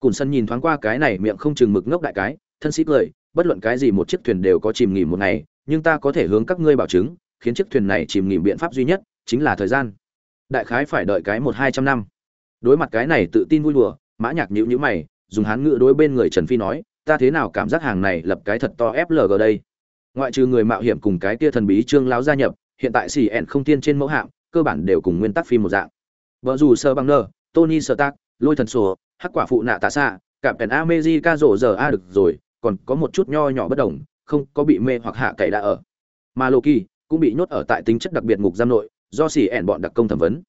cùn sân nhìn thoáng qua cái này miệng không chừng mực ngốc đại cái thân sĩ cười bất luận cái gì một chiếc thuyền đều có chìm nghỉ một ngày nhưng ta có thể hướng các ngươi bảo chứng khiến chiếc thuyền này chìm nghỉ biện pháp duy nhất chính là thời gian. Đại khái phải đợi cái một hai trăm năm. Đối mặt cái này tự tin vui đùa mã nhạc nhíu nhíu mày dùng hán ngữ đối bên người trần phi nói ta thế nào cảm giác hàng này lập cái thật to flg đây? Ngoại trừ người mạo hiểm cùng cái kia thần bí trương lão gia nhập hiện tại xì ẹn không tiên trên mẫu hạng cơ bản đều cùng nguyên tắc phim một dạng. Vợ dù sơ băng nơ tony Stark, lôi thần sổ hắc quả phụ nạ tạ xạ cả pèn amejica rổ giờ a được rồi, còn có một chút nho nhỏ bất đồng, không có bị mê hoặc hạ cậy đã ở. Mà loki cũng bị nhốt ở tại tính chất đặc biệt ngục giam nội, do xì ẻn bọn đặc công thẩm vấn.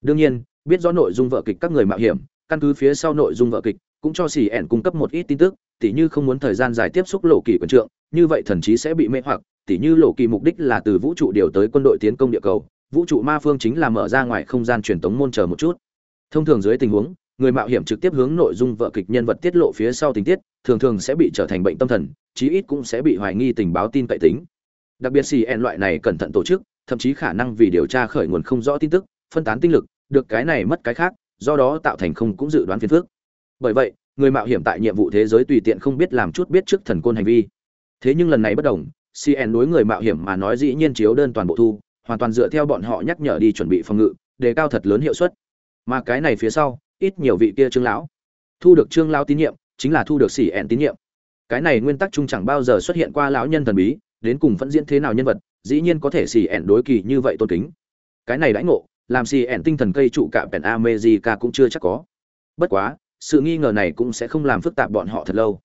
Đương nhiên, biết rõ nội dung vợ kịch các người mạo hiểm, căn cứ phía sau nội dung vợ kịch, cũng cho xì ẻn cung cấp một ít tin tức, tỉ như không muốn thời gian dài tiếp xúc lộ kỳ quần trượng, như vậy thần chí sẽ bị mê hoặc, tỉ như lộ kỳ mục đích là từ vũ trụ điều tới quân đội tiến công địa cầu, vũ trụ ma phương chính là mở ra ngoài không gian truyền tống môn chờ một chút. Thông thường dưới tình huống người mạo hiểm trực tiếp hướng nội dung vợ kịch nhân vật tiết lộ phía sau tình tiết, thường thường sẽ bị trở thành bệnh tâm thần, chí ít cũng sẽ bị hoài nghi tình báo tin cậy tính. Đặc biệt cn loại này cẩn thận tổ chức, thậm chí khả năng vì điều tra khởi nguồn không rõ tin tức, phân tán tinh lực, được cái này mất cái khác, do đó tạo thành không cũng dự đoán phiền phức. Bởi vậy, người mạo hiểm tại nhiệm vụ thế giới tùy tiện không biết làm chút biết trước thần côn hành vi. Thế nhưng lần này bất đồng cn đối người mạo hiểm mà nói dĩ nhiên chiếu đơn toàn bộ thu, hoàn toàn dựa theo bọn họ nhắc nhở đi chuẩn bị phòng ngự, đề cao thật lớn hiệu suất. Mà cái này phía sau ít nhiều vị kia trương lão. Thu được trương lão tín nhiệm, chính là thu được xỉ ẹn tín nhiệm. Cái này nguyên tắc chung chẳng bao giờ xuất hiện qua lão nhân thần bí, đến cùng vẫn diễn thế nào nhân vật, dĩ nhiên có thể xỉ ẹn đối kỳ như vậy tôn kính. Cái này đãi ngộ, làm xỉ ẹn tinh thần cây trụ cả pèn amejica cũng chưa chắc có. Bất quá, sự nghi ngờ này cũng sẽ không làm phức tạp bọn họ thật lâu.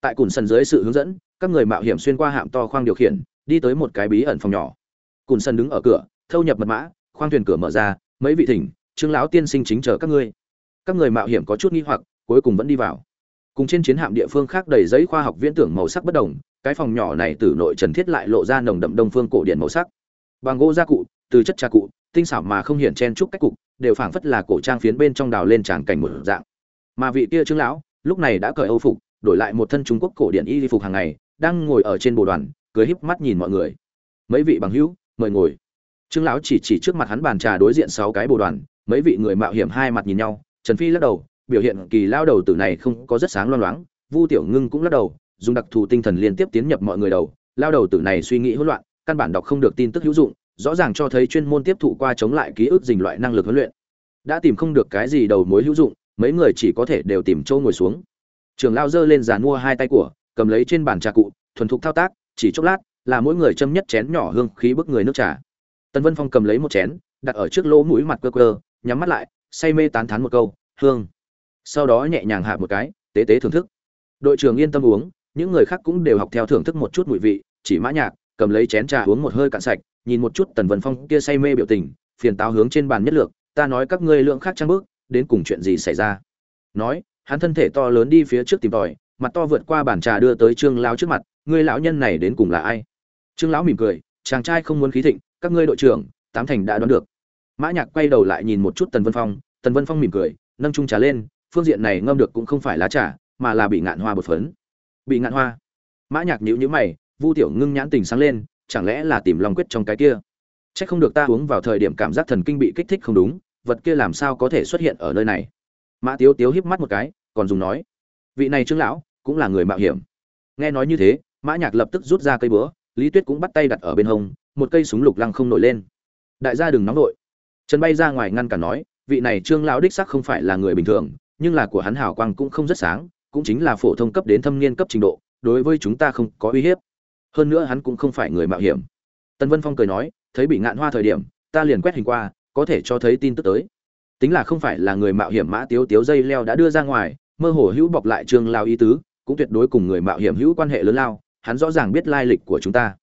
Tại cùn sân dưới sự hướng dẫn, các người mạo hiểm xuyên qua hạm to khoang điều khiển, đi tới một cái bí ẩn phòng nhỏ. Cùn sân đứng ở cửa, thâu nhập mật mã, khoang thuyền cửa mở ra, mấy vị thỉnh, trương lão tiên sinh chính chờ các ngươi các người mạo hiểm có chút nghi hoặc, cuối cùng vẫn đi vào. Cùng trên chiến hạm địa phương khác đầy giấy khoa học viễn tưởng màu sắc bất đồng, cái phòng nhỏ này từ nội trần thiết lại lộ ra nồng đậm đông phương cổ điển màu sắc. Bằng gỗ gia cụ, từ chất trà cụ, tinh xảo mà không hiển chen chúc cách cục, đều phảng phất là cổ trang phiến bên trong đào lên tràng cảnh một dạng. Mà vị kia trương lão, lúc này đã cởi âu phục, đổi lại một thân trung quốc cổ điển y phục hàng ngày, đang ngồi ở trên bồ đoàn, cười híp mắt nhìn mọi người. Mấy vị bằng hữu, mời ngồi. Trương lão chỉ chỉ trước mặt hắn bàn trà đối diện sáu cái bồ đoàn, mấy vị người mạo hiểm hai mặt nhìn nhau trần phi lắc đầu, biểu hiện kỳ lao đầu tử này không có rất sáng loáng loáng, vu tiểu ngưng cũng lắc đầu, dùng đặc thù tinh thần liên tiếp tiến nhập mọi người đầu. Lao đầu tử này suy nghĩ hỗn loạn, căn bản đọc không được tin tức hữu dụng, rõ ràng cho thấy chuyên môn tiếp thụ qua chống lại ký ức dình loại năng lực huấn luyện. Đã tìm không được cái gì đầu mối hữu dụng, mấy người chỉ có thể đều tìm chỗ ngồi xuống. Trường lao giơ lên giàn mua hai tay của, cầm lấy trên bàn trà cụ, thuần thục thao tác, chỉ chốc lát, là mỗi người châm nhất chén nhỏ hương khí bức người nước trà. Tần vân phong cầm lấy một chén, đặt ở trước lỗ mũi mặt cơ cơ nhắm mắt lại say mê tán thán một câu, hương. Sau đó nhẹ nhàng hạ một cái, tế tế thưởng thức. Đội trưởng yên tâm uống, những người khác cũng đều học theo thưởng thức một chút mùi vị, chỉ mã nhạc, cầm lấy chén trà uống một hơi cạn sạch, nhìn một chút tần vân phong kia say mê biểu tình, phiền táo hướng trên bàn nhất lược, ta nói các ngươi lượng khác trang bước đến cùng chuyện gì xảy ra? Nói, hắn thân thể to lớn đi phía trước tìm tòi, mặt to vượt qua bàn trà đưa tới trương lão trước mặt, ngươi lão nhân này đến cùng là ai? Trương lão mỉm cười, chàng trai không muốn khí thịnh, các ngươi đội trưởng, tám thành đã đoán được mã nhạc quay đầu lại nhìn một chút tần vân phong, tần vân phong mỉm cười, nâng chung trà lên, phương diện này ngâm được cũng không phải lá trà, mà là bị ngạn hoa bột phấn. Bị ngạn hoa. Mã nhạc nhíu nhíu mày, vu tiểu ngưng nhãn tình sáng lên, chẳng lẽ là tìm long quyết trong cái kia? Chắc không được ta uống vào thời điểm cảm giác thần kinh bị kích thích không đúng, vật kia làm sao có thể xuất hiện ở nơi này? Mã tiếu tiếu híp mắt một cái, còn dùng nói. Vị này trương lão, cũng là người mạo hiểm. Nghe nói như thế, mã nhạc lập tức rút ra cây búa, lý tuyết cũng bắt tay đặt ở bên hông, một cây súng lục lăng không nổi lên. Đại gia đừng nóng nổi trần bay ra ngoài ngăn cản nói, vị này trương lão đích xác không phải là người bình thường, nhưng là của hắn hào quang cũng không rất sáng, cũng chính là phổ thông cấp đến thâm niên cấp trình độ, đối với chúng ta không có uy hiếp. Hơn nữa hắn cũng không phải người mạo hiểm. Tân vân phong cười nói, thấy bị ngạn hoa thời điểm, ta liền quét hình qua, có thể cho thấy tin tức tới. Tính là không phải là người mạo hiểm mã tiếu tiếu dây leo đã đưa ra ngoài, mơ hồ hữu bọc lại trương lao ý tứ, cũng tuyệt đối cùng người mạo hiểm hữu quan hệ lớn lao, hắn rõ ràng biết lai lịch của chúng ta.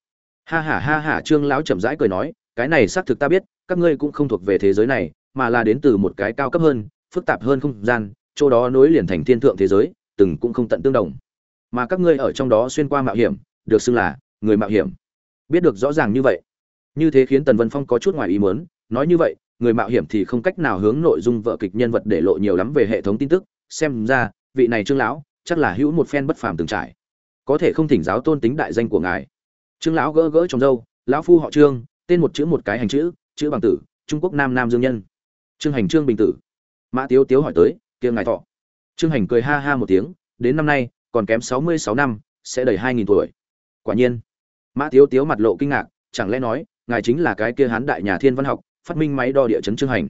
Ha ha ha ha, trương lão chậm rãi cười nói, cái này xác thực ta biết các ngươi cũng không thuộc về thế giới này, mà là đến từ một cái cao cấp hơn, phức tạp hơn không gian, chỗ đó nối liền thành thiên thượng thế giới, từng cũng không tận tương đồng. Mà các ngươi ở trong đó xuyên qua mạo hiểm, được xưng là người mạo hiểm. Biết được rõ ràng như vậy, như thế khiến tần vân phong có chút ngoài ý muốn, nói như vậy, người mạo hiểm thì không cách nào hướng nội dung vợ kịch nhân vật để lộ nhiều lắm về hệ thống tin tức, xem ra, vị này trương lão, chắc là hữu một phen bất phàm từng trải. Có thể không thỉnh giáo tôn tính đại danh của ngài. Trương lão gỡ gỡ trong dâu lão phu họ trương tên một chữ một cái hành chữ chữ bằng tử, trung quốc nam nam dương nhân. Trương hành trương bình tử. Mã tiếu tiếu hỏi tới, kia ngài thọ. Trương hành cười ha ha một tiếng, đến năm nay, còn kém sáu mươi sáu năm, sẽ đầy hai nghìn tuổi. Quả nhiên. Mã tiếu tiếu mặt lộ kinh ngạc, chẳng lẽ nói, ngài chính là cái kia hán đại nhà thiên văn học, phát minh máy đo địa chấn trương hành.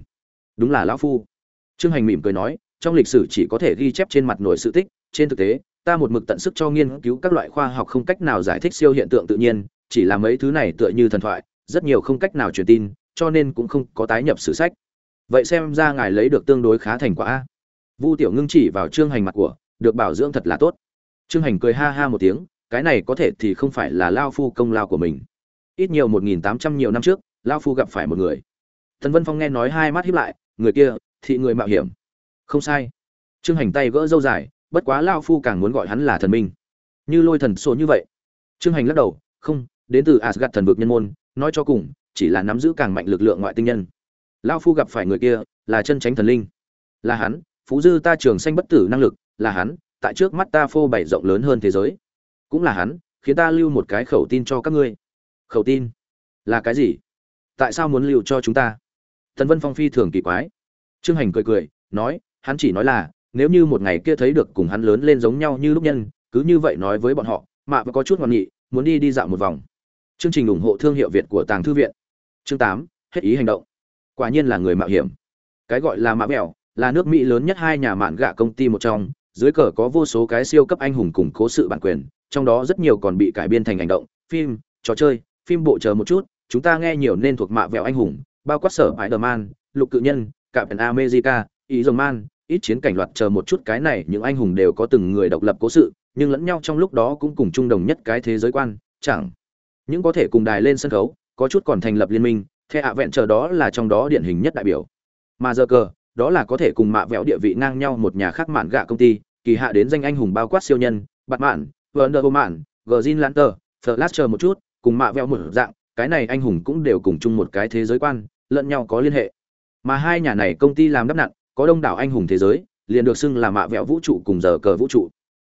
Đúng là lão phu. Trương hành mỉm cười nói, trong lịch sử chỉ có thể ghi chép trên mặt nổi sự tích, trên thực tế, ta một mực tận sức cho nghiên cứu các loại khoa học không cách nào giải thích siêu hiện tượng tự nhiên, chỉ là mấy thứ này tựa như thần thoại, rất nhiều không cách nào truyền tin cho nên cũng không có tái nhập sử sách. Vậy xem ra ngài lấy được tương đối khá thành quả a. Vu tiểu ngưng chỉ vào trương hành mặt của, được bảo dưỡng thật là tốt. Trương hành cười ha ha một tiếng, cái này có thể thì không phải là lao phu công lao của mình. Ít nhiều một nghìn tám trăm nhiều năm trước, lao phu gặp phải một người. Tần vân phong nghe nói hai mắt hiếp lại, người kia, thị người mạo hiểm. Không sai. Trương hành tay gỡ dâu dài, bất quá lao phu càng muốn gọi hắn là thần minh. Như lôi thần số như vậy. Trương hành lắc đầu, không, đến từ asgad thần vực nhân môn, nói cho cùng chỉ là nắm giữ càng mạnh lực lượng ngoại tinh nhân. Lao phu gặp phải người kia, là chân tránh thần linh. Là hắn, phú dư ta trường sanh bất tử năng lực, là hắn, tại trước mắt ta phô bày rộng lớn hơn thế giới. Cũng là hắn, khiến ta lưu một cái khẩu tin cho các ngươi. Khẩu tin? Là cái gì? Tại sao muốn lưu cho chúng ta? Tần vân phong phi thường kỳ quái. Trương hành cười cười, nói, hắn chỉ nói là, nếu như một ngày kia thấy được cùng hắn lớn lên giống nhau như lúc nhân, cứ như vậy nói với bọn họ, mạ có chút ngoan nghị muốn đi đi dạo một vòng. Chương trình ủng hộ thương hiệu việt của tàng thư viện chương tám hết ý hành động. Quả nhiên là người mạo hiểm. Cái gọi là mã mẹo là nước mỹ lớn nhất hai nhà mạn gạ công ty một trong dưới cờ có vô số cái siêu cấp anh hùng cùng cố sự bản quyền trong đó rất nhiều còn bị cải biên thành hành động phim trò chơi phim bộ chờ một chút chúng ta nghe nhiều nên thuộc mạ vẹo anh hùng bao quát sở Spider-Man, lục cự nhân cạm America, ý dòng man ít chiến cảnh loạt chờ một chút cái này những anh hùng đều có từng người độc lập cố sự nhưng lẫn nhau trong lúc đó cũng cùng chung đồng nhất cái thế giới quan chẳng những có thể cùng đài lên sân khấu có chút còn thành lập liên minh the ạ vẹn chờ đó là trong đó điển hình nhất đại biểu. Mà giờ cờ đó là có thể cùng mạ vẹo địa vị ngang nhau một nhà khác mạn gạ công ty kỳ hạ đến danh anh hùng bao quát siêu nhân bạt mạn wonder lan gzin lanter flash chờ một chút cùng mạ vẹo một dạng cái này anh hùng cũng đều cùng chung một cái thế giới quan lẫn nhau có liên hệ. Mà hai nhà này công ty làm đắp nặn, có đông đảo anh hùng thế giới liền được xưng là mạ vẹo vũ trụ cùng giờ cờ vũ trụ.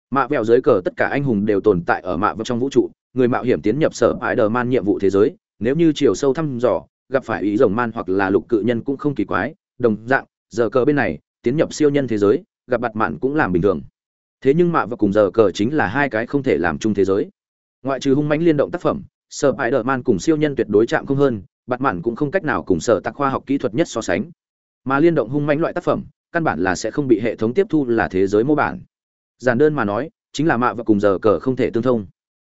Mạ vẹo dưới cờ tất cả anh hùng đều tồn tại ở mạ vẹo trong vũ trụ người mạo hiểm tiến nhập sở ải đờ man nhiệm vụ thế giới nếu như chiều sâu thăm dò, gặp phải ý rồng man hoặc là lục cự nhân cũng không kỳ quái. Đồng dạng, giờ cờ bên này, tiến nhập siêu nhân thế giới, gặp bặt mạn cũng làm bình thường. Thế nhưng mạ và cùng giờ cờ chính là hai cái không thể làm chung thế giới. Ngoại trừ hung mãnh liên động tác phẩm sở ải đợt man cùng siêu nhân tuyệt đối chạm không hơn bặt mạn cũng không cách nào cùng sở tạc khoa học kỹ thuật nhất so sánh. Mà liên động hung mãnh loại tác phẩm, căn bản là sẽ không bị hệ thống tiếp thu là thế giới mô bản. Giản đơn mà nói, chính là mạ và cùng giờ cờ không thể tương thông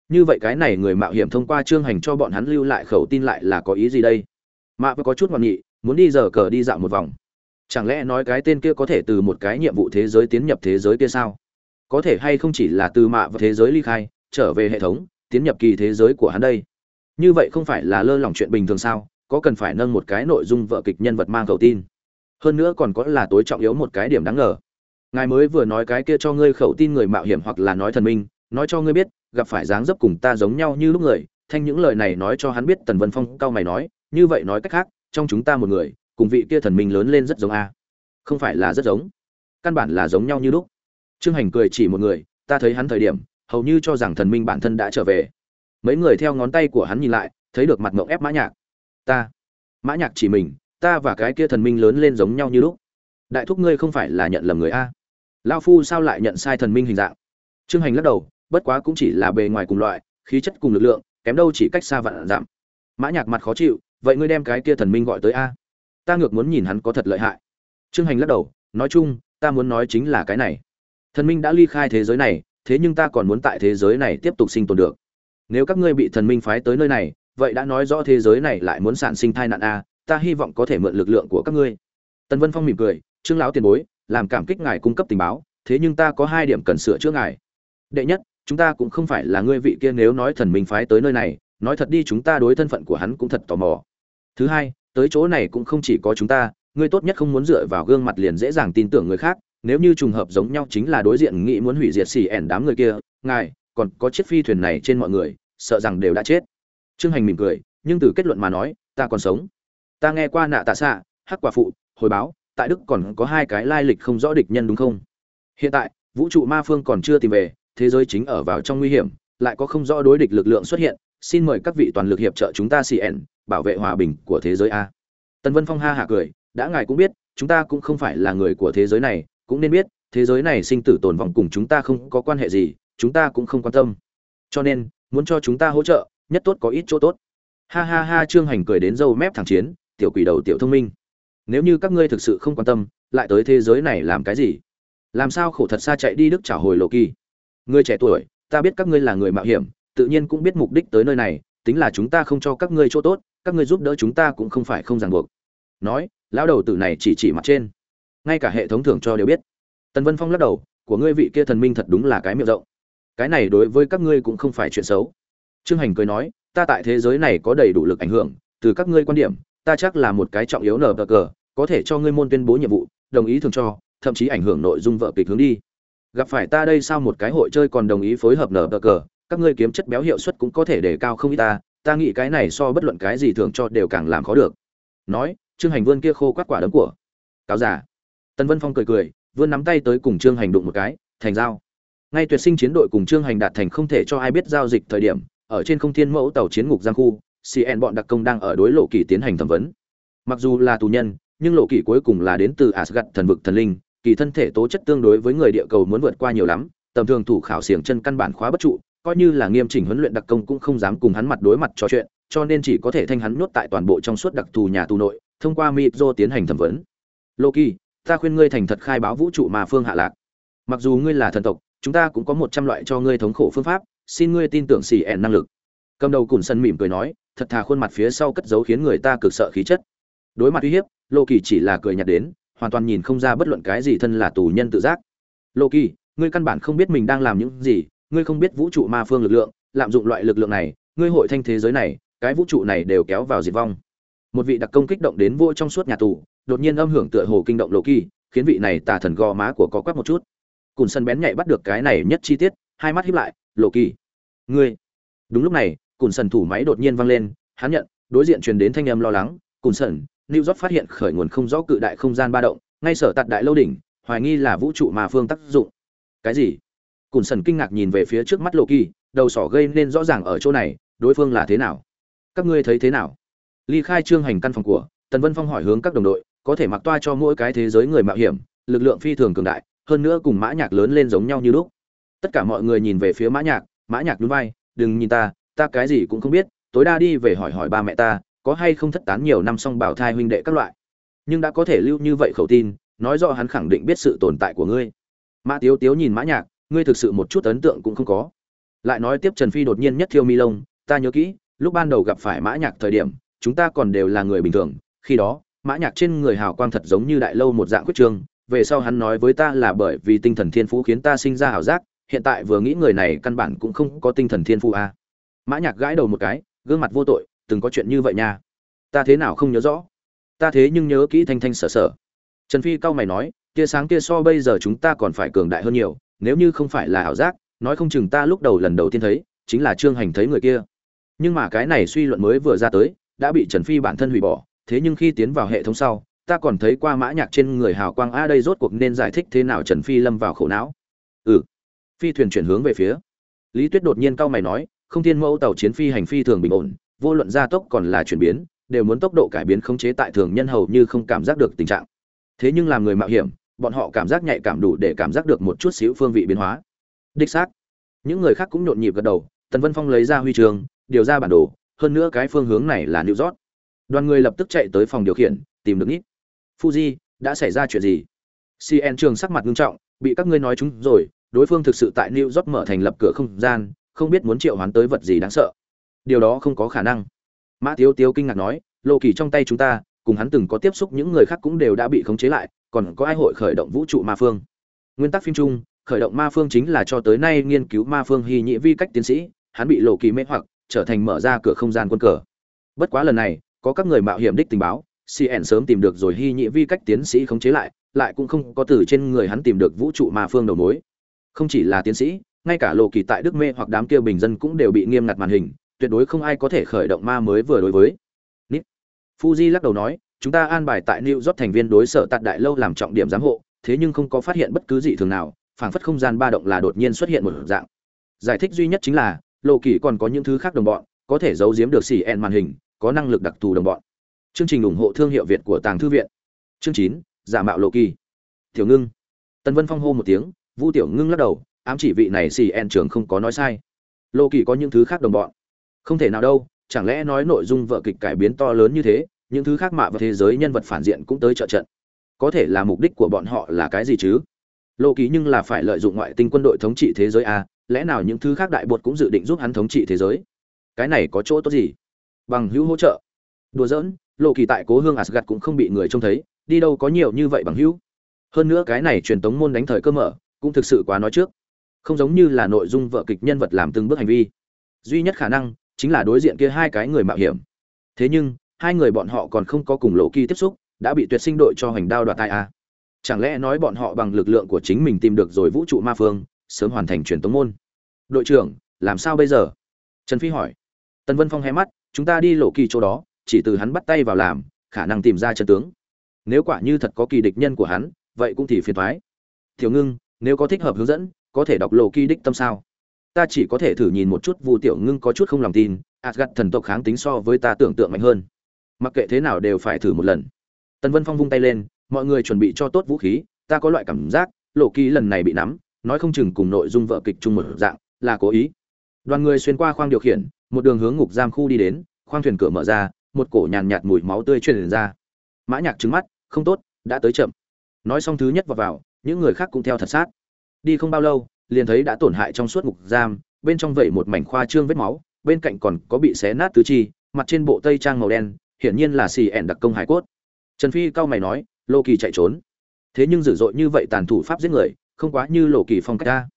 như vậy cái này người mạo hiểm thông qua chương hành cho bọn hắn lưu lại khẩu tin lại là có ý gì đây? Mạ và có chút ngoạn nghị muốn đi giờ cờ đi dạo một vòng. Chẳng lẽ nói cái tên kia có thể từ một cái nhiệm vụ thế giới tiến nhập thế giới kia sao? Có thể hay không chỉ là từ mạ và thế giới ly khai, trở về hệ thống, tiến nhập kỳ thế giới của hắn đây? Như vậy không phải là lơ lỏng chuyện bình thường sao? Có cần phải nâng một cái nội dung vợ kịch nhân vật mang khẩu tin? Hơn nữa còn có là tối trọng yếu một cái điểm đáng ngờ. Ngài mới vừa nói cái kia cho ngươi khẩu tin người mạo hiểm hoặc là nói thần minh nói cho ngươi biết, gặp phải dáng dấp cùng ta giống nhau như lúc người, thanh những lời này nói cho hắn biết, tần vân phong cao mày nói, như vậy nói cách khác, trong chúng ta một người, cùng vị kia thần minh lớn lên rất giống a. Không phải là rất giống, căn bản là giống nhau như lúc. Trương hành cười chỉ một người, ta thấy hắn thời điểm, hầu như cho rằng thần minh bản thân đã trở về. Mấy người theo ngón tay của hắn nhìn lại, thấy được mặt ngộng ép mã nhạc. Ta, mã nhạc chỉ mình, ta và cái kia thần minh lớn lên giống nhau như lúc. Đại thúc ngươi không phải là nhận lầm người a. Lão phu sao lại nhận sai thần minh hình dạng? Trương hành lắc đầu bất quá cũng chỉ là bề ngoài cùng loại, khí chất cùng lực lượng, kém đâu chỉ cách xa vạn giảm mã nhạc mặt khó chịu, vậy ngươi đem cái kia thần minh gọi tới a? Ta ngược muốn nhìn hắn có thật lợi hại. Trương hành lắc đầu, nói chung, ta muốn nói chính là cái này. Thần minh đã ly khai thế giới này, thế nhưng ta còn muốn tại thế giới này tiếp tục sinh tồn được. Nếu các ngươi bị thần minh phái tới nơi này, vậy đã nói rõ thế giới này lại muốn sản sinh thai nạn a, ta hy vọng có thể mượn lực lượng của các ngươi. Tần vân phong mỉm cười, trương lão tiền bối, làm cảm kích ngài cung cấp tình báo, thế nhưng ta có hai điểm cần sửa chữa ngài. Đệ nhất chúng ta cũng không phải là ngươi vị kia nếu nói thần minh phái tới nơi này, nói thật đi chúng ta đối thân phận của hắn cũng thật tò mò. Thứ hai, tới chỗ này cũng không chỉ có chúng ta, ngươi tốt nhất không muốn dựa vào gương mặt liền dễ dàng tin tưởng người khác, nếu như trùng hợp giống nhau chính là đối diện nghĩ muốn hủy diệt xì ẻn đám người kia, ngài, còn có chiếc phi thuyền này trên mọi người, sợ rằng đều đã chết. Trương hành mỉm cười, nhưng từ kết luận mà nói, ta còn sống. Ta nghe qua nạ tạ xạ, hắc quả phụ, hồi báo, tại đức còn có hai cái lai lịch không rõ địch nhân đúng không? Hiện tại, vũ trụ ma phương còn chưa tìm về thế giới chính ở vào trong nguy hiểm, lại có không rõ đối địch lực lượng xuất hiện, xin mời các vị toàn lực hiệp trợ chúng ta cn bảo vệ hòa bình của thế giới a. Tần vân phong ha hạ cười, đã ngài cũng biết, chúng ta cũng không phải là người của thế giới này, cũng nên biết, thế giới này sinh tử tồn vong cùng chúng ta không có quan hệ gì, chúng ta cũng không quan tâm. Cho nên, muốn cho chúng ta hỗ trợ, nhất tốt có ít chỗ tốt. Ha ha ha, trương hành cười đến râu mép thẳng chiến, tiểu quỷ đầu tiểu thông minh. Nếu như các ngươi thực sự không quan tâm, lại tới thế giới này làm cái gì? Làm sao khổ thật xa chạy đi đức trả hồi lộ kỳ? Người trẻ tuổi, ta biết các ngươi là người mạo hiểm, tự nhiên cũng biết mục đích tới nơi này, tính là chúng ta không cho các ngươi chỗ tốt, các ngươi giúp đỡ chúng ta cũng không phải không ràng buộc. Nói, lão đầu tử này chỉ chỉ mặt trên. Ngay cả hệ thống thưởng cho đều biết. Tần vân phong lắc đầu, của ngươi vị kia thần minh thật đúng là cái miệng rộng. Cái này đối với các ngươi cũng không phải chuyện xấu. Trương hành cười nói, ta tại thế giới này có đầy đủ lực ảnh hưởng, từ các ngươi quan điểm, ta chắc là một cái trọng yếu nở cờ, có thể cho ngươi môn tuyên bố nhiệm vụ, đồng ý thường cho, thậm chí ảnh hưởng nội dung vợ kịch hướng đi gặp phải ta đây sao một cái hội chơi còn đồng ý phối hợp nở cờ cờ? Các ngươi kiếm chất béo hiệu suất cũng có thể để cao không ít ta. Ta nghĩ cái này so bất luận cái gì thường cho đều càng làm khó được. Nói, trương hành vươn kia khô quát quả đấm của cáo giả tần vân phong cười cười, vươn nắm tay tới cùng trương hành đụng một cái, thành giao. Ngay tuyệt sinh chiến đội cùng trương hành đạt thành không thể cho ai biết giao dịch thời điểm, ở trên không thiên mẫu tàu chiến ngục giang khu cn bọn đặc công đang ở đối lộ kỳ tiến hành thẩm vấn. Mặc dù là tù nhân, nhưng lộ kỳ cuối cùng là đến từ asgad thần vực thần linh kỳ thân thể tố chất tương đối với người địa cầu muốn vượt qua nhiều lắm, tầm thường thủ khảo xiềng chân căn bản khóa bất trụ, coi như là nghiêm chỉnh huấn luyện đặc công cũng không dám cùng hắn mặt đối mặt trò chuyện, cho nên chỉ có thể thanh hắn nuốt tại toàn bộ trong suốt đặc thù nhà tù nội, thông qua mitro tiến hành thẩm vấn. Loki, ta khuyên ngươi thành thật khai báo vũ trụ mà phương hạ lạc. Mặc dù ngươi là thần tộc, chúng ta cũng có một trăm loại cho ngươi thống khổ phương pháp, xin ngươi tin tưởng xì ẻn năng lực. Cầm đầu cùn sân mỉm cười nói, thật thà khuôn mặt phía sau cất giấu khiến người ta cực sợ khí chất. Đối mặt uy hiếp lô kỳ chỉ là cười nhạt đến hoàn toàn nhìn không ra bất luận cái gì thân là tù nhân tự giác. Lô kỳ ngươi căn bản không biết mình đang làm những gì ngươi không biết vũ trụ ma phương lực lượng lạm dụng loại lực lượng này ngươi hội thanh thế giới này cái vũ trụ này đều kéo vào diệt vong. Một vị đặc công kích động đến vô trong suốt nhà tù đột nhiên âm hưởng tựa hồ kinh động Loki, kỳ khiến vị này tà thần gò má của có quắc một chút. Cùn sân bén nhạy bắt được cái này nhất chi tiết hai mắt hiếp lại lộ kỳ ngươi. Đúng lúc này cùn sân thủ máy đột nhiên vang lên hắn nhận đối diện truyền đến thanh âm lo lắng cùn sân new york phát hiện khởi nguồn không rõ cự đại không gian ba động, ngay sở tạt đại lâu đỉnh, hoài nghi là vũ trụ mà phương tác dụng. Cái gì? Cùn sân kinh ngạc nhìn về phía trước mắt lộ kỳ đầu sỏ gây nên rõ ràng ở chỗ này, đối phương là thế nào? Các ngươi thấy thế nào? Ly khai trương hành căn phòng của, tần vân phong hỏi hướng các đồng đội, có thể mặc toa cho mỗi cái thế giới người mạo hiểm, lực lượng phi thường cường đại, hơn nữa cùng mã nhạc lớn lên giống nhau như lúc. Tất cả mọi người nhìn về phía mã nhạc mã nhạc nhún vai, đừng nhìn ta ta cái gì cũng không biết, tối đa đi về hỏi hỏi ba mẹ ta có hay không thất tán nhiều năm song bảo thai huynh đệ các loại. Nhưng đã có thể lưu như vậy khẩu tin, nói rõ hắn khẳng định biết sự tồn tại của ngươi. Mã tiếu tiếu nhìn mã nhạc, ngươi thực sự một chút ấn tượng cũng không có. Lại nói tiếp trần phi đột nhiên nhất thiêu mi lông, ta nhớ kỹ, lúc ban đầu gặp phải mã nhạc thời điểm, chúng ta còn đều là người bình thường. Khi đó, mã nhạc trên người hào quang thật giống như đại lâu một dạng quyết trường về sau hắn nói với ta là bởi vì tinh thần thiên phú khiến ta sinh ra hảo giác, hiện tại vừa nghĩ người này căn bản cũng không có tinh thần thiên phú à. mã nhạc gãi đầu một cái, gương mặt vô tội từng có chuyện như vậy nha. Ta thế nào không nhớ rõ? Ta thế nhưng nhớ kỹ thanh thanh sở sở. Trần phi cao mày nói, tia sáng kia so bây giờ chúng ta còn phải cường đại hơn nhiều, nếu như không phải là ảo giác, nói không chừng ta lúc đầu lần đầu tiên thấy, chính là trương hành thấy người kia. Nhưng mà cái này suy luận mới vừa ra tới, đã bị trần phi bản thân hủy bỏ, thế nhưng khi tiến vào hệ thống sau, ta còn thấy qua mã nhạc trên người hào quang, a, đây rốt cuộc nên giải thích thế nào? Trần phi lâm vào khổ não. Ừ. Phi thuyền chuyển hướng về phía. Lý tuyết đột nhiên cao mày nói, không thiên mẫu tàu chiến phi hành phi thường bình ổn vô luận gia tốc còn là chuyển biến đều muốn tốc độ cải biến khống chế tại thường nhân hầu như không cảm giác được tình trạng thế nhưng làm người mạo hiểm bọn họ cảm giác nhạy cảm đủ để cảm giác được một chút xíu phương vị biến hóa đích xác những người khác cũng nhộn nhịp gật đầu tần vân phong lấy ra huy trường điều ra bản đồ hơn nữa cái phương hướng này là New York. Đoàn người lập tức chạy tới phòng điều khiển, tìm được nít. Fuji, đã xảy ra chuyện gì? CN trường sắc mặt nghiêm trọng, bị các ngươi nói chúng rồi, đối phương thực sự tại New York mở thành lập cửa không gian, không biết muốn triệu hoán tới vật gì đáng sợ. Điều đó không có khả năng. Mã Tiếu Tiếu kinh ngạc nói, Lô Kỳ trong tay chúng ta, cùng hắn từng có tiếp xúc những người khác cũng đều đã bị khống chế lại, còn có ai hội khởi động vũ trụ ma phương? Nguyên tắc phim chung, khởi động ma phương chính là cho tới nay nghiên cứu ma phương hy nhị vi cách tiến sĩ, hắn bị Lô Kỳ mê hoặc, trở thành mở ra cửa không gian quân cờ bất quá lần này có các người mạo hiểm đích tình báo cn sớm tìm được rồi hy nhị vi cách tiến sĩ khống chế lại lại cũng không có từ trên người hắn tìm được vũ trụ ma phương đầu mối không chỉ là tiến sĩ ngay cả lộ kỳ tại đức mê hoặc đám kia bình dân cũng đều bị nghiêm ngặt màn hình tuyệt đối không ai có thể khởi động ma mới vừa đối với. Nít. Fuji lắc đầu nói, chúng ta an bài tại New York thành viên đối sở tạt đại lâu làm trọng điểm giám hộ, thế nhưng không có phát hiện bất cứ gì thường nào, phảng phất không gian ba động là đột nhiên xuất hiện một dạng. Giải thích duy nhất chính là, lộ kỳ còn có những thứ khác đồng bọn, có thể giấu giếm được xì en màn hình, có năng lực đặc thù đồng bọn. Chương trình ủng hộ thương hiệu việt của tàng thư viện. Chương chín, giả mạo lộ kỳ. Tiểu ngưng. Tần vân phong hô một tiếng, vu tiểu ngưng lắc đầu, ám chỉ vị này xì en trưởng không có nói sai. Lộ kỳ có những thứ khác đồng bọn không thể nào đâu, chẳng lẽ nói nội dung vợ kịch cải biến to lớn như thế, những thứ khác mạ và thế giới nhân vật phản diện cũng tới trợ trận. Có thể là mục đích của bọn họ là cái gì chứ? Lộ ký nhưng là phải lợi dụng ngoại tinh quân đội thống trị thế giới à? lẽ nào những thứ khác đại bột cũng dự định giúp hắn thống trị thế giới? Cái này có chỗ tốt gì? Bằng hữu hỗ trợ. Đùa giỡn lộ kỳ tại cố hương asgad cũng không bị người trông thấy, đi đâu có nhiều như vậy bằng hữu. Hơn nữa cái này truyền tống môn đánh thời cơ mở, cũng thực sự quá nói trước. Không giống như là nội dung vợ kịch nhân vật làm từng bước hành vi. Duy nhất khả năng chính là đối diện kia hai cái người mạo hiểm. Thế nhưng, hai người bọn họ còn không có cùng lộ kỳ tiếp xúc, đã bị tuyệt sinh đội cho hoành đao đoạt tai a. Chẳng lẽ nói bọn họ bằng lực lượng của chính mình tìm được rồi vũ trụ ma phương, sớm hoàn thành truyền tống môn? Đội trưởng, làm sao bây giờ? Trần phi hỏi. Tần vân phong hé mắt, chúng ta đi lộ kỳ chỗ đó, chỉ từ hắn bắt tay vào làm, khả năng tìm ra chân tướng. Nếu quả như thật có kỳ địch nhân của hắn, vậy cũng thì phiền thoái thiếu ngưng, nếu có thích hợp hướng dẫn, có thể đọc lộ kỳ đích tâm sao? Ta chỉ có thể thử nhìn một chút vu tiểu ngưng có chút không lòng tin asgad thần tộc kháng tính so với ta tưởng tượng mạnh hơn. Mặc kệ thế nào đều phải thử một lần. Tần vân phong vung tay lên, mọi người chuẩn bị cho tốt vũ khí, ta có loại cảm giác, lộ ký lần này bị nắm, nói không chừng cùng nội dung vợ kịch chung một dạng, là cố ý. Đoàn người xuyên qua khoang điều khiển, một đường hướng ngục giam khu đi đến, khoang thuyền cửa mở ra, một cổ nhàn nhạt mùi máu tươi truyền ra. Mã nhạc trừng mắt, không tốt, đã tới chậm. Nói xong thứ nhất vào vào, những người khác cũng theo thật sát. Đi không bao lâu liền thấy đã tổn hại trong suốt ngục giam, bên trong vẩy một mảnh khoa trương vết máu, bên cạnh còn có bị xé nát tứ chi, mặt trên bộ tây trang màu đen, hiển nhiên là xì ẻn đặc công hải cốt. Trần phi cao mày nói, lô kỳ chạy trốn. Thế nhưng dữ dội như vậy tàn thủ pháp giết người, không quá như Lô kỳ phong cách ta.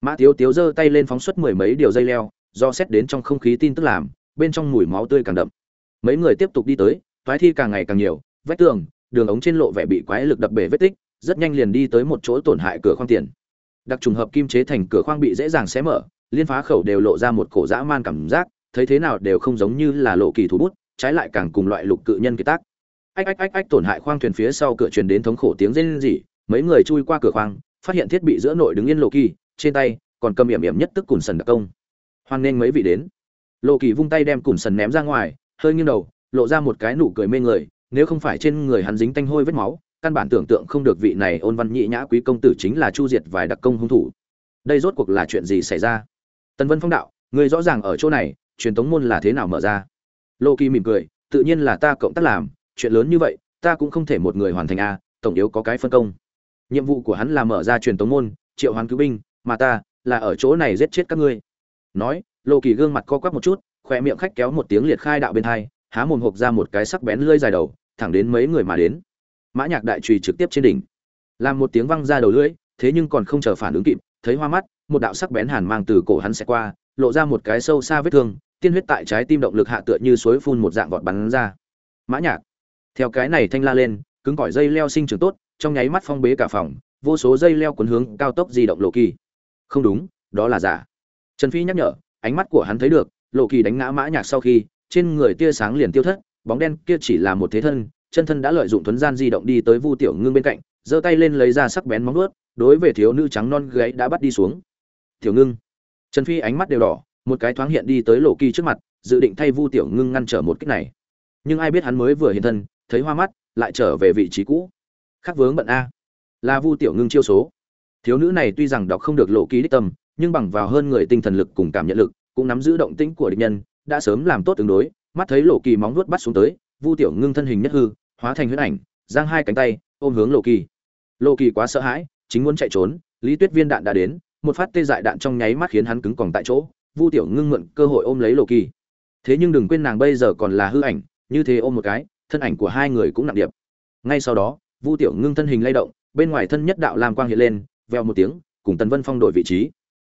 Mã tiếu tiếu giơ tay lên phóng xuất mười mấy điều dây leo, do xét đến trong không khí tin tức làm, bên trong mùi máu tươi càng đậm. Mấy người tiếp tục đi tới, toái thi càng ngày càng nhiều, vách tường, đường ống trên lộ vẻ bị quái lực đập bể vết tích, rất nhanh liền đi tới một chỗ tổn hại cửa khoang tiền đặc trùng hợp kim chế thành cửa khoang bị dễ dàng xé mở, liên phá khẩu đều lộ ra một cổ dã man cảm giác, thấy thế nào đều không giống như là lộ kỳ thủ bút, trái lại càng cùng loại lục cự nhân kỳ tác. Ách ách ách ách, tổn hại khoang thuyền phía sau cửa truyền đến thống khổ tiếng rên rỉ, mấy người chui qua cửa khoang, phát hiện thiết bị giữa nội đứng yên lộ kỳ, trên tay còn cầm yểm yểm nhất tức cùn sần đặc công. Hoan nên mấy vị đến. Lộ kỳ vung tay đem cùn sần ném ra ngoài, hơi nghiêng đầu, lộ ra một cái nụ cười mê người, nếu không phải trên người hắn dính tanh hôi vết máu căn bản tưởng tượng không được vị này ôn văn nhị nhã quý công tử chính là chu diệt vài đặc công hung thủ. Đây rốt cuộc là chuyện gì xảy ra? Tần vân phong đạo người rõ ràng ở chỗ này, truyền thống môn là thế nào mở ra? Lô kỳ mỉm cười, tự nhiên là ta cộng tác làm, chuyện lớn như vậy, ta cũng không thể một người hoàn thành a, tổng yếu có cái phân công. Nhiệm vụ của hắn là mở ra truyền tống môn, triệu hoán cứu binh, mà ta là ở chỗ này giết chết các ngươi. Nói, lô kỳ gương mặt co quắp một chút khoe miệng khách kéo một tiếng liệt khai đạo bên hai, há mồm hộp ra một cái sắc bén lưỡi dài đầu, thẳng đến mấy người mà đến mã nhạc đại trùy trực tiếp trên đỉnh. Làm một tiếng vang ra đầu lưỡi, thế nhưng còn không chờ phản ứng kịp, thấy hoa mắt, một đạo sắc bén hàn mang từ cổ hắn sẽ qua, lộ ra một cái sâu xa vết thương, tiên huyết tại trái tim động lực hạ tựa như suối phun một dạng vọt bắn ra. Mã nhạc. Theo cái này thanh la lên, cứng cỏi dây leo sinh trưởng tốt, trong nháy mắt phong bế cả phòng, vô số dây leo cuốn hướng cao tốc di động lộ kỳ. Không đúng, đó là giả. Trần phi nhắc nhở, ánh mắt của hắn thấy được, lộ kỳ đánh ngã mã nhạc sau khi, trên người tia sáng liền tiêu thất, bóng đen kia chỉ là một thế thân chân thân đã lợi dụng thuấn gian di động đi tới vu tiểu ngưng bên cạnh, giơ tay lên lấy ra sắc bén móng vuốt, đối về thiếu nữ trắng non gáy đã bắt đi xuống. Tiểu ngưng. Trần phi ánh mắt đều đỏ, một cái thoáng hiện đi tới lộ kỳ trước mặt, dự định thay vu tiểu ngưng ngăn trở một kích này. Nhưng ai biết hắn mới vừa hiện thân, thấy hoa mắt, lại trở về vị trí cũ. Khắc vướng bận a. Là vu tiểu ngưng chiêu số. Thiếu nữ này tuy rằng đọc không được lộ kỳ đích tâm, nhưng bằng vào hơn người tinh thần lực cùng cảm nhận lực, cũng nắm giữ động tĩnh của địch nhân, đã sớm làm tốt tương đối. Mắt thấy lộ kỳ móng nuốt bắt xuống tới vu tiểu ngưng thân hình nhất hư, hóa thành huyễn ảnh, giang hai cánh tay, ôm hướng lộ kỳ. Lộ kỳ quá sợ hãi, chính muốn chạy trốn, lý tuyết viên đạn đã đến, một phát tê dại đạn trong nháy mắt khiến hắn cứng còng tại chỗ, vu tiểu ngưng mượn cơ hội ôm lấy lộ kỳ. Thế nhưng đừng quên nàng bây giờ còn là hư ảnh, như thế ôm một cái, thân ảnh của hai người cũng nặng điệp. Ngay sau đó, vu tiểu ngưng thân hình lay động, bên ngoài thân nhất đạo lam quang hiện lên, vèo một tiếng, cùng tần vân phong đổi vị trí.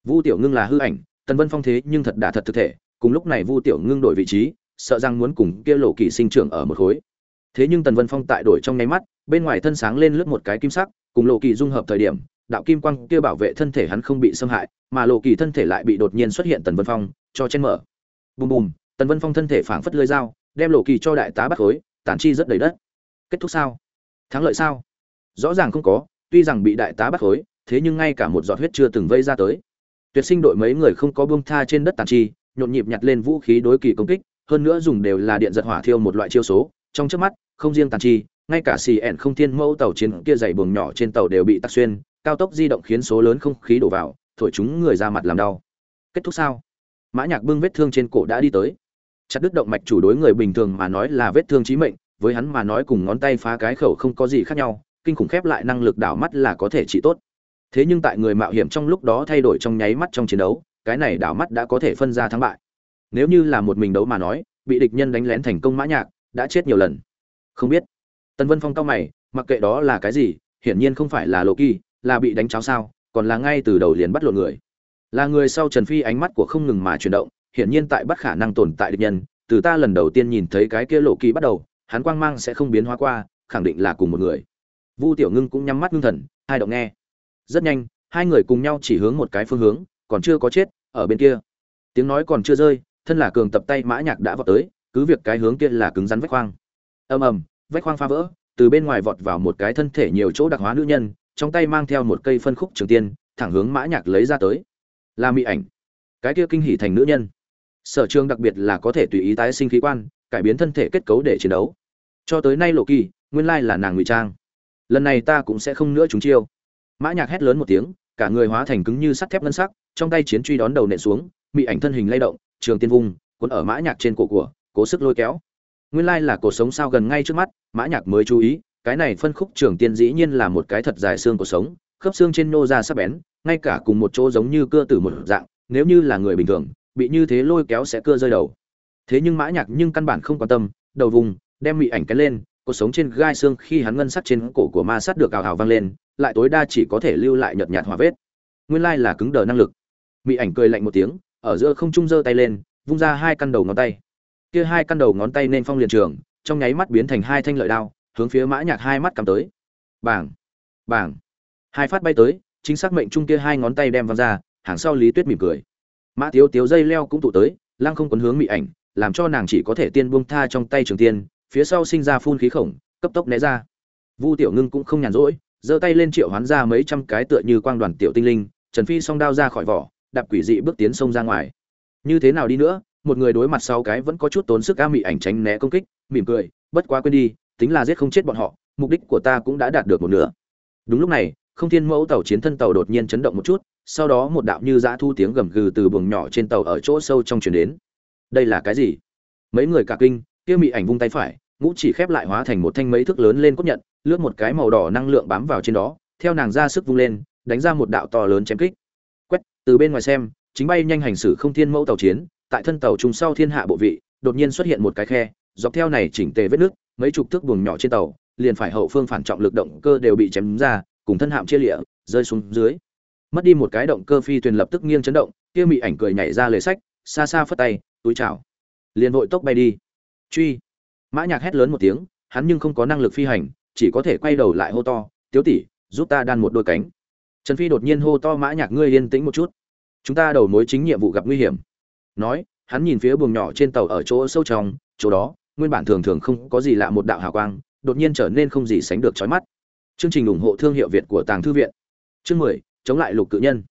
Vu tiểu ngưng là hư ảnh, tần vân phong thế nhưng thật đả thật thực thể, cùng lúc này vu tiểu ngưng đổi vị trí sợ rằng muốn cùng kia lộ kỳ sinh trưởng ở một khối. Thế nhưng tần vân phong tại đổi trong nháy mắt, bên ngoài thân sáng lên lướt một cái kim sắc, cùng lộ kỳ dung hợp thời điểm, đạo kim quang kia bảo vệ thân thể hắn không bị xâm hại, mà lộ kỳ thân thể lại bị đột nhiên xuất hiện tần vân phong, cho chen mở. Bùm bùm, tần vân phong thân thể phảng phất lưới dao, đem lộ kỳ cho đại tá bắt khối, tản chi rất đầy đất. Kết thúc sao? Thắng lợi sao? Rõ ràng không có, tuy rằng bị đại tá bắt khối, thế nhưng ngay cả một giọt huyết chưa từng vây ra tới. Tuyệt sinh đội mấy người không có buông tha trên đất tàn chi, nhộn nhịp nhặt lên vũ khí đối kỳ công kích hơn nữa dùng đều là điện giật hỏa thiêu một loại chiêu số, trong trước mắt, không riêng tàn chi, ngay cả xì ẹn không thiên mẫu tàu chiến kia dày buồng nhỏ trên tàu đều bị tắc xuyên, cao tốc di động khiến số lớn không khí đổ vào, thổi chúng người ra mặt làm đau. Kết thúc sao? Mã nhạc bưng vết thương trên cổ đã đi tới. Chặt đứt động mạch chủ đối người bình thường mà nói là vết thương chí mệnh, với hắn mà nói cùng ngón tay phá cái khẩu không có gì khác nhau, kinh khủng khép lại năng lực đảo mắt là có thể trị tốt. Thế nhưng tại người mạo hiểm trong lúc đó thay đổi trong nháy mắt trong chiến đấu, cái này đảo mắt đã có thể phân ra thắng bại nếu như là một mình đấu mà nói, bị địch nhân đánh lén thành công mã nhạc, đã chết nhiều lần. Không biết. Tần vân phong cao mày, mặc kệ đó là cái gì, hiển nhiên không phải là lộ kỳ, là bị đánh cháo sao, còn là ngay từ đầu liền bắt lộn người. Là người sau trần phi ánh mắt của không ngừng mà chuyển động, hiển nhiên tại bắt khả năng tồn tại địch nhân, từ ta lần đầu tiên nhìn thấy cái kia lộ kỳ bắt đầu, hắn quang mang sẽ không biến hóa qua, khẳng định là cùng một người. Vu tiểu ngưng cũng nhắm mắt ngưng thần, hai động nghe. Rất nhanh, hai người cùng nhau chỉ hướng một cái phương hướng, còn chưa có chết, ở bên kia. Tiếng nói còn chưa rơi thân là cường tập tay mã nhạc đã vọt tới, cứ việc cái hướng kia là cứng rắn vách khoang. Ầm ầm, vách khoang phá vỡ, từ bên ngoài vọt vào một cái thân thể nhiều chỗ đặc hóa nữ nhân, trong tay mang theo một cây phân khúc trường tiên, thẳng hướng mã nhạc lấy ra tới. Là mỹ ảnh, cái kia kinh hỉ thành nữ nhân. Sở trường đặc biệt là có thể tùy ý tái sinh khí quan, cải biến thân thể kết cấu để chiến đấu. Cho tới nay lộ kỳ, nguyên lai là nàng ngụy trang. Lần này ta cũng sẽ không nữa chúng chiêu. Mã nhạc hét lớn một tiếng, cả người hóa thành cứng như sắt thép ngân sắc, trong tay chiến truy đón đầu nện xuống mỹ ảnh thân hình lay động trường tiên vung, cuốn ở mã nhạc trên cổ của, cố sức lôi kéo. Nguyên lai là cổ sống sao gần ngay trước mắt, mã nhạc mới chú ý, cái này phân khúc trường tiên dĩ nhiên là một cái thật dài xương cổ sống, khớp xương trên nô ra sắc bén, ngay cả cùng một chỗ giống như cưa tử một dạng, nếu như là người bình thường, bị như thế lôi kéo sẽ cưa rơi đầu. Thế nhưng mã nhạc nhưng căn bản không quan tâm, đầu vùng, đem mị ảnh cái lên cuộc sống trên gai xương khi hắn ngân sắc trên cổ của ma sát được cào hào vang lên, lại tối đa chỉ có thể lưu lại nhợt nhạt hỏa vết. Nguyên lai là cứng đờ năng lực. Mị ảnh cười lạnh một tiếng ở giữa không trung giơ tay lên, vung ra hai căn đầu ngón tay. Kia hai căn đầu ngón tay nên phong liền trường, trong nháy mắt biến thành hai thanh lợi đao, hướng phía mã nhạc hai mắt cắm tới. Bảng bảng. Hai phát bay tới, chính xác mệnh trung kia hai ngón tay đem văng ra, hàng sau lý tuyết mỉm cười. Mã tiếu tiếu dây leo cũng tụ tới, lăng không quấn hướng mị ảnh, làm cho nàng chỉ có thể tiên buông tha trong tay trường tiên, phía sau sinh ra phun khí khổng, cấp tốc né ra. Vu tiểu ngưng cũng không nhàn rỗi, giơ tay lên triệu hoán ra mấy trăm cái tựa như quang đoàn tiểu tinh linh, trần phi song đao ra khỏi vỏ đạp quỷ dị bước tiến sông ra ngoài. Như thế nào đi nữa, một người đối mặt sau cái vẫn có chút tốn sức a mị ảnh tránh né công kích, mỉm cười, bất quá quên đi, tính là giết không chết bọn họ, mục đích của ta cũng đã đạt được một nửa. Đúng lúc này, không thiên mẫu tàu chiến thân tàu đột nhiên chấn động một chút, sau đó một đạo như dã thu tiếng gầm gừ từ buồng nhỏ trên tàu ở chỗ sâu trong chuyển đến. Đây là cái gì? Mấy người cả kinh, kia mị ảnh vung tay phải, ngũ chỉ khép lại hóa thành một thanh mấy thước lớn lên cốt nhận, lướt một cái màu đỏ năng lượng bám vào trên đó, theo nàng ra sức vung lên, đánh ra một đạo to lớn chém kích từ bên ngoài xem, chính bay nhanh hành xử không thiên mẫu tàu chiến, tại thân tàu trùng sau thiên hạ bộ vị, đột nhiên xuất hiện một cái khe, dọc theo này chỉnh tề vết nước, mấy chục thước buồng nhỏ trên tàu, liền phải hậu phương phản trọng lực động cơ đều bị chém ra, cùng thân hạm chia lịa, rơi xuống dưới. Mất đi một cái động cơ phi thuyền lập tức nghiêng chấn động, kia mị ảnh cười nhảy ra lề sách, xa xa phất tay, túi chào. Liền vội tốc bay đi. Truy. Mã nhạc hét lớn một tiếng, hắn nhưng không có năng lực phi hành, chỉ có thể quay đầu lại hô to, tiếu tỷ, giúp ta đan một đôi cánh. Trần phi đột nhiên hô to, mã nhạc, ngươi yên tĩnh một chút chúng ta đầu mối chính nhiệm vụ gặp nguy hiểm. Nói, hắn nhìn phía buồng nhỏ trên tàu ở chỗ sâu trong, chỗ đó, nguyên bản thường thường không có gì lạ một đạo hào quang, đột nhiên trở nên không gì sánh được chói mắt. Chương trình ủng hộ thương hiệu việt của tàng thư viện. Chương mười, chống lại lục cự nhân.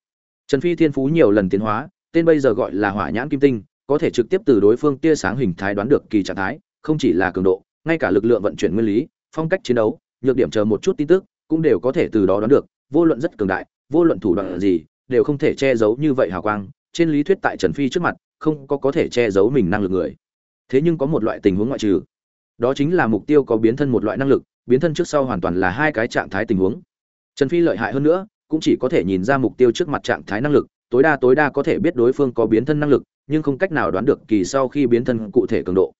Trần phi thiên phú nhiều lần tiến hóa, tên bây giờ gọi là hỏa nhãn kim tinh, có thể trực tiếp từ đối phương tia sáng hình thái đoán được kỳ trạng thái, không chỉ là cường độ, ngay cả lực lượng vận chuyển nguyên lý, phong cách chiến đấu, nhược điểm chờ một chút tin tức, cũng đều có thể từ đó đoán được, vô luận rất cường đại, vô luận thủ đoạn gì đều không thể che giấu như vậy hào quang, trên lý thuyết tại trần phi trước mặt, không có có thể che giấu mình năng lực người. Thế nhưng có một loại tình huống ngoại trừ. Đó chính là mục tiêu có biến thân một loại năng lực, biến thân trước sau hoàn toàn là hai cái trạng thái tình huống. Trần phi lợi hại hơn nữa, cũng chỉ có thể nhìn ra mục tiêu trước mặt trạng thái năng lực, tối đa tối đa có thể biết đối phương có biến thân năng lực, nhưng không cách nào đoán được kỳ sau khi biến thân cụ thể cường độ.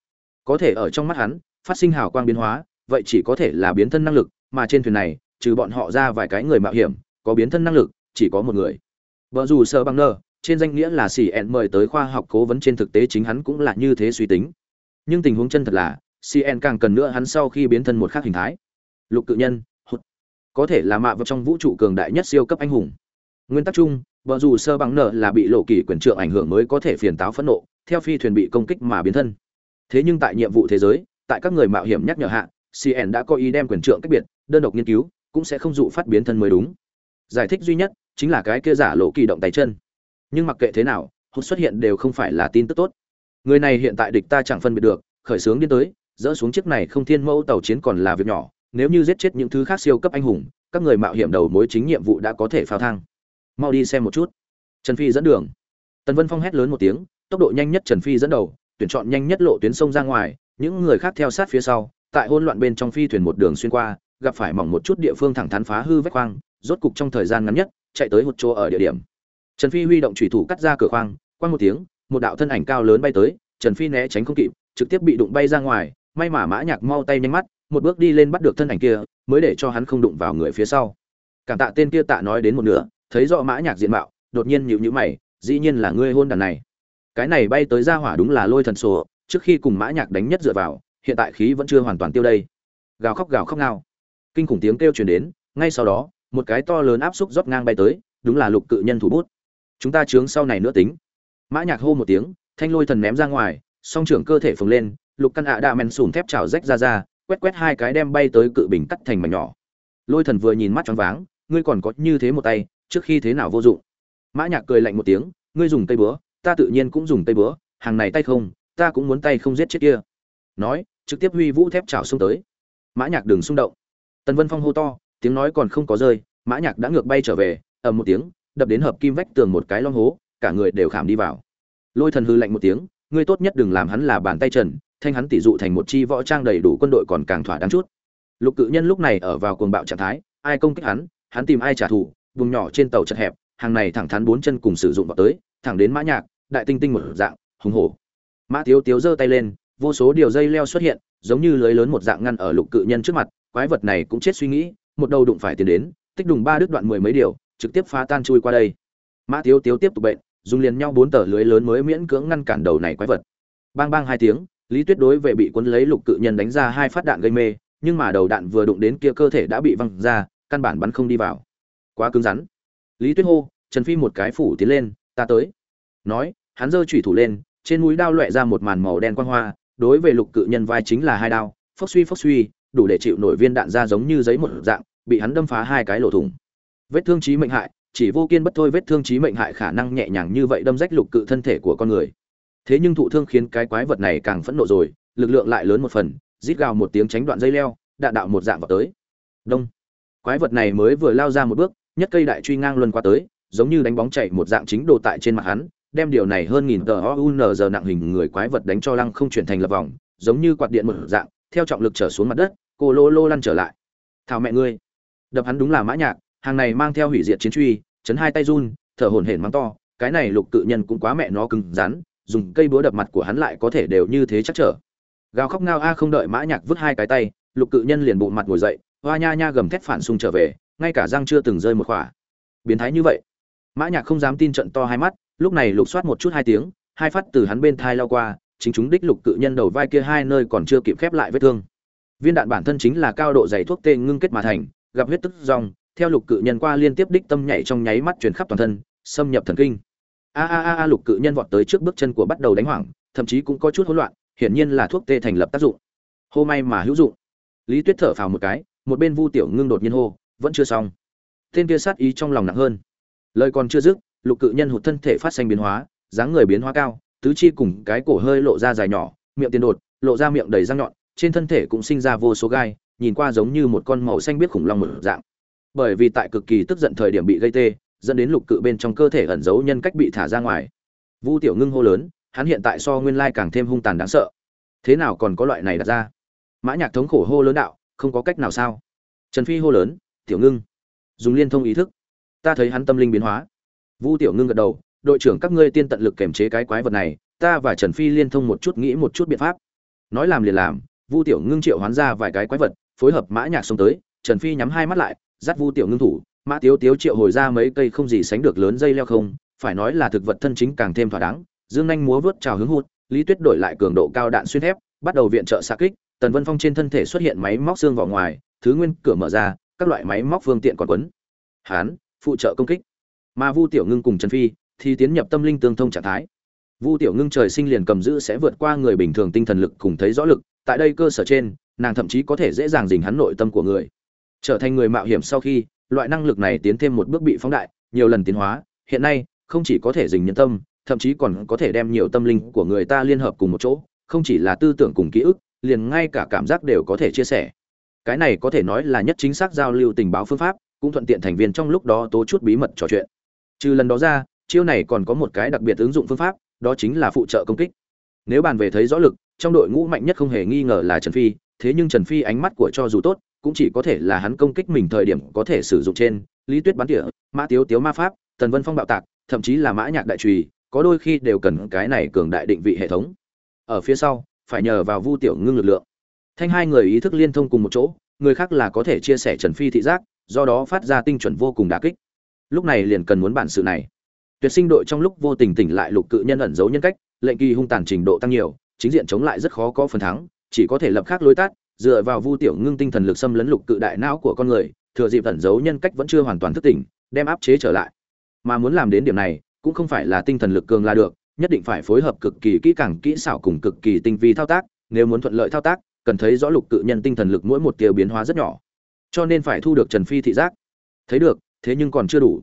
Có thể ở trong mắt hắn, phát sinh hào quang biến hóa, vậy chỉ có thể là biến thân năng lực, mà trên thuyền này, trừ bọn họ ra vài cái người mạo hiểm, có biến thân năng lực, chỉ có một người vợ dù sơ băng nở trên danh nghĩa là xì ẹn mời tới khoa học cố vấn trên thực tế chính hắn cũng là như thế suy tính. Nhưng tình huống chân thật là cn càng cần nữa hắn sau khi biến thân một khác hình thái. Lục cự nhân, hụt. Có thể là mạ vào trong vũ trụ cường đại nhất siêu cấp anh hùng. Nguyên tắc chung vợ dù sơ bằng nợ là bị lộ kỳ quyền trượng ảnh hưởng mới có thể phiền táo phẫn nộ, theo phi thuyền bị công kích mà biến thân. Thế nhưng tại nhiệm vụ thế giới, tại các người mạo hiểm nhắc nhở hạ cn đã có ý đem quyền trượng cách biệt, đơn độc nghiên cứu, cũng sẽ không dụ phát biến thân mới đúng. Giải thích duy nhất chính là cái kia giả lộ kỳ động tay chân. Nhưng mặc kệ thế nào, hụt xuất hiện đều không phải là tin tức tốt. Người này hiện tại địch ta chẳng phân biệt được, khởi xướng điên tới, dỡ xuống chiếc này không thiên mẫu tàu chiến còn là việc nhỏ, nếu như giết chết những thứ khác siêu cấp anh hùng, các người mạo hiểm đầu mối chính nhiệm vụ đã có thể phao thang. Mau đi xem một chút. Trần phi dẫn đường. Tần vân phong hét lớn một tiếng, tốc độ nhanh nhất trần phi dẫn đầu, tuyển chọn nhanh nhất lộ tuyến sông ra ngoài, những người khác theo sát phía sau, tại hỗn loạn bên trong phi thuyền một đường xuyên qua, gặp phải mỏng một chút địa phương thẳng thắn phá hư vách khoang rốt cục trong thời gian ngắn nhất chạy tới một chỗ ở địa điểm. Trần phi huy động chủy thủ cắt ra cửa khoang quang một tiếng, một đạo thân ảnh cao lớn bay tới, trần phi né tránh không kịp, trực tiếp bị đụng bay ra ngoài, may mà mã nhạc mau tay nhanh mắt, một bước đi lên bắt được thân ảnh kia, mới để cho hắn không đụng vào người phía sau. Cảm tạ tên kia tạ nói đến một nửa, thấy rõ mã nhạc diện mạo, đột nhiên nhíu nhíu mày, dĩ nhiên là ngươi hôn đàn này. Cái này bay tới ra hỏa đúng là lôi thần sổ, trước khi cùng mã nhạc đánh nhất dựa vào, hiện tại khí vẫn chưa hoàn toàn tiêu đây. Gào khóc gào khóc nào kinh khủng tiếng kêu truyền đến, ngay sau đó một cái to lớn áp xúc rót ngang bay tới, đúng là lục cự nhân thủ bút. Chúng ta chướng sau này nữa tính. Mã nhạc hô một tiếng, thanh lôi thần ném ra ngoài, song trưởng cơ thể phồng lên, lục căn ạ à đạ men sùn thép chảo rách ra ra, quét quét hai cái đem bay tới cự bình cắt thành mảnh nhỏ. Lôi thần vừa nhìn mắt choáng váng, ngươi còn có như thế một tay, trước khi thế nào vô dụng? Mã nhạc cười lạnh một tiếng, ngươi dùng tay búa, ta tự nhiên cũng dùng tay búa, hàng này tay không, ta cũng muốn tay không giết chết kia. Nói, trực tiếp huy vũ thép chảo xông tới. Mã nhạc đừng xung động. Tần vân phong hô to tiếng nói còn không có rơi, mã nhạc đã ngược bay trở về, ầm một tiếng, đập đến hợp kim vách tường một cái long hố, cả người đều khảm đi vào. Lôi thần hư lạnh một tiếng, ngươi tốt nhất đừng làm hắn là bàn tay trần, thanh hắn tỷ dụ thành một chi võ trang đầy đủ quân đội còn càng thỏa đáng chút. Lục cự nhân lúc này ở vào cuồng bạo trạng thái, ai công kích hắn hắn tìm ai trả thù, vùng nhỏ trên tàu chật hẹp, hàng này thẳng thắn bốn chân cùng sử dụng vào tới, thẳng đến mã nhạc, đại tinh tinh một dạng, hùng hổ. Mã thiếu tiếu giơ tay lên, vô số điều dây leo xuất hiện, giống như lưới lớn một dạng ngăn ở lục cự nhân trước mặt, quái vật này cũng chết suy nghĩ một đầu đụng phải tiến đến, tích đùng ba đứt đoạn mười mấy điều, trực tiếp phá tan chui qua đây. Mã tiếu tiếu tiếp tục bệnh, dùng liền nhau bốn tờ lưới lớn mới miễn cưỡng ngăn cản đầu này quái vật. Bang bang hai tiếng, lý tuyết đối về bị cuốn lấy lục cự nhân đánh ra hai phát đạn gây mê, nhưng mà đầu đạn vừa đụng đến kia cơ thể đã bị văng ra, căn bản bắn không đi vào. Quá cứng rắn. Lý tuyết hô, trần phi một cái phủ tiến lên, ta tới. Nói, hắn giơ chủy thủ lên, trên mũi đao loẹ ra một màn màu đen quang hoa, đối về lục cự nhân vai chính là hai đao, phốc suy phốc suy đủ để chịu nổi viên đạn ra giống như giấy một dạng, bị hắn đâm phá hai cái lỗ thủng. Vết thương chí mệnh hại, chỉ vô kiên bất thôi vết thương chí mệnh hại khả năng nhẹ nhàng như vậy đâm rách lục cự thân thể của con người. Thế nhưng thụ thương khiến cái quái vật này càng phẫn nộ rồi, lực lượng lại lớn một phần, rít gào một tiếng tránh đoạn dây leo, đạn đạo một dạng vào tới. Đông. Quái vật này mới vừa lao ra một bước, nhất cây đại truy ngang luân qua tới, giống như đánh bóng chạy một dạng chính đồ tại trên mặt hắn, đem điều này hơn nghìn tờ giờ nặng hình người quái vật đánh cho lăng không chuyển thành lập vòng, giống như quạt điện một dạng theo trọng lực trở xuống mặt đất, cô lô lô lăn trở lại. Thảo mẹ ngươi. Đập hắn đúng là mã nhạc, hàng này mang theo hủy diệt chiến truy, chấn hai tay run, thở hổn hển mắng to, cái này lục cự nhân cũng quá mẹ nó cứng rắn, dùng cây búa đập mặt của hắn lại có thể đều như thế chắc trở. Gào khóc ngao a không đợi mã nhạc vứt hai cái tay, lục cự nhân liền bụng mặt ngồi dậy, hoa nha nha gầm thét phản xung trở về, ngay cả răng chưa từng rơi một khỏa. Biến thái như vậy. Mã nhạc không dám tin trận to hai mắt, lúc này lục soát một chút hai tiếng, hai phát từ hắn bên thai lao qua chính chúng đích lục cự nhân đầu vai kia hai nơi còn chưa kịp khép lại vết thương. Viên đạn bản thân chính là cao độ dày thuốc tê ngưng kết mà thành gặp huyết tức dòng, theo lục cự nhân qua liên tiếp đích tâm nhảy trong nháy mắt truyền khắp toàn thân xâm nhập thần kinh. A a a lục cự nhân vọt tới trước bước chân của bắt đầu đánh hoảng thậm chí cũng có chút hỗn loạn hiển nhiên là thuốc tê thành lập tác dụng. Hô may mà hữu dụng. Lý tuyết thở phào một cái một bên vu tiểu ngưng đột nhiên hô vẫn chưa xong. Tên kia sát ý trong lòng nặng hơn. Lời còn chưa dứt lục cự nhân hụt thân thể phát sinh biến hóa dáng người biến hóa cao tứ chi cùng cái cổ hơi lộ ra dài nhỏ, miệng tiền đột, lộ ra miệng đầy răng nhọn, trên thân thể cũng sinh ra vô số gai, nhìn qua giống như một con màu xanh biết khủng long mở dạng. Bởi vì tại cực kỳ tức giận thời điểm bị gây tê, dẫn đến lục cự bên trong cơ thể ẩn giấu nhân cách bị thả ra ngoài. Vu tiểu ngưng hô lớn, hắn hiện tại so nguyên lai càng thêm hung tàn đáng sợ. Thế nào còn có loại này đặt ra? Mã nhạc thống khổ hô lớn đạo, không có cách nào sao? Trần phi hô lớn, tiểu ngưng, dùng liên thông ý thức. Ta thấy hắn tâm linh biến hóa. Vu tiểu ngưng gật đầu đội trưởng các ngươi tiên tận lực kiểm chế cái quái vật này, ta và trần phi liên thông một chút nghĩ một chút biện pháp. Nói làm liền làm, vu tiểu ngưng triệu hoán ra vài cái quái vật, phối hợp mã nhạc xông tới, trần phi nhắm hai mắt lại, dắt vu tiểu ngưng thủ, mã tiếu tiếu triệu hồi ra mấy cây không gì sánh được lớn dây leo không, phải nói là thực vật thân chính càng thêm thỏa đáng. Dương anh múa vớt trào hướng hụt, lý tuyết đổi lại cường độ cao đạn xuyên thép, bắt đầu viện trợ xạ kích, tần vân phong trên thân thể xuất hiện máy móc xương vào ngoài, thứ nguyên cửa mở ra, các loại máy móc phương tiện còn quấn. Hán, phụ trợ công kích. Mà vu tiểu ngưng cùng trần phi thì tiến nhập tâm linh tương thông trạng thái. Vu tiểu ngưng trời sinh liền cầm giữ sẽ vượt qua người bình thường tinh thần lực cùng thấy rõ lực, tại đây cơ sở trên, nàng thậm chí có thể dễ dàng dình hắn nội tâm của người. Trở thành người mạo hiểm sau khi, loại năng lực này tiến thêm một bước bị phóng đại, nhiều lần tiến hóa, hiện nay, không chỉ có thể dình nhân tâm, thậm chí còn có thể đem nhiều tâm linh của người ta liên hợp cùng một chỗ, không chỉ là tư tưởng cùng ký ức, liền ngay cả cảm giác đều có thể chia sẻ. Cái này có thể nói là nhất chính xác giao lưu tình báo phương pháp, cũng thuận tiện thành viên trong lúc đó tố chút bí mật trò chuyện. Trừ lần đó ra chiêu này còn có một cái đặc biệt ứng dụng phương pháp, đó chính là phụ trợ công kích. Nếu bàn về thấy rõ lực, trong đội ngũ mạnh nhất không hề nghi ngờ là trần phi, thế nhưng trần phi ánh mắt của cho dù tốt, cũng chỉ có thể là hắn công kích mình thời điểm có thể sử dụng trên, lý tuyết bắn tỉa, mã tiếu tiếu ma pháp, tần vân phong bạo tạc, thậm chí là mã nhạc đại trùy, có đôi khi đều cần cái này cường đại định vị hệ thống. Ở phía sau, phải nhờ vào vu tiểu ngưng lực lượng. Thanh hai người ý thức liên thông cùng một chỗ, người khác là có thể chia sẻ trần phi thị giác, do đó phát ra tinh chuẩn vô cùng đả kích. Lúc này liền cần muốn bản sự này tuyệt sinh đội trong lúc vô tình tỉnh lại lục cự nhân ẩn giấu nhân cách lệnh kỳ hung tàn trình độ tăng nhiều chính diện chống lại rất khó có phần thắng chỉ có thể lập khác lối tát, dựa vào vu tiểu ngưng tinh thần lực xâm lấn lục cự đại não của con người thừa dịp ẩn giấu nhân cách vẫn chưa hoàn toàn thức tỉnh đem áp chế trở lại. Mà muốn làm đến điểm này cũng không phải là tinh thần lực cường là được nhất định phải phối hợp cực kỳ kỹ càng kỹ xảo cùng cực kỳ tinh vi thao tác nếu muốn thuận lợi thao tác cần thấy rõ lục cự nhân tinh thần lực mỗi một tiêu biến hóa rất nhỏ. Cho nên phải thu được trần phi thị giác. Thấy được thế nhưng còn chưa đủ.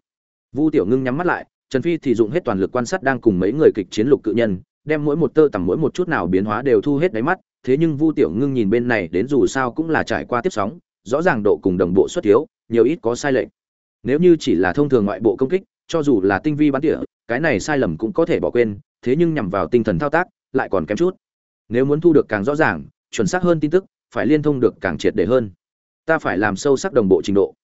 Vu tiểu ngưng nhắm mắt lại trần phi thì dùng hết toàn lực quan sát đang cùng mấy người kịch chiến lục cự nhân, đem mỗi một tơ tằm mỗi một chút nào biến hóa đều thu hết đáy mắt, thế nhưng vu tiểu ngưng nhìn bên này đến dù sao cũng là trải qua tiếp sóng, rõ ràng độ cùng đồng bộ xuất thiếu nhiều ít có sai lệch. Nếu như chỉ là thông thường ngoại bộ công kích, cho dù là tinh vi bắn tỉa, cái này sai lầm cũng có thể bỏ quên, thế nhưng nhằm vào tinh thần thao tác, lại còn kém chút. Nếu muốn thu được càng rõ ràng, chuẩn xác hơn tin tức, phải liên thông được càng triệt để hơn. Ta phải làm sâu sắc đồng bộ trình độ.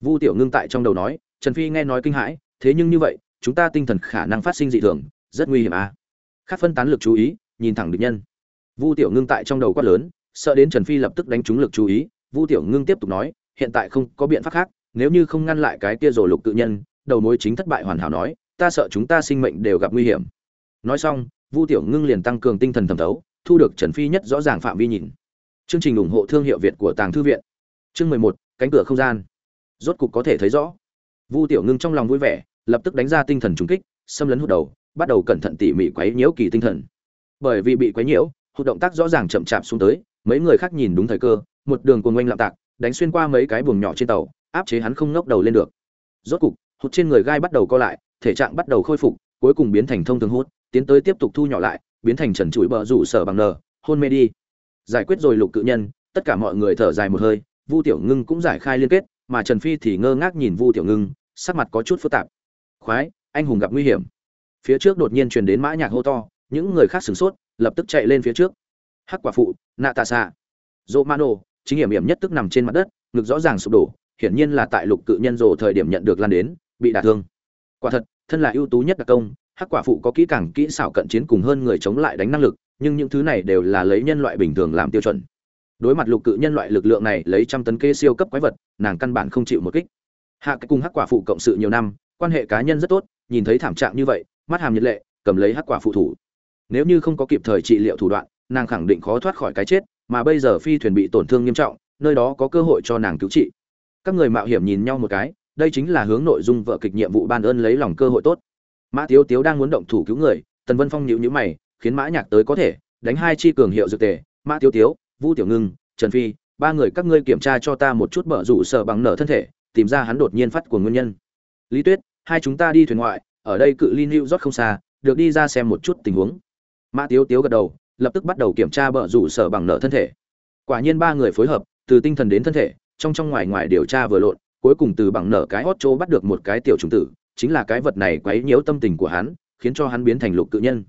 Vu tiểu ngưng tại trong đầu nói, trần phi nghe nói kinh hãi, thế nhưng như vậy chúng ta tinh thần khả năng phát sinh dị thường, rất nguy hiểm à. Khác phân tán lực chú ý, nhìn thẳng địch nhân. Vu tiểu ngưng tại trong đầu quát lớn, sợ đến trần phi lập tức đánh trúng lực chú ý. Vu tiểu ngưng tiếp tục nói, hiện tại không có biện pháp khác, nếu như không ngăn lại cái kia rồi lục tự nhân, đầu mối chính thất bại hoàn hảo nói, ta sợ chúng ta sinh mệnh đều gặp nguy hiểm. Nói xong, vu tiểu ngưng liền tăng cường tinh thần thẩm thấu, thu được trần phi nhất rõ ràng phạm vi nhìn. Chương trình ủng hộ thương hiệu việt của tàng thư viện. Chương mười một, cánh cửa không gian. Rốt cục có thể thấy rõ. Vu tiểu ngưng trong lòng vui vẻ lập tức đánh ra tinh thần trùng kích, xâm lấn hút đầu, bắt đầu cẩn thận tỉ mỉ quấy nhiễu kỳ tinh thần. Bởi vì bị quấy nhiễu hụt động tác rõ ràng chậm chạp xuống tới, mấy người khác nhìn đúng thời cơ, một đường cuồng oanh lạm tạc, đánh xuyên qua mấy cái buồng nhỏ trên tàu, áp chế hắn không ngóc đầu lên được. Rốt cục hụt trên người gai bắt đầu co lại, thể trạng bắt đầu khôi phục, cuối cùng biến thành thông thường hút, tiến tới tiếp tục thu nhỏ lại, biến thành trần trụi bờ rủ sở bằng nờ, hôn mê đi. Giải quyết rồi lục cự nhân, tất cả mọi người thở dài một hơi, vu tiểu ngưng cũng giải khai liên kết, mà trần phi thì ngơ ngác nhìn vu tiểu ngưng, sắc mặt có chút phức tạp khoái anh hùng gặp nguy hiểm. Phía trước đột nhiên truyền đến mã nhạc hô to, những người khác sửng sốt, lập tức chạy lên phía trước. Hắc quả phụ nạ tạ xạ dỗ mano chính hiểm hiểm nhất tức nằm trên mặt đất, ngực rõ ràng sụp đổ, hiển nhiên là tại lục cự nhân rồ thời điểm nhận được lan đến, bị đả thương. Quả thật, thân là ưu tú nhất đặc công, hắc quả phụ có kỹ càng kỹ xảo cận chiến cùng hơn người chống lại đánh năng lực, nhưng những thứ này đều là lấy nhân loại bình thường làm tiêu chuẩn. Đối mặt lục cự nhân loại lực lượng này lấy trăm tấn kê siêu cấp quái vật, nàng căn bản không chịu một kích. Hạ cái cùng hắc quả phụ cộng sự nhiều năm quan hệ cá nhân rất tốt, nhìn thấy thảm trạng như vậy, mắt hàm nhiệt lệ, cầm lấy hắc quả phụ thủ. Nếu như không có kịp thời trị liệu thủ đoạn, nàng khẳng định khó thoát khỏi cái chết, mà bây giờ phi thuyền bị tổn thương nghiêm trọng, nơi đó có cơ hội cho nàng cứu trị. Các người mạo hiểm nhìn nhau một cái, đây chính là hướng nội dung vợ kịch nhiệm vụ ban ơn lấy lòng cơ hội tốt. Mã tiếu tiếu đang muốn động thủ cứu người, tần vân phong nhịu nhữ mày, khiến mã nhạc tới có thể, đánh hai chi cường hiệu dược tề, mã tiếu tiếu, vu tiểu ngưng, trần phi, ba người các ngươi kiểm tra cho ta một chút bở rủ sợ bằng nở thân thể, tìm ra hắn đột nhiên phát của nguyên nhân. Lý tuyết hai chúng ta đi thuyền ngoại, ở đây cự ly new rót không xa, được đi ra xem một chút tình huống. Mã tiếu tiếu gật đầu, lập tức bắt đầu kiểm tra bờ rủ sở bằng nợ thân thể. Quả nhiên ba người phối hợp, từ tinh thần đến thân thể, trong trong ngoài ngoài điều tra vừa lộn, cuối cùng từ bằng nợ cái hót chỗ bắt được một cái tiểu trùng tử, chính là cái vật này quấy nhiễu tâm tình của hắn, khiến cho hắn biến thành lục cự nhân.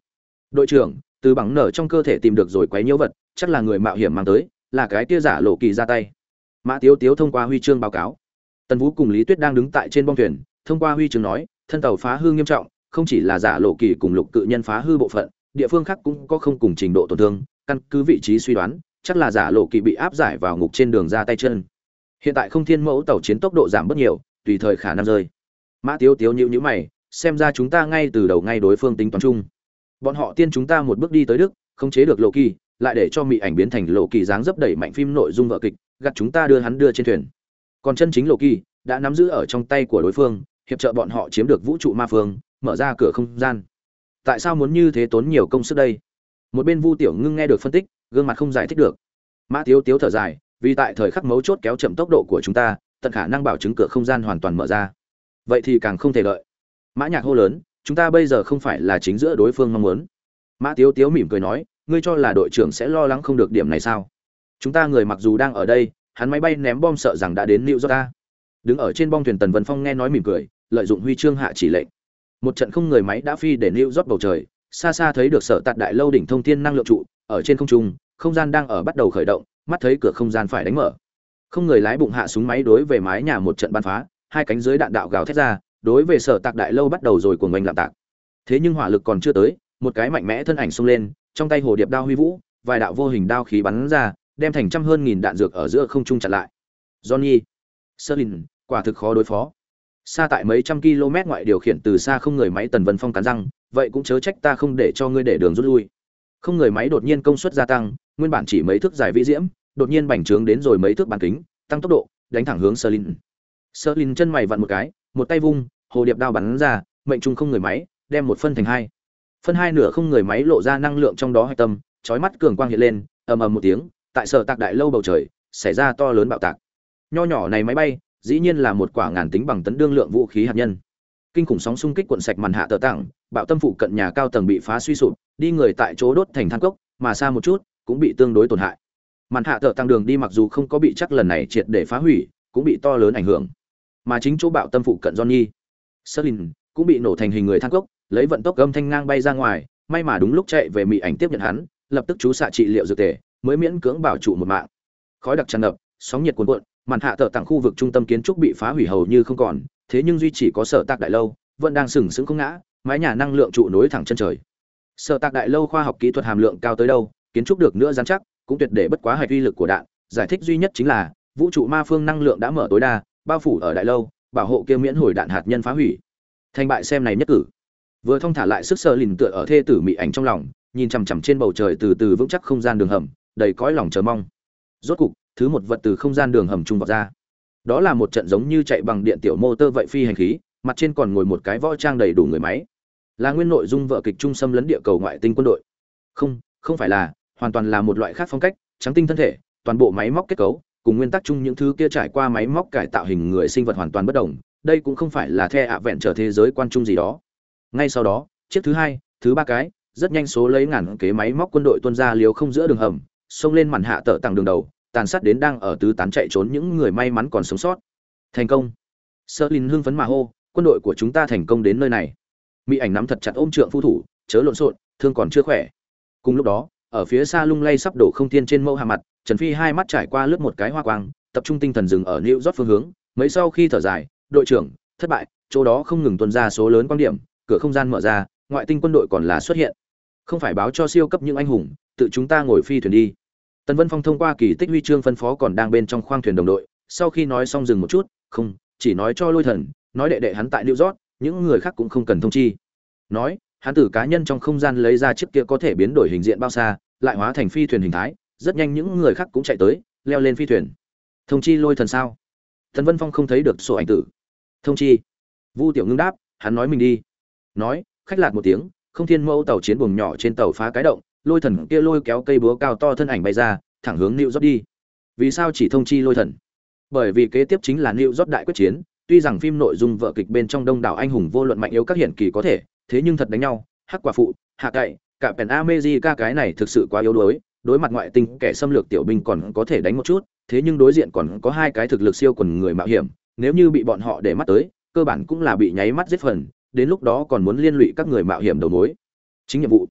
Đội trưởng, từ bằng nở trong cơ thể tìm được rồi quấy nhiễu vật, chắc là người mạo hiểm mang tới, là cái tia giả lộ kỳ ra tay. Mã tiếu tiếu thông qua huy chương báo cáo. Tần vũ cùng lý tuyết đang đứng tại trên bong thuyền thông qua huy chương nói, thân tàu phá hư nghiêm trọng, không chỉ là giả lộ kỳ cùng lục cự nhân phá hư bộ phận, địa phương khác cũng có không cùng trình độ tổn thương, căn cứ vị trí suy đoán, chắc là giả lộ kỳ bị áp giải vào ngục trên đường ra tay chân. Hiện tại không thiên mẫu tàu chiến tốc độ giảm bớt nhiều, tùy thời khả năng rơi. Mã tiếu tiếu nhữ nhữ mày, xem ra chúng ta ngay từ đầu ngay đối phương tính toán chung. Bọn họ tiên chúng ta một bước đi tới đức, không chế được lộ kỳ, lại để cho mỹ ảnh biến thành lộ kỳ dáng dấp đẩy mạnh phim nội dung vợ kịch gặt chúng ta đưa hắn đưa trên thuyền. Còn chân chính lộ kỳ, đã nắm giữ ở trong tay của đối phương hiệp trợ bọn họ chiếm được vũ trụ ma phương mở ra cửa không gian. Tại sao muốn như thế tốn nhiều công sức đây? Một bên vu tiểu ngưng nghe được phân tích gương mặt không giải thích được. Mã tiếu tiếu thở dài vì tại thời khắc mấu chốt kéo chậm tốc độ của chúng ta tận khả năng bảo chứng cửa không gian hoàn toàn mở ra. Vậy thì càng không thể lợi mã nhạc hô lớn chúng ta bây giờ không phải là chính giữa đối phương mong muốn. Mã tiếu tiếu mỉm cười nói ngươi cho là đội trưởng sẽ lo lắng không được điểm này sao? Chúng ta người mặc dù đang ở đây hắn máy bay ném bom sợ rằng đã đến New York ta. Đứng ở trên bong thuyền Tần Vân Phong nghe nói mỉm cười, lợi dụng huy chương hạ chỉ lệnh. Một trận không người máy đã phi để lưu rót bầu trời, xa xa thấy được sở tạt đại lâu đỉnh thông thiên năng lượng trụ, ở trên không trung, không gian đang ở bắt đầu khởi động, mắt thấy cửa không gian phải đánh mở. Không người lái bụng hạ súng máy đối về mái nhà một trận bắn phá, hai cánh dưới đạn đạo gào thét ra, đối về sở tạc đại lâu bắt đầu rồi cuồng oanh lạm tạc. Thế nhưng hỏa lực còn chưa tới, một cái mạnh mẽ thân ảnh xông lên, trong tay hồ điệp đao huy vũ, vài đạo vô hình đao khí bắn ra, đem thành trăm hơn nghìn đạn dược ở giữa không trung chặn lại. Johnny, Serlin, quả thực khó đối phó. Xa tại mấy trăm km ngoại điều khiển từ xa không người máy Tần Vân Phong cắn răng, vậy cũng chớ trách ta không để cho ngươi để đường rút lui. Không người máy đột nhiên công suất gia tăng, nguyên bản chỉ mấy thước dài vĩ diễm, đột nhiên bành trướng đến rồi mấy thước bàn kính, tăng tốc độ, đánh thẳng hướng Serlin. Serlin chân mày vặn một cái, một tay vung, hồ điệp đao bắn ra, mệnh trung không người máy, đem một phân thành hai. Phân hai nửa không người máy lộ ra năng lượng trong đó hạch tâm, chói mắt cường quang hiện lên, ầm ầm một tiếng, tại sở tạc đại lâu bầu trời, xảy ra to lớn bạo tạc. Nho nhỏ này máy bay, dĩ nhiên là một quả ngàn tính bằng tấn đương lượng vũ khí hạt nhân. Kinh khủng sóng xung kích cuộn sạch màn hạ tờ tặng, bạo tâm phụ cận nhà cao tầng bị phá suy sụp, đi người tại chỗ đốt thành than cốc, mà xa một chút cũng bị tương đối tổn hại. Màn hạ tờ tăng đường đi mặc dù không có bị chắc lần này triệt để phá hủy, cũng bị to lớn ảnh hưởng. Mà chính chỗ bạo tâm phụ cận Johnny, Sterling cũng bị nổ thành hình người than cốc, lấy vận tốc gầm thanh ngang bay ra ngoài, may mà đúng lúc chạy về mị ảnh tiếp nhận hắn, lập tức chú xạ trị liệu dược tề, mới miễn cưỡng bảo trụ một mạng. Khói đặc tràn ngập, sóng nhiệt cuồn cuộn, màn hạ thợ tặng khu vực trung tâm kiến trúc bị phá hủy hầu như không còn, thế nhưng duy chỉ có sở tạc đại lâu, vẫn đang sừng sững không ngã, mái nhà năng lượng trụ nối thẳng chân trời. Sở tạc đại lâu khoa học kỹ thuật hàm lượng cao tới đâu, kiến trúc được nữa dán chắc, cũng tuyệt để bất quá hạch uy lực của đạn, giải thích duy nhất chính là vũ trụ ma phương năng lượng đã mở tối đa, bao phủ ở đại lâu, bảo hộ kia miễn hồi đạn hạt nhân phá hủy. Thành bại xem này nhất cử vừa thông thả lại sức sơ lìn tựa ở thê tử mị ảnh trong lòng nhìn chằm chằm trên bầu trời từ từ vững chắc không gian đường hầm đầy cõi lòng chờ mong rốt cục thứ một vật từ không gian đường hầm trung vọt ra. Đó là một trận giống như chạy bằng điện tiểu mô tơ vậy phi hành khí, mặt trên còn ngồi một cái võ trang đầy đủ người máy. Là nguyên nội dung vợ kịch trung xâm lấn địa cầu ngoại tinh quân đội. Không không phải là, hoàn toàn là một loại khác phong cách, trắng tinh thân thể, toàn bộ máy móc kết cấu, cùng nguyên tắc chung những thứ kia trải qua máy móc cải tạo hình người sinh vật hoàn toàn bất đồng, đây cũng không phải là the ạ vẹn trở thế giới quan trung gì đó. Ngay sau đó, chiếc thứ hai, thứ ba cái, rất nhanh số lấy ngàn kế máy móc quân đội tuân ra liều không giữa đường hầm, xông lên màn hạ tở tặng đường đầu tàn sát đến đang ở tứ tán chạy trốn những người may mắn còn sống sót. Thành công. Sơ linh hưng phấn mà hô, quân đội của chúng ta thành công đến nơi này. Mỹ ảnh nắm thật chặt ôm trượng phu thủ, chớ lộn xộn, thương còn chưa khỏe. Cùng lúc đó, ở phía xa lung lay sắp đổ không tiên trên mẫu hạ mặt, trần phi hai mắt trải qua lướt một cái hoa quang, tập trung tinh thần dừng ở new rót phương hướng. Mấy sau khi thở dài, đội trưởng, thất bại, chỗ đó không ngừng tuân ra số lớn quan điểm, cửa không gian mở ra, ngoại tinh quân đội còn là xuất hiện. Không phải báo cho siêu cấp những anh hùng, tự chúng ta ngồi phi thuyền đi tần vân phong thông qua kỳ tích huy chương phân phó còn đang bên trong khoang thuyền đồng đội, sau khi nói xong dừng một chút, không, chỉ nói cho lôi thần, nói đệ đệ hắn tại new york, những người khác cũng không cần thông chi. Nói, hắn từ cá nhân trong không gian lấy ra chiếc kia có thể biến đổi hình diện bao xa, lại hóa thành phi thuyền hình thái, rất nhanh những người khác cũng chạy tới, leo lên phi thuyền. Thông chi lôi thần sao? Thần vân phong không thấy được sổ ảnh tử. Thông chi. Vu tiểu ngưng đáp, hắn nói mình đi. Nói, khách lạc một tiếng, không thiên mẫu tàu chiến buồng nhỏ trên tàu phá cái động lôi thần kia lôi kéo cây búa cao to thân ảnh bay ra, thẳng hướng new york đi. Vì sao chỉ thông chi lôi thần? Bởi vì kế tiếp chính là new york đại quyết chiến, tuy rằng phim nội dung vợ kịch bên trong đông đảo anh hùng vô luận mạnh yếu các hiển kỳ có thể, thế nhưng thật đánh nhau, hắc quả phụ, hạ cậy, cả pèn ca cái này thực sự quá yếu đuối, đối mặt ngoại tinh kẻ xâm lược tiểu binh còn có thể đánh một chút, thế nhưng đối diện còn có hai cái thực lực siêu quần người mạo hiểm, nếu như bị bọn họ để mắt tới, cơ bản cũng là bị nháy mắt giết phần, đến lúc đó còn muốn liên lụy các người mạo hiểm đầu mối. Chính nhiệm vụ.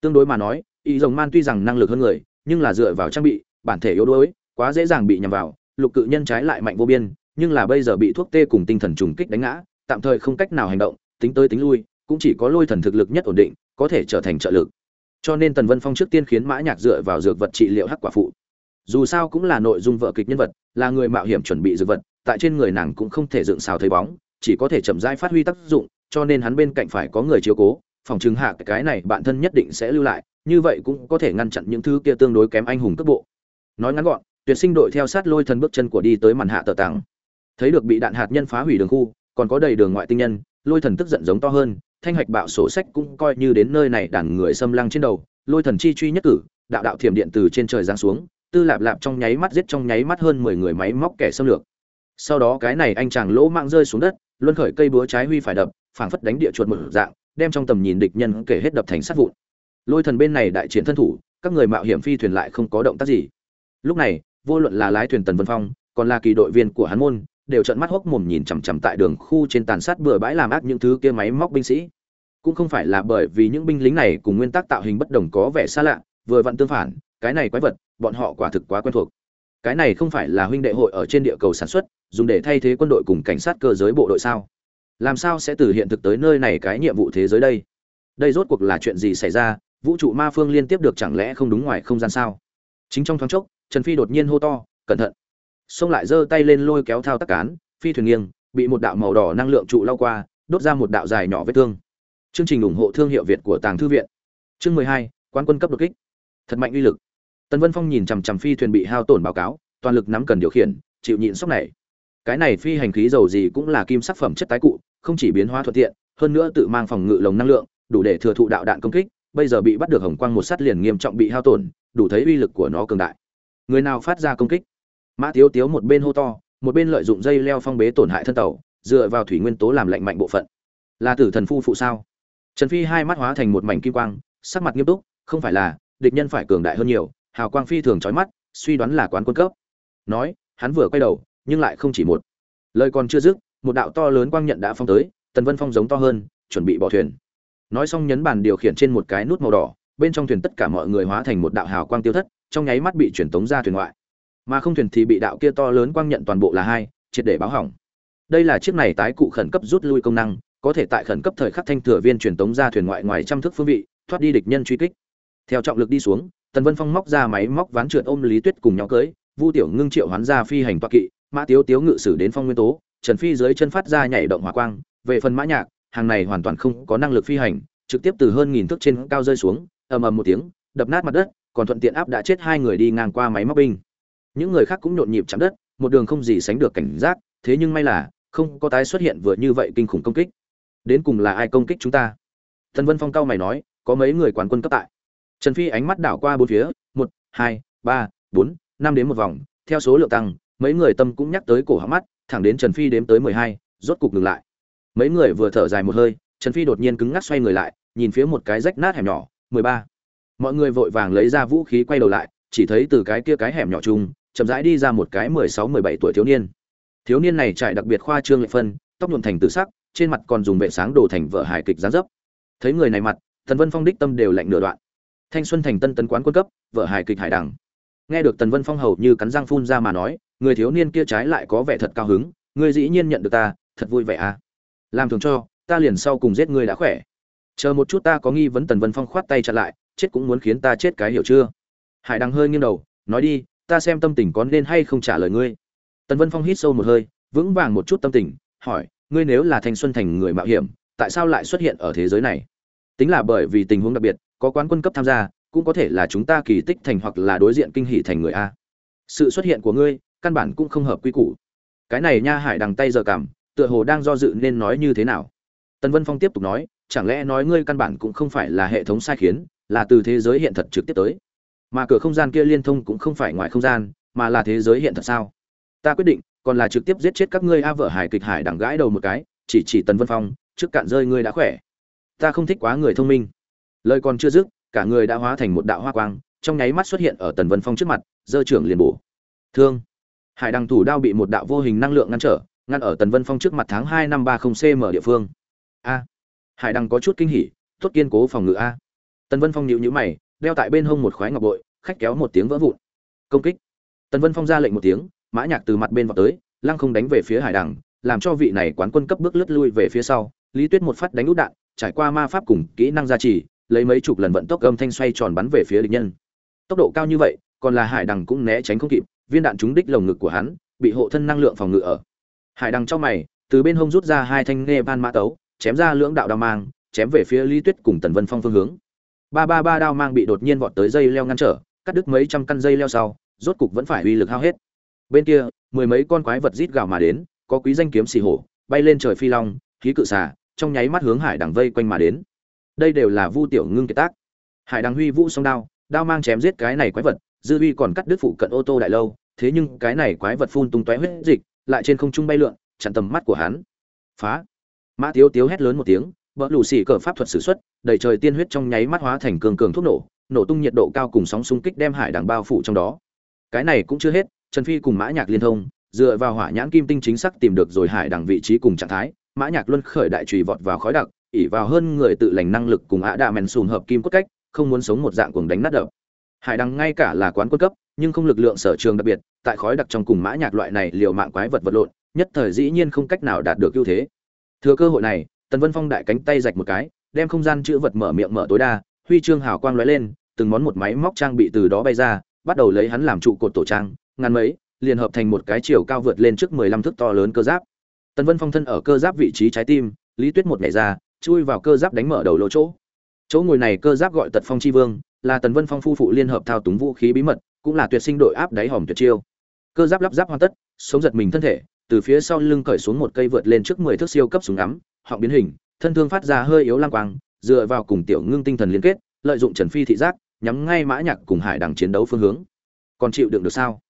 Tương đối mà nói y rồng man tuy rằng năng lực hơn người, nhưng là dựa vào trang bị, bản thể yếu đuối, quá dễ dàng bị nhầm vào, lục cự nhân trái lại mạnh vô biên, nhưng là bây giờ bị thuốc tê cùng tinh thần trùng kích đánh ngã, tạm thời không cách nào hành động, tính tới tính lui, cũng chỉ có lôi thần thực lực nhất ổn định, có thể trở thành trợ lực. Cho nên tần vân phong trước tiên khiến mã nhạc dựa vào dược vật trị liệu hắc quả phụ. Dù sao cũng là nội dung vợ kịch nhân vật, là người mạo hiểm chuẩn bị dược vật, tại trên người nàng cũng không thể dựng xào thấy bóng, chỉ có thể chậm rãi phát huy tác dụng, cho nên hắn bên cạnh phải có người chiếu cố phòng chứng hạ cái này bạn thân nhất định sẽ lưu lại, như vậy cũng có thể ngăn chặn những thứ kia tương đối kém anh hùng cấp bộ. Nói ngắn gọn, tuyệt sinh đội theo sát lôi thần bước chân của đi tới màn hạ tờ tàng. Thấy được bị đạn hạt nhân phá hủy đường khu, còn có đầy đường ngoại tinh nhân, lôi thần tức giận giống to hơn, thanh hạch bạo sổ sách cũng coi như đến nơi này đàn người xâm lăng trên đầu, lôi thần chi truy nhất cử, đạo đạo thiểm điện từ trên trời giáng xuống, tư lạp lạp trong nháy mắt giết trong nháy mắt hơn mười người máy móc kẻ xâm lược. Sau đó cái này anh chàng lỗ mạng rơi xuống đất, luân khởi cây búa trái huy phải đập, phảng phất đánh địa chuột một dạng đem trong tầm nhìn địch nhân kể hết đập thành sát vụn. Lôi thần bên này đại chiến thân thủ, các người mạo hiểm phi thuyền lại không có động tác gì. Lúc này, vô luận là lái thuyền tần vân phong, còn là kỳ đội viên của hắn môn, đều trợn mắt hốc mồm nhìn chằm chằm tại đường khu trên tàn sát bừa bãi làm ác những thứ kia máy móc binh sĩ. Cũng không phải là bởi vì những binh lính này cùng nguyên tắc tạo hình bất đồng có vẻ xa lạ, vừa vặn tương phản, cái này quái vật, bọn họ quả thực quá quen thuộc. Cái này không phải là huynh đệ hội ở trên địa cầu sản xuất, dùng để thay thế quân đội cùng cảnh sát cơ giới bộ đội sao? Làm sao sẽ từ hiện thực tới nơi này cái nhiệm vụ thế giới đây? Đây rốt cuộc là chuyện gì xảy ra? Vũ trụ ma phương liên tiếp được chẳng lẽ không đúng ngoài không gian sao? Chính trong thoáng chốc, trần phi đột nhiên hô to, cẩn thận! Xông lại giơ tay lên lôi kéo thao tác cán, phi thuyền nghiêng, bị một đạo màu đỏ năng lượng trụ lao qua, đốt ra một đạo dài nhỏ vết thương. Chương trình ủng hộ thương hiệu việt của tàng thư viện. Chương mười hai quan quân cấp đột kích. Thật mạnh uy lực. Tần vân phong nhìn chằm chằm phi thuyền bị hao tổn báo cáo, toàn lực nắm cần điều khiển, chịu nhịn sốc này. Cái này phi hành khí dầu gì cũng là kim sắc phẩm chất tái cụ không chỉ biến hóa thuận tiện, hơn nữa tự mang phòng ngự lồng năng lượng, đủ để thừa thụ đạo đạn công kích, bây giờ bị bắt được hồng quang một sát liền nghiêm trọng bị hao tổn, đủ thấy uy lực của nó cường đại. Người nào phát ra công kích? Mã tiếu tiếu một bên hô to, một bên lợi dụng dây leo phong bế tổn hại thân tàu, dựa vào thủy nguyên tố làm lạnh mạnh bộ phận. Là tử thần phu phụ sao? Trần phi hai mắt hóa thành một mảnh kim quang, sắc mặt nghiêm túc, không phải là, địch nhân phải cường đại hơn nhiều, hào quang phi thường chói mắt, suy đoán là quán quân cấp. Nói, hắn vừa quay đầu, nhưng lại không chỉ một. Lời còn chưa dứt một đạo to lớn quang nhận đã phong tới, tần vân phong giống to hơn, chuẩn bị bỏ thuyền. Nói xong nhấn bàn điều khiển trên một cái nút màu đỏ, bên trong thuyền tất cả mọi người hóa thành một đạo hào quang tiêu thất, trong nháy mắt bị chuyển tống ra thuyền ngoại. Mà không thuyền thì bị đạo kia to lớn quang nhận toàn bộ là hai, triệt để báo hỏng. Đây là chiếc này tái cụ khẩn cấp rút lui công năng, có thể tại khẩn cấp thời khắc thanh thừa viên truyền tống ra thuyền ngoại ngoài trăm thước phương vị, thoát đi địch nhân truy kích. Theo trọng lực đi xuống, tần vân phong móc ra máy móc ván trượt ôm lý tuyết cùng nhau cưới vu tiểu ngưng triệu hoán ra phi hành toa kỵ, mã tiếu tiếu ngự sử đến phong nguyên tố trần phi dưới chân phát ra nhảy động hỏa quang, về phần mã nhạc, hàng này hoàn toàn không có năng lực phi hành, trực tiếp từ hơn nghìn thước trên cao rơi xuống, ầm ầm một tiếng, đập nát mặt đất, còn thuận tiện áp đã chết hai người đi ngang qua máy móc binh. Những người khác cũng nhộn nhịp chạm đất, một đường không gì sánh được cảnh giác, thế nhưng may là, không có tái xuất hiện vừa như vậy kinh khủng công kích. Đến cùng là ai công kích chúng ta? Thần vân phong cao mày nói, có mấy người quán quân cấp tại. Trần phi ánh mắt đảo qua bốn phía, một, hai, ba, bốn, năm đến một vòng, theo số lượng tăng, mấy người tâm cũng nhắc tới cổ họng mắt thẳng đến trần phi đếm tới mười hai, rốt cục ngừng lại. Mấy người vừa thở dài một hơi, trần phi đột nhiên cứng ngắc xoay người lại, nhìn phía một cái rách nát hẻm nhỏ, mười ba. Mọi người vội vàng lấy ra vũ khí quay đầu lại, chỉ thấy từ cái kia cái hẻm nhỏ chung, chậm rãi đi ra một cái mười sáu, mười bảy tuổi thiếu niên. Thiếu niên này trải đặc biệt khoa trương lệ phân, tóc nhuộm thành tử sắc, trên mặt còn dùng vệ sáng đồ thành vợ hài kịch dáng dấp. Thấy người này mặt thần vân phong đích tâm đều lạnh nửa đoạn. Thanh xuân thành tân tấn quán quân cấp vợ hài kịch hải đẳng. Nghe được tần vân phong hầu như cắn răng phun ra mà nói người thiếu niên kia trái lại có vẻ thật cao hứng, ngươi dĩ nhiên nhận được ta, thật vui vẻ à. Làm thường cho, ta liền sau cùng giết ngươi đã khỏe. Chờ một chút ta có nghi vấn tần vân phong khoát tay chặt lại, chết cũng muốn khiến ta chết cái hiểu chưa? Hải đăng hơi nghiêng đầu, nói đi, ta xem tâm tình có nên hay không trả lời ngươi. Tần vân phong hít sâu một hơi, vững vàng một chút tâm tình, hỏi, ngươi nếu là thanh xuân thành người mạo hiểm, tại sao lại xuất hiện ở thế giới này? Tính là bởi vì tình huống đặc biệt, có quán quân cấp tham gia, cũng có thể là chúng ta kỳ tích thành hoặc là đối diện kinh hỷ thành người a. Sự xuất hiện của ngươi căn bản cũng không hợp quy củ. Cái này nha hải đằng tay giờ cảm, tựa hồ đang do dự nên nói như thế nào. Tần vân phong tiếp tục nói, chẳng lẽ nói ngươi căn bản cũng không phải là hệ thống sai khiến, là từ thế giới hiện thật trực tiếp tới? Mà cửa không gian kia liên thông cũng không phải ngoài không gian, mà là thế giới hiện thật sao? Ta quyết định, còn là trực tiếp giết chết các ngươi a vợ hải kịch hải đằng gãi đầu một cái, chỉ chỉ tần vân phong, trước cạn rơi ngươi đã khỏe. Ta không thích quá người thông minh. Lời còn chưa dứt, cả người đã hóa thành một đạo hoa quang, trong nháy mắt xuất hiện ở tần vân phong trước mặt, dơ trưởng liền bổ. Thương hải đằng thủ đao bị một đạo vô hình năng lượng ngăn trở, ngăn ở tần vân phong trước mặt tháng hai năm ba không cm địa phương. A. Hải đằng có chút kinh hỉ, tốt kiên cố phòng ngự a. Tần vân phong nhịu nhữ mày, đeo tại bên hông một khoái ngọc bội, khách kéo một tiếng vỡ vụn. Công kích. Tần vân phong ra lệnh một tiếng, mã nhạc từ mặt bên vào tới, lăng không đánh về phía hải đằng làm cho vị này quán quân cấp bước lướt lui về phía sau, lý tuyết một phát đánh út đạn, trải qua ma pháp cùng kỹ năng gia trì, lấy mấy chục lần vận tốc âm thanh xoay tròn bắn về phía địch nhân. Tốc độ cao như vậy, còn là hải đằng cũng né tránh không kịp viên đạn trúng đích lồng ngực của hắn, bị hộ thân năng lượng phòng ngự ở. Hải Đăng trong mày, từ bên hông rút ra hai thanh nghe ban mã tấu, chém ra lưỡng đạo đao mang, chém về phía lý tuyết cùng tần vân phong phương hướng. Ba ba ba đao mang bị đột nhiên vọt tới dây leo ngăn trở, cắt đứt mấy trăm căn dây leo sau, rốt cục vẫn phải uy lực hao hết. Bên kia, mười mấy con quái vật rít gào mà đến, có quý danh kiếm xì hổ, bay lên trời phi long, khí cự xà, trong nháy mắt hướng hải đằng vây quanh mà đến. Đây đều là vu tiểu ngưng kiệt tác. Hải đằng huy vũ song đao đao mang chém giết cái này quái vật dư uy còn cắt đứt phụ cận ô tô đại lâu, thế nhưng cái này quái vật phun tung tóe huyết dịch, lại trên không trung bay lượn, chặn tầm mắt của hắn. Phá! Mã tiếu tiếu hét lớn một tiếng vỡ lù xì cờ pháp thuật sử xuất, đầy trời tiên huyết trong nháy mắt hóa thành cường cường thuốc nổ nổ tung nhiệt độ cao cùng sóng xung kích đem hải đảng bao phủ trong đó. Cái này cũng chưa hết, trần phi cùng mã nhạc liên thông, dựa vào hỏa nhãn kim tinh chính xác tìm được rồi hải đảng vị trí cùng trạng thái, mã nhạc luân khởi đại trùy vọt vào khói đặc ỉ vào hơn người tự lành năng lực cùng ạ đạ mèn sùn hợp kim cốt cách, không muốn sống một dạng cuồng đánh nát đập hải đăng ngay cả là quán quân cấp, nhưng không lực lượng sở trường đặc biệt, tại khói đặc trong cùng mã nhạc loại này liều mạng quái vật vật lộn, nhất thời dĩ nhiên không cách nào đạt được ưu thế. Thừa cơ hội này, tần vân phong đại cánh tay rạch một cái, đem không gian chữ vật mở miệng mở tối đa, huy chương hào quang lóe lên, từng món một máy móc trang bị từ đó bay ra, bắt đầu lấy hắn làm trụ cột tổ trang ngăn mấy, liền hợp thành một cái chiều cao vượt lên trước mười lăm thước to lớn cơ giáp. Tần vân phong thân ở cơ giáp vị trí trái tim, lý tuyết một nhảy ra, chui vào cơ giáp đánh mở đầu lỗ chỗ. Chỗ ngồi này cơ giáp gọi tật phong chi vương là tần vân phong phu phụ liên hợp thao túng vũ khí bí mật, cũng là tuyệt sinh đội áp đáy hòm tuyệt chiêu. Cơ giáp lắp ráp hoàn tất, sống giật mình thân thể, từ phía sau lưng cởi xuống một cây vượt lên trước mười thước siêu cấp súng ngắm, họng biến hình, thân thương phát ra hơi yếu lang quang, dựa vào cùng tiểu ngưng tinh thần liên kết, lợi dụng trần phi thị giác, nhắm ngay mã nhạc cùng hải đằng chiến đấu phương hướng. Còn chịu đựng được sao?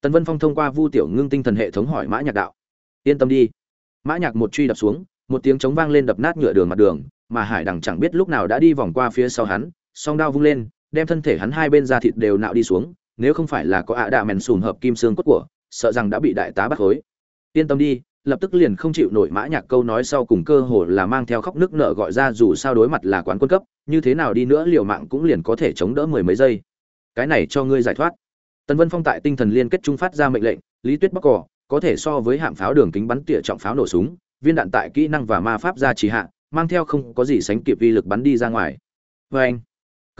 Tần vân phong thông qua vu tiểu ngưng tinh thần hệ thống hỏi mã nhạc đạo. Yên tâm đi. Mã nhạc một truy đập xuống, một tiếng chống vang lên đập nát nhựa đường mặt đường, mà hải đằng chẳng biết lúc nào đã đi vòng qua phía sau hắn, song đao vung lên đem thân thể hắn hai bên da thịt đều nạo đi xuống, nếu không phải là có ạ đạ mèn sùn hợp kim xương cốt của, sợ rằng đã bị đại tá bắt khối yên tâm đi, lập tức liền không chịu nổi mã nhạc câu nói sau cùng cơ hồ là mang theo khóc nước nợ gọi ra dù sao đối mặt là quán quân cấp, như thế nào đi nữa liều mạng cũng liền có thể chống đỡ mười mấy giây. Cái này cho ngươi giải thoát. Tần vân phong tại tinh thần liên kết trung phát ra mệnh lệnh, lý tuyết bắc cỏ có thể so với hạm pháo đường kính bắn tỉa trọng pháo nổ súng, viên đạn tại kỹ năng và ma pháp ra trì hạ, mang theo không có gì sánh kịp vi lực bắn đi ra ngoài. Vê anh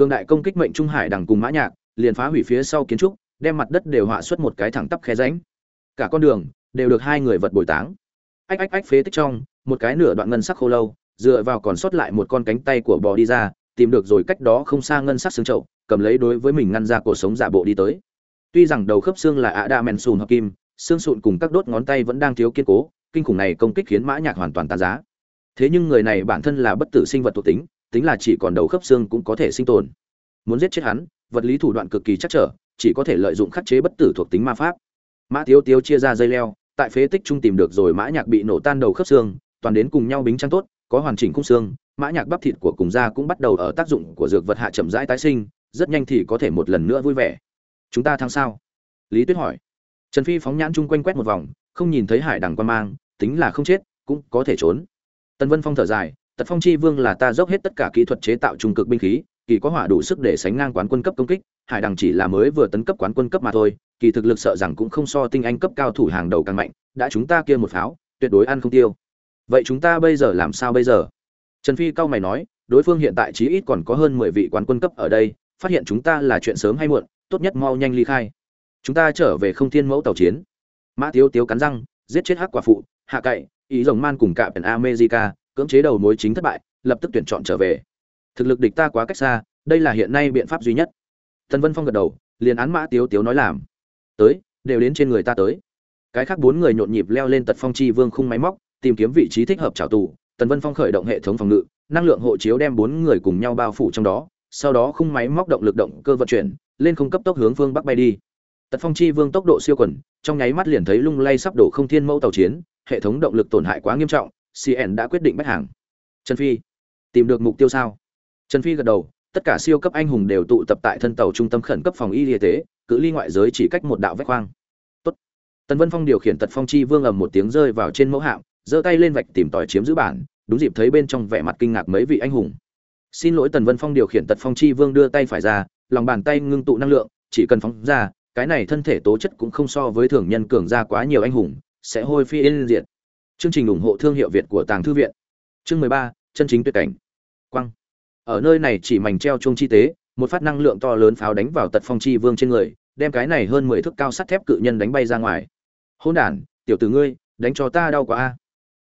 cường đại công kích mệnh trung hải đằng cùng mã nhạc, liền phá hủy phía sau kiến trúc, đem mặt đất đều họa xuất một cái thẳng tắp khe rãnh. Cả con đường đều được hai người vật bồi táng. Ách ách ách phế tích trong, một cái nửa đoạn ngân sắc khô lâu, dựa vào còn sót lại một con cánh tay của bò đi ra, tìm được rồi cách đó không xa ngân sắc xương chậu, cầm lấy đối với mình ngăn ra cổ sống giả bộ đi tới. Tuy rằng đầu khớp xương là ạ đa men sùn hợp kim, xương sụn cùng các đốt ngón tay vẫn đang thiếu kiên cố, kinh khủng này công kích khiến mã nhạc hoàn toàn tàn giá. Thế nhưng người này bản thân là bất tử sinh vật thuộc tính tính là chỉ còn đầu khớp xương cũng có thể sinh tồn. Muốn giết chết hắn, vật lý thủ đoạn cực kỳ chắc trở, chỉ có thể lợi dụng khắc chế bất tử thuộc tính ma pháp. Mã tiếu tiếu chia ra dây leo, tại phế tích trung tìm được rồi mã nhạc bị nổ tan đầu khớp xương, toàn đến cùng nhau bính trang tốt, có hoàn chỉnh khung xương, mã nhạc bắp thịt của cùng da cũng bắt đầu ở tác dụng của dược vật hạ chậm rãi tái sinh, rất nhanh thì có thể một lần nữa vui vẻ. Chúng ta thắng sao? Lý tuyết hỏi. Trần phi phóng nhãn chung quanh quét một vòng, không nhìn thấy hải đằng quan mang, tính là không chết, cũng có thể trốn. Tần vân phong thở dài tật phong chi vương là ta dốc hết tất cả kỹ thuật chế tạo trung cực binh khí, kỳ có hỏa đủ sức để sánh ngang quán quân cấp công kích, hải đằng chỉ là mới vừa tấn cấp quán quân cấp mà thôi, kỳ thực lực sợ rằng cũng không so tinh anh cấp cao thủ hàng đầu càng mạnh, đã chúng ta kia một pháo, tuyệt đối ăn không tiêu. Vậy chúng ta bây giờ làm sao bây giờ? Trần phi cao mày nói, đối phương hiện tại chí ít còn có hơn mười vị quán quân cấp ở đây, phát hiện chúng ta là chuyện sớm hay muộn, tốt nhất mau nhanh ly khai. Chúng ta trở về không thiên mẫu tàu chiến. Mã tiếu tiếu cắn răng, giết chết hắc quả phụ, hạ cậy, ý rồng man cùng cả pèn america cưỡng chế đầu mối chính thất bại, lập tức tuyển chọn trở về. Thực lực địch ta quá cách xa, đây là hiện nay biện pháp duy nhất. Thần vân phong gật đầu, liền án mã tiếu tiếu nói làm. Tới, đều đến trên người ta tới. Cái khác bốn người nhộn nhịp leo lên tật phong chi vương khung máy móc, tìm kiếm vị trí thích hợp trào tù. Tần vân phong khởi động hệ thống phòng ngự, năng lượng hộ chiếu đem bốn người cùng nhau bao phủ trong đó. Sau đó khung máy móc động lực động cơ vận chuyển, lên không cấp tốc hướng phương bắc bay đi. Tật phong chi vương tốc độ siêu quần, trong nháy mắt liền thấy lung lay sắp đổ không thiên mẫu tàu chiến, hệ thống động lực tổn hại quá nghiêm trọng cn đã quyết định bắt hàng. Trần phi, tìm được mục tiêu sao? Trần phi gật đầu, tất cả siêu cấp anh hùng đều tụ tập tại thân tàu trung tâm khẩn cấp phòng y y tế, cự ly ngoại giới chỉ cách một đạo vách khoang. Tốt. tần vân phong điều khiển tật phong chi vương ầm một tiếng rơi vào trên mẫu hạm, giơ tay lên vạch tìm tòi chiếm giữ bản, đúng dịp thấy bên trong vẻ mặt kinh ngạc mấy vị anh hùng. Xin lỗi tần vân phong điều khiển tật phong chi vương đưa tay phải ra, lòng bàn tay ngưng tụ năng lượng, chỉ cần phóng ra, cái này thân thể tố chất cũng không so với thường nhân cường ra quá nhiều anh hùng, sẽ hôi phi yên diệt chương trình ủng hộ thương hiệu việt của tàng thư viện. Chương mười ba, chân chính tuyệt cảnh. Quăng ở nơi này chỉ mảnh treo chuông chi tế, một phát năng lượng to lớn pháo đánh vào tật phong chi vương trên người, đem cái này hơn mười thước cao sắt thép cự nhân đánh bay ra ngoài. Hôn đản, tiểu tử ngươi, đánh cho ta đau quá a.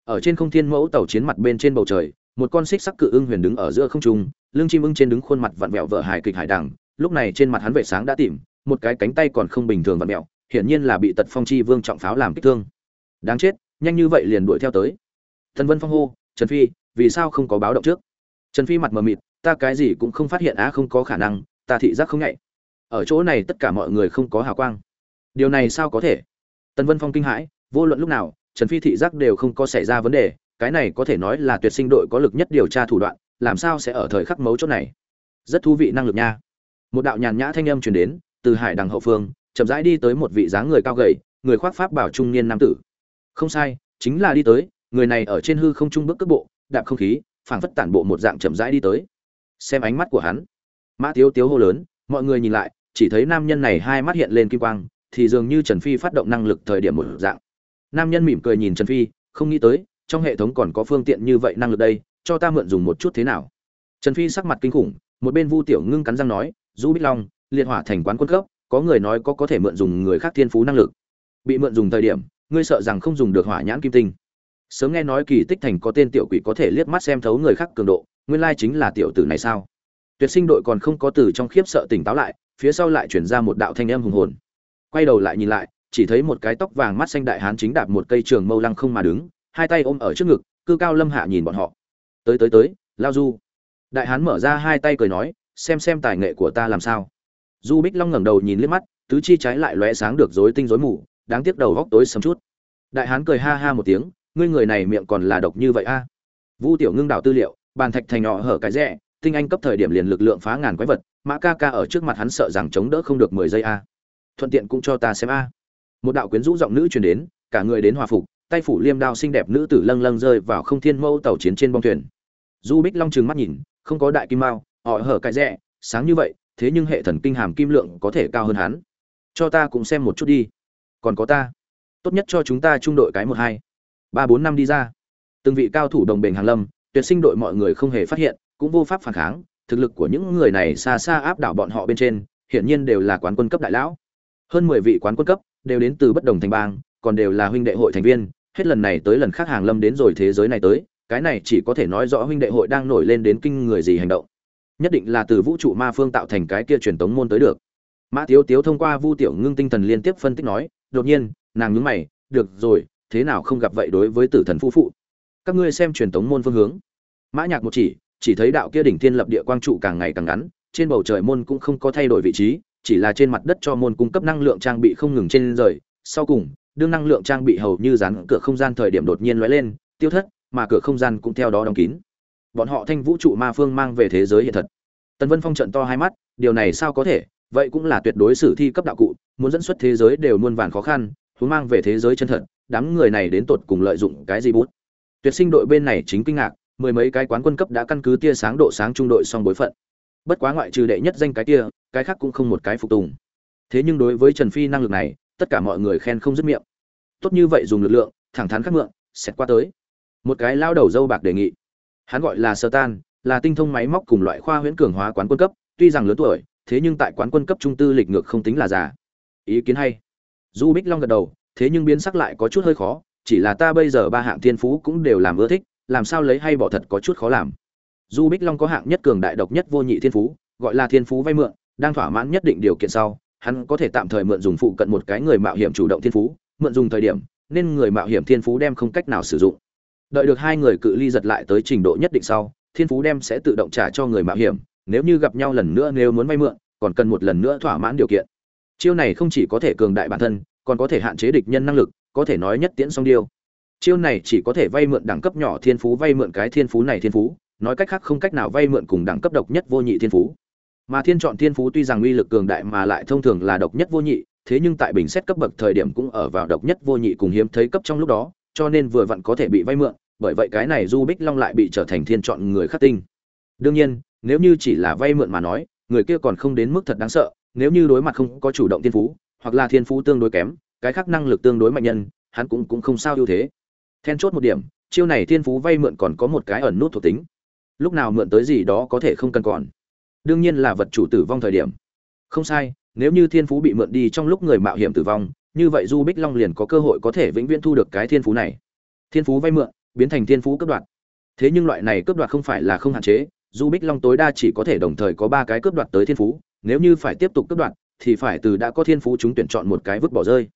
Ở trên không thiên mẫu tàu chiến mặt bên trên bầu trời, một con xích sắc cự ưng huyền đứng ở giữa không trung, lưng chim ưng trên đứng khuôn mặt vặn vẹo vợ hài kịch hải đằng, lúc này trên mặt hắn vệ sáng đã tìm một cái cánh tay còn không bình thường vặn vẹo, hiển nhiên là bị tật phong chi vương trọng pháo làm kích thương. Đáng chết nhanh như vậy liền đuổi theo tới. Thần vân phong hô, trần phi, vì sao không có báo động trước? Trần phi mặt mờ mịt, ta cái gì cũng không phát hiện á, không có khả năng, ta thị giác không nhạy. Ở chỗ này tất cả mọi người không có hào quang. Điều này sao có thể? Tần vân phong kinh hãi, vô luận lúc nào, trần phi thị giác đều không có xảy ra vấn đề, cái này có thể nói là tuyệt sinh đội có lực nhất điều tra thủ đoạn, làm sao sẽ ở thời khắc mấu chốt này? Rất thú vị năng lực nha. Một đạo nhàn nhã thanh âm truyền đến, từ hải đằng hậu phương, chậm rãi đi tới một vị dáng người cao gầy, người khoác pháp bảo trung niên nam tử không sai, chính là đi tới, người này ở trên hư không trung bước cước bộ, đạp không khí, phảng phất tản bộ một dạng chậm rãi đi tới. Xem ánh mắt của hắn, mã tiếu tiếu hô lớn, mọi người nhìn lại, chỉ thấy nam nhân này hai mắt hiện lên kim quang, thì dường như trần phi phát động năng lực thời điểm một dạng. Nam nhân mỉm cười nhìn trần phi, không nghĩ tới, trong hệ thống còn có phương tiện như vậy năng lực đây, cho ta mượn dùng một chút thế nào. Trần phi sắc mặt kinh khủng, một bên vu tiểu ngưng cắn răng nói du bích long, liệt hỏa thành quán quân cấp, có người nói có có thể mượn dùng người khác thiên phú năng lực. Bị mượn dùng thời điểm ngươi sợ rằng không dùng được hỏa nhãn kim tinh. Sớm nghe nói kỳ tích thành có tên tiểu quỷ có thể liếc mắt xem thấu người khác cường độ, nguyên lai chính là tiểu tử này sao? Tuyệt sinh đội còn không có từ trong khiếp sợ tỉnh táo lại, phía sau lại chuyển ra một đạo thanh âm hùng hồn. Quay đầu lại nhìn lại, chỉ thấy một cái tóc vàng mắt xanh đại hán chính đạp một cây trường mâu lăng không mà đứng, hai tay ôm ở trước ngực, cư cao lâm hạ nhìn bọn họ. Tới tới tới, lao du. Đại hán mở ra hai tay cười nói, xem xem tài nghệ của ta làm sao. Du bích long ngẩng đầu nhìn liếc mắt, tứ chi trái lại lóe sáng được rối tinh rối mù đáng tiếc đầu góc tối sầm chút. Đại hán cười ha ha một tiếng, ngươi người này miệng còn là độc như vậy a. Vu tiểu ngưng đảo tư liệu, bàn thạch thành nọ hở cái rẻ tinh anh cấp thời điểm liền lực lượng phá ngàn quái vật, mã ca ca ở trước mặt hắn sợ rằng chống đỡ không được mười giây a. Thuận tiện cũng cho ta xem a. Một đạo quyến rũ giọng nữ truyền đến, cả người đến hòa phục, tay phủ liêm đao xinh đẹp nữ tử lâng lâng rơi vào không thiên mâu tàu chiến trên bong thuyền. Du bích long trừng mắt nhìn, không có đại kim mao, họ hở cái rẻ sáng như vậy, thế nhưng hệ thần kinh hàm kim lượng có thể cao hơn hắn. Cho ta cũng xem một chút đi còn có ta. Tốt nhất cho chúng ta trung đội cái một hai. Ba bốn năm đi ra. Từng vị cao thủ đồng bền hàng lâm, tuyệt sinh đội mọi người không hề phát hiện, cũng vô pháp phản kháng. Thực lực của những người này xa xa áp đảo bọn họ bên trên, hiển nhiên đều là quán quân cấp đại lão. Hơn mười vị quán quân cấp đều đến từ bất đồng thành bang, còn đều là huynh đệ hội thành viên. Hết lần này tới lần khác hàng lâm đến rồi thế giới này tới, cái này chỉ có thể nói rõ huynh đệ hội đang nổi lên đến kinh người gì hành động. Nhất định là từ vũ trụ ma phương tạo thành cái kia truyền tống môn tới được mã tiếu tiếu thông qua vu tiểu ngưng tinh thần liên tiếp phân tích nói, đột nhiên, nàng nhúng mày, được rồi, thế nào không gặp vậy đối với tử thần phu phụ? Các ngươi xem truyền tống môn phương hướng. Mã nhạc một chỉ chỉ thấy đạo kia đỉnh thiên lập địa quang trụ càng ngày càng ngắn, trên bầu trời môn cũng không có thay đổi vị trí, chỉ là trên mặt đất cho môn cung cấp năng lượng trang bị không ngừng trên rời. Sau cùng, đương năng lượng trang bị hầu như dán cửa không gian thời điểm đột nhiên lóe lên, tiêu thất, mà cửa không gian cũng theo đó đóng kín. Bọn họ thanh vũ trụ ma phương mang về thế giới hiện thật. Tần vân phong trận to hai mắt, điều này sao có thể? Vậy cũng là tuyệt đối sử thi cấp đạo cụ, muốn dẫn xuất thế giới đều muôn vàn khó khăn, muốn mang về thế giới chân thật, đám người này đến tột cùng lợi dụng cái gì bút? Tuyệt sinh đội bên này chính kinh ngạc, mười mấy cái quán quân cấp đã căn cứ tia sáng độ sáng trung đội song bối phận. Bất quá ngoại trừ đệ nhất danh cái kia, cái khác cũng không một cái phục tùng. Thế nhưng đối với trần phi năng lực này, tất cả mọi người khen không dứt miệng. Tốt như vậy dùng lực lượng, thẳng thắn khắc mượn xét qua tới. Một cái lao đầu dâu bạc đề nghị. Hắn gọi là sơ tan, là tinh thông máy móc cùng loại khoa huyễn cường hóa quán quân cấp, tuy rằng lớn tuổi thế nhưng tại quán quân cấp trung tư lịch ngược không tính là già. Ý kiến hay. Du bích long gật đầu, thế nhưng biến sắc lại có chút hơi khó, chỉ là ta bây giờ ba hạng thiên phú cũng đều làm ưa thích, làm sao lấy hay bỏ thật có chút khó làm. Du bích long có hạng nhất cường đại độc nhất vô nhị thiên phú, gọi là thiên phú vay mượn, đang thỏa mãn nhất định điều kiện sau, hắn có thể tạm thời mượn dùng phụ cận một cái người mạo hiểm chủ động thiên phú, mượn dùng thời điểm, nên người mạo hiểm thiên phú đem không cách nào sử dụng. Đợi được hai người cự ly giật lại tới trình độ nhất định sau, thiên phú đem sẽ tự động trả cho người mạo hiểm nếu như gặp nhau lần nữa nếu muốn vay mượn, còn cần một lần nữa thỏa mãn điều kiện. Chiêu này không chỉ có thể cường đại bản thân, còn có thể hạn chế địch nhân năng lực, có thể nói nhất tiễn song điêu. Chiêu này chỉ có thể vay mượn đẳng cấp nhỏ thiên phú vay mượn cái thiên phú này thiên phú, nói cách khác không cách nào vay mượn cùng đẳng cấp độc nhất vô nhị thiên phú. Mà thiên chọn thiên phú tuy rằng uy lực cường đại mà lại thông thường là độc nhất vô nhị, thế nhưng tại bình xét cấp bậc thời điểm cũng ở vào độc nhất vô nhị cùng hiếm thấy cấp trong lúc đó, cho nên vừa vặn có thể bị vay mượn, bởi vậy cái này du bích long lại bị trở thành thiên chọn người khắc tinh. Đương nhiên nếu như chỉ là vay mượn mà nói, người kia còn không đến mức thật đáng sợ, nếu như đối mặt không có chủ động thiên phú, hoặc là thiên phú tương đối kém, cái khác năng lực tương đối mạnh nhân, hắn cũng cũng không sao ưu thế. Then chốt một điểm, chiêu này thiên phú vay mượn còn có một cái ẩn nút thuộc tính. Lúc nào mượn tới gì đó có thể không cần còn. Đương nhiên là vật chủ tử vong thời điểm. Không sai, nếu như thiên phú bị mượn đi trong lúc người mạo hiểm tử vong, như vậy du bích long liền có cơ hội có thể vĩnh viễn thu được cái thiên phú này. Thiên phú vay mượn, biến thành thiên phú cấp đoạt. Thế nhưng loại này cướp đoạt không phải là không hạn chế du bích long tối đa chỉ có thể đồng thời có ba cái cướp đoạt tới thiên phú, nếu như phải tiếp tục cướp đoạt, thì phải từ đã có thiên phú chúng tuyển chọn một cái vứt bỏ rơi.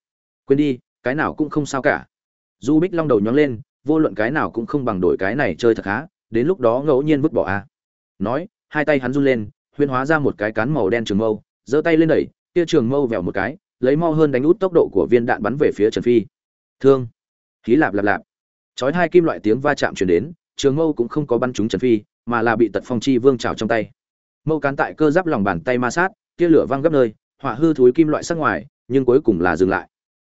Quên đi, cái nào cũng không sao cả. Du bích long đầu nhóng lên, vô luận cái nào cũng không bằng đổi cái này chơi thật khá, đến lúc đó ngẫu nhiên vứt bỏ a. À. nói, hai tay hắn run lên, huyên hóa ra một cái cán màu đen trường mâu, giơ tay lên đẩy, kia trường mâu vèo một cái, lấy mau hơn đánh út tốc độ của viên đạn bắn về phía trần phi. Thương. Khí lạp lạp lạp. Chói hai kim loại tiếng va chạm truyền đến, trường mâu cũng không có bắn trúng trần phi mà là bị tật phong chi vương trào trong tay. Mâu cán tại cơ giáp lòng bàn tay ma sát, kia lửa văng gấp nơi, hỏa hư thúi kim loại sắc ngoài, nhưng cuối cùng là dừng lại.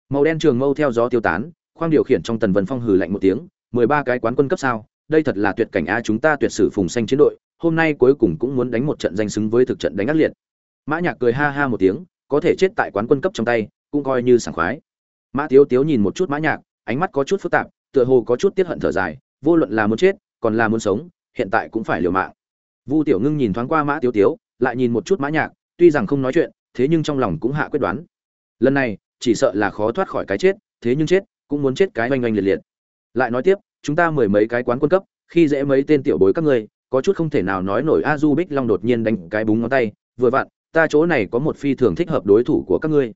Màu đen trường mâu theo gió tiêu tán, khoang điều khiển trong tần vân phong hừ lạnh một tiếng, mười ba cái quán quân cấp sao, đây thật là tuyệt cảnh a, chúng ta tuyệt sử phùng xanh chiến đội, hôm nay cuối cùng cũng muốn đánh một trận danh xứng với thực trận đánh ác liệt. Mã nhạc cười ha ha một tiếng, có thể chết tại quán quân cấp trong tay, cũng coi như sảng khoái. Mã tiếu tiếu nhìn một chút mã nhạc, ánh mắt có chút phức tạp, tựa hồ có chút tiết hận thở dài, vô luận là muốn chết, còn là muốn sống hiện tại cũng phải liều mạng. Vu tiểu ngưng nhìn thoáng qua mã tiếu tiếu lại nhìn một chút mã nhạc tuy rằng không nói chuyện thế nhưng trong lòng cũng hạ quyết đoán. Lần này chỉ sợ là khó thoát khỏi cái chết thế nhưng chết cũng muốn chết cái oanh oanh liệt liệt. Lại nói tiếp chúng ta mười mấy cái quán quân cấp khi dễ mấy tên tiểu bối các ngươi có chút không thể nào nói nổi a du bích long đột nhiên đánh cái búng ngón tay vừa vặn ta chỗ này có một phi thường thích hợp đối thủ của các ngươi.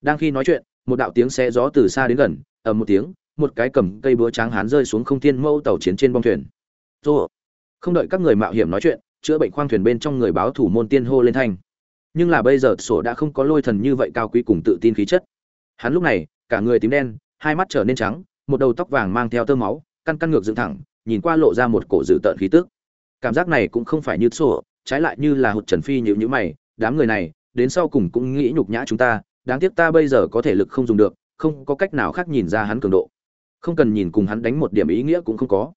Đang khi nói chuyện một đạo tiếng xe gió từ xa đến gần ầm một tiếng một cái cầm cây búa trắng hán rơi xuống không thiên mâu tàu chiến trên bong thuyền. Tô, không đợi các người mạo hiểm nói chuyện, chữa bệnh khoang thuyền bên trong người báo thủ môn tiên hô lên thanh. Nhưng là bây giờ sổ đã không có lôi thần như vậy cao quý cùng tự tin khí chất. Hắn lúc này, cả người tím đen, hai mắt trở nên trắng, một đầu tóc vàng mang theo tơ máu, căn căn ngược dựng thẳng, nhìn qua lộ ra một cổ dữ tợn khí tức. Cảm giác này cũng không phải như sổ, trái lại như là hụt trần phi nhịu nhữ mày, đám người này, đến sau cùng cũng nghĩ nhục nhã chúng ta, đáng tiếc ta bây giờ có thể lực không dùng được, không có cách nào khác nhìn ra hắn cường độ. Không cần nhìn cùng hắn đánh một điểm ý nghĩa cũng không có.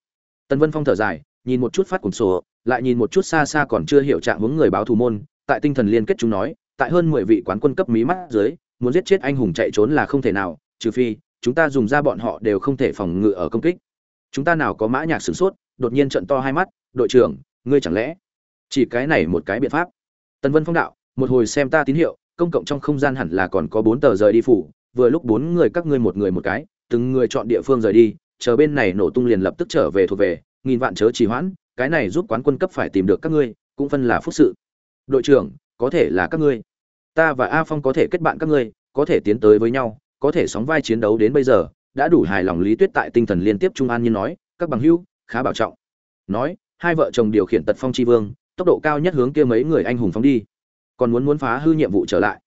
Tần vân phong thở dài nhìn một chút phát cuồng sổ, lại nhìn một chút xa xa còn chưa hiểu trạng hướng người báo thù môn, tại tinh thần liên kết chúng nói, tại hơn mười vị quán quân cấp mí mắt dưới, muốn giết chết anh hùng chạy trốn là không thể nào, trừ phi, chúng ta dùng ra bọn họ đều không thể phòng ngự ở công kích. Chúng ta nào có mã nhạc sửng sốt, đột nhiên trận to hai mắt, đội trưởng, ngươi chẳng lẽ chỉ cái này một cái biện pháp? Tần vân phong đạo, một hồi xem ta tín hiệu, công cộng trong không gian hẳn là còn có bốn tờ rời đi phủ, vừa lúc bốn người các ngươi một người một cái, từng người chọn địa phương rời đi, chờ bên này nổ tung liền lập tức trở về thuộc về nghìn vạn chớ trì hoãn, cái này giúp quán quân cấp phải tìm được các ngươi, cũng phân là phúc sự. Đội trưởng, có thể là các ngươi. Ta và a phong có thể kết bạn các ngươi, có thể tiến tới với nhau, có thể sóng vai chiến đấu đến bây giờ, đã đủ hài lòng lý tuyết tại tinh thần liên tiếp trung an như nói, các bằng hữu, khá bảo trọng. Nói, hai vợ chồng điều khiển tật phong tri vương, tốc độ cao nhất hướng kia mấy người anh hùng phóng đi. Còn muốn muốn phá hư nhiệm vụ trở lại.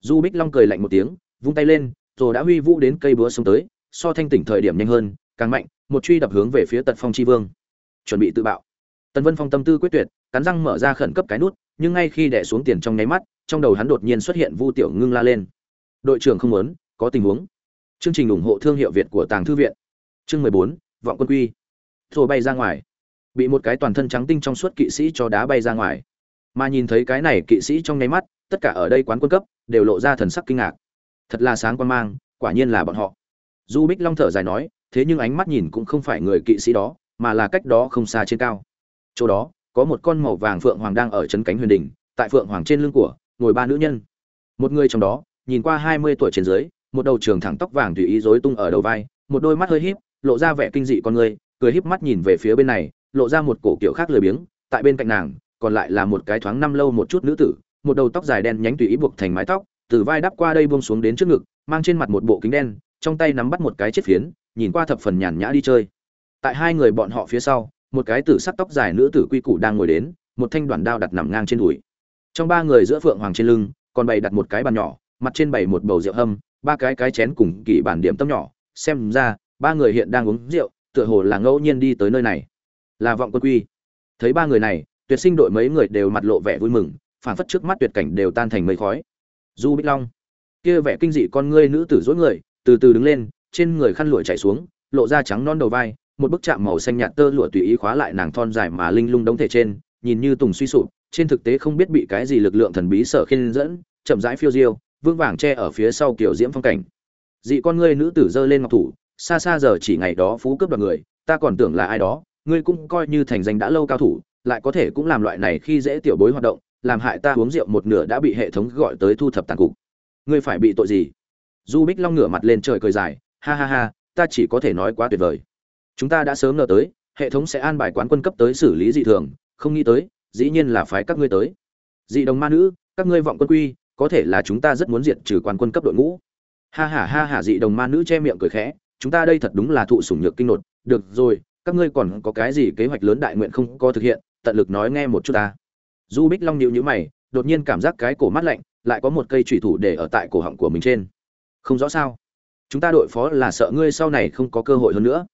Du bích long cười lạnh một tiếng, vung tay lên, rồi đã huy vũ đến cây búa xuống tới, so thanh tỉnh thời điểm nhanh hơn, càng mạnh, một truy đập hướng về phía tật phong tri vương chuẩn bị tự bạo. Tần vân phong tâm tư quyết tuyệt, cắn răng mở ra khẩn cấp cái nút, nhưng ngay khi đẻ xuống tiền trong nháy mắt, trong đầu hắn đột nhiên xuất hiện vu tiểu ngưng la lên. Đội trưởng không muốn, có tình huống. Chương trình ủng hộ thương hiệu việt của tàng thư viện. Chương mười bốn, vọng quân quy. Rồi bay ra ngoài. Bị một cái toàn thân trắng tinh trong suốt kỵ sĩ cho đá bay ra ngoài. Mà nhìn thấy cái này kỵ sĩ trong nháy mắt, tất cả ở đây quán quân cấp, đều lộ ra thần sắc kinh ngạc. Thật là sáng quan mang, quả nhiên là bọn họ. Du bích long thở dài nói, thế nhưng ánh mắt nhìn cũng không phải người kỵ sĩ đó mà là cách đó không xa trên cao. Chỗ đó, có một con màu vàng phượng hoàng đang ở chân cánh huyền đỉnh, tại phượng hoàng trên lưng của, ngồi ba nữ nhân. Một người trong đó, nhìn qua hai mươi tuổi trên dưới, một đầu trường thẳng tóc vàng tùy ý rối tung ở đầu vai, một đôi mắt hơi híp, lộ ra vẻ kinh dị con người, cười híp mắt nhìn về phía bên này, lộ ra một cổ kiểu khác lười biếng, tại bên cạnh nàng, còn lại là một cái thoáng năm lâu một chút nữ tử, một đầu tóc dài đen nhánh tùy ý buộc thành mái tóc, từ vai đắp qua đây buông xuống đến trước ngực, mang trên mặt một bộ kính đen, trong tay nắm bắt một cái chiếc phiến, nhìn qua thập phần nhàn nhã đi chơi tại hai người bọn họ phía sau, một cái tử sắc tóc dài nữ tử quy củ đang ngồi đến, một thanh đoạn đao đặt nằm ngang trên đùi. Trong ba người giữa phượng hoàng trên lưng, còn bày đặt một cái bàn nhỏ, mặt trên bày một bầu rượu hâm, ba cái cái chén cùng kỳ bản điểm tâm nhỏ. Xem ra, ba người hiện đang uống rượu, tựa hồ là ngẫu nhiên đi tới nơi này. Là vọng quân quy. Thấy ba người này, tuyệt sinh đội mấy người đều mặt lộ vẻ vui mừng phản phất trước mắt tuyệt cảnh đều tan thành mây khói. Du bích long. Kia vẻ kinh dị con ngươi nữ tử dối người, từ từ đứng lên, trên người khăn lụa chảy xuống, lộ ra trắng non đầu vai một bức chạm màu xanh nhạt tơ lụa tùy ý khóa lại nàng thon dài mà linh lung đống thể trên, nhìn như tùng suy sụp, trên thực tế không biết bị cái gì lực lượng thần bí sở khiên dẫn, chậm rãi phiêu diêu vương vàng che ở phía sau kiểu diễm phong cảnh. Dị con ngươi nữ tử giơ lên ngọc thủ, xa xa giờ chỉ ngày đó phú cướp đoạt người, ta còn tưởng là ai đó, ngươi cũng coi như thành danh đã lâu cao thủ, lại có thể cũng làm loại này khi dễ tiểu bối hoạt động, làm hại ta uống rượu một nửa đã bị hệ thống gọi tới thu thập tàn cục. Ngươi phải bị tội gì? Du bích long ngửa mặt lên trời cười dài, ha ha ha, ta chỉ có thể nói quá tuyệt vời chúng ta đã sớm ngờ tới, hệ thống sẽ an bài quán quân cấp tới xử lý dị thường, không nghĩ tới, dĩ nhiên là phái các ngươi tới. Dị đồng ma nữ, các ngươi vọng quân quy, có thể là chúng ta rất muốn diệt trừ quán quân cấp đội ngũ. Ha ha ha ha, dị đồng ma nữ che miệng cười khẽ, chúng ta đây thật đúng là thụ sủng nhược kinh nột. Được rồi, các ngươi còn có cái gì kế hoạch lớn đại nguyện không có thực hiện, tận lực nói nghe một chút ta. Du bích long nhịu nhữ mày, đột nhiên cảm giác cái cổ mắt lạnh, lại có một cây trùy thủ để ở tại cổ họng của mình trên. Không rõ sao? Chúng ta đội phó là sợ ngươi sau này không có cơ hội hơn nữa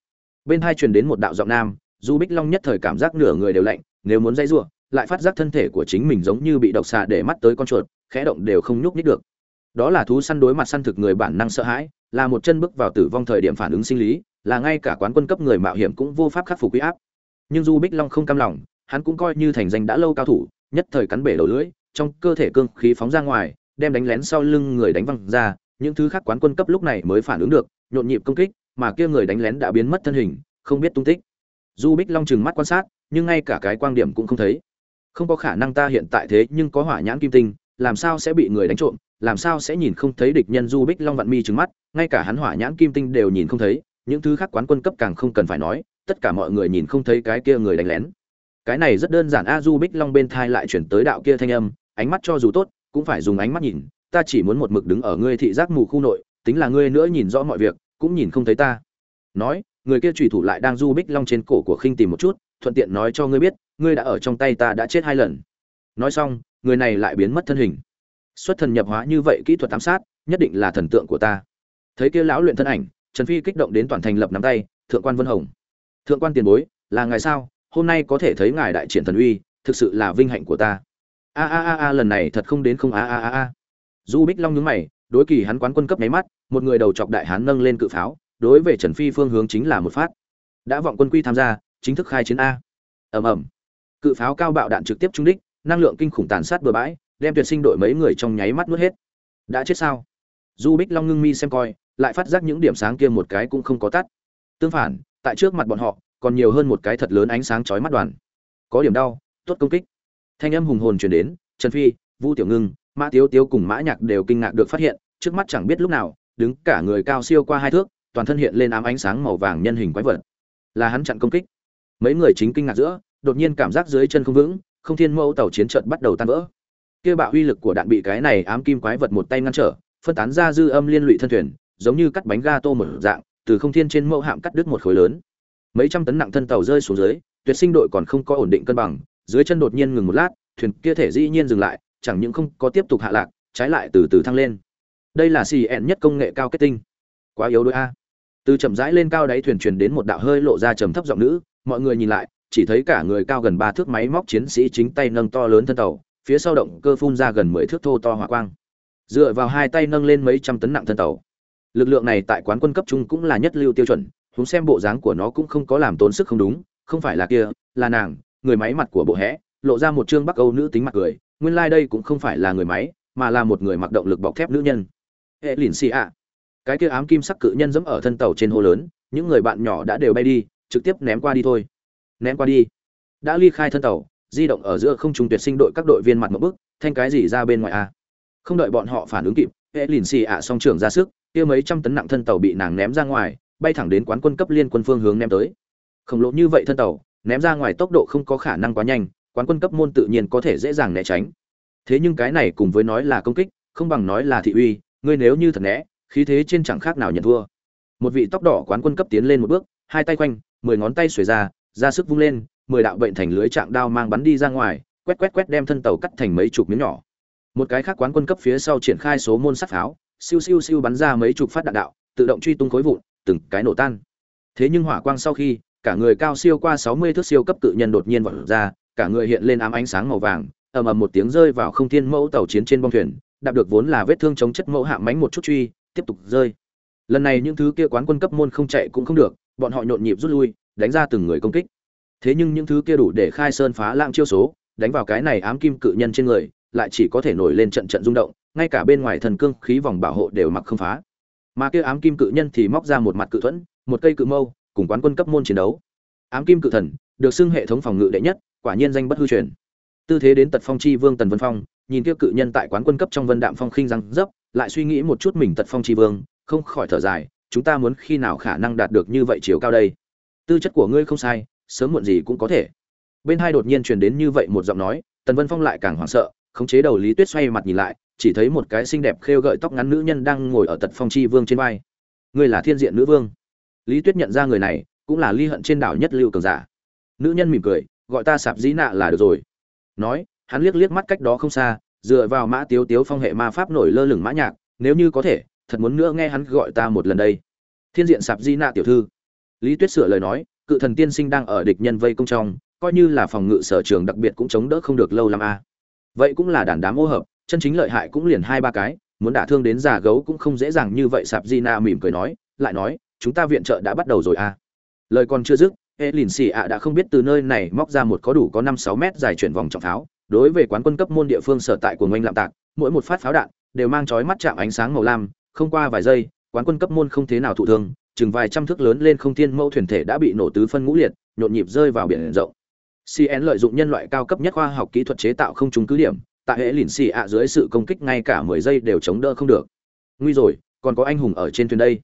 bên hai truyền đến một đạo giọng nam, du bích long nhất thời cảm giác nửa người đều lạnh, nếu muốn dây giụa lại phát giác thân thể của chính mình giống như bị độc xà để mắt tới con chuột, khẽ động đều không nhúc nhích được. Đó là thú săn đối mặt săn thực người bản năng sợ hãi, là một chân bước vào tử vong thời điểm phản ứng sinh lý, là ngay cả quán quân cấp người mạo hiểm cũng vô pháp khắc phục quy áp. Nhưng du bích long không cam lòng, hắn cũng coi như thành danh đã lâu cao thủ, nhất thời cắn bể đầu lưỡi, trong cơ thể cương khí phóng ra ngoài, đem đánh lén sau lưng người đánh văng ra, những thứ khác quán quân cấp lúc này mới phản ứng được, nhộn nhịp công kích mà kia người đánh lén đã biến mất thân hình, không biết tung tích. Du bích long chừng mắt quan sát, nhưng ngay cả cái quan điểm cũng không thấy. Không có khả năng ta hiện tại thế nhưng có hỏa nhãn kim tinh, làm sao sẽ bị người đánh trộm, làm sao sẽ nhìn không thấy địch nhân du bích long vạn mi trừng mắt, ngay cả hắn hỏa nhãn kim tinh đều nhìn không thấy, những thứ khác quán quân cấp càng không cần phải nói, tất cả mọi người nhìn không thấy cái kia người đánh lén. Cái này rất đơn giản a, du bích long bên thai lại chuyển tới đạo kia thanh âm, ánh mắt cho dù tốt, cũng phải dùng ánh mắt nhìn, ta chỉ muốn một mực đứng ở ngươi thị giác mù khu nội, tính là ngươi nữa nhìn rõ mọi việc cũng nhìn không thấy ta. Nói, người kia trùy thủ lại đang du bích long trên cổ của khinh tìm một chút, thuận tiện nói cho ngươi biết, ngươi đã ở trong tay ta đã chết hai lần. Nói xong, người này lại biến mất thân hình. Xuất thần nhập hóa như vậy kỹ thuật ám sát, nhất định là thần tượng của ta. Thấy kia lão luyện thân ảnh, trần phi kích động đến toàn thành lập nắm tay, thượng quan vân hồng, thượng quan tiền bối, là ngài sao? Hôm nay có thể thấy ngài đại triển thần uy, thực sự là vinh hạnh của ta. A a a a, lần này thật không đến không, a a a a. Du bích long nhướng mày đối kỳ hắn quán quân cấp nháy mắt, một người đầu chọc đại hán nâng lên cự pháo, đối về trần phi phương hướng chính là một phát. Đã vọng quân quy tham gia, chính thức khai chiến a. Ầm ầm. Cự pháo cao bạo đạn trực tiếp trúng đích, năng lượng kinh khủng tàn sát bừa bãi, đem tuyệt sinh đội mấy người trong nháy mắt nuốt hết. Đã chết sao? Du bích long ngưng mi xem coi, lại phát giác những điểm sáng kia một cái cũng không có tắt. Tương phản, tại trước mặt bọn họ, còn nhiều hơn một cái thật lớn ánh sáng chói mắt đoàn. Có điểm đau, tốt công kích. Thanh âm hùng hồn truyền đến, trần phi, vu tiểu ngưng mã tiếu tiếu cùng mã nhạc đều kinh ngạc được phát hiện, trước mắt chẳng biết lúc nào, đứng cả người cao siêu qua hai thước, toàn thân hiện lên ám ánh sáng màu vàng nhân hình quái vật. Là hắn chặn công kích. Mấy người chính kinh ngạc giữa, đột nhiên cảm giác dưới chân không vững, không thiên mẫu tàu chiến trận bắt đầu tan vỡ. Kia bạo uy lực của đạn bị cái này ám kim quái vật một tay ngăn trở, phân tán ra dư âm liên lụy thân thuyền, giống như cắt bánh ga tô một dạng, từ không thiên trên mẫu hạm cắt đứt một khối lớn. Mấy trăm tấn nặng thân tàu rơi xuống dưới, tuyệt sinh đội còn không có ổn định cân bằng, dưới chân đột nhiên ngừng một lát, thuyền kia thể dĩ nhiên dừng lại chẳng những không có tiếp tục hạ lạc, trái lại từ từ thăng lên. Đây là xì ẹn nhất công nghệ cao kết tinh. Quá yếu đôi a. Từ chậm rãi lên cao đáy thuyền truyền đến một đạo hơi lộ ra trầm thấp giọng nữ, mọi người nhìn lại, chỉ thấy cả người cao gần ba thước máy móc chiến sĩ chính tay nâng to lớn thân tàu, phía sau động cơ phun ra gần mười thước thô to hỏa quang. Dựa vào hai tay nâng lên mấy trăm tấn nặng thân tàu. Lực lượng này tại quán quân cấp trung cũng là nhất lưu tiêu chuẩn chúng xem bộ dáng của nó cũng không có làm tốn sức không đúng, không phải là kia, là nàng, người máy mặt của bộ hẽ, lộ ra một trương bắc âu nữ tính mặt cười nguyên lai đây cũng không phải là người máy, mà là một người mặc động lực bọc thép nữ nhân. Hệ lìn xì ạ. Cái kia ám kim sắc cự nhân dẫm ở thân tàu trên hồ lớn, những người bạn nhỏ đã đều bay đi, trực tiếp ném qua đi thôi. Ném qua đi. Đã ly khai thân tàu, di động ở giữa không trung tuyệt sinh đội các đội viên mặt một bức, thanh cái gì ra bên ngoài a không đợi bọn họ phản ứng kịp, hệ lìn xì ạ song trưởng ra sức, kia mấy trăm tấn nặng thân tàu bị nàng ném ra ngoài, bay thẳng đến quán quân cấp liên quân phương hướng ném tới. Khổng lồ như vậy thân tàu, ném ra ngoài tốc độ không có khả năng quá nhanh quán quân cấp môn tự nhiên có thể dễ dàng né tránh. Thế nhưng cái này cùng với nói là công kích, không bằng nói là thị uy, ngươi nếu như thật né, khí thế trên chẳng khác nào nhận thua. Một vị tóc đỏ quán quân cấp tiến lên một bước, hai tay quanh, mười ngón tay xuề ra ra sức vung lên, mười đạo bệnh thành lưới trạng đao mang bắn đi ra ngoài, quét quét quét đem thân tàu cắt thành mấy chục miếng nhỏ. Một cái khác quán quân cấp phía sau triển khai số môn sắt pháo, siêu siêu siêu bắn ra mấy chục phát đạn đạo, tự động truy tung khối vụn, từng cái nổ tan. Thế nhưng hỏa quang sau khi, cả người cao siêu qua sáu mươi thước siêu cấp cự nhân đột nhiên vọt ra cả người hiện lên ám ánh sáng màu vàng, ầm ầm một tiếng rơi vào không thiên mẫu tàu chiến trên bong thuyền, đạp được vốn là vết thương chống chất mẫu hạ mánh một chút truy, tiếp tục rơi. Lần này những thứ kia quán quân cấp môn không chạy cũng không được, bọn họ nhộn nhịp rút lui, đánh ra từng người công kích. Thế nhưng những thứ kia đủ để khai sơn phá lãng chiêu số, đánh vào cái này ám kim cự nhân trên người, lại chỉ có thể nổi lên trận trận rung động, ngay cả bên ngoài thần cương khí vòng bảo hộ đều mặc không phá. Mà kia ám kim cự nhân thì móc ra một mặt cự thuẫn, một cây cự mâu, cùng quán quân cấp môn chiến đấu. Ám kim cự thần, được xưng hệ thống phòng ngự đệ nhất quả nhiên danh bất hư truyền. Tư thế đến tật phong chi vương tần vân phong, nhìn kia cự nhân tại quán quân cấp trong vân đạm phong khinh răng dấp, lại suy nghĩ một chút mình tật phong chi vương, không khỏi thở dài, chúng ta muốn khi nào khả năng đạt được như vậy chiều cao đây? Tư chất của ngươi không sai, sớm muộn gì cũng có thể. Bên hai đột nhiên truyền đến như vậy một giọng nói, tần vân phong lại càng hoảng sợ, khống chế đầu lý tuyết xoay mặt nhìn lại, chỉ thấy một cái xinh đẹp khêu gợi tóc ngắn nữ nhân đang ngồi ở tật phong chi vương trên vai. Ngươi là thiên diện nữ vương. Lý tuyết nhận ra người này, cũng là ly hận trên đảo nhất lưu cường giả. Nữ nhân mỉm cười gọi ta sạp dĩ nạ là được rồi. Nói, hắn liếc liếc mắt cách đó không xa, dựa vào mã tiếu tiếu phong hệ ma pháp nổi lơ lửng mã nhạc, nếu như có thể, thật muốn nữa nghe hắn gọi ta một lần đây. Thiên diện sạp di nạ tiểu thư. Lý tuyết sửa lời nói, cự thần tiên sinh đang ở địch nhân vây công trong, coi như là phòng ngự sở trường đặc biệt cũng chống đỡ không được lâu lắm a. Vậy cũng là đàn đám ô hợp, chân chính lợi hại cũng liền hai ba cái, muốn đả thương đến già gấu cũng không dễ dàng như vậy, sạp di na mỉm cười nói, lại nói, chúng ta viện trợ đã bắt đầu rồi à lời còn chưa dứt e lìn xì ạ đã không biết từ nơi này móc ra một có đủ có năm sáu mét dài chuyển vòng trọng pháo. Đối với quán quân cấp môn địa phương sở tại của ngoanh lạm tạc, mỗi một phát pháo đạn đều mang chói mắt chạm ánh sáng màu lam. Không qua vài giây, quán quân cấp môn không thế nào thụ thương, chừng vài trăm thước lớn lên không thiên mẫu thuyền thể đã bị nổ tứ phân ngũ liệt, nhộn nhịp rơi vào biển rộng. Cn lợi dụng nhân loại cao cấp nhất khoa học kỹ thuật chế tạo không trúng cứ điểm, tại hệ lìn xì ạ dưới sự công kích ngay cả mười giây đều chống đỡ không được. Nguy rồi, còn có anh hùng ở trên thuyền đây.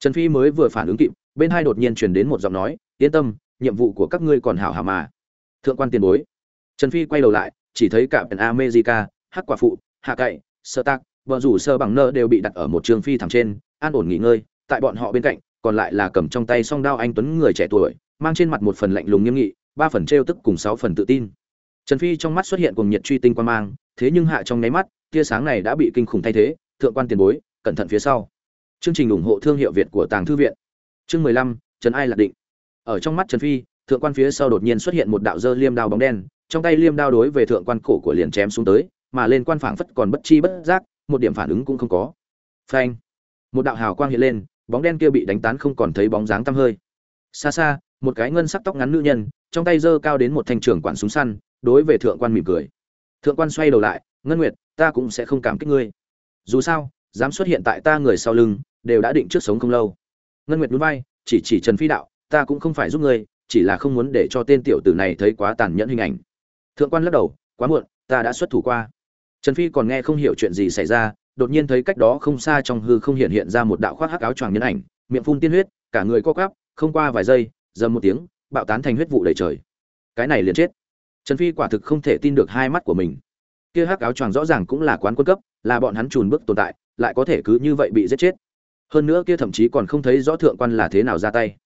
Trần phi mới vừa phản ứng kịp, bên hai đột nhiên truyền đến một giọng nói yên tâm, nhiệm vụ của các ngươi còn hảo hảo mà. Thượng quan tiền bối. Trần phi quay đầu lại, chỉ thấy cả pèn america, hắc quả phụ, hạ cậy, sơ tác vợ rủ sơ bằng nơ đều bị đặt ở một trường phi thẳng trên, an ổn nghỉ ngơi, tại bọn họ bên cạnh, còn lại là cầm trong tay song đao anh tuấn người trẻ tuổi, mang trên mặt một phần lạnh lùng nghiêm nghị, ba phần trêu tức cùng sáu phần tự tin. Trần phi trong mắt xuất hiện cùng nhiệt truy tinh quan mang, thế nhưng hạ trong nháy mắt, tia sáng này đã bị kinh khủng thay thế, thượng quan tiền bối, cẩn thận phía sau. Chương trình ủng hộ thương hiệu việt của tàng thư viện. Chương mười lăm, trần ai lạc định ở trong mắt trần phi, thượng quan phía sau đột nhiên xuất hiện một đạo dơ liêm đao bóng đen, trong tay liêm đao đối về thượng quan cổ của liền chém xuống tới, mà lên quan phảng phất còn bất chi bất giác, một điểm phản ứng cũng không có. Phanh! Một đạo hào quang hiện lên, bóng đen kia bị đánh tán không còn thấy bóng dáng tăm hơi. Xa xa, một cái ngân sắc tóc ngắn nữ nhân, trong tay giơ cao đến một thanh trường quản súng săn, đối về thượng quan mỉm cười. Thượng quan xoay đầu lại, ngân nguyệt, ta cũng sẽ không cảm kích ngươi. Dù sao, dám xuất hiện tại ta người sau lưng, đều đã định trước sống không lâu. Ngân nguyệt núi bay chỉ chỉ trần phi đạo ta cũng không phải giúp ngươi, chỉ là không muốn để cho tên tiểu tử này thấy quá tàn nhẫn hình ảnh. Thượng quan lắc đầu, quá muộn, ta đã xuất thủ qua. Trần phi còn nghe không hiểu chuyện gì xảy ra, đột nhiên thấy cách đó không xa trong hư không hiện hiện ra một đạo khoác hắc áo choàng nhân ảnh, miệng phun tiên huyết, cả người co quắp, không qua vài giây, dầm một tiếng, bạo tán thành huyết vụ đầy trời. Cái này liền chết. Trần phi quả thực không thể tin được hai mắt của mình. Kia hắc áo choàng rõ ràng cũng là quán quân cấp, là bọn hắn trùn bước tồn tại, lại có thể cứ như vậy bị giết chết. Hơn nữa kia thậm chí còn không thấy rõ thượng quan là thế nào ra tay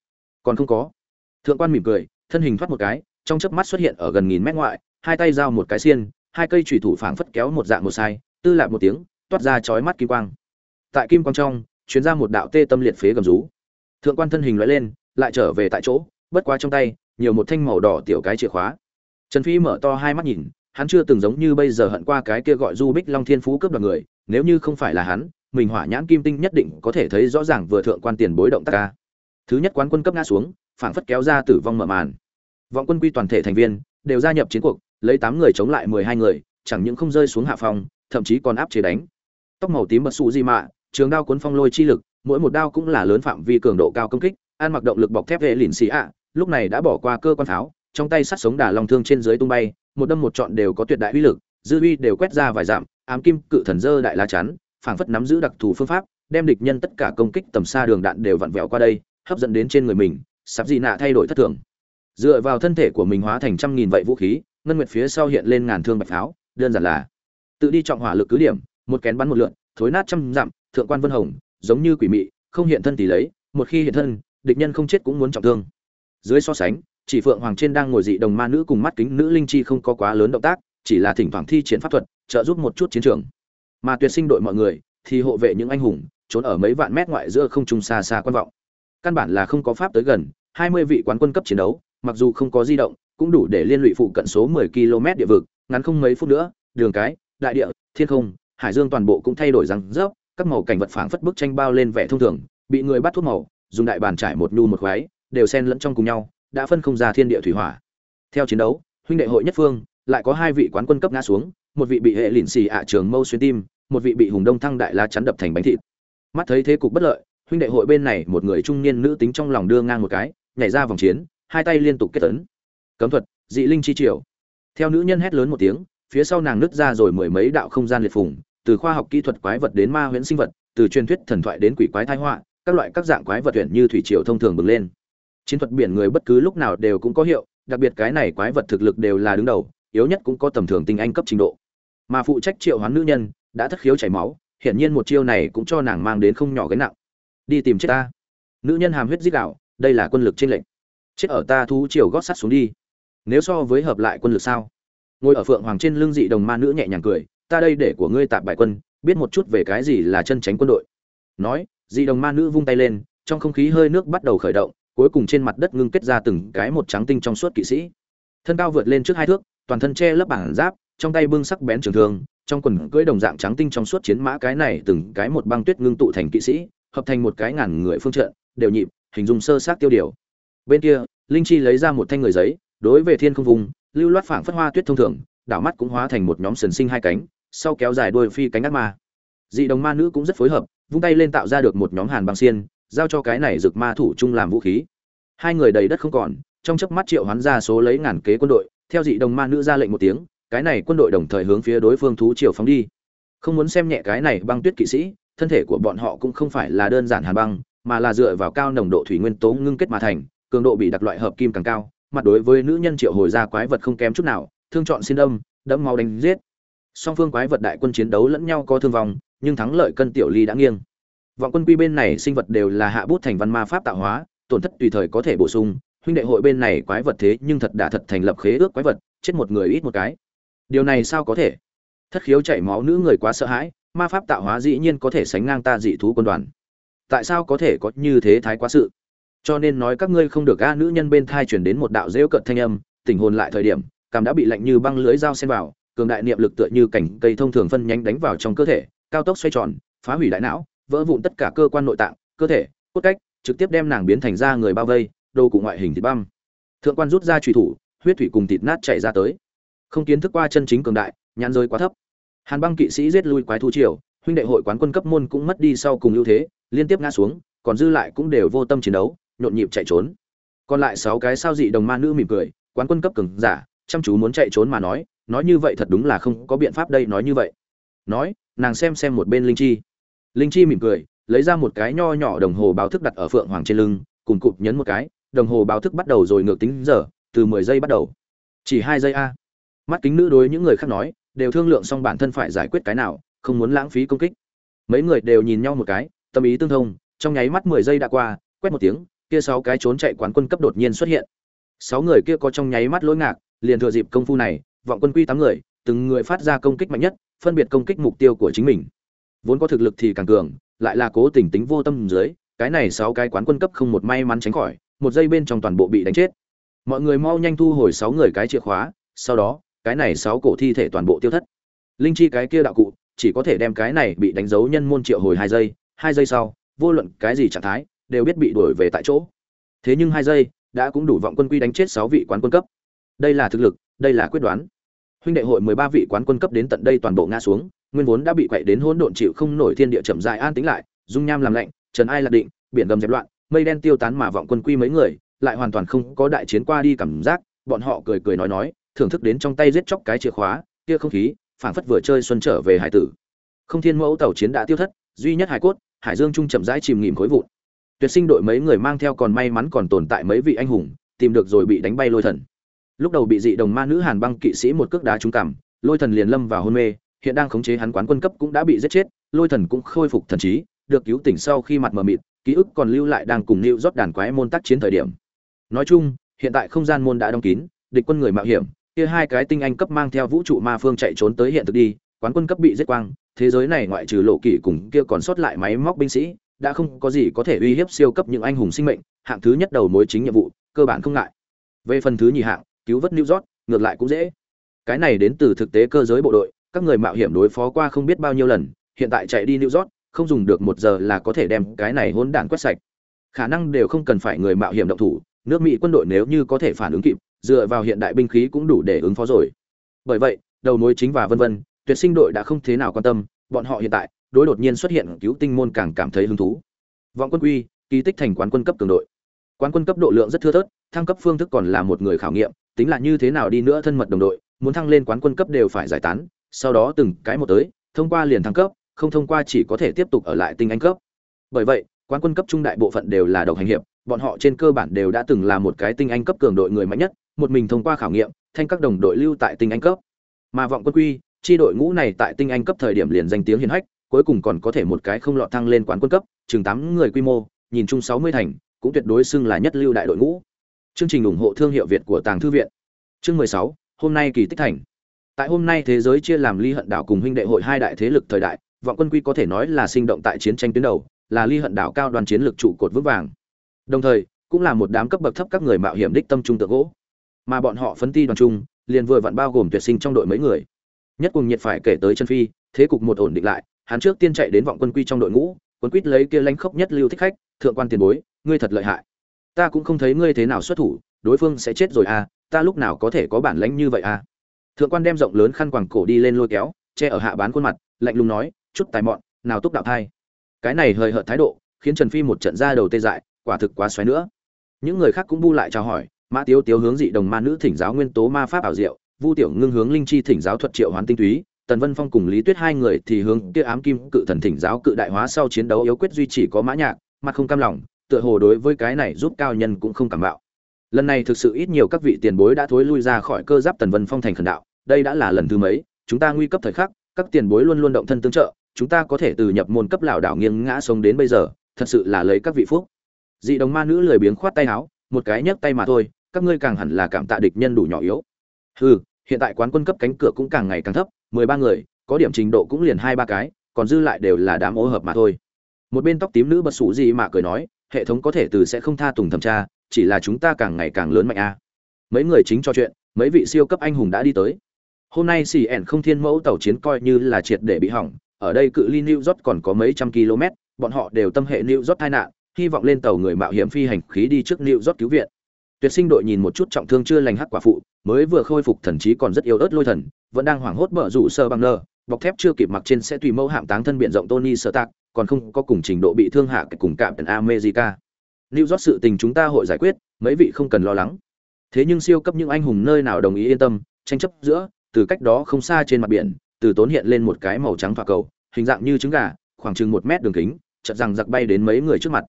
còn không có. Thượng quan mỉm cười, thân hình thoát một cái, trong chớp mắt xuất hiện ở gần nghìn mét ngoại, hai tay giao một cái xiên, hai cây chủy thủ phảng phất kéo một dạng một sai, tư lại một tiếng, toát ra chói mắt kim quang. Tại kim quang trong, chuyến ra một đạo tê tâm liệt phế gầm rú. Thượng quan thân hình lóe lên, lại trở về tại chỗ, bất quá trong tay, nhiều một thanh màu đỏ tiểu cái chìa khóa. Trần phi mở to hai mắt nhìn, hắn chưa từng giống như bây giờ hận qua cái kia gọi du bích long thiên phú cướp đoạt người, nếu như không phải là hắn, mình hỏa nhãn kim tinh nhất định có thể thấy rõ ràng vừa thượng quan tiền bối động tác ca thứ nhất quán quân cấp ngã xuống, phảng phất kéo ra tử vong mở màn. Vọng quân quy toàn thể thành viên đều gia nhập chiến cuộc, lấy tám người chống lại mười hai người, chẳng những không rơi xuống hạ phòng thậm chí còn áp chế đánh. Tóc màu tím bật sụ di mạ trường đao cuốn phong lôi chi lực, mỗi một đao cũng là lớn phạm vi cường độ cao công kích an mặc động lực bọc thép vệ lìn xì ạ, lúc này đã bỏ qua cơ quan pháo, trong tay sắt sống đà long thương trên dưới tung bay, một đâm một chọn đều có tuyệt đại uy lực, dư uy đều quét ra vài dặm, ám kim cự thần dơ đại lá chắn, phảng phất nắm giữ đặc thù phương pháp, đem địch nhân tất cả công kích tầm xa đường đạn đều vặn vẹo qua đây hấp dẫn đến trên người mình, sạp dị nạ thay đổi thất thường. Dựa vào thân thể của mình hóa thành trăm nghìn vậy vũ khí, ngân nguyệt phía sau hiện lên ngàn thương bạch pháo, đơn giản là tự đi trọng hỏa lực cứ điểm, một kén bắn một lượn, thối nát trăm dặm, thượng quan vân hồng, giống như quỷ mị, không hiện thân tỷ lấy, một khi hiện thân, địch nhân không chết cũng muốn trọng thương. Dưới so sánh, chỉ phượng hoàng trên đang ngồi dị đồng ma nữ cùng mắt kính nữ linh chi không có quá lớn động tác, chỉ là thỉnh thoảng thi triển pháp thuật, trợ giúp một chút chiến trường. Mà tuyệt sinh đội mọi người thì hộ vệ những anh hùng, trốn ở mấy vạn mét ngoại giữa không trung xa xa quan vọng căn bản là không có pháp tới gần, hai mươi vị quán quân cấp chiến đấu, mặc dù không có di động, cũng đủ để liên lụy phụ cận số 10 km địa vực, ngắn không mấy phút nữa, đường cái, đại địa, thiên không, hải dương toàn bộ cũng thay đổi răng rớp, các màu cảnh vật phảng phất bức tranh bao lên vẻ thông thường, bị người bắt thuốc màu, dùng đại bàn trải một nhu một khoái, đều xen lẫn trong cùng nhau, đã phân không ra thiên địa thủy hỏa. Theo chiến đấu, huynh đệ hội nhất phương, lại có hai vị quán quân cấp ngã xuống, một vị bị hệ lìn xì ạ trường mâu xuyên tim, một vị bị hùng đông thăng đại la chắn đập thành bánh thịt. Mắt thấy thế cục bất lợi huynh đệ hội bên này một người trung niên nữ tính trong lòng đưa ngang một cái, nhảy ra vòng chiến, hai tay liên tục kết tấn. Cấm thuật, dị linh chi triều. Theo nữ nhân hét lớn một tiếng, phía sau nàng nứt ra rồi mười mấy đạo không gian liệt phùng, từ khoa học kỹ thuật quái vật đến ma huyễn sinh vật, từ truyền thuyết thần thoại đến quỷ quái thái họa, các loại các dạng quái vật tuyển như thủy triều thông thường bừng lên. Chiến thuật biển người bất cứ lúc nào đều cũng có hiệu, đặc biệt cái này quái vật thực lực đều là đứng đầu, yếu nhất cũng có tầm thường tinh anh cấp trình độ. Mà phụ trách triệu hoán nữ nhân, đã thất khiếu chảy máu, hiển nhiên một chiêu này cũng cho nàng mang đến không nhỏ gánh nặng đi tìm chết ta. Nữ nhân hàm huyết dích đạo, đây là quân lực trên lệnh chết ở ta thú chiều gót sắt xuống đi. Nếu so với hợp lại quân lực sao? Ngồi ở phượng hoàng trên lưng dị đồng ma nữ nhẹ nhàng cười, ta đây để của ngươi tạp bài quân, biết một chút về cái gì là chân tránh quân đội. Nói, dị đồng ma nữ vung tay lên, trong không khí hơi nước bắt đầu khởi động, cuối cùng trên mặt đất ngưng kết ra từng cái một trắng tinh trong suốt kỵ sĩ. Thân cao vượt lên trước hai thước, toàn thân che lấp bảng giáp, trong tay bưng sắc bén trường thương, trong quần cưỡi đồng dạng trắng tinh trong suốt chiến mã cái này từng cái một băng tuyết ngưng tụ thành kỵ sĩ hợp thành một cái ngàn người phương trận, đều nhịp, hình dung sơ sát tiêu điều. Bên kia, linh chi lấy ra một thanh người giấy, đối về thiên không vùng, lưu loát phảng phất hoa tuyết thông thường, đảo mắt cũng hóa thành một nhóm sần sinh hai cánh, sau kéo dài đuôi phi cánh ác ma. Dị đồng ma nữ cũng rất phối hợp, vung tay lên tạo ra được một nhóm hàn băng xiên, giao cho cái này rực ma thủ chung làm vũ khí. Hai người đầy đất không còn, trong chớp mắt triệu hoán ra số lấy ngàn kế quân đội, theo dị đồng ma nữ ra lệnh một tiếng, cái này quân đội đồng thời hướng phía đối phương thú triều phóng đi. Không muốn xem nhẹ cái này băng tuyết kỵ sĩ thân thể của bọn họ cũng không phải là đơn giản hàn băng, mà là dựa vào cao nồng độ thủy nguyên tố ngưng kết mà thành, cường độ bị đặc loại hợp kim càng cao, mặt đối với nữ nhân triệu hồi ra quái vật không kém chút nào, thương chọn xin âm, đẫm máu đánh giết. Song phương quái vật đại quân chiến đấu lẫn nhau có thương vong, nhưng thắng lợi cân tiểu ly đã nghiêng. Vọng quân quy bên này sinh vật đều là hạ bút thành văn ma pháp tạo hóa, tổn thất tùy thời có thể bổ sung. Huynh đệ hội bên này quái vật thế nhưng thật đã thật thành lập khế ước quái vật, chết một người ít một cái. Điều này sao có thể? Thất khiếu chảy máu nữ người quá sợ hãi ma pháp tạo hóa dĩ nhiên có thể sánh ngang ta dị thú quân đoàn. Tại sao có thể có như thế thái quá sự? Cho nên nói các ngươi không được a nữ nhân bên thai chuyển đến một đạo rêu cận thanh âm tình hồn lại thời điểm, cảm đã bị lạnh như băng lưới dao xen vào, cường đại niệm lực tựa như cảnh cây thông thường phân nhánh đánh vào trong cơ thể, cao tốc xoay tròn, phá hủy đại não, vỡ vụn tất cả cơ quan nội tạng, cơ thể, cốt cách, trực tiếp đem nàng biến thành ra người bao vây đồ cụ ngoại hình thịt băm. Thượng quan rút ra trùy thủ, huyết thủy cùng thịt nát chạy ra tới. Không kiến thức qua chân chính cường đại, nhãn rơi quá thấp hàn băng kỵ sĩ giết lui quái thu triều, huynh đệ hội quán quân cấp môn cũng mất đi sau cùng ưu thế, liên tiếp ngã xuống, còn dư lại cũng đều vô tâm chiến đấu, nhộn nhịp chạy trốn. Còn lại sáu cái sao dị đồng ma nữ mỉm cười, quán quân cấp cường giả, chăm chú muốn chạy trốn mà nói nói như vậy thật đúng là không có biện pháp đây nói như vậy. Nói, nàng xem xem một bên linh chi. Linh chi mỉm cười, lấy ra một cái nho nhỏ đồng hồ báo thức đặt ở phượng hoàng trên lưng, cùng cụp nhấn một cái, đồng hồ báo thức bắt đầu rồi ngược tính giờ, từ mười giây bắt đầu. Chỉ hai giây a. Mắt kính nữ đối những người khác nói đều thương lượng xong bản thân phải giải quyết cái nào, không muốn lãng phí công kích. Mấy người đều nhìn nhau một cái, tâm ý tương thông, trong nháy mắt mười giây đã qua, quét một tiếng, kia sáu cái trốn chạy quán quân cấp đột nhiên xuất hiện. Sáu người kia có trong nháy mắt lỗi ngạc, liền thừa dịp công phu này, vọng quân quy tám người, từng người phát ra công kích mạnh nhất, phân biệt công kích mục tiêu của chính mình. Vốn có thực lực thì càng cường, lại là cố tình tính vô tâm dưới, cái này sáu cái quán quân cấp không một may mắn tránh khỏi, một giây bên trong toàn bộ bị đánh chết. Mọi người mau nhanh thu hồi sáu người cái chìa khóa, sau đó cái này sáu cổ thi thể toàn bộ tiêu thất. Linh chi cái kia đạo cụ, chỉ có thể đem cái này bị đánh dấu nhân môn triệu hồi hai giây hai giây sau, vô luận cái gì trạng thái, đều biết bị đuổi về tại chỗ. Thế nhưng hai giây, đã cũng đủ vọng quân quy đánh chết sáu vị quán quân cấp. Đây là thực lực, đây là quyết đoán. Huynh đệ hội mười ba vị quán quân cấp đến tận đây toàn bộ ngã xuống, nguyên vốn đã bị quậy đến hỗn độn chịu không nổi thiên địa chậm dài an tính lại, dung nham làm lạnh, trần ai lạc định, biển gầm dẹp loạn, mây đen tiêu tán mà vọng quân quy mấy người, lại hoàn toàn không có đại chiến qua đi cảm giác, bọn họ cười cười nói nói thưởng thức đến trong tay giết chóc cái chìa khóa, kia không khí, phảng phất vừa chơi xuân trở về hải tử. Không thiên mẫu tàu chiến đã tiêu thất, duy nhất hải cốt, hải dương trung chậm rãi chìm nghỉm khối vụn. Tuyệt sinh đội mấy người mang theo còn may mắn còn tồn tại mấy vị anh hùng, tìm được rồi bị đánh bay lôi thần. Lúc đầu bị dị đồng ma nữ hàn băng kỵ sĩ một cước đá trúng cằm, lôi thần liền lâm vào hôn mê, hiện đang khống chế hắn quán quân cấp cũng đã bị giết chết, lôi thần cũng khôi phục thần trí, được cứu tỉnh sau khi mặt mờ mịt, ký ức còn lưu lại đang cùng lưu rót đàn quái môn tác chiến thời điểm. Nói chung, hiện tại không gian môn đã đóng kín, địch quân người mạo hiểm kia hai cái tinh anh cấp mang theo vũ trụ ma phương chạy trốn tới hiện thực đi, quán quân cấp bị giết quang, thế giới này ngoại trừ lộ kỷ cùng kia còn sót lại máy móc binh sĩ, đã không có gì có thể uy hiếp siêu cấp những anh hùng sinh mệnh, hạng thứ nhất đầu mối chính nhiệm vụ, cơ bản không ngại. Về phần thứ nhì hạng, cứu vớt new york, ngược lại cũng dễ. Cái này đến từ thực tế cơ giới bộ đội, các người mạo hiểm đối phó qua không biết bao nhiêu lần, hiện tại chạy đi new york, không dùng được một giờ là có thể đem cái này hỗn đản quét sạch. Khả năng đều không cần phải người mạo hiểm động thủ nước mỹ quân đội nếu như có thể phản ứng kịp, dựa vào hiện đại binh khí cũng đủ để ứng phó rồi. Bởi vậy, đầu mối chính và vân vân, tuyệt sinh đội đã không thế nào quan tâm, bọn họ hiện tại, đối đột nhiên xuất hiện cứu tinh môn càng cảm thấy hứng thú. Vọng quân quy, kỳ tích thành quán quân cấp cường đội. Quán quân cấp độ lượng rất thưa thớt, thăng cấp phương thức còn là một người khảo nghiệm, tính là như thế nào đi nữa thân mật đồng đội, muốn thăng lên quán quân cấp đều phải giải tán, sau đó từng cái một tới, thông qua liền thăng cấp, không thông qua chỉ có thể tiếp tục ở lại tinh anh cấp. Bởi vậy, quán quân cấp trung đại bộ phận đều là độc hành hiệp bọn họ trên cơ bản đều đã từng là một cái tinh anh cấp cường đội người mạnh nhất, một mình thông qua khảo nghiệm, thanh các đồng đội lưu tại tinh anh cấp. Mà vọng quân quy, chi đội ngũ này tại tinh anh cấp thời điểm liền danh tiếng hiển hách, cuối cùng còn có thể một cái không lọt thăng lên quán quân cấp, chừng tám người quy mô, nhìn chung sáu mươi thành, cũng tuyệt đối xưng là nhất lưu đại đội ngũ. Chương trình ủng hộ thương hiệu việt của tàng thư viện. Chương mười sáu, hôm nay kỳ tích thành. Tại hôm nay thế giới chia làm ly hận đảo cùng huynh đệ hội hai đại thế lực thời đại, vọng quân quy có thể nói là sinh động tại chiến tranh tuyến đầu, là ly hận đảo cao đoàn chiến lược trụ cột vững vàng đồng thời, cũng là một đám cấp bậc thấp các người mạo hiểm đích tâm trung tượng gỗ. Mà bọn họ phấn ti đoàn trung, liền vừa vặn bao gồm tuyệt sinh trong đội mấy người. Nhất cùng nhiệt phải kể tới chân phi, thế cục một ổn định lại, hắn trước tiên chạy đến vọng quân quy trong đội ngũ, quân quýt lấy kia lãnh khốc nhất lưu thích khách, thượng quan tiền bối, ngươi thật lợi hại. Ta cũng không thấy ngươi thế nào xuất thủ, đối phương sẽ chết rồi à ta lúc nào có thể có bản lãnh như vậy à? Thượng quan đem rộng lớn khăn quàng cổ đi lên lôi kéo, che ở hạ bán khuôn mặt, lạnh lùng nói, chút tài mọn, nào túc đạo thai. Cái này hời hợt thái độ, khiến trần phi một trận ra đầu tê dại quả thực quá xoáy nữa. Những người khác cũng bu lại chào hỏi, mã tiếu tiếu hướng dị đồng ma nữ thỉnh giáo nguyên tố ma pháp ảo diệu, vu tiểu ngưng hướng linh chi thỉnh giáo thuật triệu hoán tinh túy, tần vân phong cùng lý tuyết hai người thì hướng kia ám kim cự thần thỉnh giáo cự đại hóa sau chiến đấu yếu quyết duy chỉ có mã nhạc, mặt không cam lòng, tựa hồ đối với cái này giúp cao nhân cũng không cảm bạo. Lần này thực sự ít nhiều các vị tiền bối đã thối lui ra khỏi cơ giáp tần vân phong thành khẩn đạo, đây đã là lần thứ mấy, chúng ta nguy cấp thời khắc, các tiền bối luôn luôn động thân tương trợ, chúng ta có thể từ nhập môn cấp lão đảo nghiêng ngã sống đến bây giờ, thật sự là lấy các vị phúc dị đồng ma nữ lười biếng khoát tay áo, một cái nhấc tay mà thôi, các ngươi càng hẳn là cảm tạ địch nhân đủ nhỏ yếu. Hừ, hiện tại quán quân cấp cánh cửa cũng càng ngày càng thấp, mười ba người, có điểm trình độ cũng liền hai ba cái, còn dư lại đều là đám ô hợp mà thôi. Một bên tóc tím nữ bật sủ gì mà cười nói, hệ thống có thể từ sẽ không tha tùng thẩm tra, chỉ là chúng ta càng ngày càng lớn mạnh a. Mấy người chính cho chuyện, mấy vị siêu cấp anh hùng đã đi tới. Hôm nay xì ẻn không thiên mẫu tàu chiến coi như là triệt để bị hỏng, ở đây cự ly new york còn có mấy trăm km, bọn họ đều tâm hệ new york tai nạn hy vọng lên tàu người mạo hiểm phi hành khí đi trước new york cứu viện. Tuyệt sinh đội nhìn một chút trọng thương chưa lành hắc quả phụ, mới vừa khôi phục thần trí còn rất yếu ớt lôi thần, vẫn đang hoảng hốt mở rủ sơ bằng nơ, bọc thép chưa kịp mặc trên sẽ tùy mẫu hạng táng thân biện rộng tony sơ tạc còn không có cùng trình độ bị thương hạ cùng cạm tần america. New york sự tình chúng ta hội giải quyết, mấy vị không cần lo lắng. Thế nhưng siêu cấp những anh hùng nơi nào đồng ý yên tâm, tranh chấp giữa, từ cách đó không xa trên mặt biển, từ tốn hiện lên một cái màu trắng phà cầu, hình dạng như trứng gà, khoảng chừng một mét đường kính chợt rằng giặc bay đến mấy người trước mặt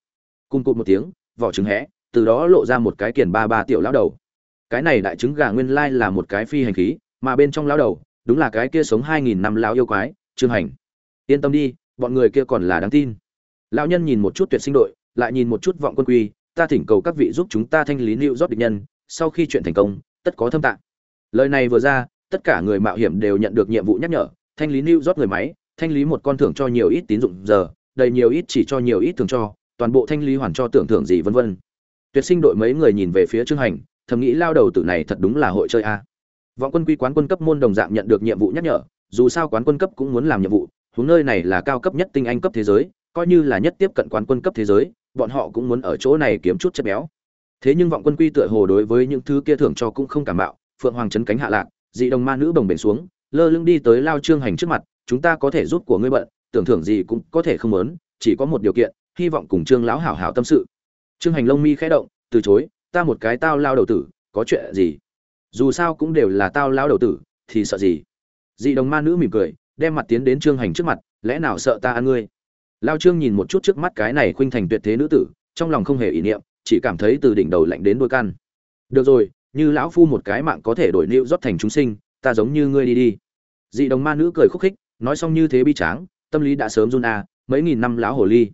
cung cụt một tiếng, vỏ trứng hé, từ đó lộ ra một cái kiền ba ba tiểu lão đầu. Cái này đại trứng gà nguyên lai là một cái phi hành khí, mà bên trong lão đầu, đúng là cái kia sống hai nghìn năm lão yêu quái, trương hành. Yên tâm đi, bọn người kia còn là đáng tin. Lão nhân nhìn một chút tuyệt sinh đội, lại nhìn một chút vọng quân quy, ta thỉnh cầu các vị giúp chúng ta thanh lý lưu rót địch nhân, sau khi chuyện thành công, tất có thâm tạng. Lời này vừa ra, tất cả người mạo hiểm đều nhận được nhiệm vụ nhắc nhở, thanh lý lưu rót người máy, thanh lý một con thưởng cho nhiều ít tín dụng giờ, đầy nhiều ít chỉ cho nhiều ít thường cho toàn bộ thanh lý hoàn cho tưởng thưởng gì vân vân. Tuyệt sinh đội mấy người nhìn về phía trương hành thầm nghĩ lao đầu tử này thật đúng là hội chơi a. Vọng quân quy quán quân cấp môn đồng dạng nhận được nhiệm vụ nhắc nhở dù sao quán quân cấp cũng muốn làm nhiệm vụ huống nơi này là cao cấp nhất tinh anh cấp thế giới coi như là nhất tiếp cận quán quân cấp thế giới bọn họ cũng muốn ở chỗ này kiếm chút chất béo. Thế nhưng vọng quân quy tựa hồ đối với những thứ kia thưởng cho cũng không cảm mạo, phượng hoàng chấn cánh hạ lạc dị đồng ma nữ bồng bềnh xuống lơ lưng đi tới lao trương hành trước mặt chúng ta có thể giúp của ngươi bận tưởng thưởng gì cũng có thể không muốn chỉ có một điều kiện hy vọng cùng trương lão hảo hảo tâm sự. Trương hành lông mi khẽ động, từ chối, ta một cái tao lao đầu tử, có chuyện gì? Dù sao cũng đều là tao lao đầu tử, thì sợ gì? Dị đồng ma nữ mỉm cười, đem mặt tiến đến trương hành trước mặt, lẽ nào sợ ta ăn ngươi? Lao trương nhìn một chút trước mắt cái này khuynh thành tuyệt thế nữ tử, trong lòng không hề ý niệm, chỉ cảm thấy từ đỉnh đầu lạnh đến đôi căn. Được rồi, như lão phu một cái mạng có thể đổi nịu rót thành chúng sinh, ta giống như ngươi đi đi. Dị đồng ma nữ cười khúc khích, nói xong như thế bi tráng, tâm lý đã sớm run à mấy nghìn năm lão hồ ly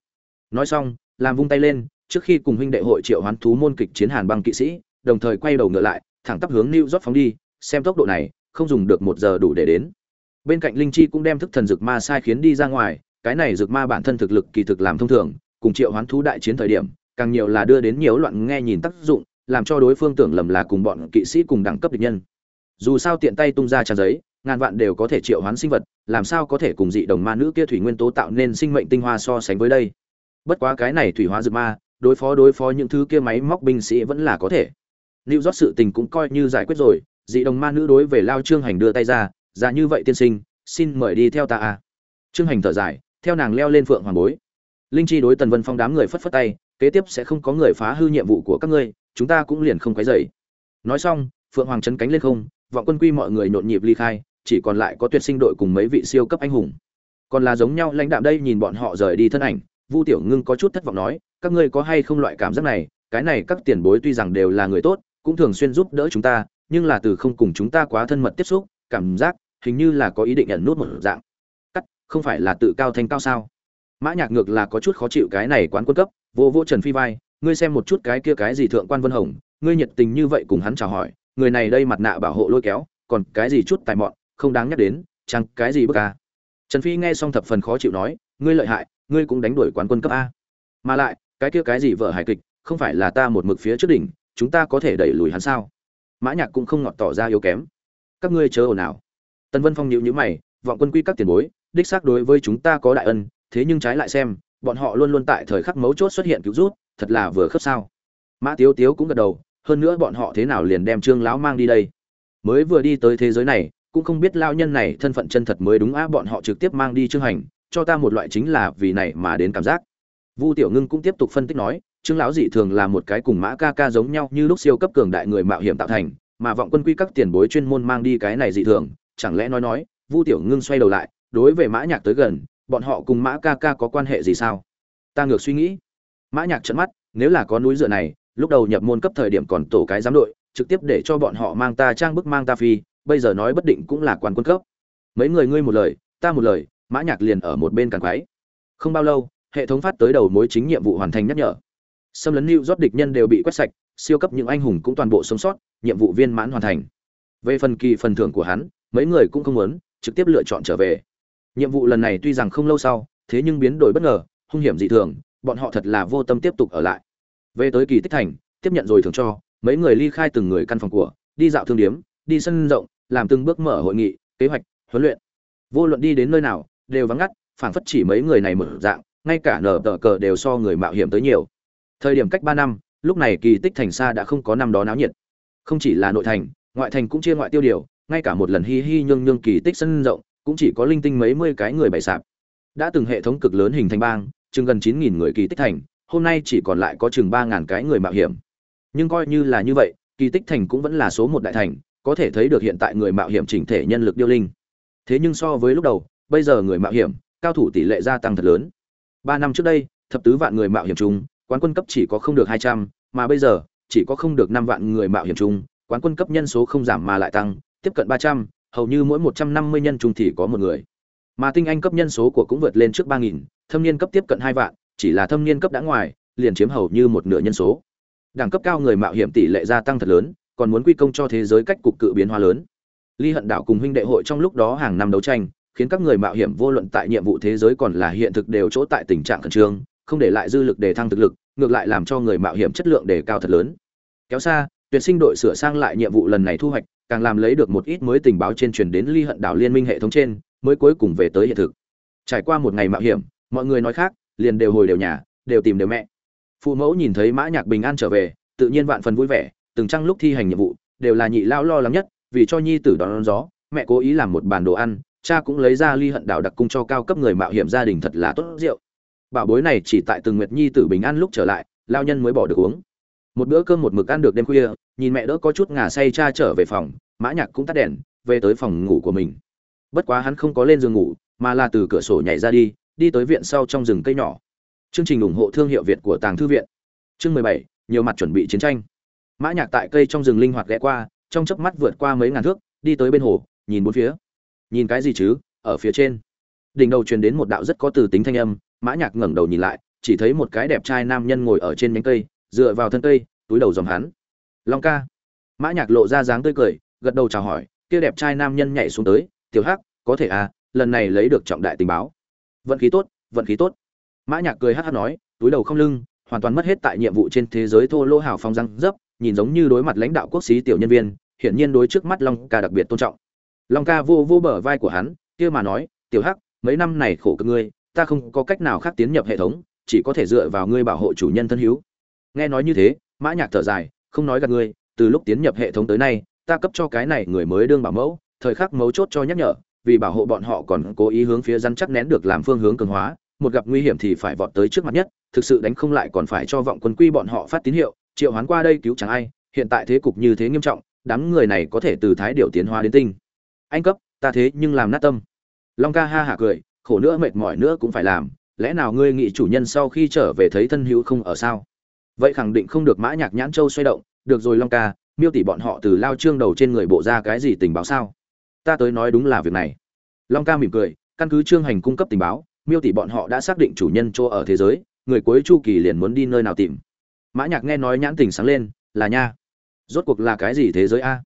nói xong làm vung tay lên trước khi cùng huynh đệ hội triệu hoán thú môn kịch chiến hàn băng kỵ sĩ đồng thời quay đầu ngựa lại thẳng tắp hướng New York phóng đi, xem tốc độ này, không dùng được một giờ đủ để đến. Bên cạnh Linh Chi cũng đem thức thần dược ma sai khiến đi ra ngoài, cái này dược ma bản thân thực lực kỳ thực làm thông thường, cùng triệu hoán thú đại chiến thời điểm, càng nhiều là đưa đến nhiều loạn nghe nhìn tác dụng, làm cho đối phương tưởng lầm là cùng bọn kỵ sĩ cùng đẳng cấp địch nhân. Dù sao tiện tay tung ra trang giấy, ngàn vạn đều có thể triệu hoán sinh vật, làm sao có thể cùng dị đồng ma nữ kia thủy nguyên tố tạo nên sinh mệnh tinh hoa so sánh với đây. Bất quá cái này thủy hóa dược ma, đối phó đối phó những thứ kia máy móc binh sĩ vẫn là có thể. Lưu rót sự tình cũng coi như giải quyết rồi, dị đồng ma nữ đối về Lao Trương Hành đưa tay ra, ra như vậy tiên sinh, xin mời đi theo ta à Trương Hành thở dài, theo nàng leo lên phượng hoàng bối. Linh Chi đối Tần Vân Phong đám người phất phất tay, kế tiếp sẽ không có người phá hư nhiệm vụ của các ngươi, chúng ta cũng liền không quấy rầy. Nói xong, Phượng Hoàng chấn cánh lên không, vọng quân quy mọi người nhộn nhịp ly khai, chỉ còn lại có Tuyệt Sinh đội cùng mấy vị siêu cấp anh hùng. Còn là giống nhau lãnh đạm đây nhìn bọn họ rời đi thân ảnh, Vu Tiểu Ngưng có chút thất vọng nói, các ngươi có hay không loại cảm giác này, cái này các tiền bối tuy rằng đều là người tốt, cũng thường xuyên giúp đỡ chúng ta nhưng là từ không cùng chúng ta quá thân mật tiếp xúc cảm giác hình như là có ý định ẩn nút một dạng. Cắt không phải là tự cao thanh cao sao? Mã nhạc ngược là có chút khó chịu cái này quán quân cấp vô vô trần phi vai ngươi xem một chút cái kia cái gì thượng quan vân hồng ngươi nhiệt tình như vậy cùng hắn chào hỏi người này đây mặt nạ bảo hộ lôi kéo còn cái gì chút tài mọn không đáng nhắc đến chẳng cái gì bất ca à? trần phi nghe xong thập phần khó chịu nói ngươi lợi hại ngươi cũng đánh đuổi quán quân cấp a mà lại cái kia cái gì vợ hài kịch không phải là ta một mực phía trước đỉnh chúng ta có thể đẩy lùi hắn sao mã nhạc cũng không ngọt tỏ ra yếu kém các ngươi chớ ồn nào Tần Vân Phong nhíu nhíu mày, vọng quân quy các tiền bối, đích xác đối với chúng ta có đại ân, thế nhưng trái lại xem, bọn họ luôn luôn tại thời khắc mấu chốt xuất hiện cứu rút, thật là vừa khớp sao. Mã Tiếu Tiếu cũng gật đầu, hơn nữa bọn họ thế nào liền đem Trương lão mang đi đây? Mới vừa đi tới thế giới này, cũng không biết lão nhân này thân phận chân thật mới đúng á, bọn họ trực tiếp mang đi Trương Hành, cho ta một loại chính là vì này mà đến cảm giác. Vu Tiểu Ngưng cũng tiếp tục phân tích nói, Trương lão dị thường là một cái cùng Mã Ca Ca giống nhau như lúc siêu cấp cường đại người mạo hiểm tạo thành, mà vọng quân quy các tiền bối chuyên môn mang đi cái này dị thường, chẳng lẽ nói nói, Vu Tiểu Ngưng xoay đầu lại, đối về Mã Nhạc tới gần, bọn họ cùng Mã Ca Ca có quan hệ gì sao? Ta ngược suy nghĩ. Mã Nhạc trợn mắt, nếu là có núi dựa này, lúc đầu nhập môn cấp thời điểm còn tổ cái giám đội, trực tiếp để cho bọn họ mang ta trang bức mang ta phi, bây giờ nói bất định cũng là quan quân cấp. Mấy người ngươi một lời, ta một lời, Mã Nhạc liền ở một bên càn quái. Không bao lâu, hệ thống phát tới đầu mối chính nhiệm vụ hoàn thành nhắc nhở. Xâm lấn lưu rót địch nhân đều bị quét sạch, siêu cấp những anh hùng cũng toàn bộ sống sót, nhiệm vụ viên mãn hoàn thành. Về phần kỳ phần thưởng của hắn, mấy người cũng không muốn, trực tiếp lựa chọn trở về. Nhiệm vụ lần này tuy rằng không lâu sau, thế nhưng biến đổi bất ngờ, hung hiểm dị thường, bọn họ thật là vô tâm tiếp tục ở lại. Về tới kỳ tích thành, tiếp nhận rồi thưởng cho, mấy người ly khai từng người căn phòng của, đi dạo thương điếm, đi sân rộng, làm từng bước mở hội nghị, kế hoạch, huấn luyện. Vô luận đi đến nơi nào, đều vắng ngắt, phảng phất chỉ mấy người này mở dạng, ngay cả nở tờ cờ đều so người mạo hiểm tới nhiều. Thời điểm cách ba năm, lúc này kỳ tích thành xa đã không có năm đó náo nhiệt. Không chỉ là nội thành, ngoại thành cũng chia ngoại tiêu điều, ngay cả một lần hi hi nhương nhương kỳ tích sân rộng, cũng chỉ có linh tinh mấy mươi cái người bày sạp. Đã từng hệ thống cực lớn hình thành bang, chừng gần chín nghìn người kỳ tích thành, hôm nay chỉ còn lại có chừng ba ngàn cái người mạo hiểm. Nhưng coi như là như vậy, kỳ tích thành cũng vẫn là số một đại thành, có thể thấy được hiện tại người mạo hiểm chỉnh thể nhân lực điêu linh. Thế nhưng so với lúc đầu, bây giờ người mạo hiểm, cao thủ tỷ lệ gia tăng thật lớn. Ba năm trước đây, thập tứ vạn người mạo hiểm chung, quán quân cấp chỉ có không được hai trăm, mà bây giờ, chỉ có không được năm vạn người mạo hiểm chung, quán quân cấp nhân số không giảm mà lại tăng, tiếp cận ba trăm, hầu như mỗi một trăm năm mươi nhân chung thì có một người. Mà tinh anh cấp nhân số của cũng vượt lên trước ba nghìn, thâm niên cấp tiếp cận hai vạn, chỉ là thâm niên cấp đã ngoài, liền chiếm hầu như một nửa nhân số. Đẳng cấp cao người mạo hiểm tỷ lệ gia tăng thật lớn, còn muốn quy công cho thế giới cách cục cự biến hóa lớn. Ly Hận Đạo cùng huynh đệ hội trong lúc đó hàng năm đấu tranh, khiến các người mạo hiểm vô luận tại nhiệm vụ thế giới còn là hiện thực đều chỗ tại tình trạng khẩn trương, không để lại dư lực để thăng thực lực, ngược lại làm cho người mạo hiểm chất lượng đề cao thật lớn. Kéo xa, tuyển sinh đội sửa sang lại nhiệm vụ lần này thu hoạch, càng làm lấy được một ít mới tình báo trên truyền đến Ly Hận Đảo liên minh hệ thống trên, mới cuối cùng về tới hiện thực. Trải qua một ngày mạo hiểm, mọi người nói khác, liền đều hồi đều nhà, đều tìm đều mẹ. Phụ mẫu nhìn thấy Mã Nhạc bình an trở về, tự nhiên vạn phần vui vẻ, từng trăng lúc thi hành nhiệm vụ, đều là nhị lao lo lắng nhất, vì cho nhi tử đón, đón gió, mẹ cố ý làm một bàn đồ ăn, cha cũng lấy ra ly hận đảo đặc cung cho cao cấp người mạo hiểm gia đình thật là tốt rượu. Bảo bối này chỉ tại từng nguyệt nhi tử bình an lúc trở lại, lao nhân mới bỏ được uống. Một bữa cơm một mực ăn được đêm khuya, nhìn mẹ đỡ có chút ngà say cha trở về phòng, mã nhạc cũng tắt đèn, về tới phòng ngủ của mình. Bất quá hắn không có lên giường ngủ, mà là từ cửa sổ nhảy ra đi đi tới viện sau trong rừng cây nhỏ. Chương trình ủng hộ thương hiệu việt của tàng thư viện. Chương mười bảy, nhiều mặt chuẩn bị chiến tranh. Mã nhạc tại cây trong rừng linh hoạt ghé qua, trong chớp mắt vượt qua mấy ngàn thước, đi tới bên hồ, nhìn bốn phía nhìn cái gì chứ? Ở phía trên. Đỉnh đầu truyền đến một đạo rất có từ tính thanh âm, mã nhạc ngẩng đầu nhìn lại, chỉ thấy một cái đẹp trai nam nhân ngồi ở trên nhánh cây, dựa vào thân cây, túi đầu dòm hắn. Long ca. Mã nhạc lộ ra dáng tươi cười, gật đầu chào hỏi, kia đẹp trai nam nhân nhảy xuống tới, tiểu hắc, có thể à lần này lấy được trọng đại tình báo. Vận khí tốt, vận khí tốt. Mã nhạc cười hắc hắc nói, túi đầu không lưng, hoàn toàn mất hết tại nhiệm vụ trên thế giới thô lỗ hào phong răng dấp, nhìn giống như đối mặt lãnh đạo quốc sĩ tiểu nhân viên, hiển nhiên đối trước mắt long ca đặc biệt tôn trọng long ca vô vô bờ vai của hắn, kia mà nói, tiểu hắc, mấy năm này khổ cực ngươi, ta không có cách nào khác tiến nhập hệ thống, chỉ có thể dựa vào ngươi bảo hộ chủ nhân thân hữu. Nghe nói như thế, mã nhạc thở dài, không nói gạt ngươi, từ lúc tiến nhập hệ thống tới nay, ta cấp cho cái này người mới đương bảo mẫu, thời khắc mấu chốt cho nhắc nhở, vì bảo hộ bọn họ còn cố ý hướng phía rắn chắc nén được làm phương hướng cường hóa, một gặp nguy hiểm thì phải vọt tới trước mặt nhất, thực sự đánh không lại còn phải cho vọng quân quy bọn họ phát tín hiệu, triệu hoán qua đây cứu chẳng ai, hiện tại thế cục như thế nghiêm trọng, đám người này có thể từ thái điều tiến hóa đến tinh anh cấp, ta thế nhưng làm nát tâm. Long ca ha hạ cười, khổ nữa mệt mỏi nữa cũng phải làm, lẽ nào ngươi nghĩ chủ nhân sau khi trở về thấy thân hữu không ở sao? Vậy khẳng định không được mã nhạc nhãn châu xoay động, được rồi long ca, miêu tỷ bọn họ từ lao trương đầu trên người bộ ra cái gì tình báo sao? Ta tới nói đúng là việc này. Long ca mỉm cười, căn cứ trương hành cung cấp tình báo, miêu tỷ bọn họ đã xác định chủ nhân chỗ ở thế giới, người cuối chu kỳ liền muốn đi nơi nào tìm. Mã nhạc nghe nói nhãn tình sáng lên, là nha. Rốt cuộc là cái gì thế giới a?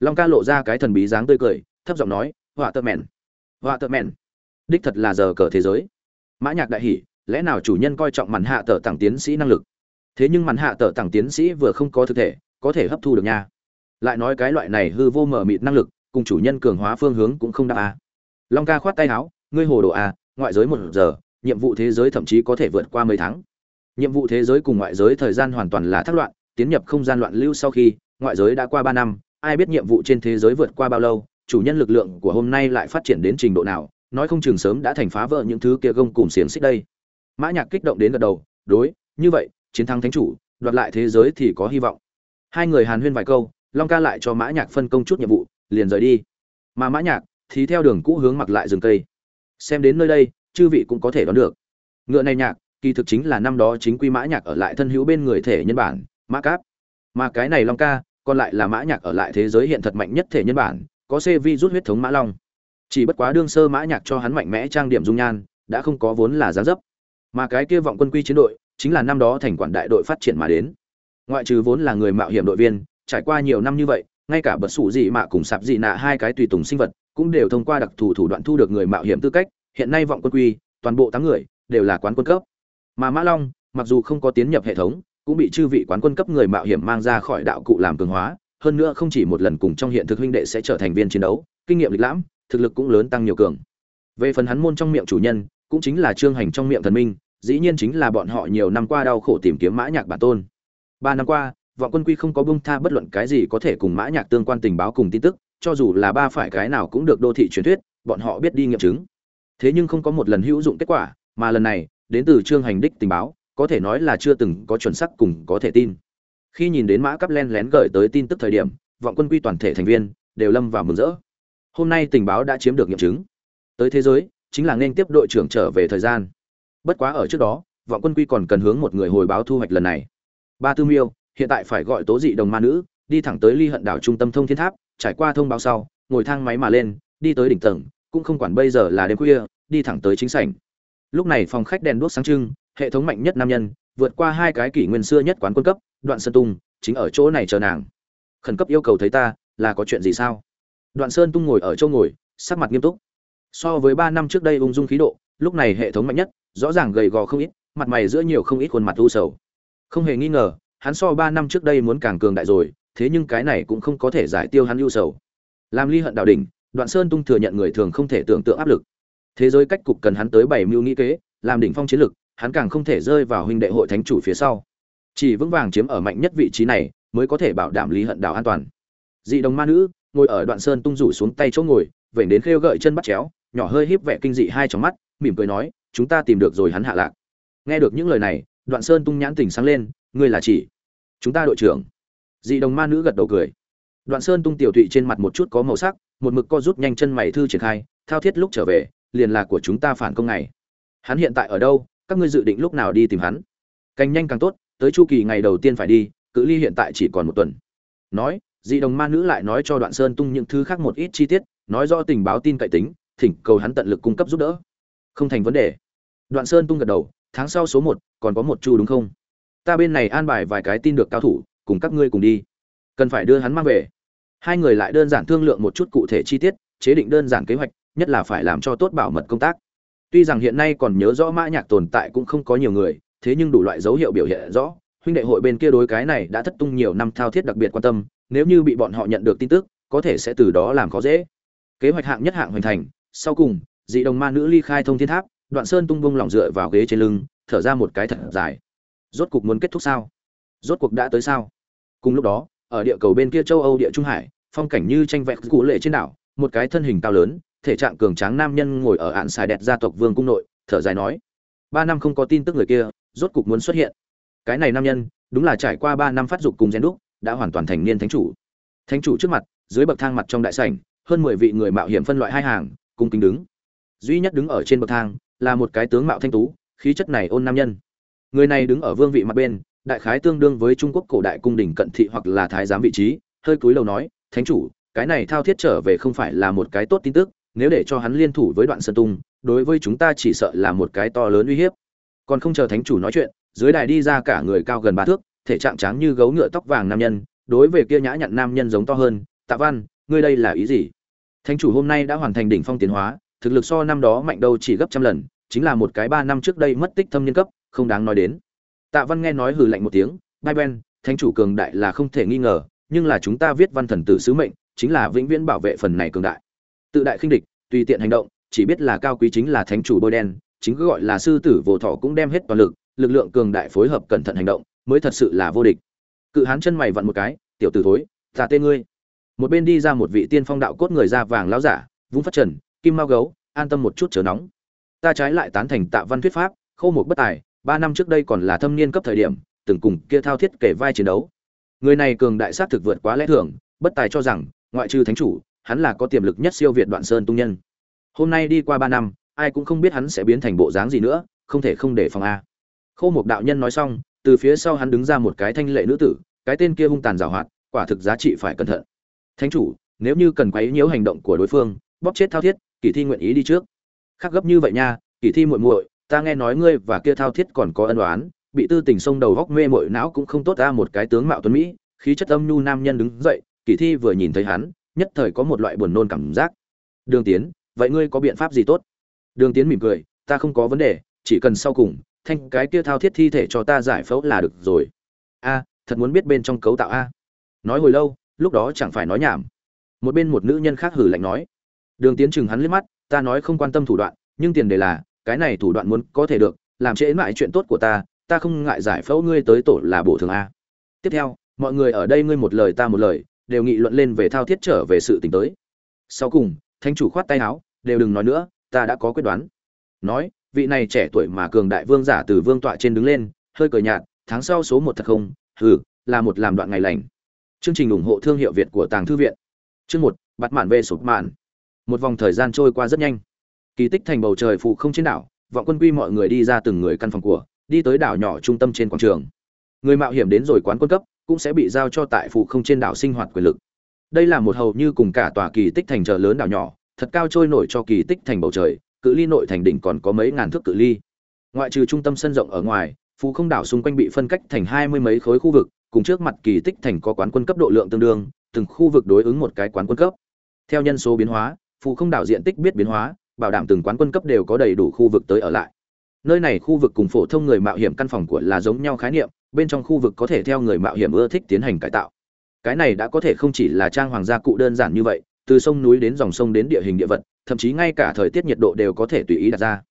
Long ca lộ ra cái thần bí dáng tươi cười thấp giọng nói, họa tơ mèn họa tơ mèn đích thật là giờ cờ thế giới. Mã nhạc đại hỉ, lẽ nào chủ nhân coi trọng màn hạ tờ tặng tiến sĩ năng lực? Thế nhưng màn hạ tờ tặng tiến sĩ vừa không có thực thể, có thể hấp thu được nha. Lại nói cái loại này hư vô mở mịt năng lực, cùng chủ nhân cường hóa phương hướng cũng không đáp a long ca khoát tay áo, ngươi hồ đồ a ngoại giới một giờ, nhiệm vụ thế giới thậm chí có thể vượt qua mấy tháng. Nhiệm vụ thế giới cùng ngoại giới thời gian hoàn toàn là thác loạn, tiến nhập không gian loạn lưu sau khi, ngoại giới đã qua ba năm, ai biết nhiệm vụ trên thế giới vượt qua bao lâu chủ nhân lực lượng của hôm nay lại phát triển đến trình độ nào, nói không chừng sớm đã thành phá vỡ những thứ kia gông cùng xiềng xích đây. Mã nhạc kích động đến gật đầu, đối, như vậy, chiến thắng thánh chủ, đoạt lại thế giới thì có hy vọng. Hai người hàn huyên vài câu, long ca lại cho mã nhạc phân công chút nhiệm vụ, liền rời đi. Mà mã nhạc thì theo đường cũ hướng mặc lại rừng cây. Xem đến nơi đây, chư vị cũng có thể đoán được. Ngựa này nhạc, kỳ thực chính là năm đó chính quy mã nhạc ở lại thân hữu bên người thể nhân bản, mã cáp. Mà cái này long ca, còn lại là mã nhạc ở lại thế giới hiện thật mạnh nhất thể nhân bản có c vi rút huyết thống mã long. Chỉ bất quá đương sơ mã nhạc cho hắn mạnh mẽ trang điểm dung nhan, đã không có vốn là giá dấp. Mà cái kia vọng quân quy chiến đội, chính là năm đó thành quản đại đội phát triển mà đến. Ngoại trừ vốn là người mạo hiểm đội viên, trải qua nhiều năm như vậy, ngay cả bật sủ gì mà cùng sạp gì nạ hai cái tùy tùng sinh vật, cũng đều thông qua đặc thù thủ đoạn thu được người mạo hiểm tư cách. Hiện nay vọng quân quy, toàn bộ tám người, đều là quán quân cấp. Mà mã long, mặc dù không có tiến nhập hệ thống, cũng bị chư vị quán quân cấp người mạo hiểm mang ra khỏi đạo cụ làm cường hóa hơn nữa không chỉ một lần cùng trong hiện thực huynh đệ sẽ trở thành viên chiến đấu, kinh nghiệm lịch lãm, thực lực cũng lớn tăng nhiều cường. Về phần hắn môn trong miệng chủ nhân, cũng chính là trương hành trong miệng thần minh, dĩ nhiên chính là bọn họ nhiều năm qua đau khổ tìm kiếm mã nhạc bản tôn. Ba năm qua, vọng quân quy không có bung tha bất luận cái gì có thể cùng mã nhạc tương quan tình báo cùng tin tức, cho dù là ba phải cái nào cũng được đô thị truyền thuyết, bọn họ biết đi nghiệm chứng. Thế nhưng không có một lần hữu dụng kết quả, mà lần này, đến từ trương hành đích tình báo, có thể nói là chưa từng có chuẩn xác cùng có thể tin khi nhìn đến mã cắp len lén gửi tới tin tức thời điểm, vọng quân quy toàn thể thành viên đều lâm vào mừng rỡ. Hôm nay tình báo đã chiếm được nghiệm chứng. Tới thế giới, chính là nên tiếp đội trưởng trở về thời gian. Bất quá ở trước đó, vọng quân quy còn cần hướng một người hồi báo thu hoạch lần này. Ba tư miêu, hiện tại phải gọi tố dị đồng ma nữ, đi thẳng tới ly hận đảo trung tâm thông thiên tháp, trải qua thông báo sau, ngồi thang máy mà lên, đi tới đỉnh tầng, cũng không quản bây giờ là đêm khuya, đi thẳng tới chính sảnh. Lúc này phòng khách đèn đuốc sáng trưng, hệ thống mạnh nhất nam nhân, vượt qua hai cái kỷ nguyên xưa nhất quán quân cấp đoạn sơn tung chính ở chỗ này chờ nàng. Khẩn cấp yêu cầu thấy ta, là có chuyện gì sao? Đoạn sơn tung ngồi ở chỗ ngồi, sắc mặt nghiêm túc. So với ba năm trước đây ung dung khí độ, lúc này hệ thống mạnh nhất, rõ ràng gầy gò không ít, mặt mày giữa nhiều không ít khuôn mặt u sầu. Không hề nghi ngờ, hắn so ba năm trước đây muốn càng cường đại rồi, thế nhưng cái này cũng không có thể giải tiêu hắn ưu sầu. Làm ly hận đạo đỉnh, đoạn sơn tung thừa nhận người thường không thể tưởng tượng áp lực. Thế giới cách cục cần hắn tới bảy mưu nghĩ kế, làm đỉnh phong chiến lực, hắn càng không thể rơi vào huynh đệ hội thánh chủ phía sau chỉ vững vàng chiếm ở mạnh nhất vị trí này, mới có thể bảo đảm lý hận đảo an toàn. Dị đồng ma nữ, ngồi ở đoạn sơn tung rủ xuống tay chỗ ngồi, vểnh đến khêu gợi chân bắt chéo, nhỏ hơi híp vẻ kinh dị hai trong mắt, mỉm cười nói, chúng ta tìm được rồi hắn hạ lạc. Nghe được những lời này, đoạn sơn tung nhãn tình sáng lên, ngươi là chỉ, chúng ta đội trưởng. Dị đồng ma nữ gật đầu cười. Đoạn sơn tung tiểu thụy trên mặt một chút có màu sắc, một mực co rút nhanh chân mày thư triển khai, thao thiết lúc trở về, liền là của chúng ta phản công này hắn hiện tại ở đâu, các ngươi dự định lúc nào đi tìm hắn? Càng nhanh càng tốt tới chu kỳ ngày đầu tiên phải đi, cự ly hiện tại chỉ còn một tuần. Nói, dị đồng ma nữ lại nói cho đoạn sơn tung những thứ khác một ít chi tiết, nói rõ tình báo tin cậy tính, thỉnh cầu hắn tận lực cung cấp giúp đỡ. Không thành vấn đề. Đoạn sơn tung gật đầu, tháng sau số một, còn có một chu đúng không? Ta bên này an bài vài cái tin được cao thủ, cùng các ngươi cùng đi. Cần phải đưa hắn mang về. Hai người lại đơn giản thương lượng một chút cụ thể chi tiết, chế định đơn giản kế hoạch, nhất là phải làm cho tốt bảo mật công tác. Tuy rằng hiện nay còn nhớ rõ mã nhạc tồn tại cũng không có nhiều người thế nhưng đủ loại dấu hiệu biểu hiện rõ, huynh đệ hội bên kia đối cái này đã thất tung nhiều năm thao thiết đặc biệt quan tâm, nếu như bị bọn họ nhận được tin tức, có thể sẽ từ đó làm khó dễ. Kế hoạch hạng nhất hạng hoàn thành, sau cùng, dị đồng ma nữ ly khai thông thiên tháp, đoạn sơn tung bông lỏng dựa vào ghế trên lưng, thở ra một cái thật dài. Rốt cuộc muốn kết thúc sao? Rốt cuộc đã tới sao? Cùng lúc đó, ở địa cầu bên kia châu âu địa trung hải, phong cảnh như tranh vẹn cụ lệ trên đảo, một cái thân hình cao lớn, thể trạng cường tráng nam nhân ngồi ở ạn xài đẹp gia tộc vương cung nội, thở dài nói, ba năm không có tin tức người kia rốt cục muốn xuất hiện. Cái này nam nhân, đúng là trải qua ba năm phát dục cùng gen đúc, đã hoàn toàn thành niên thánh chủ. Thánh chủ trước mặt, dưới bậc thang mặt trong đại sảnh, hơn mười vị người mạo hiểm phân loại hai hàng, cung kính đứng. Duy nhất đứng ở trên bậc thang, là một cái tướng mạo thanh tú, khí chất này ôn nam nhân. Người này đứng ở vương vị mặt bên, đại khái tương đương với trung quốc cổ đại cung đình cận thị hoặc là thái giám vị trí, hơi cúi đầu nói, thánh chủ, cái này thao thiết trở về không phải là một cái tốt tin tức, nếu để cho hắn liên thủ với đoạn sơn tung, đối với chúng ta chỉ sợ là một cái to lớn uy hiếp còn không chờ thánh chủ nói chuyện, dưới đài đi ra cả người cao gần ba thước, thể trạng tráng như gấu ngựa tóc vàng nam nhân, đối về kia nhã nhặn nam nhân giống to hơn, tạ văn, ngươi đây là ý gì? Thánh chủ hôm nay đã hoàn thành đỉnh phong tiến hóa, thực lực so năm đó mạnh đâu chỉ gấp trăm lần, chính là một cái ba năm trước đây mất tích thâm niên cấp, không đáng nói đến. Tạ văn nghe nói hừ lạnh một tiếng, bai ben, thánh chủ cường đại là không thể nghi ngờ, nhưng là chúng ta viết văn thần tử sứ mệnh, chính là vĩnh viễn bảo vệ phần này cường đại. Tự đại khinh địch, tùy tiện hành động, chỉ biết là cao quý chính là thánh chủ bôi đen chính cứ gọi là sư tử vô thọ cũng đem hết toàn lực lực lượng cường đại phối hợp cẩn thận hành động, mới thật sự là vô địch. Cự hán chân mày vặn một cái, tiểu tử thối, ta tên ngươi. Một bên đi ra một vị tiên phong đạo cốt người da vàng lão giả, vung phát trần, kim mao gấu, an tâm một chút chờ nóng. Ta trái lại tán thành tạ văn thuyết pháp khâu một bất tài, ba năm trước đây còn là thâm niên cấp thời điểm, từng cùng kia thao thiết kể vai chiến đấu. Người này cường đại sát thực vượt quá lẽ thường, bất tài cho rằng, ngoại trừ thánh chủ, hắn là có tiềm lực nhất siêu việt đoạn sơn tung nhân. Hôm nay đi qua ba năm ai cũng không biết hắn sẽ biến thành bộ dáng gì nữa, không thể không để phòng a. Khâu một đạo nhân nói xong, từ phía sau hắn đứng ra một cái thanh lệ nữ tử, cái tên kia hung tàn giảo hoạt, quả thực giá trị phải cẩn thận. Thánh chủ, nếu như cần quấy nhiễu hành động của đối phương, bóp chết thao thiết kỳ thi nguyện ý đi trước. Khác gấp như vậy nha kỳ thi muội muội, ta nghe nói ngươi và kia thao thiết còn có ân oán, bị tư tình sông đầu góc mê mội não cũng không tốt ta một cái tướng mạo tuấn mỹ, khí chất âm nhu nam nhân đứng dậy kỳ thi vừa nhìn thấy hắn, nhất thời có một loại buồn nôn cảm giác. Đường tiến, vậy ngươi có biện pháp gì tốt? Đường tiến mỉm cười, ta không có vấn đề, chỉ cần sau cùng, thanh cái kia thao thiết thi thể cho ta giải phẫu là được rồi. A, thật muốn biết bên trong cấu tạo a. Nói hồi lâu, lúc đó chẳng phải nói nhảm. Một bên một nữ nhân khác hử lạnh nói. Đường tiến chừng hắn liếc mắt, ta nói không quan tâm thủ đoạn, nhưng tiền đề là, cái này thủ đoạn muốn có thể được, làm trễ mãi chuyện tốt của ta ta không ngại giải phẫu ngươi tới tổ là bổ thường a. Tiếp theo, mọi người ở đây ngươi một lời ta một lời, đều nghị luận lên về thao thiết trở về sự tình tới. Sau cùng thánh chủ khoát tay áo, đều đừng nói nữa ta đã có quyết đoán. Nói, vị này trẻ tuổi mà cường đại vương giả từ vương tọa trên đứng lên, hơi cười nhạt, tháng sau số một thật không, hừ, là một làm đoạn ngày lành. Chương trình ủng hộ thương hiệu việt của tàng thư viện. Chương một, bắt mạn về sụp mạn. Một vòng thời gian trôi qua rất nhanh. Kỳ tích thành bầu trời phụ không trên đảo, vọng quân quy mọi người đi ra từng người căn phòng của, đi tới đảo nhỏ trung tâm trên quảng trường. Người mạo hiểm đến rồi quán quân cấp, cũng sẽ bị giao cho tại phụ không trên đảo sinh hoạt quyền lực. Đây là một hầu như cùng cả tòa kỳ tích thành chợ lớn đảo nhỏ thật cao trôi nổi cho kỳ tích thành bầu trời, cự ly nội thành đỉnh còn có mấy ngàn thước cự ly. Ngoại trừ trung tâm sân rộng ở ngoài, phú không đảo xung quanh bị phân cách thành hai mươi mấy khối khu vực, cùng trước mặt kỳ tích thành có quán quân cấp độ lượng tương đương, từng khu vực đối ứng một cái quán quân cấp. Theo nhân số biến hóa, phú không đảo diện tích biết biến hóa, bảo đảm từng quán quân cấp đều có đầy đủ khu vực tới ở lại. Nơi này khu vực cùng phổ thông người mạo hiểm căn phòng của là giống nhau khái niệm, bên trong khu vực có thể theo người mạo hiểm ưa thích tiến hành cải tạo. Cái này đã có thể không chỉ là trang hoàng gia cụ đơn giản như vậy từ sông núi đến dòng sông đến địa hình địa vật, thậm chí ngay cả thời tiết nhiệt độ đều có thể tùy ý đặt ra.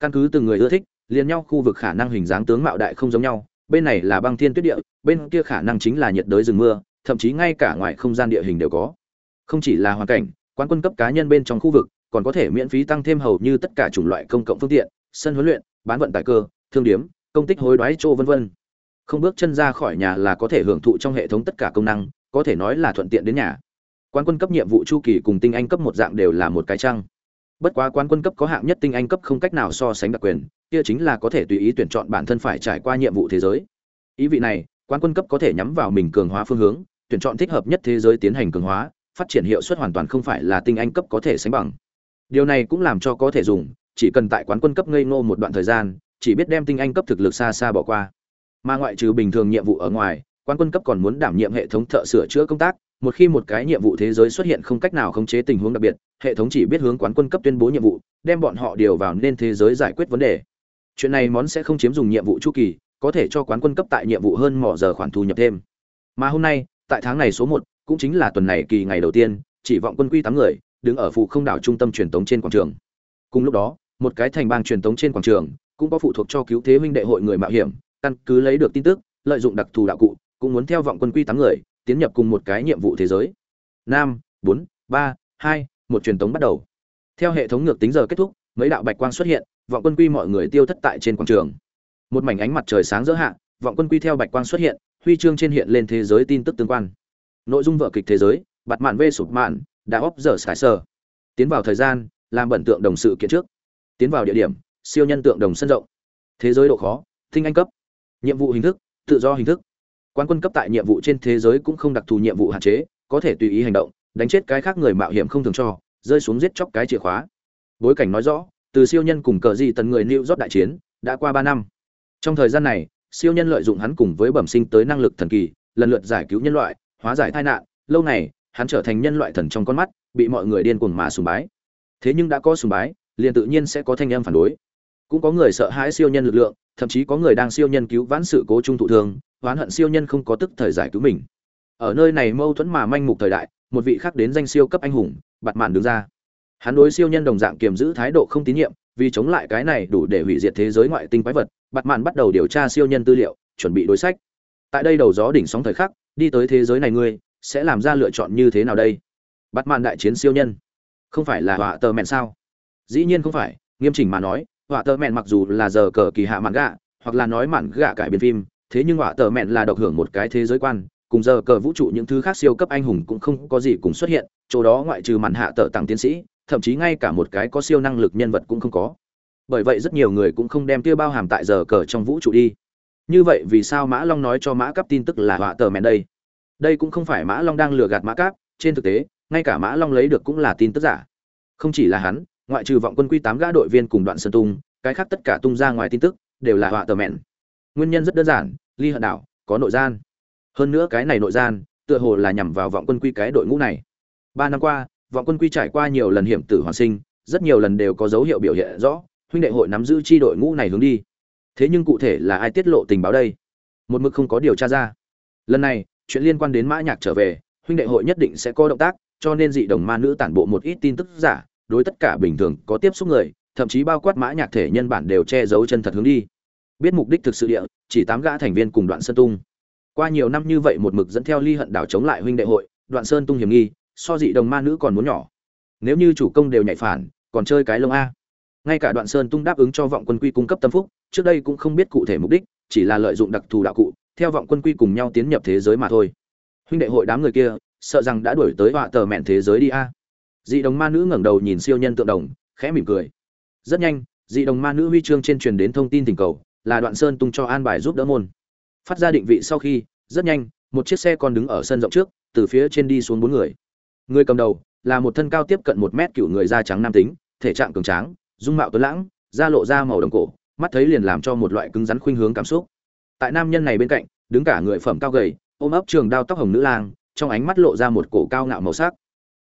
Căn cứ từng người ưa thích, liền nhau khu vực khả năng hình dáng tướng mạo đại không giống nhau, bên này là băng thiên tuyết địa, bên kia khả năng chính là nhiệt đới rừng mưa, thậm chí ngay cả ngoài không gian địa hình đều có. Không chỉ là hoàn cảnh, quán quân cấp cá nhân bên trong khu vực, còn có thể miễn phí tăng thêm hầu như tất cả chủng loại công cộng phương tiện, sân huấn luyện, bán vận tải cơ, thương điểm công tích hối đoái trô vân vân. Không bước chân ra khỏi nhà là có thể hưởng thụ trong hệ thống tất cả công năng, có thể nói là thuận tiện đến nhà quán quân cấp nhiệm vụ chu kỳ cùng tinh anh cấp một dạng đều là một cái trăng bất quá quán quân cấp có hạng nhất tinh anh cấp không cách nào so sánh đặc quyền, kia chính là có thể tùy ý tuyển chọn bản thân phải trải qua nhiệm vụ thế giới. Ý vị này, quán quân cấp có thể nhắm vào mình cường hóa phương hướng, tuyển chọn thích hợp nhất thế giới tiến hành cường hóa, phát triển hiệu suất hoàn toàn không phải là tinh anh cấp có thể sánh bằng. Điều này cũng làm cho có thể dùng, chỉ cần tại quán quân cấp ngây ngô một đoạn thời gian, chỉ biết đem tinh anh cấp thực lực xa xa bỏ qua. Mà ngoại trừ bình thường nhiệm vụ ở ngoài, quán quân cấp còn muốn đảm nhiệm hệ thống thợ sửa chữa công tác một khi một cái nhiệm vụ thế giới xuất hiện không cách nào khống chế tình huống đặc biệt, hệ thống chỉ biết hướng quán quân cấp tuyên bố nhiệm vụ, đem bọn họ điều vào nên thế giới giải quyết vấn đề. Chuyện này món sẽ không chiếm dùng nhiệm vụ chu kỳ, có thể cho quán quân cấp tại nhiệm vụ hơn mỏ giờ khoản thu nhập thêm. Mà hôm nay, tại tháng này số một, cũng chính là tuần này kỳ ngày đầu tiên, chỉ vọng quân quy tám người, đứng ở phụ không đảo trung tâm truyền tống trên quảng trường. Cùng lúc đó, một cái thành bang truyền tống trên quảng trường, cũng có phụ thuộc cho cứu thế huynh đệ hội người mạo hiểm, căn cứ lấy được tin tức, lợi dụng đặc thù đạo cụ, cũng muốn theo vọng quân quy tám người tiến nhập cùng một cái nhiệm vụ thế giới. Năm bốn, ba, hai, một truyền tống bắt đầu. Theo hệ thống ngược tính giờ kết thúc, mấy đạo bạch quang xuất hiện, vọng quân quy mọi người tiêu thất tại trên quảng trường. Một mảnh ánh mặt trời sáng rỡ hạ, vọng quân quy theo bạch quang xuất hiện, huy chương trên hiện lên thế giới tin tức tương quan. Nội dung vở kịch thế giới, bạt mạn vê sụp mạn đã óc giờ sải sờ tiến vào thời gian, làm bẩn tượng đồng sự kiện trước. Tiến vào địa điểm, siêu nhân tượng đồng sân rộng. Thế giới độ khó tinh anh cấp. Nhiệm vụ hình thức, tự do hình thức quan quân cấp tại nhiệm vụ trên thế giới cũng không đặc thù nhiệm vụ hạn chế, có thể tùy ý hành động, đánh chết cái khác người mạo hiểm không thường cho, rơi xuống giết chóc cái chìa khóa. Bối cảnh nói rõ, từ siêu nhân cùng cờ di tần người lưu rót đại chiến, đã qua ba năm. Trong thời gian này, siêu nhân lợi dụng hắn cùng với bẩm sinh tới năng lực thần kỳ, lần lượt giải cứu nhân loại, hóa giải tai nạn, lâu này hắn trở thành nhân loại thần trong con mắt, bị mọi người điên cuồng mà sùng bái. Thế nhưng đã có sùng bái, liền tự nhiên sẽ có thanh em phản đối. Cũng có người sợ hãi siêu nhân lực lượng, thậm chí có người đang siêu nhân cứu vãn sự cố trung thụ thương oán hận siêu nhân không có tức thời giải cứu mình. Ở nơi này mâu thuẫn mà manh mục thời đại, một vị khác đến danh siêu cấp anh hùng, bạt mạn đứng ra. Hắn đối siêu nhân đồng dạng kiềm giữ thái độ không tín nhiệm, vì chống lại cái này đủ để hủy diệt thế giới ngoại tinh quái vật, bạt mạn bắt đầu điều tra siêu nhân tư liệu, chuẩn bị đối sách. Tại đây đầu gió đỉnh sóng thời khắc, đi tới thế giới này ngươi, sẽ làm ra lựa chọn như thế nào đây? Bạt mạn đại chiến siêu nhân. Không phải là họa tờ mẹn sao? Dĩ nhiên không phải, nghiêm chỉnh mà nói, họa tờ mẹn mặc dù là giờ cờ kỳ hạ mạn gạ, hoặc là nói mạn gạ cải biên phim thế nhưng họa tờ mẹn là độc hưởng một cái thế giới quan, cùng giờ cờ vũ trụ những thứ khác siêu cấp anh hùng cũng không có gì cùng xuất hiện, chỗ đó ngoại trừ màn hạ tờ tặng tiến sĩ, thậm chí ngay cả một cái có siêu năng lực nhân vật cũng không có. Bởi vậy rất nhiều người cũng không đem tiêu bao hàm tại giờ cờ trong vũ trụ đi. Như vậy vì sao mã long nói cho mã cấp tin tức là họa tờ mẹn đây? Đây cũng không phải mã long đang lừa gạt mã cáp, trên thực tế, ngay cả mã long lấy được cũng là tin tức giả. Không chỉ là hắn, ngoại trừ vọng quân quy tám gã đội viên cùng đoạn sơn tung, cái khác tất cả tung ra ngoài tin tức, đều là họa tờ mẹn nguyên nhân rất đơn giản, ly hận đảo có nội gian. Hơn nữa cái này nội gian tựa hồ là nhằm vào vọng quân quy cái đội ngũ này. Ba năm qua, vọng quân quy trải qua nhiều lần hiểm tử hoàn sinh, rất nhiều lần đều có dấu hiệu biểu hiện rõ, huynh đệ hội nắm giữ chi đội ngũ này hướng đi. Thế nhưng cụ thể là ai tiết lộ tình báo đây? Một mực không có điều tra ra. Lần này, chuyện liên quan đến mã nhạc trở về, huynh đệ hội nhất định sẽ có động tác, cho nên dị đồng ma nữ tản bộ một ít tin tức giả, đối tất cả bình thường có tiếp xúc người, thậm chí bao quát mã nhạc thể nhân bản đều che giấu chân thật hướng đi biết mục đích thực sự địa, chỉ tám gã thành viên cùng đoạn sơn tung. Qua nhiều năm như vậy một mực dẫn theo ly hận đảo chống lại huynh đệ hội, đoạn sơn tung hiểm nghi, so dị đồng ma nữ còn muốn nhỏ. Nếu như chủ công đều nhảy phản, còn chơi cái lông a. Ngay cả đoạn sơn tung đáp ứng cho vọng quân quy cung cấp tâm phúc, trước đây cũng không biết cụ thể mục đích, chỉ là lợi dụng đặc thù đạo cụ, theo vọng quân quy cùng nhau tiến nhập thế giới mà thôi. Huynh đệ hội đám người kia, sợ rằng đã đuổi tới họa tờ mẹn thế giới đi a. Dị đồng ma nữ ngẩng đầu nhìn siêu nhân tượng đồng, khẽ mỉm cười. Rất nhanh, dị đồng ma nữ huy chương trên truyền đến thông tin tình cầu là đoạn sơn tung cho an bài giúp đỡ môn. Phát ra định vị sau khi, rất nhanh, một chiếc xe còn đứng ở sân rộng trước, từ phía trên đi xuống bốn người. Người cầm đầu, là một thân cao tiếp cận một mét cựu người da trắng nam tính, thể trạng cường tráng, dung mạo tuấn lãng, da lộ da màu đồng cổ, mắt thấy liền làm cho một loại cứng rắn khuynh hướng cảm xúc. Tại nam nhân này bên cạnh, đứng cả người phẩm cao gầy, ôm ấp trường đao tóc hồng nữ lang, trong ánh mắt lộ ra một cổ cao ngạo màu sắc.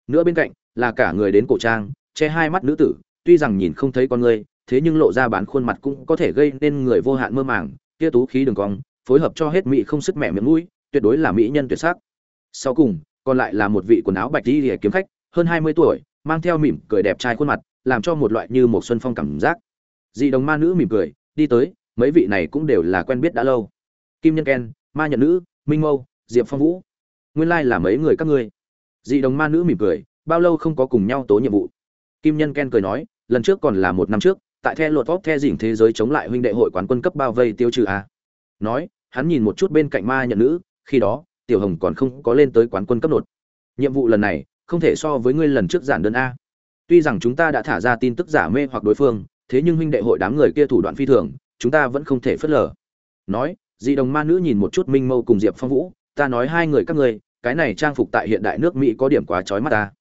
Nữa bên cạnh, là cả người đến cổ trang, che hai mắt nữ tử, tuy rằng nhìn không thấy con người thế nhưng lộ ra bán khuôn mặt cũng có thể gây nên người vô hạn mơ màng, kia tú khí đường cong, phối hợp cho hết mỹ không sức mẹ miệng mũi, tuyệt đối là mỹ nhân tuyệt sắc. Sau cùng, còn lại là một vị quần áo bạch đi kiếm khách, hơn hai mươi tuổi, mang theo mỉm cười đẹp trai khuôn mặt, làm cho một loại như một xuân phong cảm giác. Dị đồng ma nữ mỉm cười, đi tới, mấy vị này cũng đều là quen biết đã lâu. Kim nhân ken, ma nhận nữ, minh mâu, diệp phong vũ. Nguyên lai là mấy người các ngươi. Dị đồng ma nữ mỉm cười, bao lâu không có cùng nhau tố nhiệm vụ. Kim nhân ken cười nói, lần trước còn là một năm trước tại the lột vóc the dỉnh thế giới chống lại huynh đệ hội quán quân cấp bao vây tiêu trừ a. Nói, hắn nhìn một chút bên cạnh ma nhận nữ, khi đó, tiểu hồng còn không có lên tới quán quân cấp nột nhiệm vụ lần này, không thể so với ngươi lần trước giản đơn a. Tuy rằng chúng ta đã thả ra tin tức giả mê hoặc đối phương, thế nhưng huynh đệ hội đám người kia thủ đoạn phi thường, chúng ta vẫn không thể phớt lờ. Nói, dị đồng ma nữ nhìn một chút minh mâu cùng diệp phong vũ, ta nói hai người các ngươi, cái này trang phục tại hiện đại nước mỹ có điểm quá trói mắt ta.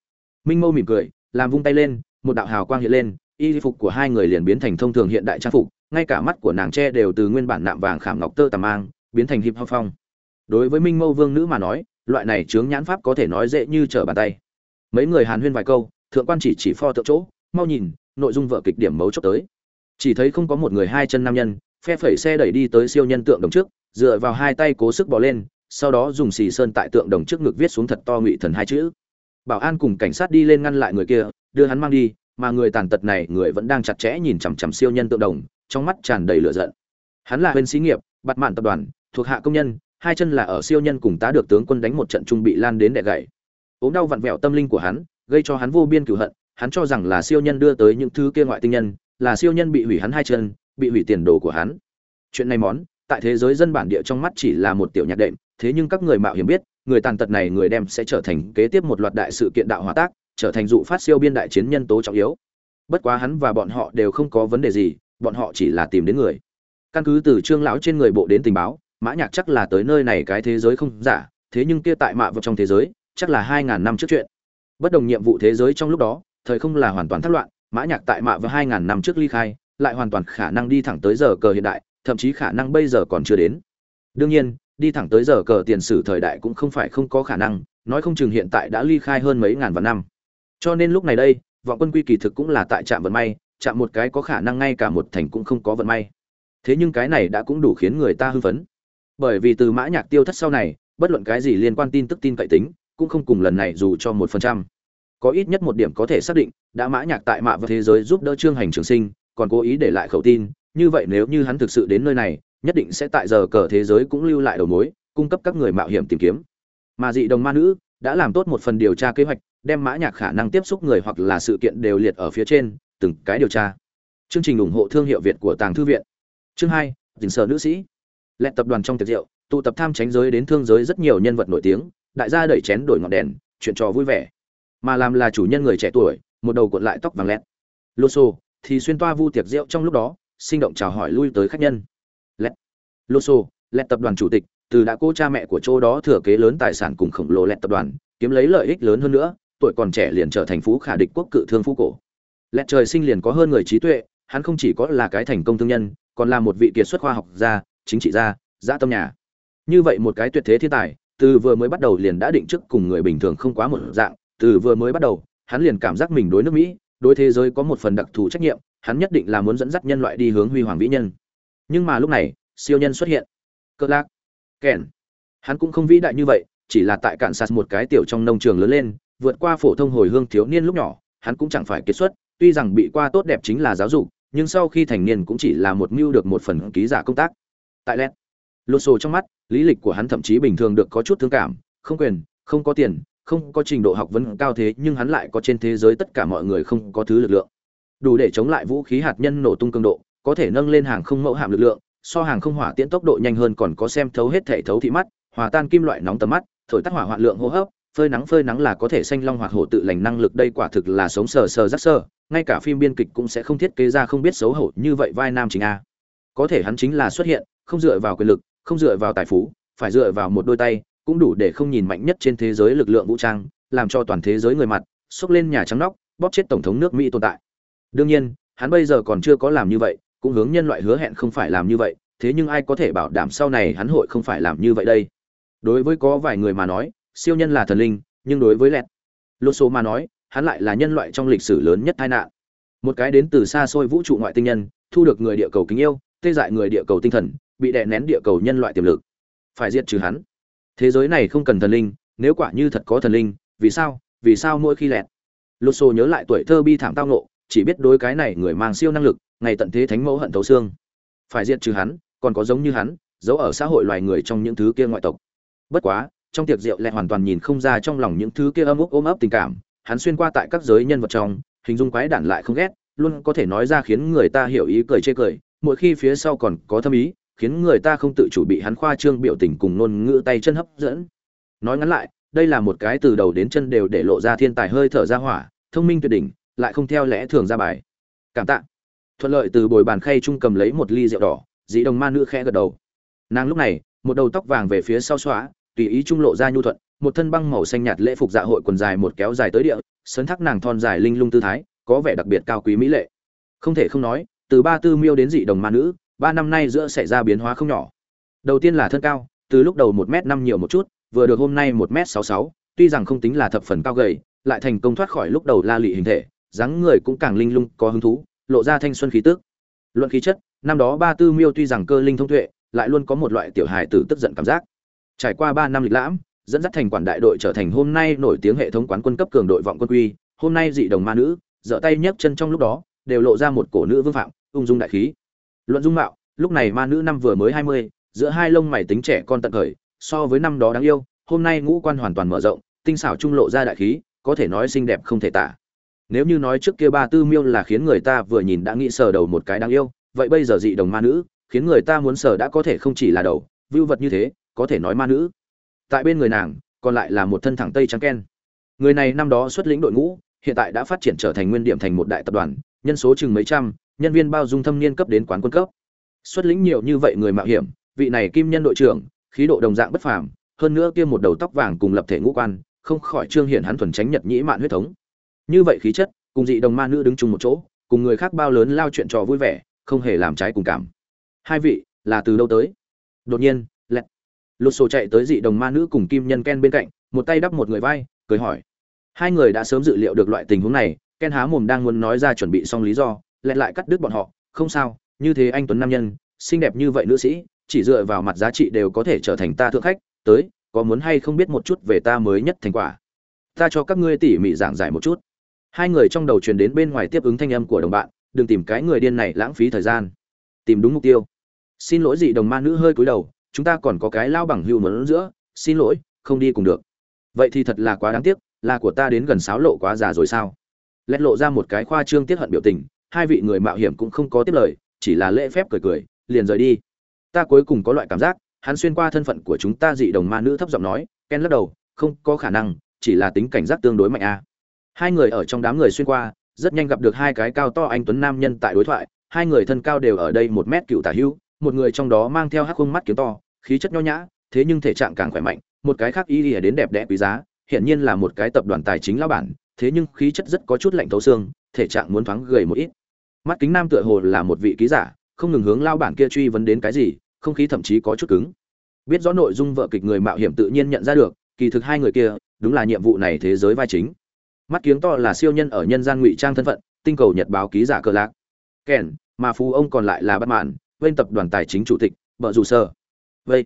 Minh mâu mỉm cười, làm vung tay lên, một đạo hào quang hiện lên y phục của hai người liền biến thành thông thường hiện đại trang phục, ngay cả mắt của nàng tre đều từ nguyên bản nạm vàng khảm ngọc tơ tàm mang, biến thành hiệp hop phong. Đối với minh mâu vương nữ mà nói, loại này chướng nhãn pháp có thể nói dễ như trở bàn tay. Mấy người hàn huyên vài câu, thượng quan chỉ chỉ pho tượng chỗ, mau nhìn, nội dung vợ kịch điểm mấu chốt tới. Chỉ thấy không có một người hai chân nam nhân, phe phẩy xe đẩy đi tới siêu nhân tượng đồng trước, dựa vào hai tay cố sức bỏ lên, sau đó dùng xì sơn tại tượng đồng trước ngực viết xuống thật to ngụy thần hai chữ. Bảo an cùng cảnh sát đi lên ngăn lại người kia, đưa hắn mang đi mà người tàn tật này người vẫn đang chặt chẽ nhìn chằm chằm siêu nhân tượng đồng, trong mắt tràn đầy lửa giận. Hắn là bên sĩ nghiệp bặt mạn tập đoàn, thuộc hạ công nhân, hai chân là ở siêu nhân cùng tá được tướng quân đánh một trận trung bị lan đến đẻ gậy ốm đau vặn vẹo tâm linh của hắn, gây cho hắn vô biên cửu hận, hắn cho rằng là siêu nhân đưa tới những thứ kia ngoại tinh nhân, là siêu nhân bị hủy hắn hai chân, bị hủy tiền đồ của hắn. Chuyện này món, tại thế giới dân bản địa trong mắt chỉ là một tiểu nhạc đệm, thế nhưng các người mạo hiểm biết, người tàn tật này người đem sẽ trở thành kế tiếp một loạt đại sự kiện đạo hòa tác trở thành dụ phát siêu biên đại chiến nhân tố trọng yếu. Bất quá hắn và bọn họ đều không có vấn đề gì, bọn họ chỉ là tìm đến người. Căn cứ từ trương lão trên người bộ đến tình báo, mã nhạc chắc là tới nơi này cái thế giới không giả, thế nhưng kia tại mạ vào trong thế giới, chắc là hai ngàn năm trước chuyện. Bất đồng nhiệm vụ thế giới trong lúc đó, thời không là hoàn toàn thất loạn, mã nhạc tại mạ vào hai ngàn năm trước ly khai, lại hoàn toàn khả năng đi thẳng tới giờ cờ hiện đại, thậm chí khả năng bây giờ còn chưa đến. Đương nhiên, đi thẳng tới giờ cờ tiền sử thời đại cũng không phải không có khả năng, nói không chừng hiện tại đã ly khai hơn mấy ngàn vạn năm cho nên lúc này đây, vọng quân quy kỳ thực cũng là tại trạm vận may chạm một cái có khả năng ngay cả một thành cũng không có vận may. Thế nhưng cái này đã cũng đủ khiến người ta hưng phấn. Bởi vì từ mã nhạc tiêu thất sau này, bất luận cái gì liên quan tin tức tin cậy tính, cũng không cùng lần này dù cho một phần trăm. Có ít nhất một điểm có thể xác định, đã mã nhạc tại mạ và thế giới giúp đỡ trương hành trường sinh, còn cố ý để lại khẩu tin, như vậy nếu như hắn thực sự đến nơi này, nhất định sẽ tại giờ cờ thế giới cũng lưu lại đầu mối, cung cấp các người mạo hiểm tìm kiếm. Mà dị đồng ma nữ đã làm tốt một phần điều tra kế hoạch đem mã nhạc khả năng tiếp xúc người hoặc là sự kiện đều liệt ở phía trên, từng cái điều tra. Chương trình ủng hộ thương hiệu việt của tàng thư viện. Chương hai dình sở nữ sĩ. Lệ tập đoàn trong tiệc rượu, tụ tập tham tránh giới đến thương giới rất nhiều nhân vật nổi tiếng, đại gia đẩy chén đổi ngọn đèn, chuyện trò vui vẻ. Mà làm là chủ nhân người trẻ tuổi, một đầu cuộn lại tóc vàng lẹt. Lô thì xuyên toa vu tiệc rượu trong lúc đó, sinh động chào hỏi lui tới khách nhân. Lẹt. Lô xô lẹt tập đoàn chủ tịch, từ đã cô cha mẹ của chỗ đó thừa kế lớn tài sản cùng khổng lồ lẹt tập đoàn, kiếm lấy lợi ích lớn hơn nữa tuổi còn trẻ liền trở thành phú khả địch quốc cự thương phú cổ. Lẹt trời sinh liền có hơn người trí tuệ, hắn không chỉ có là cái thành công thương nhân, còn là một vị kiệt xuất khoa học gia, chính trị gia gia tâm nhà. Như vậy một cái tuyệt thế thiên tài, từ vừa mới bắt đầu liền đã định trước cùng người bình thường không quá một dạng, từ vừa mới bắt đầu, hắn liền cảm giác mình đối nước mỹ, đối thế giới có một phần đặc thù trách nhiệm, hắn nhất định là muốn dẫn dắt nhân loại đi hướng huy hoàng vĩ nhân. Nhưng mà lúc này, siêu nhân xuất hiện. Cỡ lạc. Kèn. Hắn cũng không vĩ đại như vậy, chỉ là tại cạn sạt một cái tiểu trong nông trường lớn lên vượt qua phổ thông hồi hương thiếu niên lúc nhỏ, hắn cũng chẳng phải kết xuất, tuy rằng bị qua tốt đẹp chính là giáo dục, nhưng sau khi thành niên cũng chỉ là một mưu được một phần ký giả công tác. Tại lẹt lô sổ trong mắt, lý lịch của hắn thậm chí bình thường được có chút thương cảm, không quyền, không có tiền, không có trình độ học vấn cao thế, nhưng hắn lại có trên thế giới tất cả mọi người không có thứ lực lượng. Đủ để chống lại vũ khí hạt nhân nổ tung cường độ, có thể nâng lên hàng không mẫu hạm lực lượng, so hàng không hỏa tiễn tốc độ nhanh hơn còn có xem thấu hết thể thấu thị mắt, hòa tan kim loại nóng tầm mắt, thổi tắt hỏa hoạn lượng hô hấp phơi nắng phơi nắng là có thể xanh long hoạt hổ tự lành năng lực, đây quả thực là sống sờ sờ rắc sơ ngay cả phim biên kịch cũng sẽ không thiết kế ra không biết xấu hổ như vậy vai nam chính a. Có thể hắn chính là xuất hiện, không dựa vào quyền lực, không dựa vào tài phú, phải dựa vào một đôi tay, cũng đủ để không nhìn mạnh nhất trên thế giới lực lượng vũ trang, làm cho toàn thế giới người mặt, xốc lên nhà trắng nóc, bóp chết tổng thống nước mỹ tồn tại. Đương nhiên, hắn bây giờ còn chưa có làm như vậy, cũng hướng nhân loại hứa hẹn không phải làm như vậy, thế nhưng ai có thể bảo đảm sau này hắn hội không phải làm như vậy đây? Đối với có vài người mà nói siêu nhân là thần linh, nhưng đối với lẹt. Lô số mà nói, hắn lại là nhân loại trong lịch sử lớn nhất tai nạn. Một cái đến từ xa xôi vũ trụ ngoại tinh nhân, thu được người địa cầu kính yêu, tê dại người địa cầu tinh thần, bị đè nén địa cầu nhân loại tiềm lực. Phải diệt trừ hắn. Thế giới này không cần thần linh, nếu quả như thật có thần linh, vì sao vì sao mỗi khi lẹt? Lô số nhớ lại tuổi thơ bi thảm tao nộ chỉ biết đối cái này người mang siêu năng lực, ngày tận thế thánh mẫu hận thấu xương. Phải diệt trừ hắn, còn có giống như hắn, giấu ở xã hội loài người trong những thứ kia ngoại tộc. Bất quá trong tiệc rượu lại hoàn toàn nhìn không ra trong lòng những thứ kia âm úc ôm ấp tình cảm. Hắn xuyên qua tại các giới nhân vật trong, hình dung quái đản lại không ghét, luôn có thể nói ra khiến người ta hiểu ý cười chê cười. Mỗi khi phía sau còn có thâm ý, khiến người ta không tự chủ bị hắn khoa trương biểu tình cùng ngôn ngữ tay chân hấp dẫn. Nói ngắn lại, đây là một cái từ đầu đến chân đều để lộ ra thiên tài hơi thở ra hỏa, thông minh tuyệt đỉnh, lại không theo lẽ thường ra bài. Cảm tạ. Thuận lợi từ bồi bàn khay trung cầm lấy một ly rượu đỏ, dĩ đồng ma nữ khẽ gật đầu. Nàng lúc này, một đầu tóc vàng về phía sau xóa tùy ý trung lộ ra nhu thuận, một thân băng màu xanh nhạt lễ phục dạ hội quần dài một kéo dài tới địa, sấn thác nàng thon dài linh lung tư thái, có vẻ đặc biệt cao quý mỹ lệ. Không thể không nói, từ ba tư miêu đến dị đồng ma nữ, ba năm nay giữa xảy ra biến hóa không nhỏ. Đầu tiên là thân cao, từ lúc đầu một m năm nhiều một chút, vừa được hôm nay một m sáu sáu, tuy rằng không tính là thập phần cao gầy, lại thành công thoát khỏi lúc đầu la lị hình thể, dáng người cũng càng linh lung, có hứng thú, lộ ra thanh xuân khí tức. Luận khí chất, năm đó ba tư miêu tuy rằng cơ linh thông tuệ, lại luôn có một loại tiểu hài tử tức giận cảm giác trải qua ba năm lịch lãm, dẫn dắt thành quản đại đội trở thành hôm nay nổi tiếng hệ thống quán quân cấp cường đội vọng quân quy, hôm nay dị đồng ma nữ giở tay nhấc chân trong lúc đó, đều lộ ra một cổ nữ vương phạm, ung dung đại khí. Luận dung mạo, lúc này ma nữ năm vừa mới hai mươi, giữa hai lông mày tính trẻ con tận khởi so với năm đó đáng yêu, hôm nay ngũ quan hoàn toàn mở rộng, tinh xảo trung lộ ra đại khí, có thể nói xinh đẹp không thể tả. Nếu như nói trước kia ba tư miêu là khiến người ta vừa nhìn đã nghĩ sờ đầu một cái đáng yêu, vậy bây giờ dị đồng ma nữ, khiến người ta muốn sờ đã có thể không chỉ là đầu vưu vật như thế có thể nói ma nữ. Tại bên người nàng, còn lại là một thân thẳng tây trắng ken. Người này năm đó xuất lĩnh đội ngũ, hiện tại đã phát triển trở thành nguyên điểm thành một đại tập đoàn, nhân số chừng mấy trăm, nhân viên bao dung thâm niên cấp đến quán quân cấp. Xuất lĩnh nhiều như vậy người mạo hiểm, vị này kim nhân đội trưởng, khí độ đồng dạng bất phàm, hơn nữa kia một đầu tóc vàng cùng lập thể ngũ quan, không khỏi trương hiển hắn thuần tránh nhật nhĩ mạn huyết thống. Như vậy khí chất, cùng dị đồng ma nữ đứng chung một chỗ, cùng người khác bao lớn lao chuyện trò vui vẻ, không hề làm trái cùng cảm. Hai vị, là từ đâu tới? Đột nhiên lột sổ chạy tới dị đồng ma nữ cùng kim nhân ken bên cạnh, một tay đắp một người vai, cười hỏi. Hai người đã sớm dự liệu được loại tình huống này, ken há mồm đang muốn nói ra chuẩn bị xong lý do, lẹt lại cắt đứt bọn họ. Không sao, như thế anh tuấn nam nhân, xinh đẹp như vậy nữ sĩ, chỉ dựa vào mặt giá trị đều có thể trở thành ta thượng khách. Tới, có muốn hay không biết một chút về ta mới nhất thành quả? Ta cho các ngươi tỉ mỉ giảng giải một chút. Hai người trong đầu truyền đến bên ngoài tiếp ứng thanh âm của đồng bạn, đừng tìm cái người điên này lãng phí thời gian. Tìm đúng mục tiêu. Xin lỗi dị đồng ma nữ hơi cúi đầu chúng ta còn có cái lao bằng hưu mớn giữa, xin lỗi, không đi cùng được. Vậy thì thật là quá đáng tiếc, là của ta đến gần sáo lộ quá già rồi sao? Lét lộ ra một cái khoa trương tiết hận biểu tình, hai vị người mạo hiểm cũng không có tiếp lời, chỉ là lễ phép cười cười, liền rời đi. Ta cuối cùng có loại cảm giác, hắn xuyên qua thân phận của chúng ta dị đồng ma nữ thấp giọng nói, ken lắc đầu, không có khả năng, chỉ là tính cảnh giác tương đối mạnh a. Hai người ở trong đám người xuyên qua, rất nhanh gặp được hai cái cao to anh tuấn nam nhân tại đối thoại, hai người thân cao đều ở đây một mét cựu tả hữu một người trong đó mang theo hắc khuôn mắt kiếm to, khí chất nho nhã, thế nhưng thể trạng càng khỏe mạnh, một cái khác y lìa đến đẹp đẽ quý giá hiện nhiên là một cái tập đoàn tài chính lão bản, thế nhưng khí chất rất có chút lạnh thấu xương, thể trạng muốn thoáng gầy một ít. Mắt kính nam tựa hồ là một vị ký giả, không ngừng hướng lao bản kia truy vấn đến cái gì, không khí thậm chí có chút cứng. Biết rõ nội dung vợ kịch người mạo hiểm tự nhiên nhận ra được, kỳ thực hai người kia, đúng là nhiệm vụ này thế giới vai chính. Mắt kiếng to là siêu nhân ở nhân gian ngụy trang thân phận, tinh cầu nhật báo ký giả cơ lạc. Kèn, mà phú ông còn lại là bất mãn bên tập đoàn tài chính chủ tịch, vợ dù sở vậy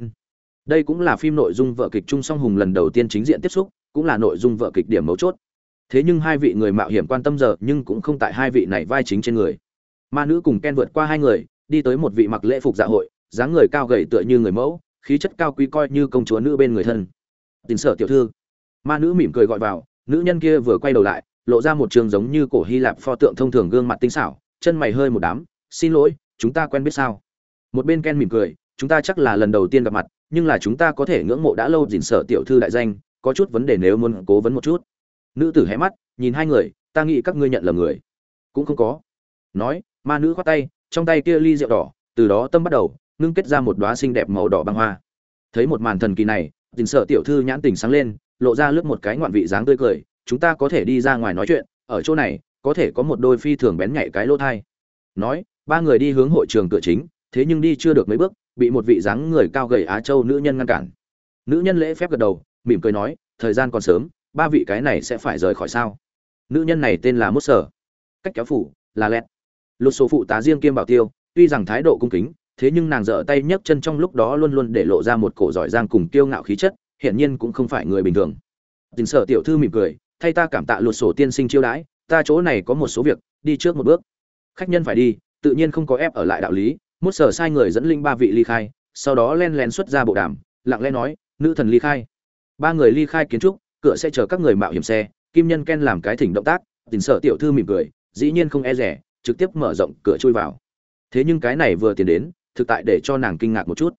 đây cũng là phim nội dung vợ kịch trung song hùng lần đầu tiên chính diện tiếp xúc, cũng là nội dung vợ kịch điểm mấu chốt. Thế nhưng hai vị người mạo hiểm quan tâm giờ nhưng cũng không tại hai vị này vai chính trên người. Ma nữ cùng ken vượt qua hai người, đi tới một vị mặc lễ phục dạ hội, dáng người cao gầy tựa như người mẫu, khí chất cao quý coi như công chúa nữ bên người thân. Tình sở tiểu thư. Ma nữ mỉm cười gọi vào, nữ nhân kia vừa quay đầu lại, lộ ra một trường giống như cổ hy lạp pho tượng thông thường gương mặt tinh xảo, chân mày hơi một đám, xin lỗi chúng ta quen biết sao? Một bên ken mỉm cười, chúng ta chắc là lần đầu tiên gặp mặt, nhưng là chúng ta có thể ngưỡng mộ đã lâu dình sở tiểu thư đại danh, có chút vấn đề nếu muốn cố vấn một chút. Nữ tử hé mắt, nhìn hai người, ta nghĩ các ngươi nhận là người. Cũng không có. Nói, ma nữ khoát tay, trong tay kia ly rượu đỏ, từ đó tâm bắt đầu, ngưng kết ra một đóa xinh đẹp màu đỏ băng hoa. Thấy một màn thần kỳ này tình sợ tiểu thư nhãn tình sáng lên, lộ ra lướt một cái ngoạn vị dáng tươi cười, chúng ta có thể đi ra ngoài nói chuyện, ở chỗ này, có thể có một đôi phi thường bén nhạy cái lỗ thai. Nói ba người đi hướng hội trường cửa chính, thế nhưng đi chưa được mấy bước, bị một vị dáng người cao gầy á châu nữ nhân ngăn cản. Nữ nhân lễ phép gật đầu, mỉm cười nói, thời gian còn sớm, ba vị cái này sẽ phải rời khỏi sao? Nữ nhân này tên là mốt sở. Cách kéo phủ là lẹt. Lột số phụ tá riêng kiêm bảo tiêu, tuy rằng thái độ cung kính, thế nhưng nàng dở tay nhấc chân trong lúc đó luôn luôn để lộ ra một cổ giỏi giang cùng kiêu ngạo khí chất, hiển nhiên cũng không phải người bình thường. Tình sở tiểu thư mỉm cười, thay ta cảm tạ lột sổ tiên sinh chiêu đãi, ta chỗ này có một số việc, đi trước một bước. Khách nhân phải đi tự nhiên không có ép ở lại đạo lý một sở sai người dẫn linh ba vị ly khai, sau đó len lén xuất ra bộ đàm, lặng lẽ nói, nữ thần ly khai. Ba người ly khai kiến trúc, cửa sẽ chờ các người mạo hiểm xe, kim nhân ken làm cái thỉnh động tác tình sở tiểu thư mỉm cười, dĩ nhiên không e rẻ, trực tiếp mở rộng cửa chui vào. Thế nhưng cái này vừa tiến đến, thực tại để cho nàng kinh ngạc một chút.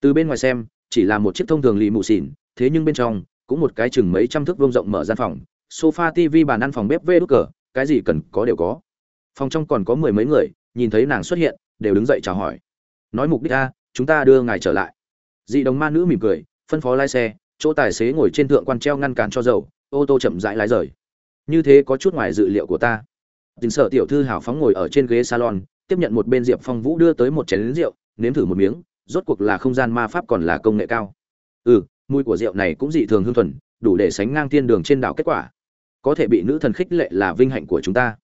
Từ bên ngoài xem, chỉ là một chiếc thông thường lì mù xỉn, thế nhưng bên trong, cũng một cái chừng mấy trăm thước vông rộng mở gian phòng, sofa tv bàn ăn phòng bếp vê đốt cờ, cái gì cần có đều có. Phòng trong còn có mười mấy người nhìn thấy nàng xuất hiện, đều đứng dậy chào hỏi. Nói mục đích a, chúng ta đưa ngài trở lại. Dị đồng ma nữ mỉm cười, phân phó lái xe, chỗ tài xế ngồi trên thượng quan treo ngăn cản cho dầu, ô tô chậm rãi lái rời. Như thế có chút ngoài dự liệu của ta. Tình sợ tiểu thư hào phóng ngồi ở trên ghế salon, tiếp nhận một bên diệp phong vũ đưa tới một chén lính rượu, nếm thử một miếng, rốt cuộc là không gian ma pháp còn là công nghệ cao. Ừ mùi của rượu này cũng dị thường hương thuần, đủ để sánh ngang thiên đường trên đảo kết quả. Có thể bị nữ thần khích lệ là vinh hạnh của chúng ta.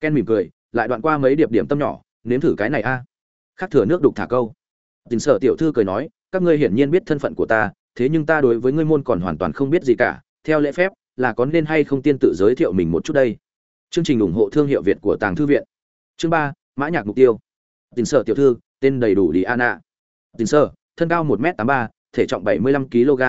Ken mỉm cười lại đoạn qua mấy điệp điểm tâm nhỏ nếm thử cái này a à. khác thừa nước đục thả câu tình sở tiểu thư cười nói các ngươi hiển nhiên biết thân phận của ta thế nhưng ta đối với ngươi môn còn hoàn toàn không biết gì cả theo lễ phép là có nên hay không tiên tự giới thiệu mình một chút đây chương trình ủng hộ thương hiệu việt của tàng thư viện chương ba mã nhạc mục tiêu tình sở tiểu thư tên đầy đủ đi Anna. Tình sở, thân cao một m tám ba thể trọng 75 kg,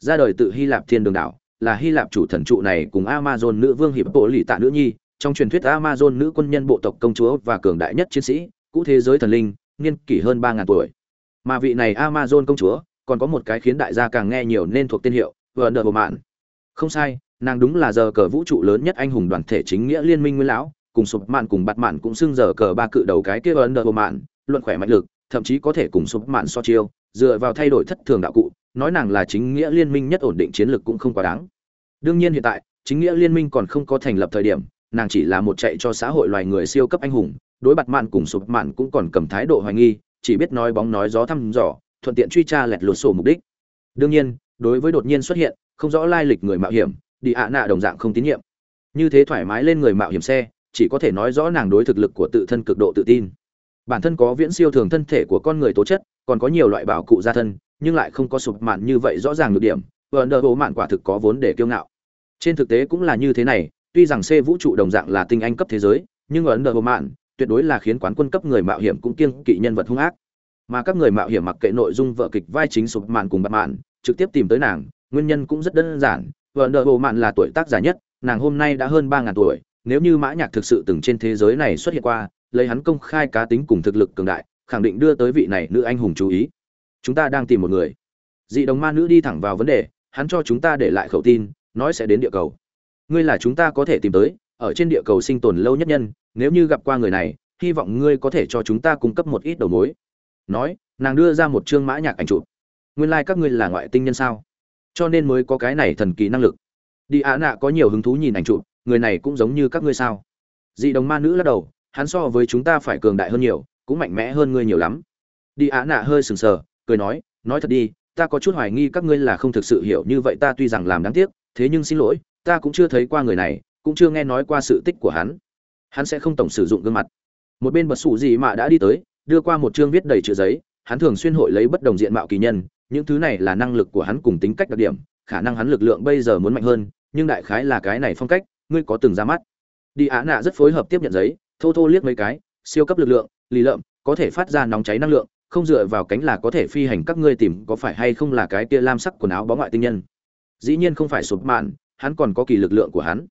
ra đời tự Hy Lạp Thiên Đường đảo, là Hy Lạp chủ thần trụ này cùng Amazon nữ vương hiệp bộ lì tạ nữ nhi, trong truyền thuyết Amazon nữ quân nhân bộ tộc công chúa và cường đại nhất chiến sĩ, cũ thế giới thần linh, niên kỷ hơn 3000 tuổi. Mà vị này Amazon công chúa, còn có một cái khiến đại gia càng nghe nhiều nên thuộc tên hiệu, Wonder Woman. Không sai, nàng đúng là giờ cờ vũ trụ lớn nhất anh hùng đoàn thể chính nghĩa liên minh nguyên lão, cùng sụp mạn cùng bạt mạn cũng xưng giờ cờ ba cự đầu cái kia Wonder Woman, luận khỏe mạnh lực, thậm chí có thể cùng sụp mạn so chiêu, dựa vào thay đổi thất thường đạo cụ, nói nàng là chính nghĩa liên minh nhất ổn định chiến lược cũng không quá đáng. Đương nhiên hiện tại, chính nghĩa liên minh còn không có thành lập thời điểm, nàng chỉ là một chạy cho xã hội loài người siêu cấp anh hùng, đối mặt mạn cùng sụp mạn cũng còn cầm thái độ hoài nghi, chỉ biết nói bóng nói gió thăm dò, thuận tiện truy tra lẹt lột sổ mục đích. Đương nhiên, đối với đột nhiên xuất hiện, không rõ lai lịch người mạo hiểm, đi ạ nạ đồng dạng không tín nhiệm. Như thế thoải mái lên người mạo hiểm xe, chỉ có thể nói rõ nàng đối thực lực của tự thân cực độ tự tin bản thân có viễn siêu thường thân thể của con người tố chất còn có nhiều loại bảo cụ gia thân nhưng lại không có sụp mạn như vậy rõ ràng được điểm vợ nợ bộ mạn quả thực có vốn để kiêu ngạo trên thực tế cũng là như thế này tuy rằng c vũ trụ đồng dạng là tinh anh cấp thế giới, nhưng ấn độ mạn, tuyệt đối là khiến quán quân cấp người mạo hiểm cũng kiêng kỵ nhân vật hung ác. Mà các người mạo hiểm mặc kệ nội dung vợ kịch vai chính sụp mạn cùng bạt mạn, trực tiếp tìm tới nàng, nguyên nhân cũng rất đơn giản. Vợ Độ mạn là tuổi tác già nhất, nàng hôm nay đã hơn ba ngàn tuổi, nếu như mã nhạc thực sự từng trên thế giới này xuất hiện qua, lấy hắn công khai cá tính cùng thực lực cường đại, khẳng định đưa tới vị này nữ anh hùng chú ý. Chúng ta đang tìm một người. Dị đồng ma nữ đi thẳng vào vấn đề, hắn cho chúng ta để lại khẩu tin, nói sẽ đến địa cầu ngươi là chúng ta có thể tìm tới, ở trên địa cầu sinh tồn lâu nhất nhân, nếu như gặp qua người này, hy vọng ngươi có thể cho chúng ta cung cấp một ít đầu mối. Nói, nàng đưa ra một chương mã nhạc ảnh chụp. Nguyên lai like các ngươi là ngoại tinh nhân sao? Cho nên mới có cái này thần kỳ năng lực. Đi ạ nạ có nhiều hứng thú nhìn ảnh chụp, người này cũng giống như các ngươi sao? Dị đồng ma nữ lắc đầu, hắn so với chúng ta phải cường đại hơn nhiều, cũng mạnh mẽ hơn ngươi nhiều lắm. Đi ạ nạ hơi sừng sờ, cười nói nói thật đi, ta có chút hoài nghi các ngươi là không thực sự hiểu như vậy, ta tuy rằng làm đáng tiếc, thế nhưng xin lỗi ta cũng chưa thấy qua người này, cũng chưa nghe nói qua sự tích của hắn. Hắn sẽ không tổng sử dụng gương mặt. Một bên bật sủ gì mà đã đi tới, đưa qua một chương viết đầy chữ giấy, hắn thường xuyên hội lấy bất đồng diện mạo kỳ nhân, những thứ này là năng lực của hắn cùng tính cách đặc điểm, khả năng hắn lực lượng bây giờ muốn mạnh hơn, nhưng đại khái là cái này phong cách, ngươi có từng ra mắt. Đi á nạ rất phối hợp tiếp nhận giấy, thô thô liếc mấy cái, siêu cấp lực lượng, lì lợm, có thể phát ra nóng cháy năng lượng, không dựa vào cánh là có thể phi hành các ngươi tìm có phải hay không là cái kia lam sắc quần áo bó ngoại tinh nhân. Dĩ nhiên không phải sụp mạn hắn còn có kỳ lực lượng của hắn.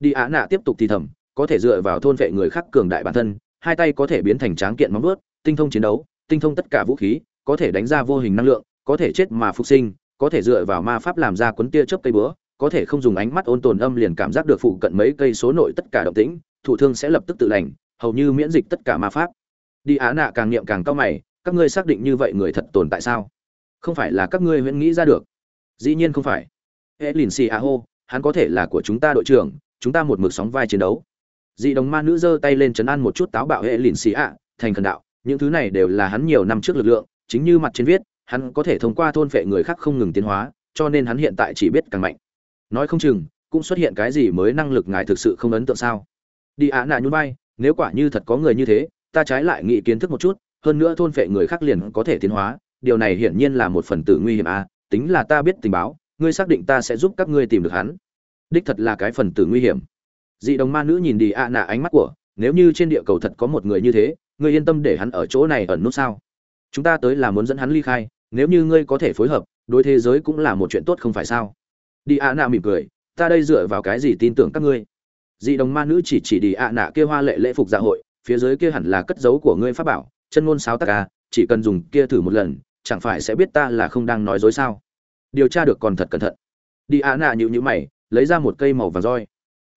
Đi á nạ tiếp tục thì thầm, có thể dựa vào thôn vệ người khác cường đại bản thân, hai tay có thể biến thành tráng kiện móng vuốt, tinh thông chiến đấu, tinh thông tất cả vũ khí, có thể đánh ra vô hình năng lượng, có thể chết mà phục sinh, có thể dựa vào ma pháp làm ra cuốn tia chớp cây búa, có thể không dùng ánh mắt ôn tồn âm liền cảm giác được phụ cận mấy cây số nội tất cả động tĩnh, thủ thương sẽ lập tức tự lành, hầu như miễn dịch tất cả ma pháp. Đi á nạ càng niệm càng cao mày, các ngươi xác định như vậy người thật tồn tại sao? Không phải là các ngươi huyễn nghĩ ra được. Dĩ nhiên không phải. Hệ lìn xì a hô hắn có thể là của chúng ta đội trưởng, chúng ta một mực sóng vai chiến đấu. Dị đồng ma nữ giơ tay lên chấn an một chút táo bạo hệ lìn xì a thành khẩn đạo, những thứ này đều là hắn nhiều năm trước lực lượng, chính như mặt trên viết, hắn có thể thông qua thôn phệ người khác không ngừng tiến hóa, cho nên hắn hiện tại chỉ biết càng mạnh. Nói không chừng, cũng xuất hiện cái gì mới năng lực ngài thực sự không ấn tượng sao? Đi ạ, nạ nhún vai, nếu quả như thật có người như thế, ta trái lại nghĩ kiến thức một chút, hơn nữa thôn phệ người khác liền có thể tiến hóa, điều này hiển nhiên là một phần tử nguy hiểm à tính là ta biết tình báo ngươi xác định ta sẽ giúp các ngươi tìm được hắn. Đích thật là cái phần tử nguy hiểm. Dị đồng ma nữ nhìn đi ạ nạ ánh mắt của, nếu như trên địa cầu thật có một người như thế, ngươi yên tâm để hắn ở chỗ này ẩn nút sao? Chúng ta tới là muốn dẫn hắn ly khai, nếu như ngươi có thể phối hợp, đối thế giới cũng là một chuyện tốt không phải sao? Đi ạ nạ mỉm cười, ta đây dựa vào cái gì tin tưởng các ngươi? Dị đồng ma nữ chỉ chỉ đi ạ nạ kia hoa lệ lễ phục dạ hội, phía dưới kia hẳn là cất dấu của ngươi pháp bảo, chân ngôn sáo tắc ca chỉ cần dùng kia thử một lần, chẳng phải sẽ biết ta là không đang nói dối sao? Điều tra được còn thật cẩn thận. Đi ạ nạ nhịu nhữ mày, lấy ra một cây màu vàng roi.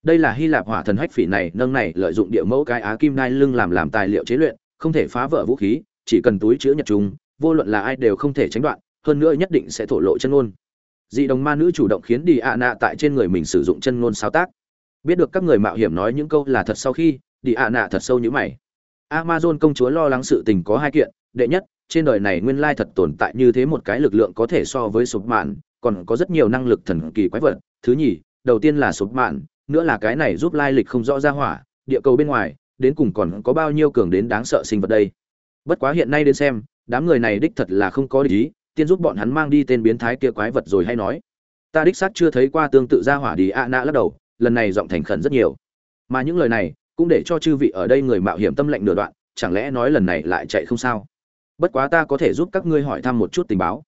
Đây là hy lạp hỏa thần hách phỉ này, nâng này, lợi dụng địa mẫu cái á kim nai lưng làm làm tài liệu chế luyện, không thể phá vỡ vũ khí, chỉ cần túi chứa nhật trùng, vô luận là ai đều không thể tránh đoạn, hơn nữa nhất định sẽ thổ lộ chân ngôn. Dị đồng ma nữ chủ động khiến đi ạ nạ tại trên người mình sử dụng chân ngôn sáng tác. Biết được các người mạo hiểm nói những câu là thật sau khi, đi ạ nạ thật sâu như mày. Amazon công chúa lo lắng sự tình có hai kiện đệ nhất, trên đời này nguyên lai thật tồn tại như thế một cái lực lượng có thể so với sụp mạn còn có rất nhiều năng lực thần kỳ quái vật. Thứ nhì, đầu tiên là sụp mạn nữa là cái này giúp lai lịch không rõ ra hỏa, địa cầu bên ngoài, đến cùng còn có bao nhiêu cường đến đáng sợ sinh vật đây? Bất quá hiện nay đến xem, đám người này đích thật là không có lý tiên giúp bọn hắn mang đi tên biến thái kia quái vật rồi hay nói. Ta đích xác chưa thấy qua tương tự ra hỏa đi a nạ lắc đầu, lần này giọng thành khẩn rất nhiều. Mà những lời này cũng để cho chư vị ở đây người mạo hiểm tâm lệnh nửa đoạn, chẳng lẽ nói lần này lại chạy không sao? Bất quá ta có thể giúp các ngươi hỏi thăm một chút tình báo.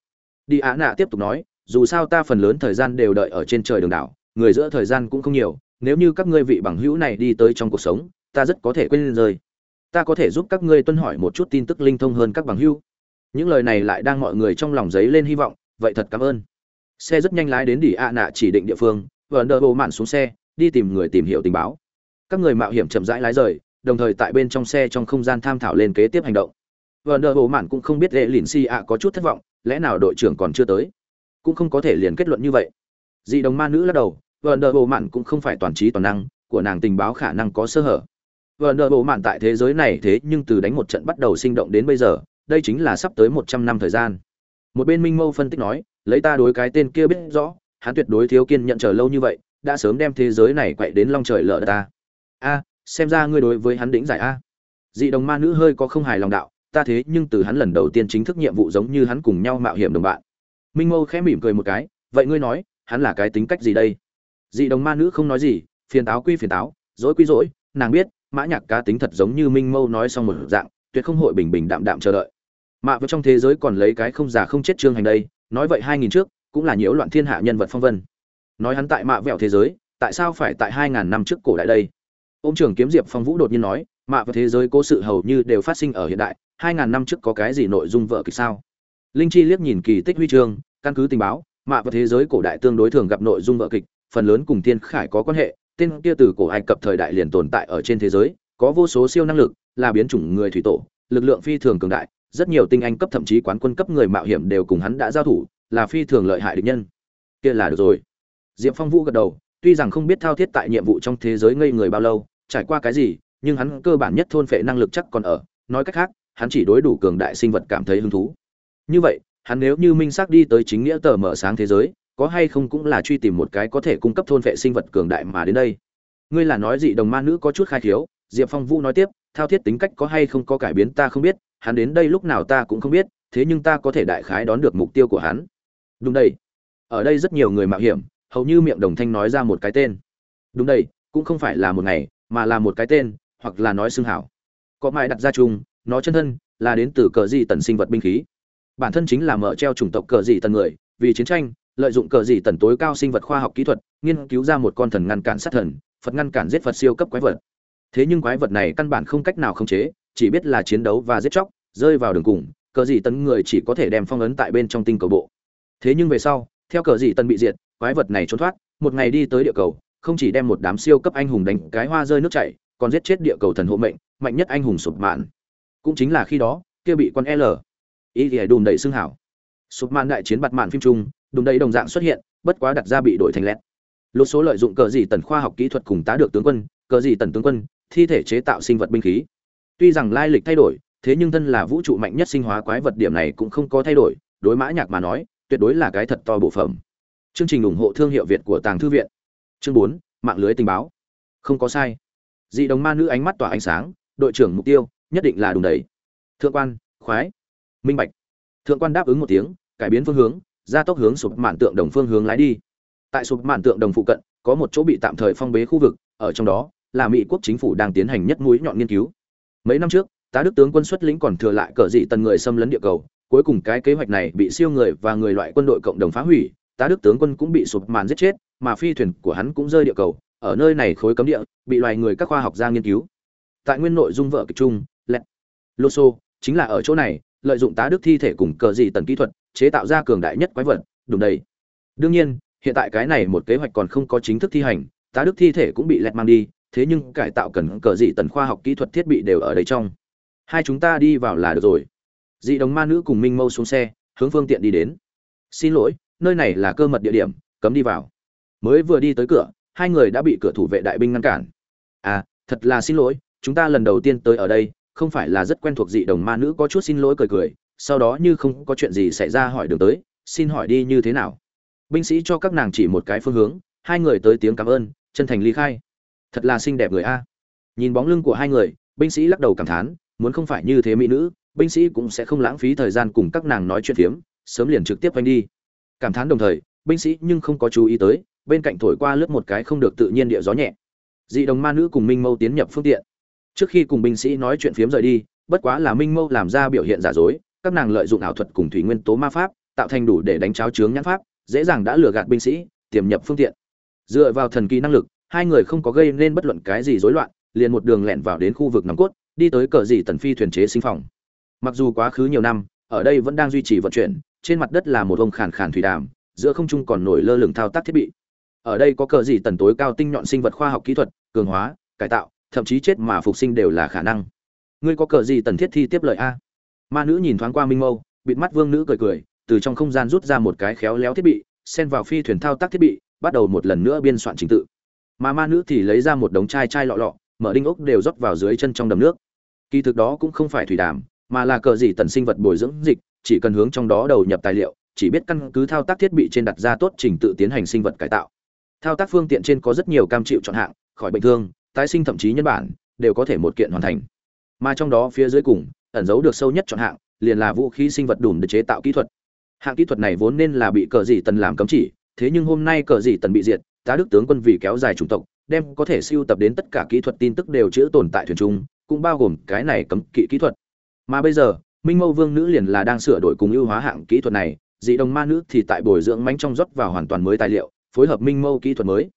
Đi ạ nạ tiếp tục nói, dù sao ta phần lớn thời gian đều đợi ở trên trời đường đảo, người giữa thời gian cũng không nhiều, nếu như các ngươi vị bằng hữu này đi tới trong cuộc sống, ta rất có thể quên rơi. Ta có thể giúp các ngươi tuân hỏi một chút tin tức linh thông hơn các bằng hữu. Những lời này lại đang mọi người trong lòng giấy lên hy vọng, vậy thật cảm ơn. Xe rất nhanh lái đến đỉ ạ nạ chỉ định địa phương vợ đỡ bộ mạn xuống xe, đi tìm người tìm hiểu tình báo. Các người mạo hiểm chậm rãi lái rời, đồng thời tại bên trong xe trong không gian tham thảo lên kế tiếp hành động vợ đỡ bộ mạn cũng không biết lệ lìn si ạ có chút thất vọng, lẽ nào đội trưởng còn chưa tới? Cũng không có thể liền kết luận như vậy. Dị đồng ma nữ lắc đầu vợ đỡ bộ mạn cũng không phải toàn trí toàn năng, của nàng tình báo khả năng có sơ hở. Vợ đỡ bộ mạn tại thế giới này thế nhưng từ đánh một trận bắt đầu sinh động đến bây giờ, đây chính là sắp tới một trăm năm thời gian. Một bên minh mâu phân tích nói, lấy ta đối cái tên kia biết rõ, hắn tuyệt đối thiếu kiên nhận chờ lâu như vậy, đã sớm đem thế giới này quậy đến long trời lở ta. A, xem ra ngươi đối với hắn đỉnh giải a. Dị đồng ma nữ hơi có không hài lòng đạo ta thế nhưng từ hắn lần đầu tiên chính thức nhiệm vụ giống như hắn cùng nhau mạo hiểm đồng bạn. Minh mâu khẽ mỉm cười một cái, vậy ngươi nói, hắn là cái tính cách gì đây? Dị đồng ma nữ không nói gì, phiền táo quy phiền táo dỗi quy dỗi nàng biết, mã nhạc cá tính thật giống như minh mâu nói xong một dạng, tuyệt không hội bình bình đạm đạm chờ đợi. Mạ vào trong thế giới còn lấy cái không già không chết trương hành đây, nói vậy hai nghìn trước, cũng là nhiễu loạn thiên hạ nhân vật phong vân. Nói hắn tại mạ vẹo thế giới, tại sao phải tại hai ngàn năm trước cổ đại đây? Ông trưởng kiếm diệp phong vũ đột nhiên nói mạ và thế giới cố sự hầu như đều phát sinh ở hiện đại, hai ngàn năm trước có cái gì nội dung vợ kịch sao? Linh chi liếc nhìn kỳ tích huy chương, căn cứ tình báo mạ và thế giới cổ đại tương đối thường gặp nội dung vợ kịch, phần lớn cùng thiên khải có quan hệ, tên kia từ cổ ai cập thời đại liền tồn tại ở trên thế giới, có vô số siêu năng lực, là biến chủng người thủy tổ, lực lượng phi thường cường đại, rất nhiều tinh anh cấp thậm chí quán quân cấp người mạo hiểm đều cùng hắn đã giao thủ, là phi thường lợi hại địch nhân. Kia là được rồi. Diệp phong vũ gật đầu, tuy rằng không biết thao thiết tại nhiệm vụ trong thế giới ngây người bao lâu, trải qua cái gì nhưng hắn cơ bản nhất thôn phệ năng lực chắc còn ở. Nói cách khác, hắn chỉ đối đủ cường đại sinh vật cảm thấy hứng thú. Như vậy, hắn nếu như minh xác đi tới chính nghĩa tờ mở sáng thế giới, có hay không cũng là truy tìm một cái có thể cung cấp thôn phệ sinh vật cường đại mà đến đây. Ngươi là nói dị đồng ma nữ có chút khai thiếu diệp phong vũ nói tiếp, thao thiết tính cách có hay không có cải biến ta không biết, hắn đến đây lúc nào ta cũng không biết, thế nhưng ta có thể đại khái đón được mục tiêu của hắn. Đúng đây. Ở đây rất nhiều người mạo hiểm, hầu như miệng đồng thanh nói ra một cái tên. Đúng đây, cũng không phải là một ngày, mà là một cái tên hoặc là nói xương hảo. Có mãi đặt ra chung, nó chân thân, là đến từ cờ dị tần sinh vật binh khí. Bản thân chính là mở treo chủng tộc cờ dị tần người, vì chiến tranh, lợi dụng cờ dị tần tối cao sinh vật khoa học kỹ thuật, nghiên cứu ra một con thần ngăn cản sát thần, phật ngăn cản giết phật siêu cấp quái vật. Thế nhưng quái vật này căn bản không cách nào khống chế, chỉ biết là chiến đấu và giết chóc, rơi vào đường cùng, cờ dị tần người chỉ có thể đem phong ấn tại bên trong tinh cầu bộ. Thế nhưng về sau, theo cờ dị tần bị diệt, quái vật này trốn thoát, một ngày đi tới địa cầu, không chỉ đem một đám siêu cấp anh hùng đánh cái hoa rơi nước chảy còn giết chết địa cầu thần hộ mệnh, mạnh nhất anh hùng sụp mạn. Cũng chính là khi đó, kia bị con l. Ý thì đùm đầy xương hảo. Sụp mạn đại chiến bặt mạn phim trung, đùm đầy đồng dạng xuất hiện, bất quá đặt ra bị đổi thành lẹt. Lột số lợi dụng cờ gì tần khoa học kỹ thuật cùng tá được tướng quân, cờ gì tần tướng quân, thi thể chế tạo sinh vật binh khí. Tuy rằng lai lịch thay đổi, thế nhưng thân là vũ trụ mạnh nhất sinh hóa quái vật điểm này cũng không có thay đổi, đối mã nhạc mà nói, tuyệt đối là cái thật to bộ phẩm. Chương trình ủng hộ thương hiệu việt của tàng thư viện. Chương bốn, mạng lưới tình báo. Không có sai dị đồng ma nữ ánh mắt tỏa ánh sáng, đội trưởng mục tiêu, nhất định là đùng đầy thượng quan, khoái. Minh bạch. Thượng quan đáp ứng một tiếng, cải biến phương hướng, gia tốc hướng sụp mạn tượng đồng phương hướng lái đi. Tại sụp mạn tượng đồng phụ cận, có một chỗ bị tạm thời phong bế khu vực, ở trong đó là mỹ quốc chính phủ đang tiến hành nhất mũi nhọn nghiên cứu. Mấy năm trước, tá đức tướng quân xuất lĩnh còn thừa lại cờ dị tần người xâm lấn địa cầu, cuối cùng cái kế hoạch này bị siêu người và người loại quân đội cộng đồng phá hủy, tá đức tướng quân cũng bị sụp màn giết chết, mà phi thuyền của hắn cũng rơi địa cầu ở nơi này khối cấm địa, bị loài người các khoa học gia nghiên cứu. Tại nguyên nội dung vợ kịch chung, lẹt lô xô chính là ở chỗ này, lợi dụng tá đức thi thể cùng cờ dị tần kỹ thuật, chế tạo ra cường đại nhất quái vật đúng đây đương nhiên, hiện tại cái này một kế hoạch còn không có chính thức thi hành, tá đức thi thể cũng bị lẹt mang đi, thế nhưng cải tạo cần cờ dị tần khoa học kỹ thuật thiết bị đều ở đây trong. Hai chúng ta đi vào là được rồi. Dị đồng ma nữ cùng minh mâu xuống xe, hướng phương tiện đi đến. Xin lỗi, nơi này là cơ mật địa điểm, cấm đi vào. Mới vừa đi tới cửa hai người đã bị cửa thủ vệ đại binh ngăn cản. À thật là xin lỗi, chúng ta lần đầu tiên tới ở đây, không phải là rất quen thuộc dị đồng ma nữ có chút xin lỗi cười cười, sau đó như không có chuyện gì xảy ra hỏi đường tới, xin hỏi đi như thế nào? Binh sĩ cho các nàng chỉ một cái phương hướng, hai người tới tiếng cảm ơn, chân thành ly khai. Thật là xinh đẹp người a. Nhìn bóng lưng của hai người, binh sĩ lắc đầu cảm thán, muốn không phải như thế mỹ nữ, binh sĩ cũng sẽ không lãng phí thời gian cùng các nàng nói chuyện phiếm, sớm liền trực tiếp quanh đi. Cảm thán đồng thời, binh sĩ nhưng không có chú ý tới bên cạnh thổi qua lướt một cái không được tự nhiên địa gió nhẹ. Dị đồng ma nữ cùng minh mâu tiến nhập phương tiện. Trước khi cùng binh sĩ nói chuyện phiếm rời đi, bất quá là minh mâu làm ra biểu hiện giả dối, các nàng lợi dụng ảo thuật cùng thủy nguyên tố ma pháp, tạo thành đủ để đánh cháo chướng nhãn pháp, dễ dàng đã lừa gạt binh sĩ, tiềm nhập phương tiện. Dựa vào thần kỳ năng lực, hai người không có gây nên bất luận cái gì rối loạn, liền một đường lẻn vào đến khu vực nòng cốt, đi tới cờ dị tần phi thuyền chế sinh phòng. Mặc dù quá khứ nhiều năm, ở đây vẫn đang duy trì vận chuyển, trên mặt đất là một ông khàn khàn thủy đàm, giữa không trung còn nổi lơ lửng thao tác thiết bị ở đây có cờ gì tần tối cao tinh nhọn sinh vật khoa học kỹ thuật, cường hóa, cải tạo, thậm chí chết mà phục sinh đều là khả năng. Ngươi có cờ gì tần thiết thi tiếp lời a? Ma nữ nhìn thoáng qua minh mâu, bịt mắt vương nữ cười cười, từ trong không gian rút ra một cái khéo léo thiết bị, xen vào phi thuyền thao tác thiết bị, bắt đầu một lần nữa biên soạn trình tự. Mà ma nữ thì lấy ra một đống chai chai lọ lọ, mở đinh ốc đều rót vào dưới chân trong đầm nước. Kỳ thực đó cũng không phải thủy đàm, mà là cờ gì tần sinh vật bồi dưỡng dịch, chỉ cần hướng trong đó đầu nhập tài liệu, chỉ biết căn cứ thao tác thiết bị trên đặt ra tốt trình tự tiến hành sinh vật cải tạo thao tác phương tiện trên có rất nhiều cam chịu chọn hạng, khỏi bệnh thương, tái sinh thậm chí nhân bản, đều có thể một kiện hoàn thành. Mà trong đó phía dưới cùng, ẩn giấu được sâu nhất chọn hạng, liền là vũ khí sinh vật đủ để chế tạo kỹ thuật. Hạng kỹ thuật này vốn nên là bị cờ gì tần làm cấm chỉ, thế nhưng hôm nay cờ gì tần bị diệt, tá đức tướng quân vì kéo dài chủng tộc, đem có thể siêu tập đến tất cả kỹ thuật tin tức đều chữ tồn tại thuyền trung cũng bao gồm cái này cấm kỵ kỹ thuật. Mà bây giờ, minh mâu vương nữ liền là đang sửa đổi cùng ưu hóa hạng kỹ thuật này, dị đồng ma nữ thì tại bồi dưỡng mánh trong rót vào hoàn toàn mới tài liệu phối hợp minh mâu kỹ thuật mới.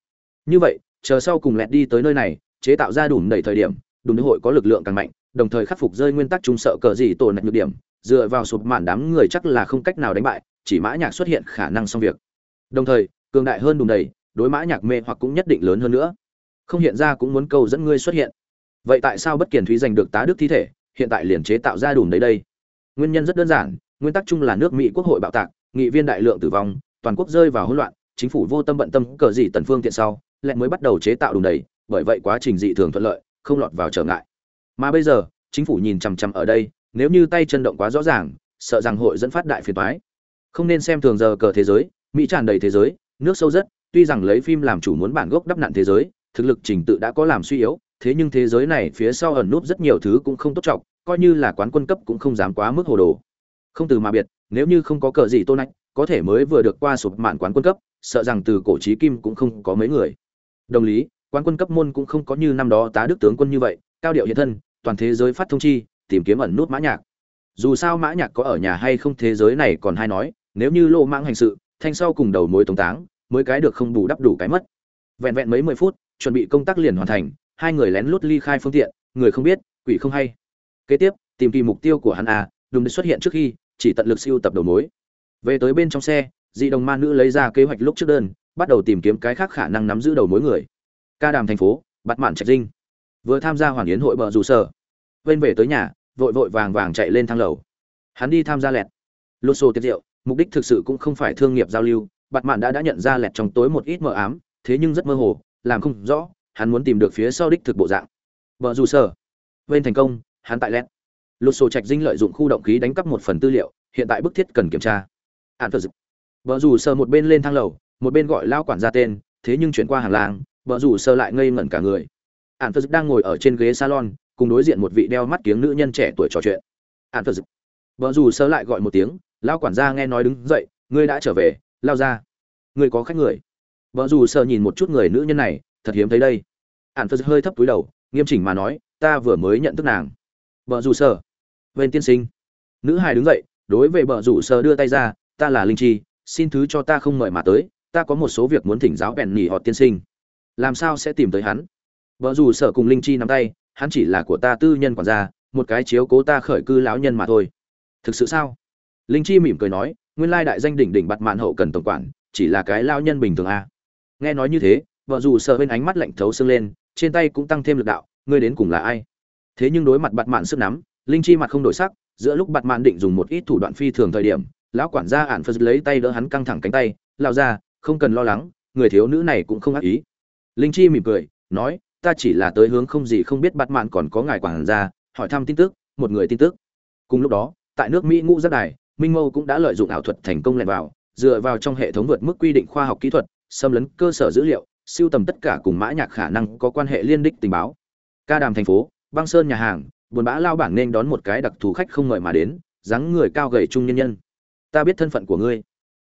Như vậy, chờ sau cùng lẹt đi tới nơi này, chế tạo ra đủ đầy thời điểm đủ hội có lực lượng càng mạnh, đồng thời khắc phục rơi nguyên tắc trung sợ cờ gì tổn nạch nhược điểm, dựa vào sụp mạn đám người chắc là không cách nào đánh bại, chỉ mã nhạc xuất hiện khả năng xong việc. Đồng thời, cường đại hơn đủ đầy đối mã nhạc mê hoặc cũng nhất định lớn hơn nữa. Không hiện ra cũng muốn câu dẫn ngươi xuất hiện. Vậy tại sao bất kiền thúy giành được tá đức thi thể, hiện tại liền chế tạo ra đủ đấy đây? Nguyên nhân rất đơn giản, nguyên tắc chung là nước mỹ quốc hội bạo tạc, nghị viên đại lượng tử vong, toàn quốc rơi vào hỗn loạn chính phủ vô tâm bận tâm cờ gì tần phương tiện sau, lại mới bắt đầu chế tạo đùm đầy, bởi vậy quá trình dị thường thuận lợi, không lọt vào trở ngại mà bây giờ, chính phủ nhìn chằm chằm ở đây, nếu như tay chân động quá rõ ràng, sợ rằng hội dẫn phát đại phiền toái không nên xem thường giờ cờ thế giới, mỹ tràn đầy thế giới, nước sâu rất, tuy rằng lấy phim làm chủ muốn bản gốc đắp nặn thế giới, thực lực trình tự đã có làm suy yếu, thế nhưng thế giới này phía sau ẩn núp rất nhiều thứ cũng không tốt trọng, coi như là quán quân cấp cũng không dám quá mức hồ đồ không từ mà biệt, nếu như không có cờ gì tôn nạnh có thể mới vừa được qua sụp mạn quán quân cấp, sợ rằng từ cổ chí kim cũng không có mấy người. Đồng lý, quán quân cấp môn cũng không có như năm đó tá đức tướng quân như vậy, cao điệu hiện thân, toàn thế giới phát thông chi, tìm kiếm ẩn nút mã nhạc. Dù sao mã nhạc có ở nhà hay không thế giới này còn hay nói, nếu như lô mạng hành sự, thanh sau cùng đầu mối tống táng, mới cái được không bù đắp đủ cái mất. Vẹn vẹn mấy mười phút, chuẩn bị công tác liền hoàn thành, hai người lén lút ly khai phương tiện, người không biết, quỷ không hay. Kế tiếp, tìm kỳ mục tiêu của hắn à đúng xuất hiện trước khi, chỉ tận lực siêu tập đầu mối về tới bên trong xe, dị đồng ma nữ lấy ra kế hoạch lúc trước đơn, bắt đầu tìm kiếm cái khác khả năng nắm giữ đầu mối người. Ca đàm thành phố, bắt mạn trạch dinh. Vừa tham gia hoàn yến hội bờ rủ sở. Vên về tới nhà, vội vội vàng vàng chạy lên thang lầu. Hắn đi tham gia lẹt. Lô xô tiết rượu, mục đích thực sự cũng không phải thương nghiệp giao lưu. Bạt mạn đã đã nhận ra lẹt trong tối một ít mờ ám, thế nhưng rất mơ hồ, làm không rõ, hắn muốn tìm được phía sau đích thực bộ dạng. Vợ dù sở. Bên thành công, hắn tại lẹt. Lô xô trạch dinh lợi dụng khu động khí đánh cắp một phần tư liệu, hiện tại bức thiết cần kiểm tra hạn phật vợ rủ sờ một bên lên thang lầu, một bên gọi lao quản ra tên, thế nhưng chuyển qua hàng làng vợ rủ sơ lại ngây ngẩn cả người. Ạn phật đang ngồi ở trên ghế salon, cùng đối diện một vị đeo mắt kiếng nữ nhân trẻ tuổi trò chuyện. Ạn phật vợ rủ sơ lại gọi một tiếng, lao quản gia nghe nói đứng dậy, ngươi đã trở về, lao ra. Ngươi có khách người. Vợ rủ sơ nhìn một chút người nữ nhân này, thật hiếm thấy đây. Ạn phật hơi thấp túi đầu, nghiêm chỉnh mà nói, ta vừa mới nhận thức nàng. Vợ rủ sơ Vên tiên sinh. Nữ hài đứng dậy, đối với vợ rủ sơ đưa tay ra ta là linh chi, xin thứ cho ta không mời mà tới, ta có một số việc muốn thỉnh giáo bèn nhỉ họ tiên sinh. Làm sao sẽ tìm tới hắn? Vợ dù sợ cùng linh chi nắm tay, hắn chỉ là của ta tư nhân quản gia, một cái chiếu cố ta khởi cư lão nhân mà thôi. Thực sự sao? Linh chi mỉm cười nói, nguyên lai đại danh đỉnh đỉnh bặt mạn hậu cần tổng quản, chỉ là cái lão nhân bình thường a à. nghe nói như thế, vợ dù sợ bên ánh mắt lạnh thấu xương lên, trên tay cũng tăng thêm lực đạo, ngươi đến cùng là ai? Thế nhưng đối mặt bặt mạn sức nắm, linh chi mặt không đổi sắc, giữa lúc bặt mạn định dùng một ít thủ đoạn phi thường thời điểm lão quản gia ạn phật lấy tay đỡ hắn căng thẳng cánh tay lao ra không cần lo lắng, người thiếu nữ này cũng không ác ý. Linh chi mỉm cười, nói, ta chỉ là tới hướng không gì không biết bắt mạn còn có ngài quản gia, hỏi thăm tin tức, một người tin tức. Cùng lúc đó, tại nước mỹ ngũ giác đài, minh mâu cũng đã lợi dụng ảo thuật thành công lẻn vào, dựa vào trong hệ thống vượt mức quy định khoa học kỹ thuật, xâm lấn cơ sở dữ liệu, siêu tầm tất cả cùng mã nhạc khả năng có quan hệ liên đích tình báo. Ca đàm thành phố, băng sơn nhà hàng, buồn bã lao bảng nên đón một cái đặc thù khách không ngợi mà đến, dáng người cao gầy trung nhân nhân ta biết thân phận của ngươi.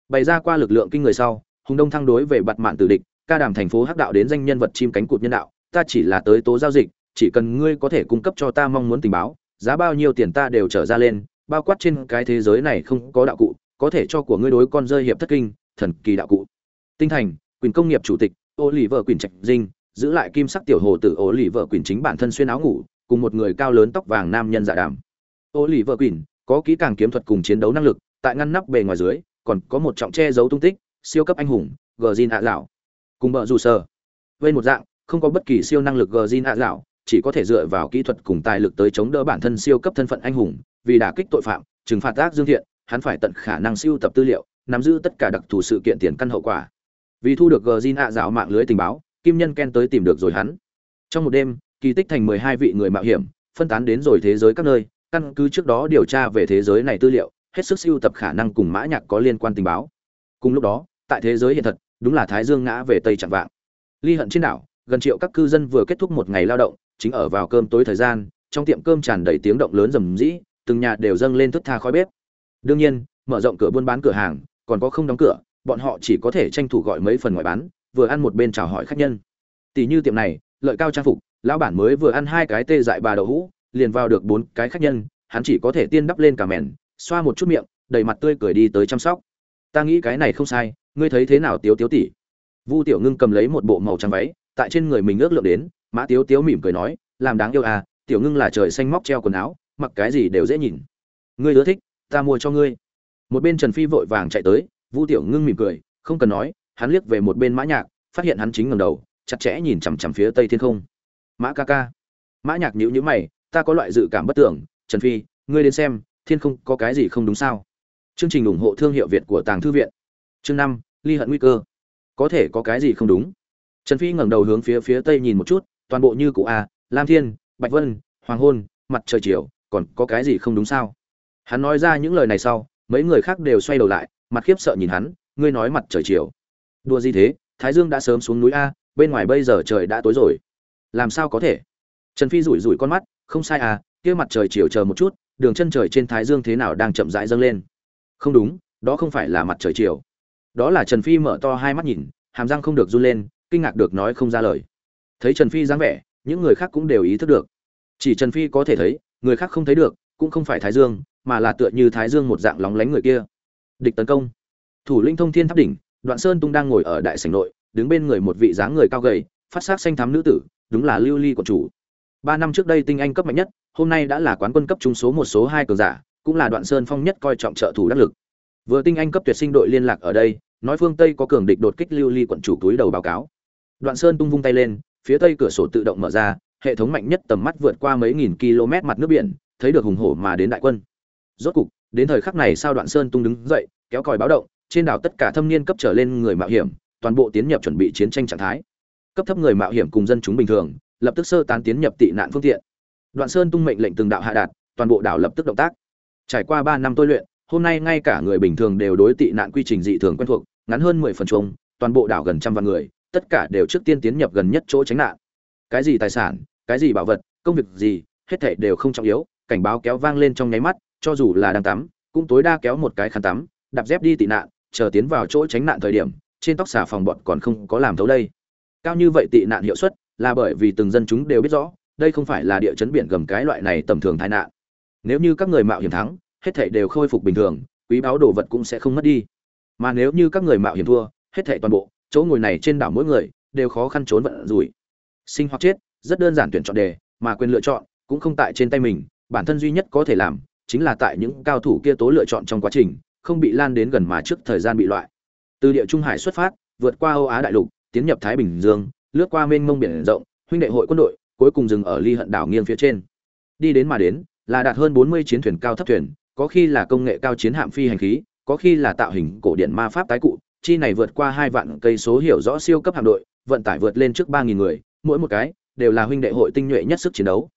Bày ra qua lực lượng kinh người sau, hùng đông thăng đối về bặt mạn tử địch, ca đàm thành phố hắc đạo đến danh nhân vật chim cánh cụt nhân đạo, ta chỉ là tới tố giao dịch, chỉ cần ngươi có thể cung cấp cho ta mong muốn tình báo, giá bao nhiêu tiền ta đều trở ra lên, bao quát trên cái thế giới này không có đạo cụ, có thể cho của ngươi đối con rơi hiệp thất kinh, thần kỳ đạo cụ. Tinh thành, quyền công nghiệp chủ tịch ô lì vợ quyền trạch dinh, giữ lại kim sắc tiểu hồ tử ô lì vợ quyền chính bản thân xuyên áo ngủ, cùng một người cao lớn tóc vàng nam nhân giả đàm. Ô lì vợ quyền, có kỹ càng kiếm thuật cùng chiến đấu năng lực tại ngăn nắp bề ngoài dưới, còn có một trọng che giấu tung tích, siêu cấp anh hùng gờ zin ạ lão. Cùng bờ rủ sở bên một dạng, không có bất kỳ siêu năng lực gờ zin ạ lão, chỉ có thể dựa vào kỹ thuật cùng tài lực tới chống đỡ bản thân siêu cấp thân phận anh hùng, vì đả kích tội phạm, trừng phạt ác dương thiện, hắn phải tận khả năng siêu tập tư liệu, nắm giữ tất cả đặc thù sự kiện tiền căn hậu quả. Vì thu được gờ zin ạ dạo mạng lưới tình báo, kim nhân ken tới tìm được rồi hắn. Trong một đêm, kỳ tích thành mười hai vị người mạo hiểm, phân tán đến rồi thế giới các nơi, căn cứ trước đó điều tra về thế giới này tư liệu hết sức siêu tập khả năng cùng mã nhạc có liên quan tình báo. Cùng lúc đó, tại thế giới hiện thật, đúng là thái dương ngã về tây chẳng vạng. Ly hận trên đảo, gần triệu các cư dân vừa kết thúc một ngày lao động, chính ở vào cơm tối thời gian, trong tiệm cơm tràn đầy tiếng động lớn rầm rĩ, từng nhà đều dâng lên thức tha khói bếp. Đương nhiên, mở rộng cửa buôn bán cửa hàng, còn có không đóng cửa, bọn họ chỉ có thể tranh thủ gọi mấy phần ngoài bán, vừa ăn một bên chào hỏi khách nhân. Tỷ như tiệm này, lợi cao trang phục, lão bản mới vừa ăn hai cái tê dại bà đậu hũ, liền vào được bốn cái khách nhân, hắn chỉ có thể tiên đắp lên cả mèn xoa một chút miệng, đầy mặt tươi cười đi tới chăm sóc. Ta nghĩ cái này không sai, ngươi thấy thế nào tiếu tiếu tỷ? Vu tiểu ngưng cầm lấy một bộ màu trắng váy, tại trên người mình ước lượng đến, mã tiếu tiếu mỉm cười nói, làm đáng yêu à tiểu ngưng là trời xanh móc treo quần áo, mặc cái gì đều dễ nhìn. Ngươi ưa thích, ta mua cho ngươi. Một bên trần phi vội vàng chạy tới, vu tiểu ngưng mỉm cười, không cần nói, hắn liếc về một bên mã nhạc, phát hiện hắn chính ngầm đầu, chặt chẽ nhìn chằm chằm phía tây thiên không. Mã ca ca. Mã nhạc nhíu nhíu mày, ta có loại dự cảm bất tưởng, trần phi, ngươi đến xem thiên không có cái gì không đúng sao? Chương trình ủng hộ thương hiệu việt của tàng thư viện. Chương năm, ly hận nguy cơ. Có thể có cái gì không đúng? Trần phi ngẩng đầu hướng phía phía tây nhìn một chút, toàn bộ như cụ a, lam thiên, bạch vân, hoàng hôn, mặt trời chiều, còn có cái gì không đúng sao? Hắn nói ra những lời này sau, mấy người khác đều xoay đầu lại, mặt khiếp sợ nhìn hắn, ngươi nói mặt trời chiều. Đùa gì thế? Thái dương đã sớm xuống núi a, bên ngoài bây giờ trời đã tối rồi. Làm sao có thể? Trần phi rủi rủi con mắt, không sai à kia mặt trời chiều chờ một chút đường chân trời trên thái dương thế nào đang chậm rãi dâng lên. Không đúng, đó không phải là mặt trời chiều. Đó là trần phi mở to hai mắt nhìn, hàm răng không được run lên, kinh ngạc được nói không ra lời. Thấy trần phi dáng vẻ, những người khác cũng đều ý thức được. Chỉ trần phi có thể thấy, người khác không thấy được, cũng không phải thái dương, mà là tựa như thái dương một dạng lóng lánh người kia. Địch tấn công. Thủ linh thông thiên tháp đỉnh, đoạn sơn tung đang ngồi ở đại sảnh nội, đứng bên người một vị dáng người cao gầy, phát sắc xanh thắm nữ tử, đúng là lưu ly của chủ. Ba năm trước đây tinh anh cấp mạnh nhất hôm nay đã là quán quân cấp trung số một, số hai cường giả, cũng là đoạn sơn phong nhất coi trọng trợ thủ đắc lực. Vừa tinh anh cấp tuyệt sinh đội liên lạc ở đây, nói phương tây có cường địch đột kích lưu ly quận chủ túi đầu báo cáo. Đoạn sơn tung vung tay lên, phía tây cửa sổ tự động mở ra, hệ thống mạnh nhất tầm mắt vượt qua mấy nghìn km mặt nước biển, thấy được hùng hổ mà đến đại quân. Rốt cục, đến thời khắc này sao đoạn sơn tung đứng dậy, kéo còi báo động, trên đảo tất cả thâm niên cấp trở lên người mạo hiểm, toàn bộ tiến nhập chuẩn bị chiến tranh trạng thái. Cấp thấp người mạo hiểm cùng dân chúng bình thường, lập tức sơ tán tiến nhập tị nạn phương tiện đoạn sơn tung mệnh lệnh từng đạo hạ đạt, toàn bộ đảo lập tức động tác. Trải qua ba năm tôi luyện, hôm nay ngay cả người bình thường đều đối tị nạn quy trình dị thường quen thuộc, ngắn hơn mười phần chung, toàn bộ đảo gần trăm vạn người, tất cả đều trước tiên tiến nhập gần nhất chỗ tránh nạn. Cái gì tài sản, cái gì bảo vật, công việc gì, hết thảy đều không trọng yếu, cảnh báo kéo vang lên trong nháy mắt, cho dù là đang tắm, cũng tối đa kéo một cái khăn tắm, đạp dép đi tị nạn, chờ tiến vào chỗ tránh nạn thời điểm, trên tóc xà phòng bọn còn không có làm thấu đây. Cao như vậy tị nạn hiệu suất là bởi vì từng dân chúng đều biết rõ đây không phải là địa chấn biển gầm cái loại này tầm thường tai nạn. Nếu như các người mạo hiểm thắng, hết thảy đều khôi phục bình thường, quý báo đồ vật cũng sẽ không mất đi. Mà nếu như các người mạo hiểm thua, hết thảy toàn bộ, chỗ ngồi này trên đảo mỗi người đều khó khăn trốn vận rủi. Sinh hoặc chết, rất đơn giản tuyển chọn đề, mà quyền lựa chọn cũng không tại trên tay mình, bản thân duy nhất có thể làm chính là tại những cao thủ kia tố lựa chọn trong quá trình, không bị lan đến gần mà trước thời gian bị loại. Từ địa trung hải xuất phát, vượt qua âu á đại lục, tiến nhập thái bình dương, lướt qua mênh mông biển rộng, huynh đệ hội quân đội cuối cùng dừng ở ly hận đảo nghiêng phía trên. Đi đến mà đến, là đạt hơn bốn mươi chiến thuyền cao thấp thuyền, có khi là công nghệ cao chiến hạm phi hành khí, có khi là tạo hình cổ điển ma pháp tái cụ, chi này vượt qua hai vạn cây số hiểu rõ siêu cấp hạm đội, vận tải vượt lên trước ba nghìn người, mỗi một cái đều là huynh đệ hội tinh nhuệ nhất sức chiến đấu.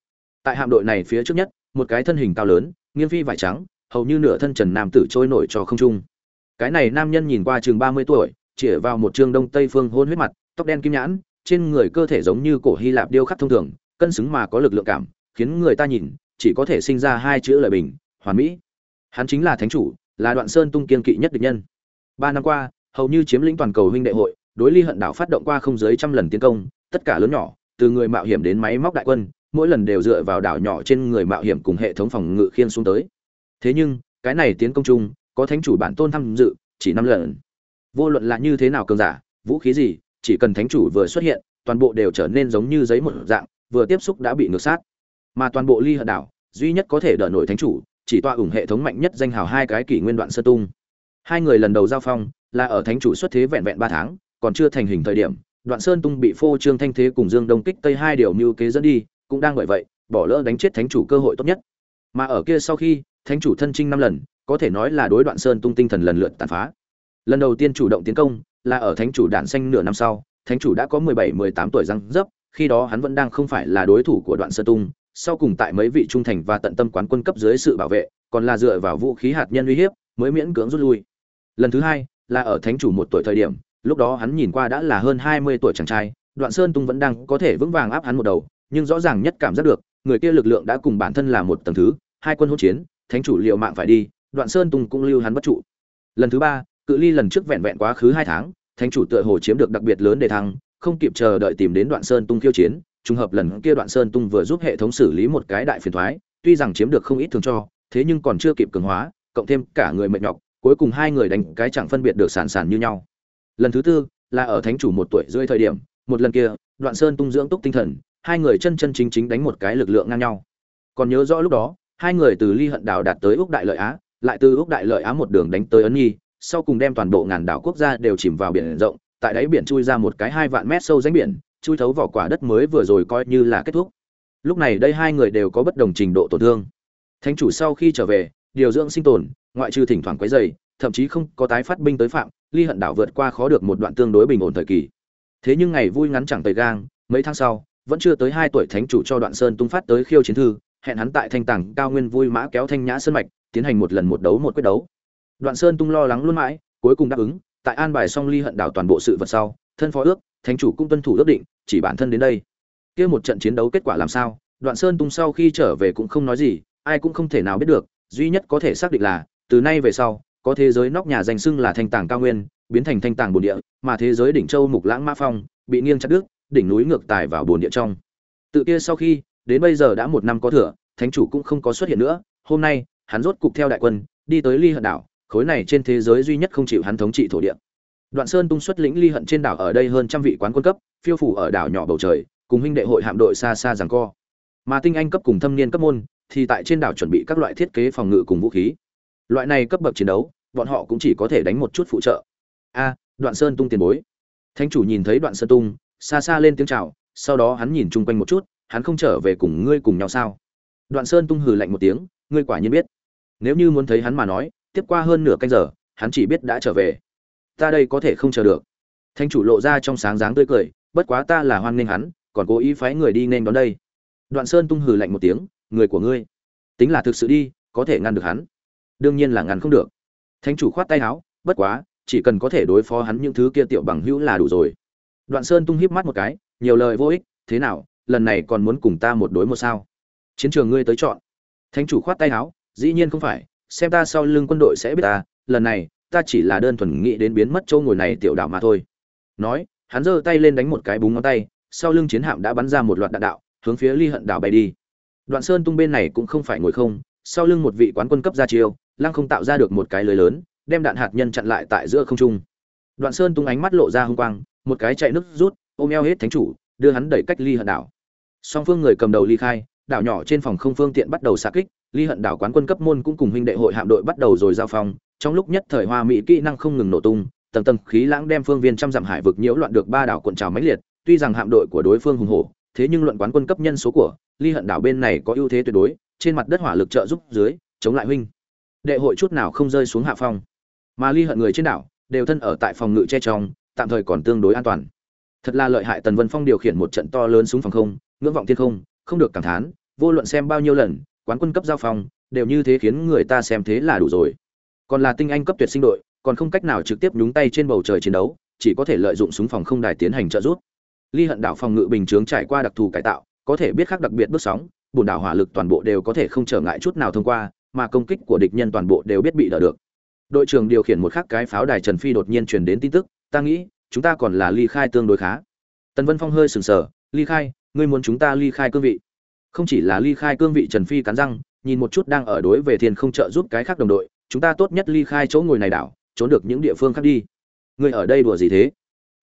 Tại hạm đội này phía trước nhất, một cái thân hình cao lớn, nghiêng phi vải trắng, hầu như nửa thân trần nam tử trôi nổi cho không trung. Cái này nam nhân nhìn qua chừng ba mươi tuổi, chĩa vào một trương đông tây phương hôn huyết mặt, tóc đen kim nhãn trên người cơ thể giống như cổ hy lạp điêu khắc thông thường, cân xứng mà có lực lượng cảm, khiến người ta nhìn, chỉ có thể sinh ra hai chữ lời bình, hoàn mỹ. Hắn chính là thánh chủ, là đoạn sơn tung kiên kỵ nhất địch nhân. Ba năm qua, hầu như chiếm lĩnh toàn cầu huynh đệ hội, đối ly hận đảo phát động qua không dưới trăm lần tiến công, tất cả lớn nhỏ, từ người mạo hiểm đến máy móc đại quân, mỗi lần đều dựa vào đảo nhỏ trên người mạo hiểm cùng hệ thống phòng ngự khiên xuống tới. Thế nhưng, cái này tiến công chung, có thánh chủ bản tôn tham dự, chỉ năm lần. Vô luận là như thế nào cường giả, vũ khí gì chỉ cần thánh chủ vừa xuất hiện, toàn bộ đều trở nên giống như giấy một dạng, vừa tiếp xúc đã bị ngược sát. Mà toàn bộ ly hận đảo, duy nhất có thể đỡ nổi thánh chủ, chỉ toa ủng hệ thống mạnh nhất danh hào hai cái kỷ nguyên đoạn sơ tung. Hai người lần đầu giao phong, là ở thánh chủ xuất thế vẹn vẹn ba tháng, còn chưa thành hình thời điểm, đoạn sơn tung bị phô trương thanh thế cùng dương đông kích tây hai điều mưu kế dẫn đi, cũng đang bởi vậy, bỏ lỡ đánh chết thánh chủ cơ hội tốt nhất. Mà ở kia sau khi, thánh chủ thân trinh năm lần, có thể nói là đối đoạn sơn tung tinh thần lần lượt tàn phá. Lần đầu tiên chủ động tiến công là ở thánh chủ đạn xanh nửa năm sau, thánh chủ đã có mười bảy, mười tám tuổi răng dấp, khi đó hắn vẫn đang không phải là đối thủ của đoạn Sơ tung, sau cùng tại mấy vị trung thành và tận tâm quán quân cấp dưới sự bảo vệ, còn là dựa vào vũ khí hạt nhân uy hiếp mới miễn cưỡng rút lui. Lần thứ hai, là ở thánh chủ một tuổi thời điểm, lúc đó hắn nhìn qua đã là hơn hai mươi tuổi chàng trai, đoạn sơn tung vẫn đang có thể vững vàng áp hắn một đầu, nhưng rõ ràng nhất cảm giác được, người kia lực lượng đã cùng bản thân là một tầng thứ, hai quân hỗn chiến, thánh chủ liệu mạng phải đi, đoạn sơn tung cũng lưu hắn bất trụ. Lần thứ ba cự ly lần trước vẹn vẹn quá khứ hai tháng, thánh chủ tựa hồ chiếm được đặc biệt lớn để thăng, không kịp chờ đợi tìm đến đoạn sơn tung khiêu chiến, trùng hợp lần kia đoạn sơn tung vừa giúp hệ thống xử lý một cái đại phiền thoái, tuy rằng chiếm được không ít thường cho, thế nhưng còn chưa kịp cường hóa, cộng thêm cả người mệt nhọc, cuối cùng hai người đánh cái chẳng phân biệt được sản sản như nhau. Lần thứ tư, là ở thánh chủ một tuổi rưỡi thời điểm, một lần kia, đoạn sơn tung dưỡng túc tinh thần, hai người chân chân chính chính đánh một cái lực lượng ngang nhau. Còn nhớ rõ lúc đó, hai người từ ly hận đảo đạt tới úc đại lợi á, lại từ úc đại lợi á một đường đánh tới ấn nhi sau cùng đem toàn bộ ngàn đảo quốc gia đều chìm vào biển rộng, tại đáy biển chui ra một cái hai vạn mét sâu rãnh biển, chui thấu vỏ quả đất mới vừa rồi coi như là kết thúc. Lúc này đây hai người đều có bất đồng trình độ tổn thương. Thánh chủ sau khi trở về, điều dưỡng sinh tồn, ngoại trừ thỉnh thoảng quấy dày thậm chí không có tái phát binh tới phạm, ly hận đảo vượt qua khó được một đoạn tương đối bình ổn thời kỳ. Thế nhưng ngày vui ngắn chẳng tầy gang, mấy tháng sau, vẫn chưa tới hai tuổi thánh chủ cho đoạn sơn tung phát tới khiêu chiến thư, hẹn hắn tại thanh tàng cao nguyên vui mã kéo thanh nhã sơn mạch, tiến hành một lần một đấu một quyết đấu đoạn sơn tung lo lắng luôn mãi, cuối cùng đáp ứng, tại an bài xong ly hận đảo toàn bộ sự vật sau, thân phó ước, thánh chủ cũng tuân thủ ước định, chỉ bản thân đến đây. Kia một trận chiến đấu kết quả làm sao, đoạn sơn tung sau khi trở về cũng không nói gì, ai cũng không thể nào biết được, duy nhất có thể xác định là, từ nay về sau, có thế giới nóc nhà danh xưng là thanh tàng cao nguyên, biến thành thanh tàng bồn địa, mà thế giới đỉnh châu mục lãng mã phong, bị nghiêng chặt đứt, đỉnh núi ngược tài vào bồn địa trong. Tự kia sau khi, đến bây giờ đã một năm có thừa, thánh chủ cũng không có xuất hiện nữa, hôm nay, hắn rốt cục theo đại quân, đi tới ly hận đảo khối này trên thế giới duy nhất không chịu hắn thống trị thổ địa. Đoạn sơn tung xuất lĩnh ly hận trên đảo ở đây hơn trăm vị quán quân cấp, phiêu phủ ở đảo nhỏ bầu trời, cùng huynh đệ hội hạm đội xa xa giằng co. Mà tinh anh cấp cùng thâm niên cấp môn, thì tại trên đảo chuẩn bị các loại thiết kế phòng ngự cùng vũ khí. Loại này cấp bậc chiến đấu, bọn họ cũng chỉ có thể đánh một chút phụ trợ. A, đoạn sơn tung tiền bối. Thánh chủ nhìn thấy đoạn sơn tung, xa xa lên tiếng chào, sau đó hắn nhìn chung quanh một chút, hắn không trở về cùng ngươi cùng nhau sao? Đoạn sơn tung hừ lạnh một tiếng, ngươi quả nhiên biết. Nếu như muốn thấy hắn mà nói tiếp qua hơn nửa canh giờ, hắn chỉ biết đã trở về. Ta đây có thể không chờ được. Thánh chủ lộ ra trong sáng dáng tươi cười, bất quá ta là hoan nghênh hắn, còn cố ý phái người đi nên đón đây. Đoạn sơn tung hừ lạnh một tiếng, người của ngươi, tính là thực sự đi, có thể ngăn được hắn. Đương nhiên là ngăn không được. Thánh chủ khoát tay áo, bất quá, chỉ cần có thể đối phó hắn những thứ kia tiểu bằng hữu là đủ rồi. Đoạn sơn tung híp mắt một cái, nhiều lời vô ích, thế nào, lần này còn muốn cùng ta một đối một sao? Chiến trường ngươi tới chọn. Thánh chủ khoát tay áo, dĩ nhiên không phải xem ta sau lưng quân đội sẽ biết ta, lần này, ta chỉ là đơn thuần nghĩ đến biến mất châu ngồi này tiểu đạo mà thôi. Nói, hắn giơ tay lên đánh một cái búng ngón tay, sau lưng chiến hạm đã bắn ra một loạt đạn đạo, hướng phía ly hận đảo bay đi. Đoạn sơn tung bên này cũng không phải ngồi không, sau lưng một vị quán quân cấp ra chiêu, lăng không tạo ra được một cái lưới lớn, đem đạn hạt nhân chặn lại tại giữa không trung. Đoạn sơn tung ánh mắt lộ ra hung quang, một cái chạy nước rút, ôm eo hết thánh chủ, đưa hắn đẩy cách ly hận đảo. Song phương người cầm đầu ly khai, đảo nhỏ trên phòng không phương tiện bắt đầu xa kích ly hận đảo quán quân cấp môn cũng cùng huynh đệ hội hạm đội bắt đầu rồi giao phong. Trong lúc nhất thời hoa mỹ kỹ năng không ngừng nổ tung, tầng tầng khí lãng đem phương viên trăm dặm hải vực nhiễu loạn được ba đảo cuộn trào mãnh liệt, tuy rằng hạm đội của đối phương hùng hổ, thế nhưng luận quán quân cấp nhân số của ly hận đảo bên này có ưu thế tuyệt đối, trên mặt đất hỏa lực trợ giúp dưới, chống lại huynh. Đệ hội chút nào không rơi xuống hạ phong. Mà ly hận người trên đảo đều thân ở tại phòng ngự che trong, tạm thời còn tương đối an toàn. Thật là lợi hại tần vân phong điều khiển một trận to lớn xuống phòng không, ngưỡng vọng thiên không không được cảm thán, vô luận xem bao nhiêu lần quán quân cấp giao phòng đều như thế khiến người ta xem thế là đủ rồi. Còn là tinh anh cấp tuyệt sinh đội, còn không cách nào trực tiếp nhúng tay trên bầu trời chiến đấu, chỉ có thể lợi dụng súng phòng không đài tiến hành trợ giúp. Ly hận đảo phòng ngự bình chướng trải qua đặc thù cải tạo, có thể biết khác đặc biệt bước sóng bùn đảo hỏa lực toàn bộ đều có thể không trở ngại chút nào thông qua, mà công kích của địch nhân toàn bộ đều biết bị đỡ được. Đội trưởng điều khiển một khắc cái pháo đài trần phi đột nhiên truyền đến tin tức, ta nghĩ, chúng ta còn là ly khai tương đối khá. Tần vân phong hơi sừng sờ, ly khai, ngươi muốn chúng ta ly khai cương vị? Không chỉ là ly khai cương vị trần phi cắn răng, nhìn một chút đang ở đối về thiên không trợ giúp cái khác đồng đội, chúng ta tốt nhất ly khai chỗ ngồi này đảo, trốn được những địa phương khác đi. Ngươi ở đây đùa gì thế?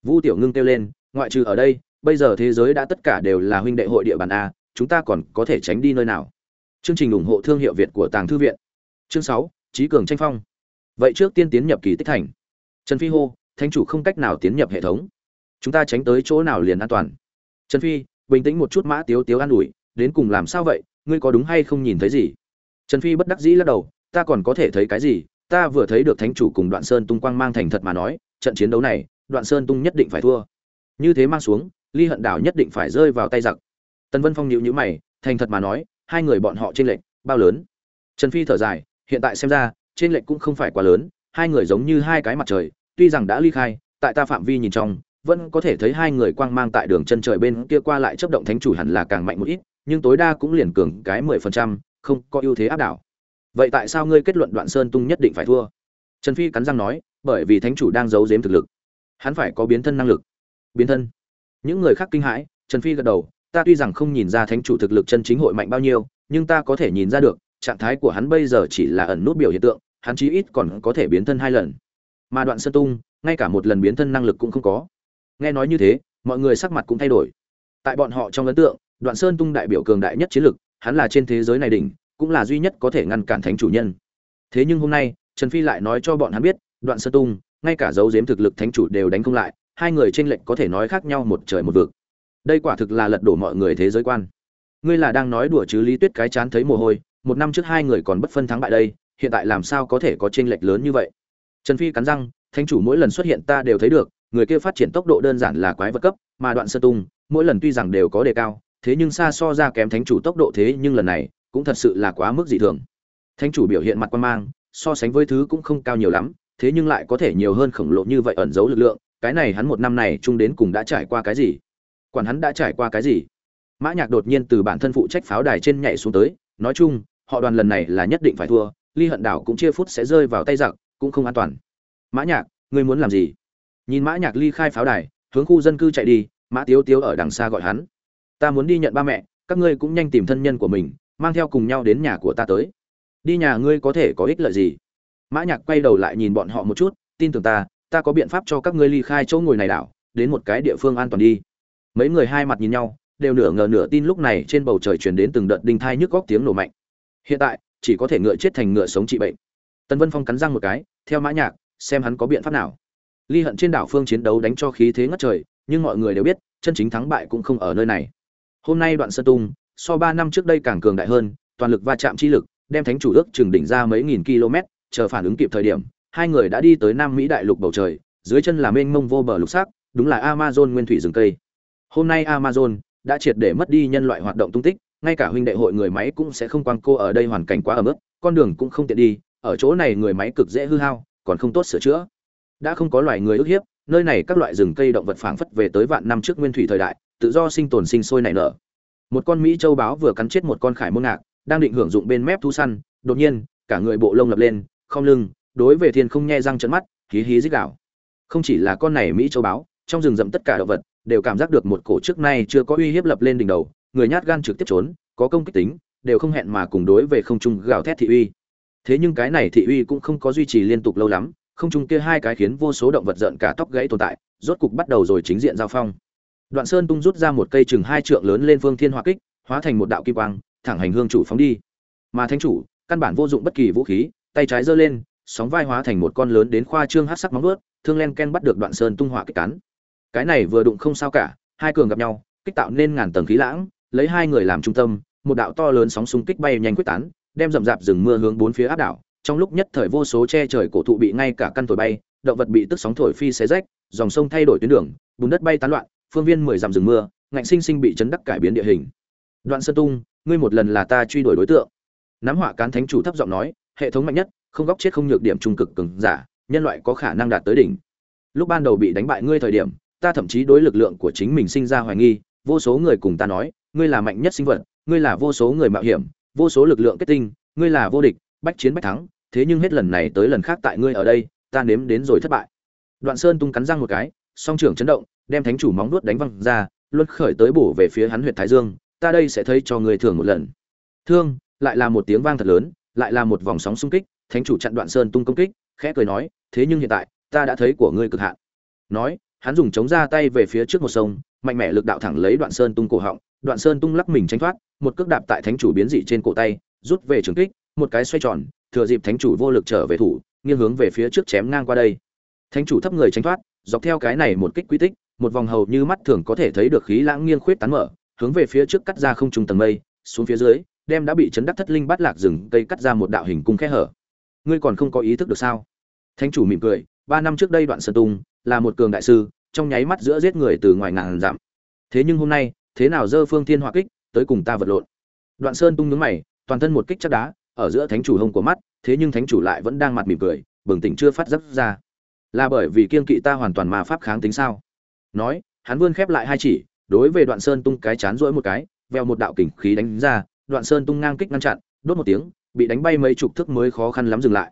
Vu tiểu ngưng kêu lên, ngoại trừ ở đây, bây giờ thế giới đã tất cả đều là huynh đệ hội địa bàn a, chúng ta còn có thể tránh đi nơi nào? Chương trình ủng hộ thương hiệu việt của tàng thư viện. Chương sáu trí cường tranh phong. Vậy trước tiên tiến nhập kỳ tích thành. Trần phi hô, thánh chủ không cách nào tiến nhập hệ thống. Chúng ta tránh tới chỗ nào liền an toàn. Trần phi, bình tĩnh một chút mã tiếu tiếu an ủi đến cùng làm sao vậy, ngươi có đúng hay không nhìn thấy gì? Trần phi bất đắc dĩ lắc đầu, ta còn có thể thấy cái gì? Ta vừa thấy được thánh chủ cùng đoạn sơn tung quang mang thành thật mà nói, trận chiến đấu này, đoạn sơn tung nhất định phải thua. Như thế mang xuống, ly hận đảo nhất định phải rơi vào tay giặc. Tần vân phong nhịu nhữ mày, thành thật mà nói, hai người bọn họ trên lệnh bao lớn? Trần phi thở dài, hiện tại xem ra trên lệnh cũng không phải quá lớn, hai người giống như hai cái mặt trời, tuy rằng đã ly khai, tại ta phạm vi nhìn trong, vẫn có thể thấy hai người quang mang tại đường chân trời bên kia qua lại chấp động thánh chủ hẳn là càng mạnh một ít nhưng tối đa cũng liền cường cái mười phần trăm, không có ưu thế áp đảo. Vậy tại sao ngươi kết luận đoạn sơn tung nhất định phải thua? Trần phi cắn răng nói, bởi vì thánh chủ đang giấu giếm thực lực. Hắn phải có biến thân năng lực. Biến thân. Những người khác kinh hãi, trần phi gật đầu, ta tuy rằng không nhìn ra thánh chủ thực lực chân chính hội mạnh bao nhiêu, nhưng ta có thể nhìn ra được, trạng thái của hắn bây giờ chỉ là ẩn nút biểu hiện tượng, hắn chí ít còn có thể biến thân hai lần. Mà đoạn sơn tung, ngay cả một lần biến thân năng lực cũng không có. Nghe nói như thế, mọi người sắc mặt cũng thay đổi. Tại bọn họ trong ấn tượng đoạn sơn tung đại biểu cường đại nhất chiến lực hắn là trên thế giới này đỉnh, cũng là duy nhất có thể ngăn cản thánh chủ nhân. Thế nhưng hôm nay, trần phi lại nói cho bọn hắn biết, đoạn sơn tung, ngay cả dấu giếm thực lực thánh chủ đều đánh không lại, hai người trên lệnh có thể nói khác nhau một trời một vực. Đây quả thực là lật đổ mọi người thế giới quan. Ngươi là đang nói đùa chứ lý tuyết cái chán thấy mồ hôi, một năm trước hai người còn bất phân thắng bại đây, hiện tại làm sao có thể có chênh lệch lớn như vậy? Trần phi cắn răng, thánh chủ mỗi lần xuất hiện ta đều thấy được, người kia phát triển tốc độ đơn giản là quái vật cấp, mà đoạn sơ tung, mỗi lần tuy rằng đều có đề cao thế nhưng xa so ra kém thánh chủ tốc độ thế nhưng lần này cũng thật sự là quá mức dị thường. Thánh chủ biểu hiện mặt quan mang, so sánh với thứ cũng không cao nhiều lắm, thế nhưng lại có thể nhiều hơn khổng lồ như vậy ẩn giấu lực lượng, cái này hắn một năm này chung đến cùng đã trải qua cái gì? Quản hắn đã trải qua cái gì? Mã nhạc đột nhiên từ bản thân phụ trách pháo đài trên nhảy xuống tới, nói chung, họ đoàn lần này là nhất định phải thua, ly hận đảo cũng chia phút sẽ rơi vào tay giặc, cũng không an toàn. Mã nhạc, ngươi muốn làm gì? Nhìn mã nhạc ly khai pháo đài, hướng khu dân cư chạy đi, mã tiếu tiếu ở đằng xa gọi hắn ta muốn đi nhận ba mẹ, các ngươi cũng nhanh tìm thân nhân của mình, mang theo cùng nhau đến nhà của ta tới. Đi nhà ngươi có thể có ích lợi gì? Mã nhạc quay đầu lại nhìn bọn họ một chút, tin tưởng ta ta có biện pháp cho các ngươi ly khai chỗ ngồi này đảo, đến một cái địa phương an toàn đi. Mấy người hai mặt nhìn nhau, đều nửa ngờ nửa tin lúc này trên bầu trời truyền đến từng đợt đinh thai nhức góc tiếng nổ mạnh. Hiện tại, chỉ có thể ngựa chết thành ngựa sống trị bệnh. Tần vân phong cắn răng một cái, theo mã nhạc, xem hắn có biện pháp nào. Ly hận trên đảo phương chiến đấu đánh cho khí thế ngất trời, nhưng mọi người đều biết, chân chính thắng bại cũng không ở nơi này hôm nay đoạn sơn tung, so ba năm trước đây càng cường đại hơn, toàn lực va chạm chi lực, đem thánh chủ ước chừng đỉnh ra mấy nghìn km, chờ phản ứng kịp thời điểm, hai người đã đi tới nam mỹ đại lục bầu trời, dưới chân là mênh mông vô bờ lục sắc, đúng là amazon nguyên thủy rừng cây. Hôm nay amazon đã triệt để mất đi nhân loại hoạt động tung tích, ngay cả huynh đệ hội người máy cũng sẽ không quang cô ở đây hoàn cảnh quá ấm ức, con đường cũng không tiện đi, ở chỗ này người máy cực dễ hư hao, còn không tốt sửa chữa. Đã không có loài người ức hiếp, nơi này các loại rừng cây động vật phảng phất về tới vạn năm trước nguyên thủy thời đại tự do sinh tồn sinh sôi nảy nở. Một con mỹ châu báo vừa cắn chết một con khải môn ngạc, đang định hưởng dụng bên mép thu săn, đột nhiên, cả người bộ lông lập lên không lưng, đối về thiên không nhe răng trận mắt, hí hí dích đảo không chỉ là con này mỹ châu báo, trong rừng rậm tất cả động vật đều cảm giác được một cổ trước nay chưa có uy hiếp lập lên đỉnh đầu, người nhát gan trực tiếp trốn, có công kích tính, đều không hẹn mà cùng đối về không trung gào thét thị uy. Thế nhưng cái này thị uy cũng không có duy trì liên tục lâu lắm, không trung kia hai cái khiến vô số động vật giận cả tóc gãy tồn tại, rốt cục bắt đầu rồi chính diện giao phong đoạn sơn tung rút ra một cây chừng hai trượng lớn lên phương thiên hỏa kích, hóa thành một đạo kim quang, thẳng hành hương chủ phóng đi. Mà thánh chủ, căn bản vô dụng bất kỳ vũ khí, tay trái giơ lên, sóng vai hóa thành một con lớn đến khoa trương hắc sắc móng vuốt, thương len ken bắt được đoạn sơn tung hỏa kích cắn. Cái này vừa đụng không sao cả, hai cường gặp nhau, kích tạo nên ngàn tầng khí lãng, lấy hai người làm trung tâm, một đạo to lớn sóng xung kích bay nhanh quyết tán, đem rậm rạp rừng mưa hướng bốn phía áp đảo. Trong lúc nhất thời vô số che trời cổ thụ bị ngay cả căn thổi bay, động vật bị tức sóng thổi phi xé rách, dòng sông thay đổi tuyến đường, bùn đất bay tán loạn phương viên mười dặm rừng mưa, ngạnh sinh sinh bị chấn đắc cải biến địa hình. Đoạn sơn tung, ngươi một lần là ta truy đuổi đối tượng. Nắm họa cán thánh chủ thấp giọng nói, hệ thống mạnh nhất, không góc chết không nhược điểm trung cực cường giả, nhân loại có khả năng đạt tới đỉnh. Lúc ban đầu bị đánh bại ngươi thời điểm, ta thậm chí đối lực lượng của chính mình sinh ra hoài nghi, vô số người cùng ta nói, ngươi là mạnh nhất sinh vật, ngươi là vô số người mạo hiểm, vô số lực lượng kết tinh, ngươi là vô địch, bách chiến bách thắng, thế nhưng hết lần này tới lần khác tại ngươi ở đây, ta nếm đến rồi thất bại. Đoạn sơn tung cắn răng một cái, song trưởng chấn động đem thánh chủ móng nuốt đánh văng ra, luân khởi tới bổ về phía hắn huyệt thái dương, ta đây sẽ thấy cho người thường một lần. Thương, lại là một tiếng vang thật lớn, lại là một vòng sóng xung kích, thánh chủ chặn đoạn sơn tung công kích, khẽ cười nói, thế nhưng hiện tại, ta đã thấy của ngươi cực hạn. Nói, hắn dùng chống ra tay về phía trước một sông, mạnh mẽ lực đạo thẳng lấy đoạn sơn tung cổ họng, đoạn sơn tung lắc mình tránh thoát, một cước đạp tại thánh chủ biến dị trên cổ tay, rút về trường kích, một cái xoay tròn, thừa dịp thánh chủ vô lực trở về thủ, nghiêng hướng về phía trước chém ngang qua đây. Thánh chủ thấp người tránh thoát, dọc theo cái này một kích quy tích một vòng hầu như mắt thường có thể thấy được khí lãng nghiêng khuyết tán mở, hướng về phía trước cắt ra không trung tầng mây, xuống phía dưới, đem đã bị chấn đắc thất linh bắt lạc rừng cây cắt ra một đạo hình cung khe hở. Ngươi còn không có ý thức được sao? Thánh chủ mỉm cười, ba năm trước đây đoạn sơn tung, là một cường đại sư, trong nháy mắt giữa giết người từ ngoài ngàn dặm. Thế nhưng hôm nay, thế nào dơ phương thiên hỏa kích, tới cùng ta vật lộn. Đoạn sơn tung nhướng mày, toàn thân một kích chắc đá, ở giữa thánh chủ hông của mắt, thế nhưng thánh chủ lại vẫn đang mặt mỉm cười, bừng tỉnh chưa phát giấc ra. Là bởi vì kiên kỵ ta hoàn toàn mà pháp kháng tính sao? Nói, hắn vươn khép lại hai chỉ, đối về đoạn sơn tung cái chán rỗi một cái, veo một đạo kình khí đánh ra, đoạn sơn tung ngang kích ngăn chặn, đốt một tiếng, bị đánh bay mấy chục thước mới khó khăn lắm dừng lại.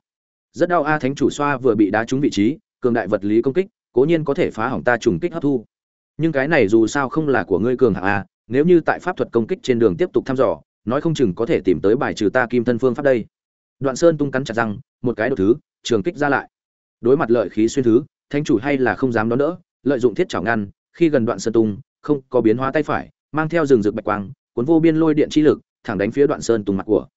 Rất đau a thánh chủ xoa vừa bị đá trúng vị trí, cường đại vật lý công kích, cố nhiên có thể phá hỏng ta trùng kích hấp thu. Nhưng cái này dù sao không là của ngươi cường hạng a, nếu như tại pháp thuật công kích trên đường tiếp tục thăm dò, nói không chừng có thể tìm tới bài trừ ta kim thân phương pháp đây. Đoạn sơn tung cắn chặt răng, một cái đột thứ, trường kích ra lại. Đối mặt lợi khí xuyên thứ, thánh chủ hay là không dám đón đỡ lợi dụng thiết chảo ngăn, khi gần đoạn sơn tung, không có biến hóa tay phải, mang theo rừng rực bạch quang, cuốn vô biên lôi điện chi lực, thẳng đánh phía đoạn sơn tung mặt của.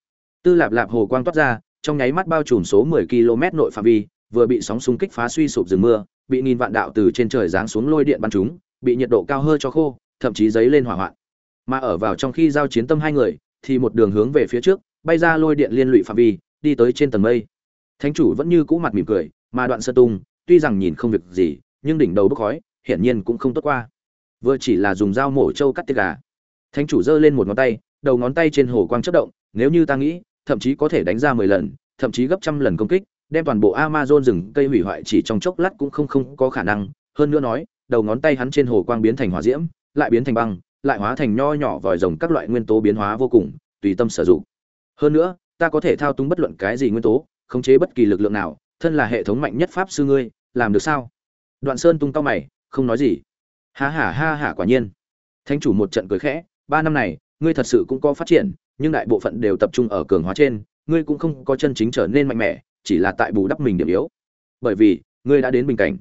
Tư lạp lạp hồ quang toát ra, trong nháy mắt bao trùm số 10 km nội phạm vi, vừa bị sóng xung kích phá suy sụp rừng mưa, bị nghìn vạn đạo từ trên trời giáng xuống lôi điện bắn chúng bị nhiệt độ cao hơn cho khô, thậm chí giấy lên hỏa hoạn. Mà ở vào trong khi giao chiến tâm hai người, thì một đường hướng về phía trước, bay ra lôi điện liên lụy phạm vi, đi tới trên tầng mây. Thánh chủ vẫn như cũ mặt mỉm cười, mà đoạn sơ tung, tuy rằng nhìn không việc gì nhưng đỉnh đầu bốc khói, hiển nhiên cũng không tốt qua. Vừa chỉ là dùng dao mổ trâu cắt tiết gà. Thánh chủ giơ lên một ngón tay, đầu ngón tay trên hồ quang chất động, nếu như ta nghĩ, thậm chí có thể đánh ra mười lần, thậm chí gấp trăm lần công kích, đem toàn bộ amazon rừng cây hủy hoại chỉ trong chốc lát cũng không không có khả năng. Hơn nữa nói, đầu ngón tay hắn trên hồ quang biến thành hỏa diễm, lại biến thành băng, lại hóa thành nho nhỏ vòi rồng các loại nguyên tố biến hóa vô cùng, tùy tâm sử dụng. Hơn nữa, ta có thể thao túng bất luận cái gì nguyên tố, khống chế bất kỳ lực lượng nào, thân là hệ thống mạnh nhất pháp sư ngươi, làm được sao? Đoạn sơn tung cao mày, không nói gì. Ha ha ha ha, quả nhiên. Thánh chủ một trận cười khẽ, ba năm này, ngươi thật sự cũng có phát triển, nhưng đại bộ phận đều tập trung ở cường hóa trên, ngươi cũng không có chân chính trở nên mạnh mẽ, chỉ là tại bù đắp mình điểm yếu. Bởi vì, ngươi đã đến bình cảnh.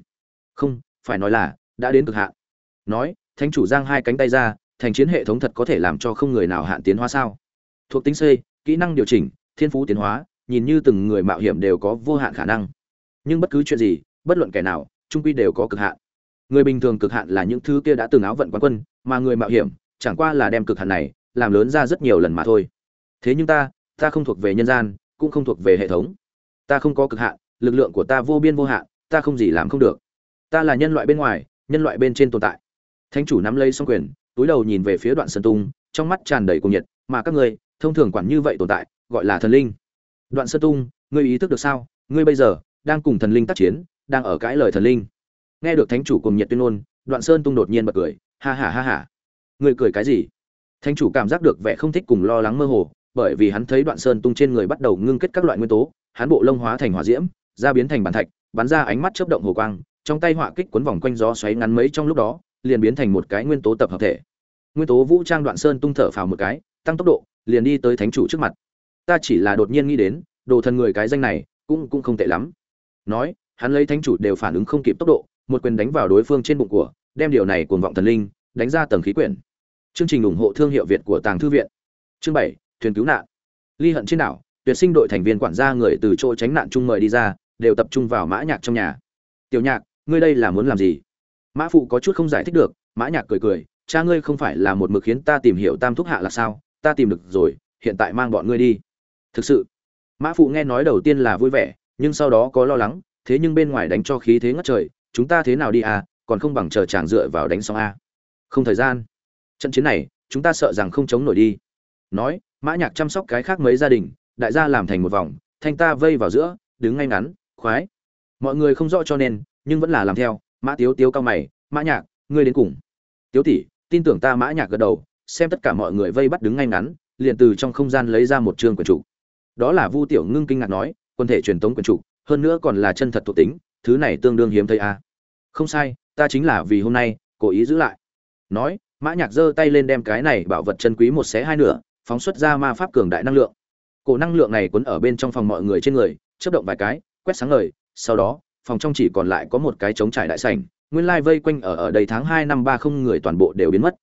Không, phải nói là, đã đến cực hạn. Nói, thánh chủ giang hai cánh tay ra, thành chiến hệ thống thật có thể làm cho không người nào hạn tiến hóa sao? Thuộc tính c, kỹ năng điều chỉnh, thiên phú tiến hóa, nhìn như từng người mạo hiểm đều có vô hạn khả năng. Nhưng bất cứ chuyện gì, bất luận kẻ nào trung quy đều có cực hạn. Người bình thường cực hạn là những thứ kia đã từng áo vận quán quân, mà người mạo hiểm, chẳng qua là đem cực hạn này làm lớn ra rất nhiều lần mà thôi. Thế nhưng ta ta không thuộc về nhân gian, cũng không thuộc về hệ thống. Ta không có cực hạn, lực lượng của ta vô biên vô hạn, ta không gì làm không được. Ta là nhân loại bên ngoài, nhân loại bên trên tồn tại. Thánh chủ nắm lấy xong quyền, túi đầu nhìn về phía đoạn sơn tung, trong mắt tràn đầy cuồng nhiệt, mà các ngươi, thông thường quản như vậy tồn tại, gọi là thần linh. Đoạn sơn tung, ngươi ý thức được sao? Ngươi bây giờ, đang cùng thần linh tác chiến đang ở cãi lời thần linh. Nghe được thánh chủ cùng nhiệt tuyên ngôn, đoạn sơn tung đột nhiên bật cười, ha ha ha ha. Người cười cái gì? Thánh chủ cảm giác được vẻ không thích cùng lo lắng mơ hồ, bởi vì hắn thấy đoạn sơn tung trên người bắt đầu ngưng kết các loại nguyên tố, hắn bộ lông hóa thành hỏa diễm, da biến thành bàn thạch, bắn ra ánh mắt chớp động hồ quang, trong tay họa kích quấn vòng quanh gió xoáy ngắn mấy trong lúc đó, liền biến thành một cái nguyên tố tập hợp thể. Nguyên tố vũ trang đoạn sơn tung thở phào một cái, tăng tốc độ, liền đi tới thánh chủ trước mặt. Ta chỉ là đột nhiên nghĩ đến, đồ thần người cái danh này, cũng cũng không tệ lắm. Nói hắn lấy thánh chủ đều phản ứng không kịp tốc độ, một quyền đánh vào đối phương trên bụng của, đem điều này cuồng vọng thần linh, đánh ra tầng khí quyển. Chương trình ủng hộ thương hiệu việt của tàng thư viện. Chương bảy, thuyền cứu nạn. Ly hận trên đảo, tuyệt sinh đội thành viên quản gia người từ chỗ tránh nạn chung mời đi ra, đều tập trung vào mã nhạc trong nhà. Tiểu nhạc, ngươi đây là muốn làm gì? Mã phụ có chút không giải thích được, mã nhạc cười cười, cha ngươi không phải là một mực khiến ta tìm hiểu tam thúc hạ là sao? Ta tìm được rồi, hiện tại mang bọn ngươi đi. Thực sự? Mã phụ nghe nói đầu tiên là vui vẻ, nhưng sau đó có lo lắng thế nhưng bên ngoài đánh cho khí thế ngất trời, chúng ta thế nào đi à còn không bằng chờ chàng dựa vào đánh xong a. À. không thời gian. Trận chiến này, chúng ta sợ rằng không chống nổi đi. Nói, mã nhạc chăm sóc cái khác mấy gia đình, đại gia làm thành một vòng, thanh ta vây vào giữa, đứng ngay ngắn, khoái. Mọi người không rõ cho nên, nhưng vẫn là làm theo. Mã tiếu tiếu cao mày, mã nhạc, ngươi đến cùng. Tiếu tỷ, tin tưởng ta. Mã nhạc gật đầu, xem tất cả mọi người vây bắt đứng ngay ngắn, liền từ trong không gian lấy ra một trường quyển trục đó là vu tiểu ngưng kinh ngạc nói, quân thể truyền tống quyển trục hơn nữa còn là chân thật thuộc tính, thứ này tương đương hiếm thấy à. không sai, ta chính là vì hôm nay, cố ý giữ lại. Nói, mã nhạc giơ tay lên đem cái này bảo vật chân quý một xé hai nửa, phóng xuất ra ma pháp cường đại năng lượng. Cổ năng lượng này cuốn ở bên trong phòng mọi người trên người, chớp động vài cái, quét sáng ngời, sau đó, phòng trong chỉ còn lại có một cái trống trải đại sảnh, nguyên lai vây quanh ở ở đây tháng hai năm ba không người toàn bộ đều biến mất.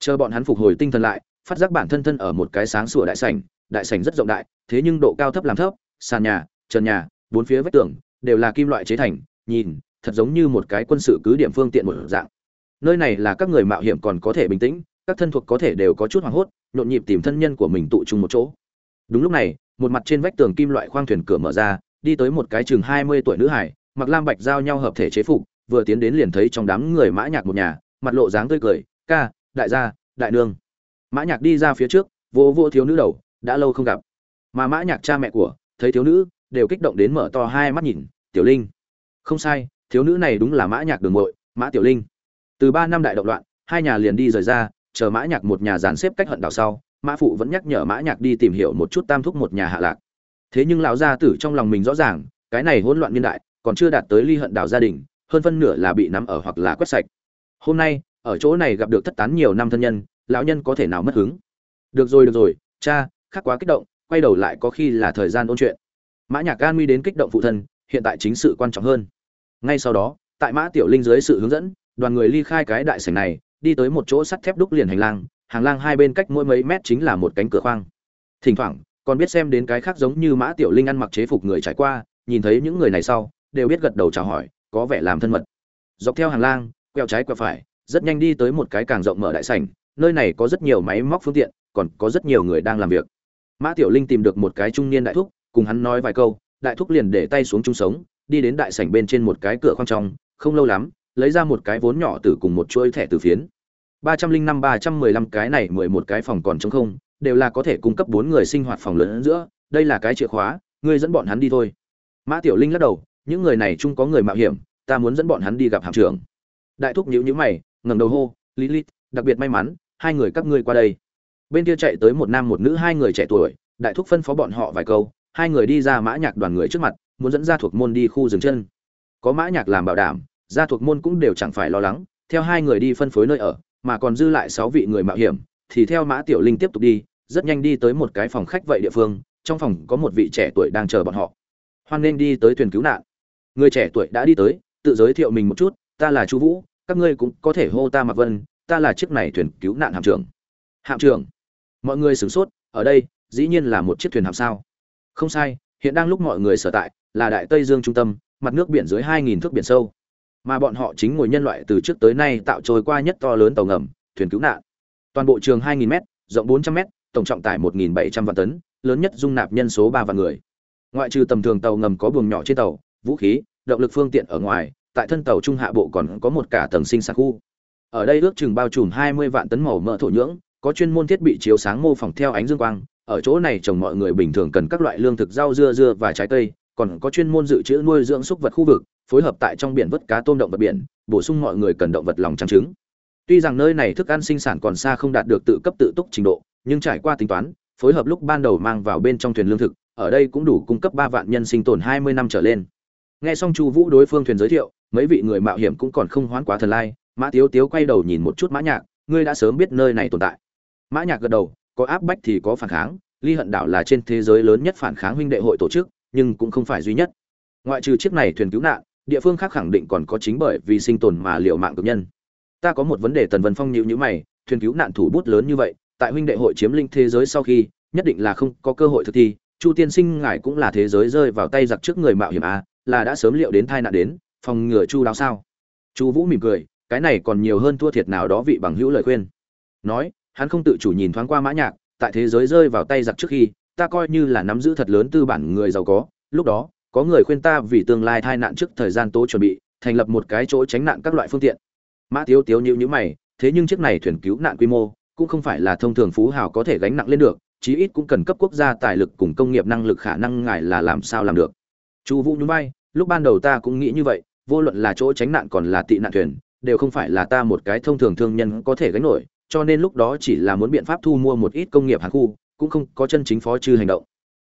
Chờ bọn hắn phục hồi tinh thần lại, phát giác bản thân thân ở một cái sáng sủa đại sảnh đại sảnh rất rộng đại, thế nhưng độ cao thấp làm thấp, sàn nhà, trần nhà bốn phía vách tường đều là kim loại chế thành, nhìn, thật giống như một cái quân sự cứ điểm phương tiện một dạng. Nơi này là các người mạo hiểm còn có thể bình tĩnh, các thân thuộc có thể đều có chút hoảng hốt, nhộn nhịp tìm thân nhân của mình tụ chung một chỗ. Đúng lúc này, một mặt trên vách tường kim loại khoang thuyền cửa mở ra, đi tới một cái chừng hai mươi tuổi nữ hải, mặc lam bạch giao nhau hợp thể chế phục, vừa tiến đến liền thấy trong đám người mã nhạc một nhà, mặt lộ dáng tươi cười, ca, đại gia, đại nương. Mã nhạc đi ra phía trước vô vô thiếu nữ đầu, đã lâu không gặp. Mà mã nhạc cha mẹ của, thấy thiếu nữ đều kích động đến mở to hai mắt nhìn, tiểu linh. Không sai, thiếu nữ này đúng là mã nhạc đường muội, mã tiểu linh. Từ ba năm đại động loạn, hai nhà liền đi rời ra, chờ mã nhạc một nhà dàn xếp cách hận đảo sau, mã phụ vẫn nhắc nhở mã nhạc đi tìm hiểu một chút tam thúc một nhà hạ lạc. Thế nhưng lão gia tử trong lòng mình rõ ràng, cái này hỗn loạn niên đại còn chưa đạt tới ly hận đảo gia đình, hơn phân nửa là bị nắm ở hoặc là quét sạch. Hôm nay, ở chỗ này gặp được thất tán nhiều năm thân nhân, lão nhân có thể nào mất hứng? Được rồi được rồi, cha khác quá kích động, quay đầu lại có khi là thời gian ôn chuyện mã nhạc gan nguy đến kích động phụ thân, hiện tại chính sự quan trọng hơn. Ngay sau đó, tại mã tiểu linh dưới sự hướng dẫn, đoàn người ly khai cái đại sảnh này, đi tới một chỗ sắt thép đúc liền hành lang, hàng lang hai bên cách mỗi mấy mét chính là một cánh cửa khoang. Thỉnh thoảng, còn biết xem đến cái khác giống như mã tiểu linh ăn mặc chế phục người trải qua, nhìn thấy những người này sau, đều biết gật đầu chào hỏi, có vẻ làm thân mật. Dọc theo hàng lang, quẹo trái quẹo phải, rất nhanh đi tới một cái càng rộng mở đại sảnh, nơi này có rất nhiều máy móc phương tiện, còn có rất nhiều người đang làm việc. Mã tiểu linh tìm được một cái trung niên đại thúc cùng hắn nói vài câu, đại thúc liền để tay xuống chung sống, đi đến đại sảnh bên trên một cái cửa khoang trong, không lâu lắm, lấy ra một cái vốn nhỏ từ cùng một chuỗi thẻ từ phiến. ba trăm linh năm ba trăm mười lăm cái này mười một cái phòng còn trống không, đều là có thể cung cấp bốn người sinh hoạt phòng lớn giữa, đây là cái chìa khóa, ngươi dẫn bọn hắn đi thôi. Mã tiểu linh lắc đầu, những người này chung có người mạo hiểm, ta muốn dẫn bọn hắn đi gặp hạm trưởng. Đại thúc nhíu nhíu mày, ngẩng đầu hô, lilith, đặc biệt may mắn, hai người các ngươi qua đây. Bên kia chạy tới một nam một nữ hai người trẻ tuổi, đại thúc phân phó bọn họ vài câu hai người đi ra mã nhạc đoàn người trước mặt, muốn dẫn ra thuộc môn đi khu dừng chân. Có mã nhạc làm bảo đảm, gia thuộc môn cũng đều chẳng phải lo lắng, theo hai người đi phân phối nơi ở, mà còn dư lại sáu vị người mạo hiểm, thì theo mã tiểu linh tiếp tục đi, rất nhanh đi tới một cái phòng khách vậy địa phương, trong phòng có một vị trẻ tuổi đang chờ bọn họ. Hoan nên đi tới thuyền cứu nạn. Người trẻ tuổi đã đi tới, tự giới thiệu mình một chút, ta là chu vũ, các ngươi cũng có thể hô ta Mạc vân, ta là chiếc này thuyền cứu nạn hạm trưởng. Hạm trưởng? Mọi người sửng sốt, ở đây, dĩ nhiên là một chiếc thuyền hạm sao? Không sai, hiện đang lúc mọi người sở tại, là đại tây dương trung tâm, mặt nước biển dưới 2.000 thước biển sâu. Mà bọn họ chính ngồi nhân loại từ trước tới nay tạo trôi qua nhất to lớn tàu ngầm, thuyền cứu nạn. Toàn bộ trường 2.000 m rộng 400 m tổng trọng tải 1.700 vạn tấn, lớn nhất dung nạp nhân số ba vạn người. Ngoại trừ tầm thường tàu ngầm có buồng nhỏ trên tàu, vũ khí, động lực phương tiện ở ngoài, tại thân tàu trung hạ bộ còn có một cả tầng sinh sản khu. Ở đây ước chừng bao trùm 20 vạn tấn màu mỡ thổ nhưỡng, có chuyên môn thiết bị chiếu sáng mô phỏng theo ánh dương quang ở chỗ này trồng mọi người bình thường cần các loại lương thực rau dưa dưa và trái cây, còn có chuyên môn dự trữ nuôi dưỡng súc vật khu vực, phối hợp tại trong biển vớt cá tôm động vật biển, bổ sung mọi người cần động vật lòng trắng trứng. Tuy rằng nơi này thức ăn sinh sản còn xa không đạt được tự cấp tự túc trình độ, nhưng trải qua tính toán, phối hợp lúc ban đầu mang vào bên trong thuyền lương thực, ở đây cũng đủ cung cấp ba vạn nhân sinh tồn hai mươi năm trở lên. Nghe xong chu vũ đối phương thuyền giới thiệu, mấy vị người mạo hiểm cũng còn không hoán quá thần lai, mã tiếu tiếu quay đầu nhìn một chút mã nhạc, ngươi đã sớm biết nơi này tồn tại. Mã nhạc gật đầu có áp bách thì có phản kháng, ly hận đảo là trên thế giới lớn nhất phản kháng huynh đệ hội tổ chức, nhưng cũng không phải duy nhất. Ngoại trừ chiếc này thuyền cứu nạn, địa phương khác khẳng định còn có chính bởi vì sinh tồn mà liệu mạng cực nhân. Ta có một vấn đề tần vân phong nhịu nhữ mày, thuyền cứu nạn thủ bút lớn như vậy, tại huynh đệ hội chiếm linh thế giới sau khi, nhất định là không có cơ hội thực thi, chu tiên sinh ngài cũng là thế giới rơi vào tay giặc trước người mạo hiểm a là đã sớm liệu đến tai nạn đến, phòng ngừa chu đáo sao? Chu vũ mỉm cười, cái này còn nhiều hơn thua thiệt nào đó vị bằng hữu lời khuyên. Nói hắn không tự chủ nhìn thoáng qua mã nhạc, tại thế giới rơi vào tay giặc trước khi, ta coi như là nắm giữ thật lớn tư bản người giàu có, lúc đó, có người khuyên ta vì tương lai tai nạn trước thời gian tố chuẩn bị, thành lập một cái chỗ tránh nạn các loại phương tiện. Mã thiếu tiếu nhíu nhíu mày, thế nhưng chiếc này thuyền cứu nạn quy mô, cũng không phải là thông thường phú hào có thể gánh nặng lên được, chí ít cũng cần cấp quốc gia tài lực cùng công nghiệp năng lực khả năng ngài là làm sao làm được. Chu vũ nhún vai, lúc ban đầu ta cũng nghĩ như vậy, vô luận là chỗ tránh nạn còn là tị nạn thuyền, đều không phải là ta một cái thông thường thương nhân có thể gánh nổi cho nên lúc đó chỉ là muốn biện pháp thu mua một ít công nghiệp hàng khu, cũng không có chân chính phó chư hành động.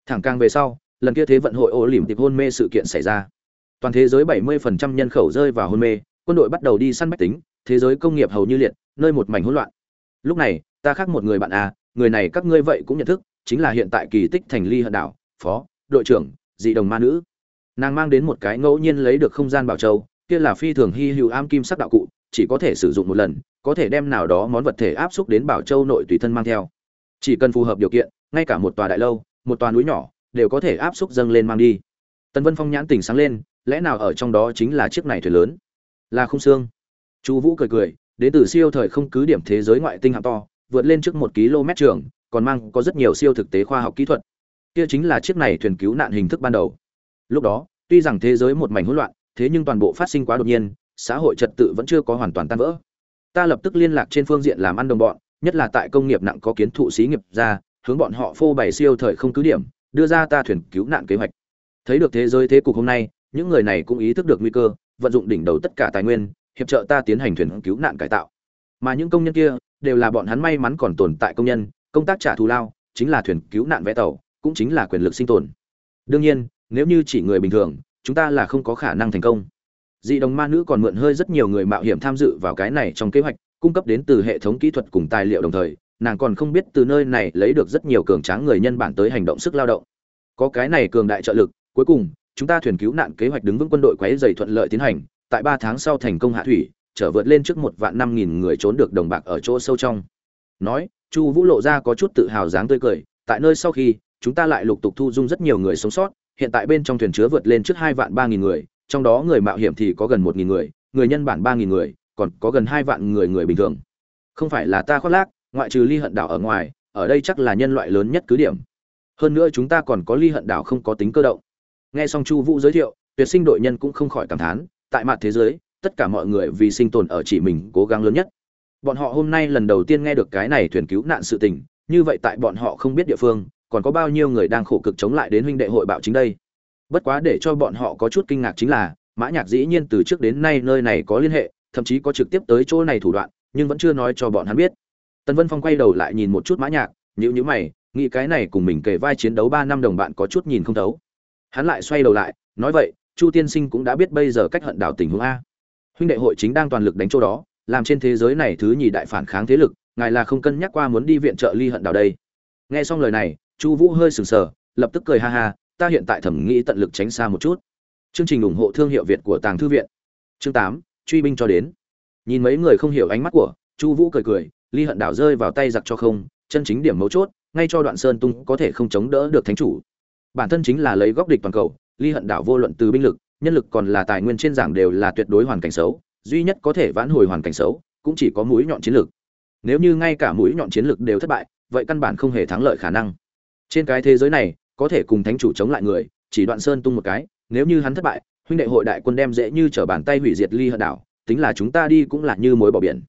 Thẳng càng về sau, lần kia thế vận hội ô lỉm tiệp hôn mê sự kiện xảy ra. Toàn thế giới 70% nhân khẩu rơi vào hôn mê, quân đội bắt đầu đi săn bách tính, thế giới công nghiệp hầu như liệt, nơi một mảnh hỗn loạn. Lúc này, ta khác một người bạn à người này các ngươi vậy cũng nhận thức, chính là hiện tại kỳ tích thành ly hận đảo, phó, đội trưởng, dị đồng ma nữ. Nàng mang đến một cái ngẫu nhiên lấy được không gian bảo châu, kia là phi thường hy hữu am kim sắc đạo cụ chỉ có thể sử dụng một lần, có thể đem nào đó món vật thể áp xúc đến bảo châu nội tùy thân mang theo. Chỉ cần phù hợp điều kiện, ngay cả một tòa đại lâu, một tòa núi nhỏ, đều có thể áp xúc dâng lên mang đi. Tần vân phong nhãn tỉnh sáng lên, lẽ nào ở trong đó chính là chiếc này thuyền lớn? Là không xương. Chu vũ cười cười, đến từ siêu thời không cứ điểm thế giới ngoại tinh hạng to, vượt lên trước một km trường, còn mang có rất nhiều siêu thực tế khoa học kỹ thuật. Kia chính là chiếc này thuyền cứu nạn hình thức ban đầu. Lúc đó, tuy rằng thế giới một mảnh hỗn loạn, thế nhưng toàn bộ phát sinh quá đột nhiên xã hội trật tự vẫn chưa có hoàn toàn tan vỡ. Ta lập tức liên lạc trên phương diện làm ăn đồng bọn, nhất là tại công nghiệp nặng có kiến thụ xí nghiệp ra, hướng bọn họ phô bày siêu thời không cứ điểm, đưa ra ta thuyền cứu nạn kế hoạch. Thấy được thế giới thế cục hôm nay, những người này cũng ý thức được nguy cơ, vận dụng đỉnh đầu tất cả tài nguyên, hiệp trợ ta tiến hành thuyền cứu nạn cải tạo. Mà những công nhân kia, đều là bọn hắn may mắn còn tồn tại công nhân, công tác trả thù lao, chính là thuyền cứu nạn vẽ tàu, cũng chính là quyền lực sinh tồn. Đương nhiên, nếu như chỉ người bình thường, chúng ta là không có khả năng thành công dị đồng ma nữ còn mượn hơi rất nhiều người mạo hiểm tham dự vào cái này trong kế hoạch, cung cấp đến từ hệ thống kỹ thuật cùng tài liệu đồng thời, nàng còn không biết từ nơi này lấy được rất nhiều cường tráng người nhân bản tới hành động sức lao động. Có cái này cường đại trợ lực, cuối cùng, chúng ta thuyền cứu nạn kế hoạch đứng vững quân đội quấy dày thuận lợi tiến hành, tại ba tháng sau thành công hạ thủy trở vượt lên trước một vạn năm nghìn người trốn được đồng bạc ở chỗ sâu trong. Nói, chu vũ lộ ra có chút tự hào dáng tươi cười, tại nơi sau khi, chúng ta lại lục tục thu dung rất nhiều người sống sót, hiện tại bên trong thuyền chứa vượt lên trước hai vạn ba nghìn người trong đó người mạo hiểm thì có gần một nghìn người người nhân bản ba nghìn người, còn có gần hai vạn người người bình thường. Không phải là ta khoác lác, ngoại trừ ly hận đảo ở ngoài, ở đây chắc là nhân loại lớn nhất cứ điểm. Hơn nữa chúng ta còn có ly hận đảo không có tính cơ động. Nghe xong chu vũ giới thiệu, tuyệt sinh đội nhân cũng không khỏi cảm thán, tại mặt thế giới, tất cả mọi người vì sinh tồn ở chỉ mình cố gắng lớn nhất. Bọn họ hôm nay lần đầu tiên nghe được cái này thuyền cứu nạn sự tình, như vậy tại bọn họ không biết địa phương, còn có bao nhiêu người đang khổ cực chống lại đến huynh đệ hội bạo chính đây bất quá để cho bọn họ có chút kinh ngạc chính là, mã nhạc dĩ nhiên từ trước đến nay nơi này có liên hệ, thậm chí có trực tiếp tới chỗ này thủ đoạn, nhưng vẫn chưa nói cho bọn hắn biết. Tần vân phong quay đầu lại nhìn một chút mã nhạc, nhíu nhíu mày, nghĩ cái này cùng mình kề vai chiến đấu ba năm đồng bạn có chút nhìn không thấu. Hắn lại xoay đầu lại, nói vậy, chu tiên sinh cũng đã biết bây giờ cách hận đảo tình huống a. Huynh đệ hội chính đang toàn lực đánh chỗ đó, làm trên thế giới này thứ nhì đại phản kháng thế lực, ngài là không cân nhắc qua muốn đi viện trợ ly hận đảo đây. Nghe xong lời này, chu vũ hơi sừng sờ, lập tức cười ha ha ta hiện tại thẩm nghĩ tận lực tránh xa một chút. Chương trình ủng hộ thương hiệu việt của tàng thư viện. Chương tám, truy binh cho đến. Nhìn mấy người không hiểu ánh mắt của chu vũ cười cười, ly hận đảo rơi vào tay giặc cho không, chân chính điểm mấu chốt, ngay cho đoạn sơn tung có thể không chống đỡ được thánh chủ. Bản thân chính là lấy góc địch toàn cầu, ly hận đảo vô luận từ binh lực, nhân lực còn là tài nguyên trên giảng đều là tuyệt đối hoàn cảnh xấu, duy nhất có thể vãn hồi hoàn cảnh xấu, cũng chỉ có mũi nhọn chiến lược nếu như ngay cả mũi nhọn chiến lược đều thất bại, vậy căn bản không hề thắng lợi khả năng. Trên cái thế giới này có thể cùng thánh chủ chống lại người, chỉ đoạn sơn tung một cái, nếu như hắn thất bại, huynh đệ hội đại quân đem dễ như trở bàn tay hủy diệt ly hận đảo, tính là chúng ta đi cũng là như mối bỏ biển.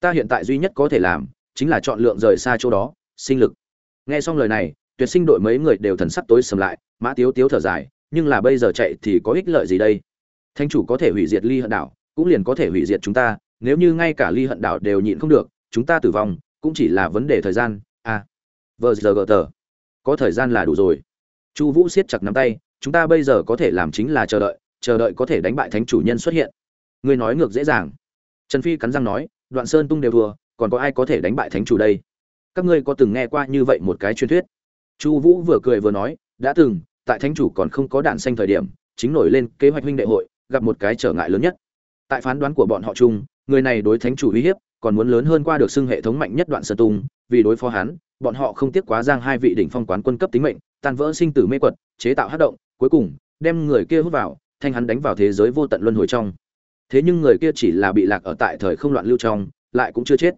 Ta hiện tại duy nhất có thể làm, chính là chọn lượng rời xa chỗ đó, sinh lực. Nghe xong lời này, tuyệt sinh đội mấy người đều thần sắc tối sầm lại, mã tiếu tiếu thở dài, nhưng là bây giờ chạy thì có ích lợi gì đây? Thánh chủ có thể hủy diệt ly hận đảo, cũng liền có thể hủy diệt chúng ta, nếu như ngay cả ly hận đảo đều nhịn không được, chúng ta tử vong, cũng chỉ là vấn đề thời gian à. Vờ giờ gờ tờ. Có thời gian là đủ rồi chu vũ siết chặt nắm tay, chúng ta bây giờ có thể làm chính là chờ đợi chờ đợi có thể đánh bại thánh chủ nhân xuất hiện. Ngươi nói ngược dễ dàng. Trần phi cắn răng nói, đoạn sơn tung đều vừa còn có ai có thể đánh bại thánh chủ đây? Các ngươi có từng nghe qua như vậy một cái truyền thuyết? Chu vũ vừa cười vừa nói, đã từng, tại thánh chủ còn không có đạn xanh thời điểm, chính nổi lên kế hoạch huynh đệ hội, gặp một cái trở ngại lớn nhất. Tại phán đoán của bọn họ chung, người này đối thánh chủ uy hiếp, còn muốn lớn hơn qua được xưng hệ thống mạnh nhất đoạn sơn tung, vì đối phó hắn, bọn họ không tiếc quá giang hai vị đỉnh phong quán quân cấp tính mệnh tan vỡ sinh tử mê quật, chế tạo hắc động, cuối cùng, đem người kia hút vào, thanh hắn đánh vào thế giới vô tận luân hồi trong. Thế nhưng người kia chỉ là bị lạc ở tại thời không loạn lưu trong, lại cũng chưa chết.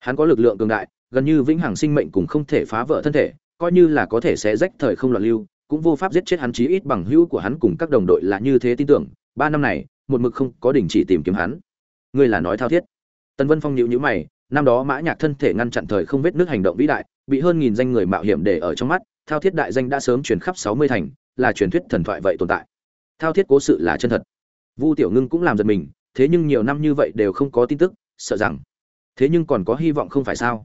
Hắn có lực lượng cường đại, gần như vĩnh hằng sinh mệnh cũng không thể phá vỡ thân thể, coi như là có thể sẽ rách thời không loạn lưu, cũng vô pháp giết chết hắn chí ít bằng hữu của hắn cùng các đồng đội là như thế tin tưởng. Ba năm này, một mực không có đình chỉ tìm kiếm hắn. Ngươi là nói thao thiết. Tần vân phong nhíu nhíu mày, năm đó mã nhạc thân thể ngăn chặn thời không vết nước hành động vĩ đại, bị hơn nghìn danh người mạo hiểm để ở trong mắt thao thiết đại danh đã sớm truyền khắp sáu mươi thành, là truyền thuyết thần thoại vậy tồn tại. Thao thiết cố sự là chân thật. Vu tiểu ngưng cũng làm giật mình, thế nhưng nhiều năm như vậy đều không có tin tức, sợ rằng. Thế nhưng còn có hy vọng không phải sao?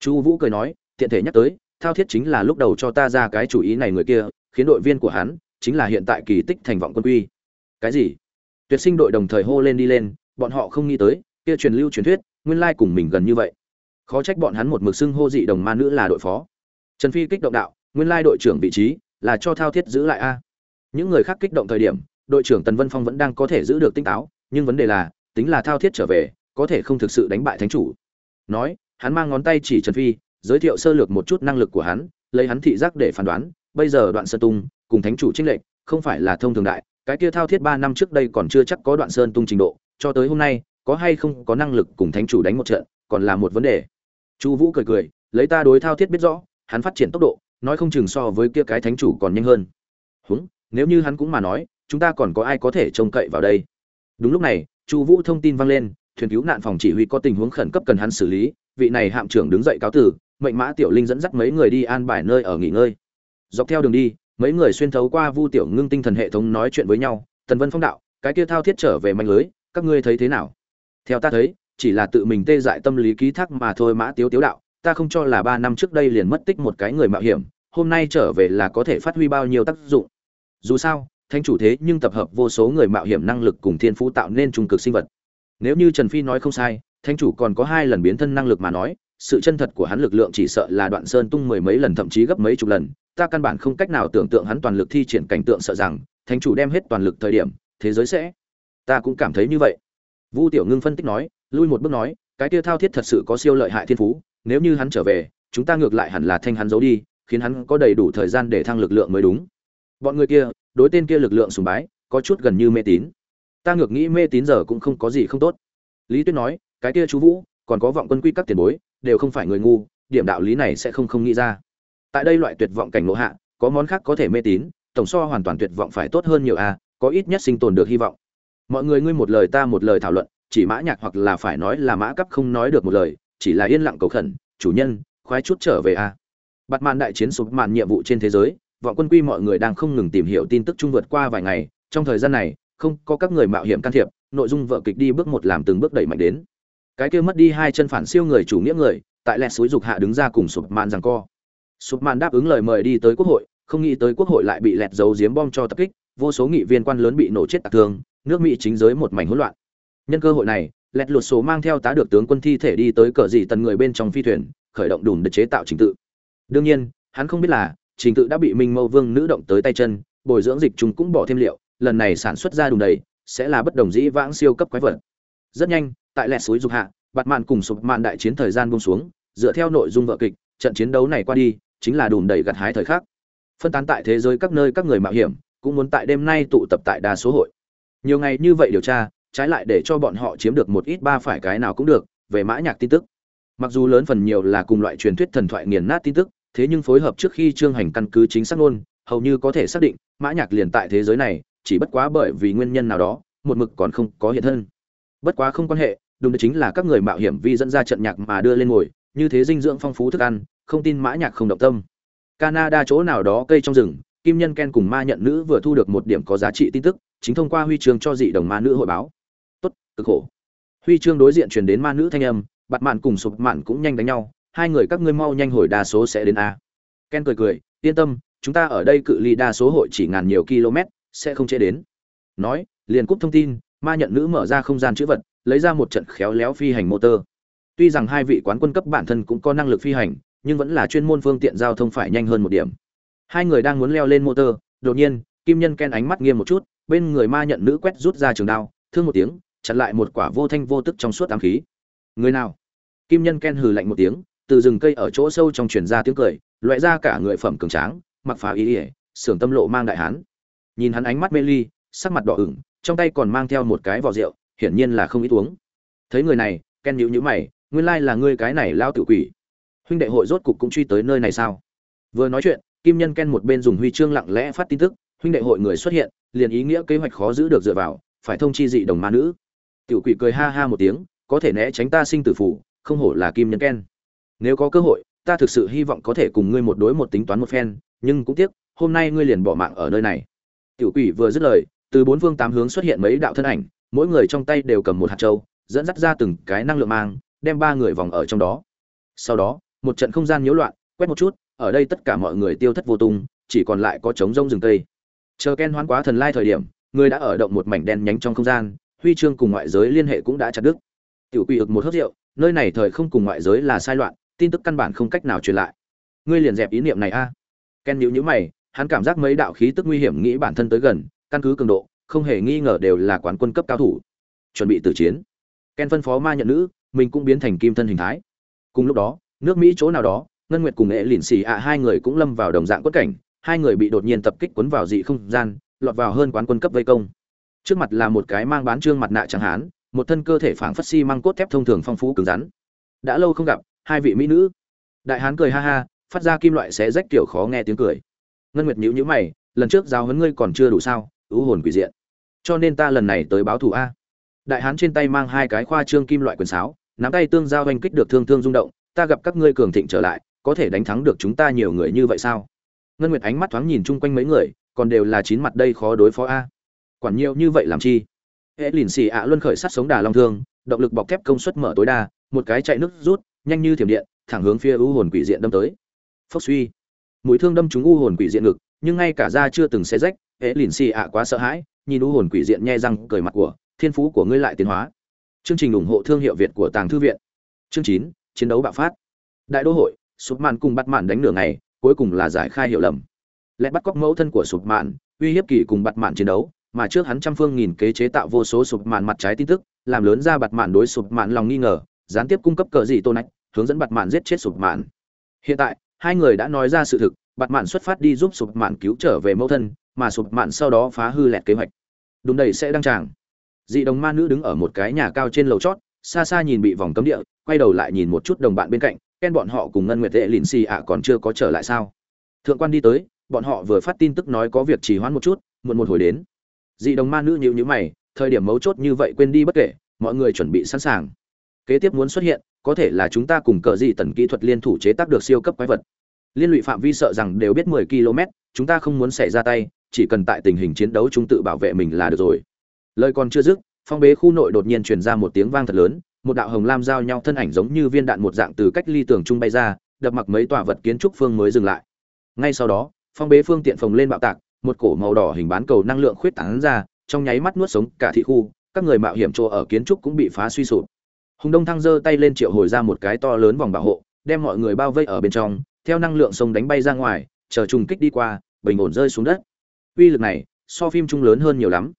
Chu vũ cười nói, tiện thể nhắc tới, thao thiết chính là lúc đầu cho ta ra cái chủ ý này người kia, khiến đội viên của hắn, chính là hiện tại kỳ tích thành vọng quân quy. Cái gì? Tuyệt sinh đội đồng thời hô lên đi lên, bọn họ không nghĩ tới, kia truyền lưu truyền thuyết, nguyên lai cùng mình gần như vậy. Khó trách bọn hắn một mực xưng hô dị đồng ma nữ là đội phó. Trần phi kích động đạo nguyên lai đội trưởng vị trí là cho thao thiết giữ lại a. Những người khác kích động thời điểm, đội trưởng tần vân phong vẫn đang có thể giữ được tinh táo, nhưng vấn đề là, tính là thao thiết trở về, có thể không thực sự đánh bại thánh chủ. Nói, hắn mang ngón tay chỉ trần phi, giới thiệu sơ lược một chút năng lực của hắn, lấy hắn thị giác để phán đoán, bây giờ đoạn sơn tung cùng thánh chủ trinh lệnh không phải là thông thường đại, cái kia thao thiết ba năm trước đây còn chưa chắc có đoạn sơn tung trình độ, cho tới hôm nay, có hay không có năng lực cùng thánh chủ đánh một trận, còn là một vấn đề. Chu vũ cười cười, lấy ta đối thao thiết biết rõ, hắn phát triển tốc độ nói không chừng so với kia cái thánh chủ còn nhanh hơn. Húng, nếu như hắn cũng mà nói, chúng ta còn có ai có thể trông cậy vào đây? Đúng lúc này, chu vũ thông tin vang lên, thuyền cứu nạn phòng chỉ huy có tình huống khẩn cấp cần hắn xử lý, vị này hạm trưởng đứng dậy cáo tử mệnh mã tiểu linh dẫn dắt mấy người đi an bài nơi ở nghỉ ngơi. Dọc theo đường đi, mấy người xuyên thấu qua vu tiểu ngưng tinh thần hệ thống nói chuyện với nhau, tần vân phong đạo, cái kia thao thiết trở về manh lưới, các ngươi thấy thế nào? Theo ta thấy, chỉ là tự mình tê dại tâm lý ký thác mà thôi mã tiếu tiếu đạo, ta không cho là ba năm trước đây liền mất tích một cái người mạo hiểm hôm nay trở về là có thể phát huy bao nhiêu tác dụng. Dù sao, thánh chủ thế nhưng tập hợp vô số người mạo hiểm năng lực cùng thiên phú tạo nên trung cực sinh vật. Nếu như trần phi nói không sai, thánh chủ còn có hai lần biến thân năng lực mà nói, sự chân thật của hắn lực lượng chỉ sợ là đoạn sơn tung mười mấy lần thậm chí gấp mấy chục lần, ta căn bản không cách nào tưởng tượng hắn toàn lực thi triển cảnh tượng sợ rằng, thánh chủ đem hết toàn lực thời điểm, thế giới sẽ ta cũng cảm thấy như vậy. Vu tiểu ngưng phân tích nói, lui một bước nói, cái kia thao thiết thật sự có siêu lợi hại thiên phú, nếu như hắn trở về, chúng ta ngược lại hẳn là thanh hắn giấu đi khiến hắn có đầy đủ thời gian để thăng lực lượng mới đúng. Bọn người kia đối tên kia lực lượng sùng bái có chút gần như mê tín. Ta ngược nghĩ mê tín giờ cũng không có gì không tốt. Lý tuyết nói cái kia chú vũ còn có vọng quân quy các tiền bối đều không phải người ngu điểm đạo lý này sẽ không không nghĩ ra. Tại đây loại tuyệt vọng cảnh ngộ hạ có món khác có thể mê tín tổng so hoàn toàn tuyệt vọng phải tốt hơn nhiều a à, có ít nhất sinh tồn được hy vọng. Mọi người ngươi một lời ta một lời thảo luận chỉ mã nhạc hoặc là phải nói là mã cấp không nói được một lời chỉ là yên lặng cầu khẩn chủ nhân khoái chút trở về a à bạt màn đại chiến sụp màn nhiệm vụ trên thế giới vọng quân quy mọi người đang không ngừng tìm hiểu tin tức chung vượt qua vài ngày. Trong thời gian này, không có các người mạo hiểm can thiệp, nội dung vợ kịch đi bước một làm từng bước đẩy mạnh đến. Cái kia mất đi hai chân phản siêu người chủ nghĩa người, tại lẹt suối dục hạ đứng ra cùng sụp màn rằng co. Sụp màn đáp ứng lời mời đi tới quốc hội, không nghĩ tới quốc hội lại bị lẹt giấu giếm bom cho tập kích, vô số nghị viên quan lớn bị nổ chết tạc thương, nước mỹ chính giới một mảnh hỗn loạn. Nhân cơ hội này, lẹt lụt số mang theo tá được tướng quân thi thể đi tới cờ dị tần người bên trong phi thuyền, khởi động đùm để chế tạo trình tự đương nhiên, hắn không biết là, trình tự đã bị minh mâu vương nữ động tới tay chân, bồi dưỡng dịch chúng cũng bỏ thêm liệu, lần này sản xuất ra đùng đầy, sẽ là bất đồng dĩ vãng siêu cấp quái vật. Rất nhanh, tại lẹt suối dục hạ, bạt mạn cùng sụp mạn đại chiến thời gian buông xuống, dựa theo nội dung vợ kịch, trận chiến đấu này qua đi, chính là đùm đầy gặt hái thời khắc. Phân tán tại thế giới các nơi các người mạo hiểm, cũng muốn tại đêm nay tụ tập tại đa số hội. Nhiều ngày như vậy điều tra, trái lại để cho bọn họ chiếm được một ít ba phải cái nào cũng được, về mã nhạc tin tức mặc dù lớn phần nhiều là cùng loại truyền thuyết thần thoại nghiền nát tin tức, thế nhưng phối hợp trước khi trương hành căn cứ chính xác luôn, hầu như có thể xác định, mã nhạc liền tại thế giới này, chỉ bất quá bởi vì nguyên nhân nào đó, một mực còn không có hiện thân. Bất quá không quan hệ, đúng đấy chính là các người mạo hiểm vi dẫn ra trận nhạc mà đưa lên ngồi, như thế dinh dưỡng phong phú thức ăn, không tin mã nhạc không động tâm. Canada chỗ nào đó cây trong rừng, kim nhân ken cùng ma nhận nữ vừa thu được một điểm có giá trị tin tức, chính thông qua huy chương cho dị đồng ma nữ hội báo. Tốt, cực khổ. Huy chương đối diện truyền đến ma nữ thanh âm bạt mạn cùng sụp mạn cũng nhanh đánh nhau, hai người các ngươi mau nhanh hồi đa số sẽ đến a. Ken cười cười, yên tâm, chúng ta ở đây cự ly đa số hội chỉ ngàn nhiều km, sẽ không chế đến. Nói, liền cúp thông tin, ma nhận nữ mở ra không gian chữ vật, lấy ra một trận khéo léo phi hành motor. Tuy rằng hai vị quán quân cấp bản thân cũng có năng lực phi hành, nhưng vẫn là chuyên môn phương tiện giao thông phải nhanh hơn một điểm. Hai người đang muốn leo lên motor, đột nhiên, kim nhân ken ánh mắt nghiêm một chút, bên người ma nhận nữ quét rút ra trường đao, thương một tiếng, chặn lại một quả vô thanh vô tức trong suốt ám khí người nào? Kim nhân ken hừ lạnh một tiếng, từ rừng cây ở chỗ sâu trong truyền ra tiếng cười, loại ra cả người phẩm cường tráng, mặc phá ý ỉa sưởng tâm lộ mang đại hán. Nhìn hắn ánh mắt mê ly, sắc mặt đỏ ửng, trong tay còn mang theo một cái vỏ rượu, hiển nhiên là không ít uống. Thấy người này, ken nhíu nhíu mày, nguyên lai là ngươi cái này lao tự quỷ. Huynh đệ hội rốt cục cũng truy tới nơi này sao? Vừa nói chuyện, kim nhân ken một bên dùng huy chương lặng lẽ phát tin tức, huynh đệ hội người xuất hiện, liền ý nghĩa kế hoạch khó giữ được dựa vào, phải thông chi dị đồng ma nữ. Tiểu quỷ cười ha ha một tiếng có thể né tránh ta sinh tử phủ không hổ là kim nhân ken. Nếu có cơ hội, ta thực sự hy vọng có thể cùng ngươi một đối một tính toán một phen, nhưng cũng tiếc, hôm nay ngươi liền bỏ mạng ở nơi này. Tiểu quỷ vừa dứt lời, từ bốn phương tám hướng xuất hiện mấy đạo thân ảnh, mỗi người trong tay đều cầm một hạt trâu dẫn dắt ra từng cái năng lượng mang, đem ba người vòng ở trong đó. Sau đó, một trận không gian nhiễu loạn, quét một chút, ở đây tất cả mọi người tiêu thất vô tung, chỉ còn lại có trống rông rừng tây. chờ ken hoán quá thần lai thời điểm, người đã ở động một mảnh đen nhánh trong không gian, huy chương cùng ngoại giới liên hệ cũng đã chặt đứt tiểu quỷ ực một hớp rượu, nơi này thời không cùng ngoại giới là sai loạn, tin tức căn bản không cách nào truyền lại. Ngươi liền dẹp ý niệm này a. Ken nhíu nhíu mày, hắn cảm giác mấy đạo khí tức nguy hiểm nghĩ bản thân tới gần, căn cứ cường độ, không hề nghi ngờ đều là quán quân cấp cao thủ. Chuẩn bị tử chiến. Ken phân phó ma nhận nữ, mình cũng biến thành kim thân hình thái. Cùng lúc đó, nước mỹ chỗ nào đó, ngân nguyệt cùng nghệ lìn xì ạ hai người cũng lâm vào đồng dạng quất cảnh, hai người bị đột nhiên tập kích cuốn vào dị không gian, lọt vào hơn quán quân cấp vây công. Trước mặt là một cái mang bán trương mặt nạ chẳng hán một thân cơ thể phảng phất xi si măng cốt thép thông thường phong phú cứng rắn. Đã lâu không gặp, hai vị mỹ nữ. Đại hán cười ha ha, phát ra kim loại xé rách kiểu khó nghe tiếng cười. Ngân nguyệt nhíu nhíu mày, lần trước giao huấn ngươi còn chưa đủ sao, ưu hồn quỷ diện. Cho nên ta lần này tới báo thù a. Đại hán trên tay mang hai cái khoa trương kim loại quyền sáo, nắm tay tương giao oanh kích được thương thương rung động, ta gặp các ngươi cường thịnh trở lại, có thể đánh thắng được chúng ta nhiều người như vậy sao? Ngân nguyệt ánh mắt thoáng nhìn chung quanh mấy người, còn đều là chín mặt đây khó đối phó a. Quản nhiều như vậy làm chi? Hệ lìn xì ạ luân khởi sát sống đà long thương, động lực bọc thép công suất mở tối đa, một cái chạy nước rút, nhanh như thiểm điện, thẳng hướng phía u hồn quỷ diện đâm tới. Phốc suy. Mũi thương đâm trúng u hồn quỷ diện ngực, nhưng ngay cả da chưa từng xé rách hễ lìn xì ạ quá sợ hãi, nhìn u hồn quỷ diện nhe răng, cười mặt của, thiên phú của ngươi lại tiến hóa. Chương trình ủng hộ thương hiệu việt của tàng thư viện. Chương chín, chiến đấu bạo phát. Đại đô hội sụp mạn cùng bắt mạn đánh nửa ngày, cuối cùng là giải khai hiểu lầm. Lẽ bắt cóc mẫu thân của sụp mạn uy hiếp kỳ cùng bắt mạn chiến đấu mà trước hắn trăm phương nghìn kế chế tạo vô số sụp mạn mặt trái tin tức, làm lớn ra bặt mạn đối sụp mạn lòng nghi ngờ, gián tiếp cung cấp cờ gì tôn nách, hướng dẫn bặt mạn giết chết sụp mạn. Hiện tại, hai người đã nói ra sự thực bặt mạn xuất phát đi giúp sụp mạn cứu trở về mẫu thân, mà sụp mạn sau đó phá hư lẹt kế hoạch. Đúng đầy sẽ đăng tràng. Dị đồng ma nữ đứng ở một cái nhà cao trên lầu chót, xa xa nhìn bị vòng cấm địa, quay đầu lại nhìn một chút đồng bạn bên cạnh, ken bọn họ cùng ngân nguyệt tệ lìn xì ạ còn chưa có trở lại sao? Thượng quan đi tới, bọn họ vừa phát tin tức nói có việc trì hoãn một chút, muộn một hồi đến dị đồng ma nữ nhịu nhữ mày, thời điểm mấu chốt như vậy quên đi bất kể, mọi người chuẩn bị sẵn sàng. Kế tiếp muốn xuất hiện, có thể là chúng ta cùng cờ dị tần kỹ thuật liên thủ chế tác được siêu cấp quái vật. Liên lụy phạm vi sợ rằng đều biết 10 km, chúng ta không muốn xảy ra tay, chỉ cần tại tình hình chiến đấu chúng tự bảo vệ mình là được rồi. Lời còn chưa dứt, phong bế khu nội đột nhiên truyền ra một tiếng vang thật lớn, một đạo hồng lam giao nhau thân ảnh giống như viên đạn một dạng từ cách ly tường trung bay ra, đập mặc mấy tòa vật kiến trúc phương mới dừng lại. Ngay sau đó, phong bế phương tiện phồng lên bạo tạc một cổ màu đỏ hình bán cầu năng lượng khuyết tán ra, trong nháy mắt nuốt sống cả thị khu, các người mạo hiểm chỗ ở kiến trúc cũng bị phá suy sụp. Hùng đông thăng giơ tay lên triệu hồi ra một cái to lớn vòng bảo hộ, đem mọi người bao vây ở bên trong, theo năng lượng sông đánh bay ra ngoài, chờ trùng kích đi qua, bình ổn rơi xuống đất. Uy lực này, so phim trung lớn hơn nhiều lắm.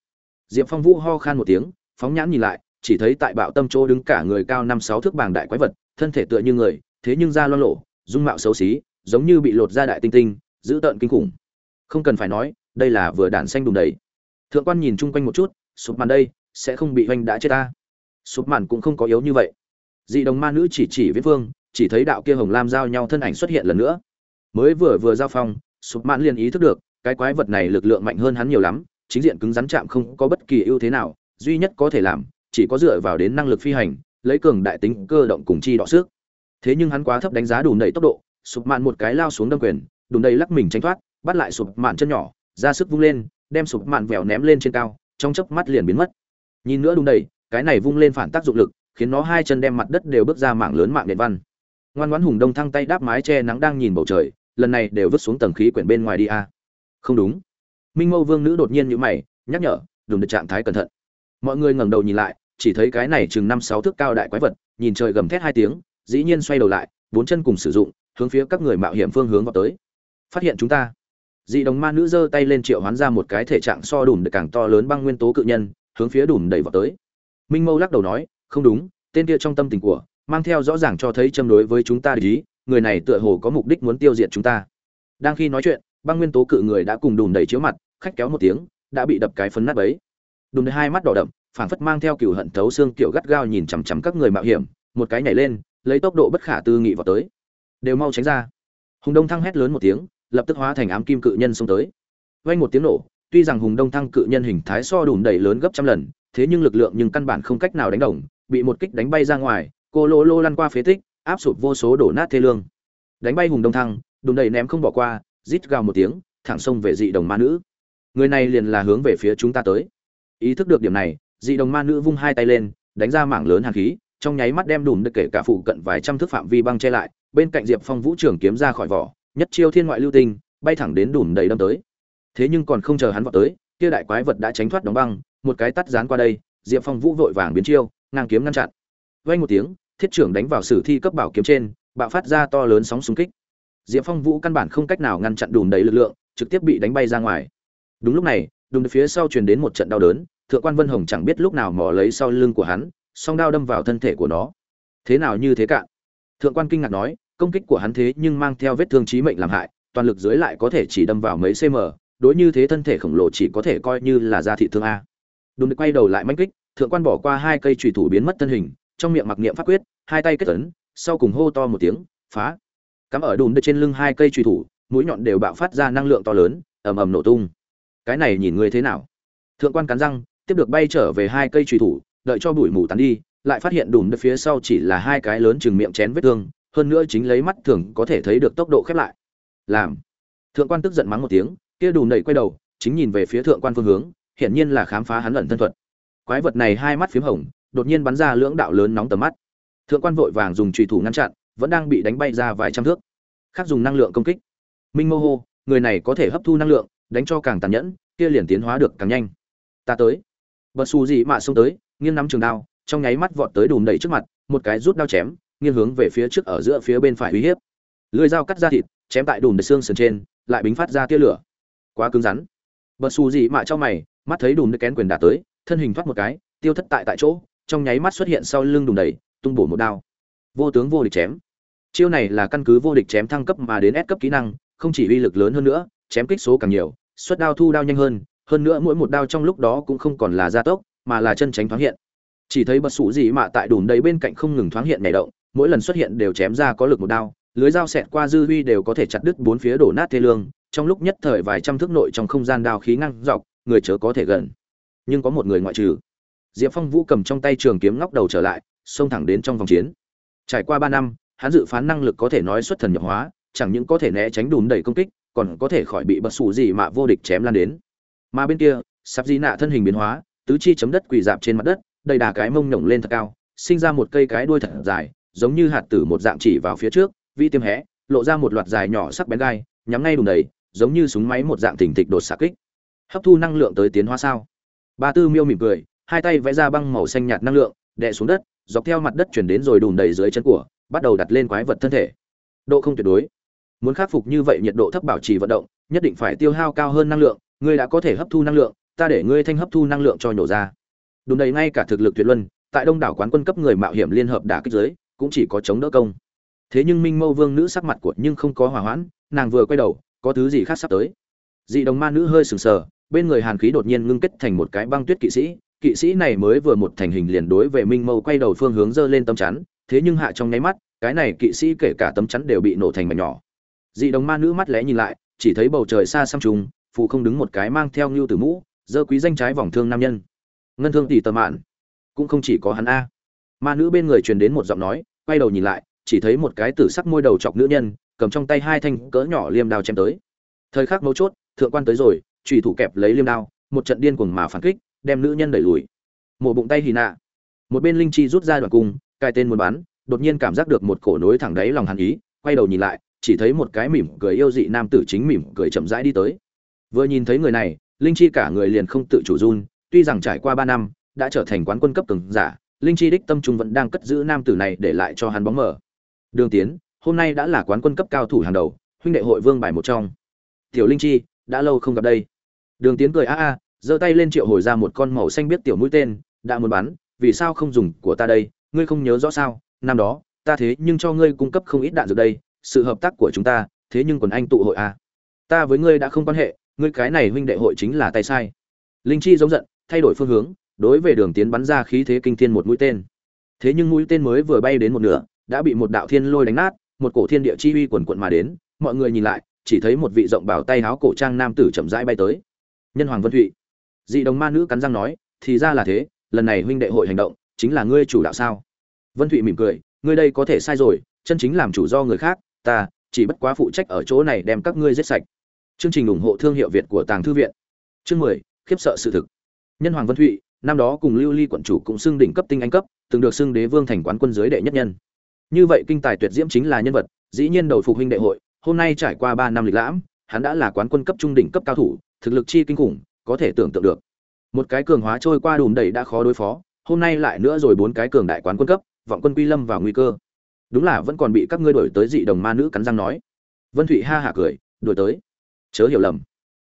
Diệp phong vũ ho khan một tiếng, phóng nhãn nhìn lại, chỉ thấy tại bạo tâm chỗ đứng cả người cao năm sáu thước bảng đại quái vật, thân thể tựa như người, thế nhưng da loang lộ dung mạo xấu xí, giống như bị lột ra đại tinh tinh, dữ tợn kinh khủng không cần phải nói, đây là vừa đạn xanh đùng đầy. Thượng quan nhìn chung quanh một chút, sụp màn đây, sẽ không bị oanh đã chết ta. Sụp màn cũng không có yếu như vậy. Dị đồng ma nữ chỉ chỉ viễn phương, chỉ thấy đạo kia hồng lam giao nhau thân ảnh xuất hiện lần nữa. Mới vừa vừa giao phong, sụp màn liền ý thức được, cái quái vật này lực lượng mạnh hơn hắn nhiều lắm, chính diện cứng rắn chạm không có bất kỳ ưu thế nào, duy nhất có thể làm, chỉ có dựa vào đến năng lực phi hành, lấy cường đại tính cơ động cùng chi đọ xước thế nhưng hắn quá thấp đánh giá đủ đầy tốc độ, sụp mạn một cái lao xuống đâm quyền đủ đầy lắc mình tránh thoát bắt lại sụp mạn chân nhỏ, ra sức vung lên, đem sụp mạn vèo ném lên trên cao, trong chớp mắt liền biến mất. Nhìn nữa đúng đầy, cái này vung lên phản tác dụng lực, khiến nó hai chân đem mặt đất đều bước ra mạng lớn mạng điện văn. Ngoan ngoãn hùng đông thăng tay đáp mái che nắng đang nhìn bầu trời, lần này đều vứt xuống tầng khí quyển bên ngoài đi a. Không đúng. Minh mâu vương nữ đột nhiên nhíu mày, nhắc nhở đừng được trạng thái cẩn thận. Mọi người ngẩng đầu nhìn lại, chỉ thấy cái này chừng năm sáu thước cao đại quái vật, nhìn trời gầm thét hai tiếng, dĩ nhiên xoay đầu lại, bốn chân cùng sử dụng, hướng phía các người mạo hiểm phương hướng vào tới. Phát hiện chúng ta dị đồng ma nữ giơ tay lên triệu hoán ra một cái thể trạng so đùm được càng to lớn băng nguyên tố cự nhân, hướng phía đùm đẩy vào tới. Minh mâu lắc đầu nói, không đúng, tên kia trong tâm tình của, mang theo rõ ràng cho thấy châm đối với chúng ta ý, người này tựa hồ có mục đích muốn tiêu diệt chúng ta. Đang khi nói chuyện, băng nguyên tố cự người đã cùng đùm đẩy chiếu mặt, khách kéo một tiếng, đã bị đập cái phấn nát bấy. Đùm đẩy hai mắt đỏ đậm, phảng phất mang theo cừu hận thấu xương kiểu gắt gao nhìn chằm chằm các người mạo hiểm, một cái nhảy lên, lấy tốc độ bất khả tư nghị vào tới. Đều mau tránh ra. Hùng đông thăng hét lớn một tiếng lập tức hóa thành ám kim cự nhân xông tới. Vang một tiếng nổ, tuy rằng hùng đông thăng cự nhân hình thái so đùm đầy lớn gấp trăm lần, thế nhưng lực lượng nhưng căn bản không cách nào đánh đồng, bị một kích đánh bay ra ngoài, cô lô lô lăn qua phế tích, áp sụt vô số đổ nát thê lương. Đánh bay hùng đông thăng, đùm đầy ném không bỏ qua, rít gào một tiếng, thẳng xông về dị đồng ma nữ. Người này liền là hướng về phía chúng ta tới. Ý thức được điểm này, dị đồng ma nữ vung hai tay lên, đánh ra mảng lớn hàn khí, trong nháy mắt đem đùm được kể cả phụ cận vài trăm thước phạm vi băng che lại, bên cạnh diệp phong vũ trưởng kiếm ra khỏi vỏ nhất chiêu thiên ngoại lưu tinh, bay thẳng đến đùm đầy đâm tới. Thế nhưng còn không chờ hắn vọt tới, kia đại quái vật đã tránh thoát đóng băng, một cái tắt dán qua đây, diệp phong vũ vội vàng biến chiêu, ngang kiếm ngăn chặn. Vay một tiếng, thiết trưởng đánh vào sử thi cấp bảo kiếm trên, bạo phát ra to lớn sóng xung kích. Diệp phong vũ căn bản không cách nào ngăn chặn đùm đầy lực lượng, trực tiếp bị đánh bay ra ngoài. Đúng lúc này, đùm phía sau truyền đến một trận đau đớn, thượng quan vân hồng chẳng biết lúc nào mò lấy sau lưng của hắn, song đao đâm vào thân thể của nó. Thế nào như thế cạn? Thượng quan kinh ngạc nói công kích của hắn thế nhưng mang theo vết thương chí mệnh làm hại toàn lực dưới lại có thể chỉ đâm vào mấy cm đối như thế thân thể khổng lồ chỉ có thể coi như là da thị thương a. Đúng được quay đầu lại mãnh kích thượng quan bỏ qua hai cây chủy thủ biến mất thân hình trong miệng mặc niệm pháp quyết hai tay kết ấn, sau cùng hô to một tiếng phá! Cắm ở đùm trên lưng hai cây chủy thủ mũi nhọn đều bạo phát ra năng lượng to lớn ầm ầm nổ tung. Cái này nhìn người thế nào? Thượng quan cắn răng tiếp được bay trở về hai cây chủy thủ đợi cho bụi mù tan đi lại phát hiện đùm phía sau chỉ là hai cái lớn chừng miệng chén vết thương hơn nữa chính lấy mắt thường có thể thấy được tốc độ khép lại. Làm. Thượng quan tức giận mắng một tiếng, kia đùm đẩy quay đầu, chính nhìn về phía thượng quan phương hướng, hiển nhiên là khám phá hắn ẩn thân thuật. Quái vật này hai mắt phím hồng, đột nhiên bắn ra lưỡng đạo lớn nóng tầm mắt. Thượng quan vội vàng dùng trùy thủ ngăn chặn, vẫn đang bị đánh bay ra vài trăm thước. Khác dùng năng lượng công kích. Minh mô hô, người này có thể hấp thu năng lượng, đánh cho càng tàn nhẫn, kia liền tiến hóa được càng nhanh. Ta tới. Bật xù gì mà xông tới, nghiêng nắm trường đao, trong nháy mắt vọt tới đùm đẩy trước mặt, một cái rút đao chém nghiêng hướng về phía trước ở giữa phía bên phải uy hiếp. Lưỡi dao cắt ra thịt, chém tại đùm đất xương sườn trên, lại bính phát ra tia lửa. Quá cứng rắn. Bật xù gì mà cho mày, mắt thấy đùm đất kén quyền đả tới, thân hình thoát một cái, tiêu thất tại tại chỗ, trong nháy mắt xuất hiện sau lưng đùm đầy, tung bổ một đao. Vô tướng vô địch chém. Chiêu này là căn cứ vô địch chém thăng cấp mà đến S cấp kỹ năng, không chỉ uy lực lớn hơn nữa, chém kích số càng nhiều, xuất đao thu đao nhanh hơn hơn nữa mỗi một đao trong lúc đó cũng không còn là gia tốc, mà là chân tránh thoáng hiện. Chỉ thấy bật sủ gì mà tại đùn đầy bên cạnh không ngừng thoáng hiện nhảy động mỗi lần xuất hiện đều chém ra có lực một đao, lưới dao xẹt qua dư huy đều có thể chặt đứt bốn phía đổ nát thê lương, trong lúc nhất thời vài trăm thước nội trong không gian đao khí ngăn dọc, người chớ có thể gần. Nhưng có một người ngoại trừ. Diệp phong vũ cầm trong tay trường kiếm ngóc đầu trở lại, xông thẳng đến trong vòng chiến. Trải qua ba năm, hắn dự phán năng lực có thể nói xuất thần nhập hóa, chẳng những có thể né tránh đùn đẩy công kích, còn có thể khỏi bị bật xù gì mà vô địch chém lan đến. Mà bên kia sắp di nạ thân hình biến hóa, tứ chi chấm đất quỳ dạp trên mặt đất, đầy đà cái mông nhổng lên thật cao, sinh ra một cây cái đuôi thật dài giống như hạt tử một dạng chỉ vào phía trước, vi tiêm hé, lộ ra một loạt dài nhỏ sắc bén gai, nhắm ngay đùn đầy, giống như súng máy một dạng thình thịch đột xạ kích. Hấp thu năng lượng tới tiến hóa sao? Ba tư miêu mỉm cười, hai tay vẽ ra băng màu xanh nhạt năng lượng, đè xuống đất, dọc theo mặt đất chuyển đến rồi đùn đầy dưới chân của, bắt đầu đặt lên quái vật thân thể. Độ không tuyệt đối. Muốn khắc phục như vậy nhiệt độ thấp bảo trì vận động, nhất định phải tiêu hao cao hơn năng lượng, ngươi đã có thể hấp thu năng lượng, ta để ngươi thanh hấp thu năng lượng cho nhổ ra. Đùn đầy ngay cả thực lực tuyệt luân, tại đông đảo quán quân cấp người mạo hiểm liên hợp đả kích giới cũng chỉ có chống đỡ công. Thế nhưng minh mâu vương nữ sắc mặt của nhưng không có hòa hoãn, nàng vừa quay đầu, có thứ gì khác sắp tới. Dị đồng ma nữ hơi sừng sờ, bên người hàn khí đột nhiên ngưng kết thành một cái băng tuyết kỵ sĩ. Kỵ sĩ này mới vừa một thành hình liền đối về minh mâu quay đầu phương hướng dơ lên tấm chắn, thế nhưng hạ trong nháy mắt, cái này kỵ sĩ kể cả tấm chắn đều bị nổ thành mảnh nhỏ. Dị đồng ma nữ mắt lẽ nhìn lại, chỉ thấy bầu trời xa xăm trùng phụ không đứng một cái mang theo ngưu tử mũ dơ quý danh trái vòng thương nam nhân. Ngân thương tỷ tờ mạn, cũng không chỉ có hắn a ma nữ bên người truyền đến một giọng nói, quay đầu nhìn lại, chỉ thấy một cái tử sắc môi đầu chọc nữ nhân, cầm trong tay hai thanh cỡ nhỏ liêm đao chém tới. Thời khắc mấu chốt, thượng quan tới rồi trùy thủ kẹp lấy liêm đao, một trận điên cuồng mà phản kích, đem nữ nhân đẩy lùi. Mổ bụng tay hì nạ. Một bên linh chi rút ra đoạn cung cai tên muốn bắn, đột nhiên cảm giác được một cổ nối thẳng đáy lòng hàn ý, quay đầu nhìn lại, chỉ thấy một cái mỉm cười yêu dị nam tử chính mỉm cười chậm rãi đi tới. Vừa nhìn thấy người này, linh chi cả người liền không tự chủ run, tuy rằng trải qua ba năm, đã trở thành quán quân cấp từng giả linh chi đích tâm trung vẫn đang cất giữ nam tử này để lại cho hắn bóng mở đường tiến, hôm nay đã là quán quân cấp cao thủ hàng đầu, huynh đệ hội vương bài một trong. Tiểu linh chi, đã lâu không gặp đây. Đường tiến cười a a, giơ tay lên triệu hồi ra một con màu xanh biết tiểu mũi tên, đã muốn bắn, vì sao không dùng của ta đây, ngươi không nhớ rõ sao? Năm đó, ta thế nhưng cho ngươi cung cấp không ít đạn dược đây, sự hợp tác của chúng ta, thế nhưng còn anh tụ hội a. Ta với ngươi đã không quan hệ, ngươi cái này huynh đệ hội chính là tay sai. Linh chi giống giận, thay đổi phương hướng đối về đường tiến bắn ra khí thế kinh thiên một mũi tên. Thế nhưng mũi tên mới vừa bay đến một nửa, đã bị một đạo thiên lôi đánh nát, một cổ thiên địa chi uy quần quận mà đến, mọi người nhìn lại, chỉ thấy một vị rộng bảo tay háo cổ trang nam tử chậm rãi bay tới. Nhân hoàng vân thụy. Dị đồng ma nữ cắn răng nói, thì ra là thế, lần này huynh đệ hội hành động, chính là ngươi chủ đạo sao? Vân thụy mỉm cười, ngươi đây có thể sai rồi, chân chính làm chủ do người khác, ta, chỉ bất quá phụ trách ở chỗ này đem các ngươi giết sạch. Chương trình ủng hộ thương hiệu việt của tàng thư viện. Chương mười, khiếp sợ sự thực. Nhân hoàng vân thụy năm đó cùng lưu ly quận chủ cũng xưng đỉnh cấp tinh anh cấp, từng được xưng đế vương thành quán quân giới đệ nhất nhân. Như vậy kinh tài tuyệt diễm chính là nhân vật, dĩ nhiên đầu phục huynh đệ hội, hôm nay trải qua ba năm lịch lãm, hắn đã là quán quân cấp trung đỉnh cấp cao thủ, thực lực chi kinh khủng, có thể tưởng tượng được. Một cái cường hóa trôi qua đùm đầy đã khó đối phó, hôm nay lại nữa rồi bốn cái cường đại quán quân cấp, vọng quân quy lâm vào nguy cơ. Đúng là vẫn còn bị các ngươi đổi tới dị đồng ma nữ cắn răng nói. Vân thụy ha hả cười đổi tới. Chớ hiểu lầm.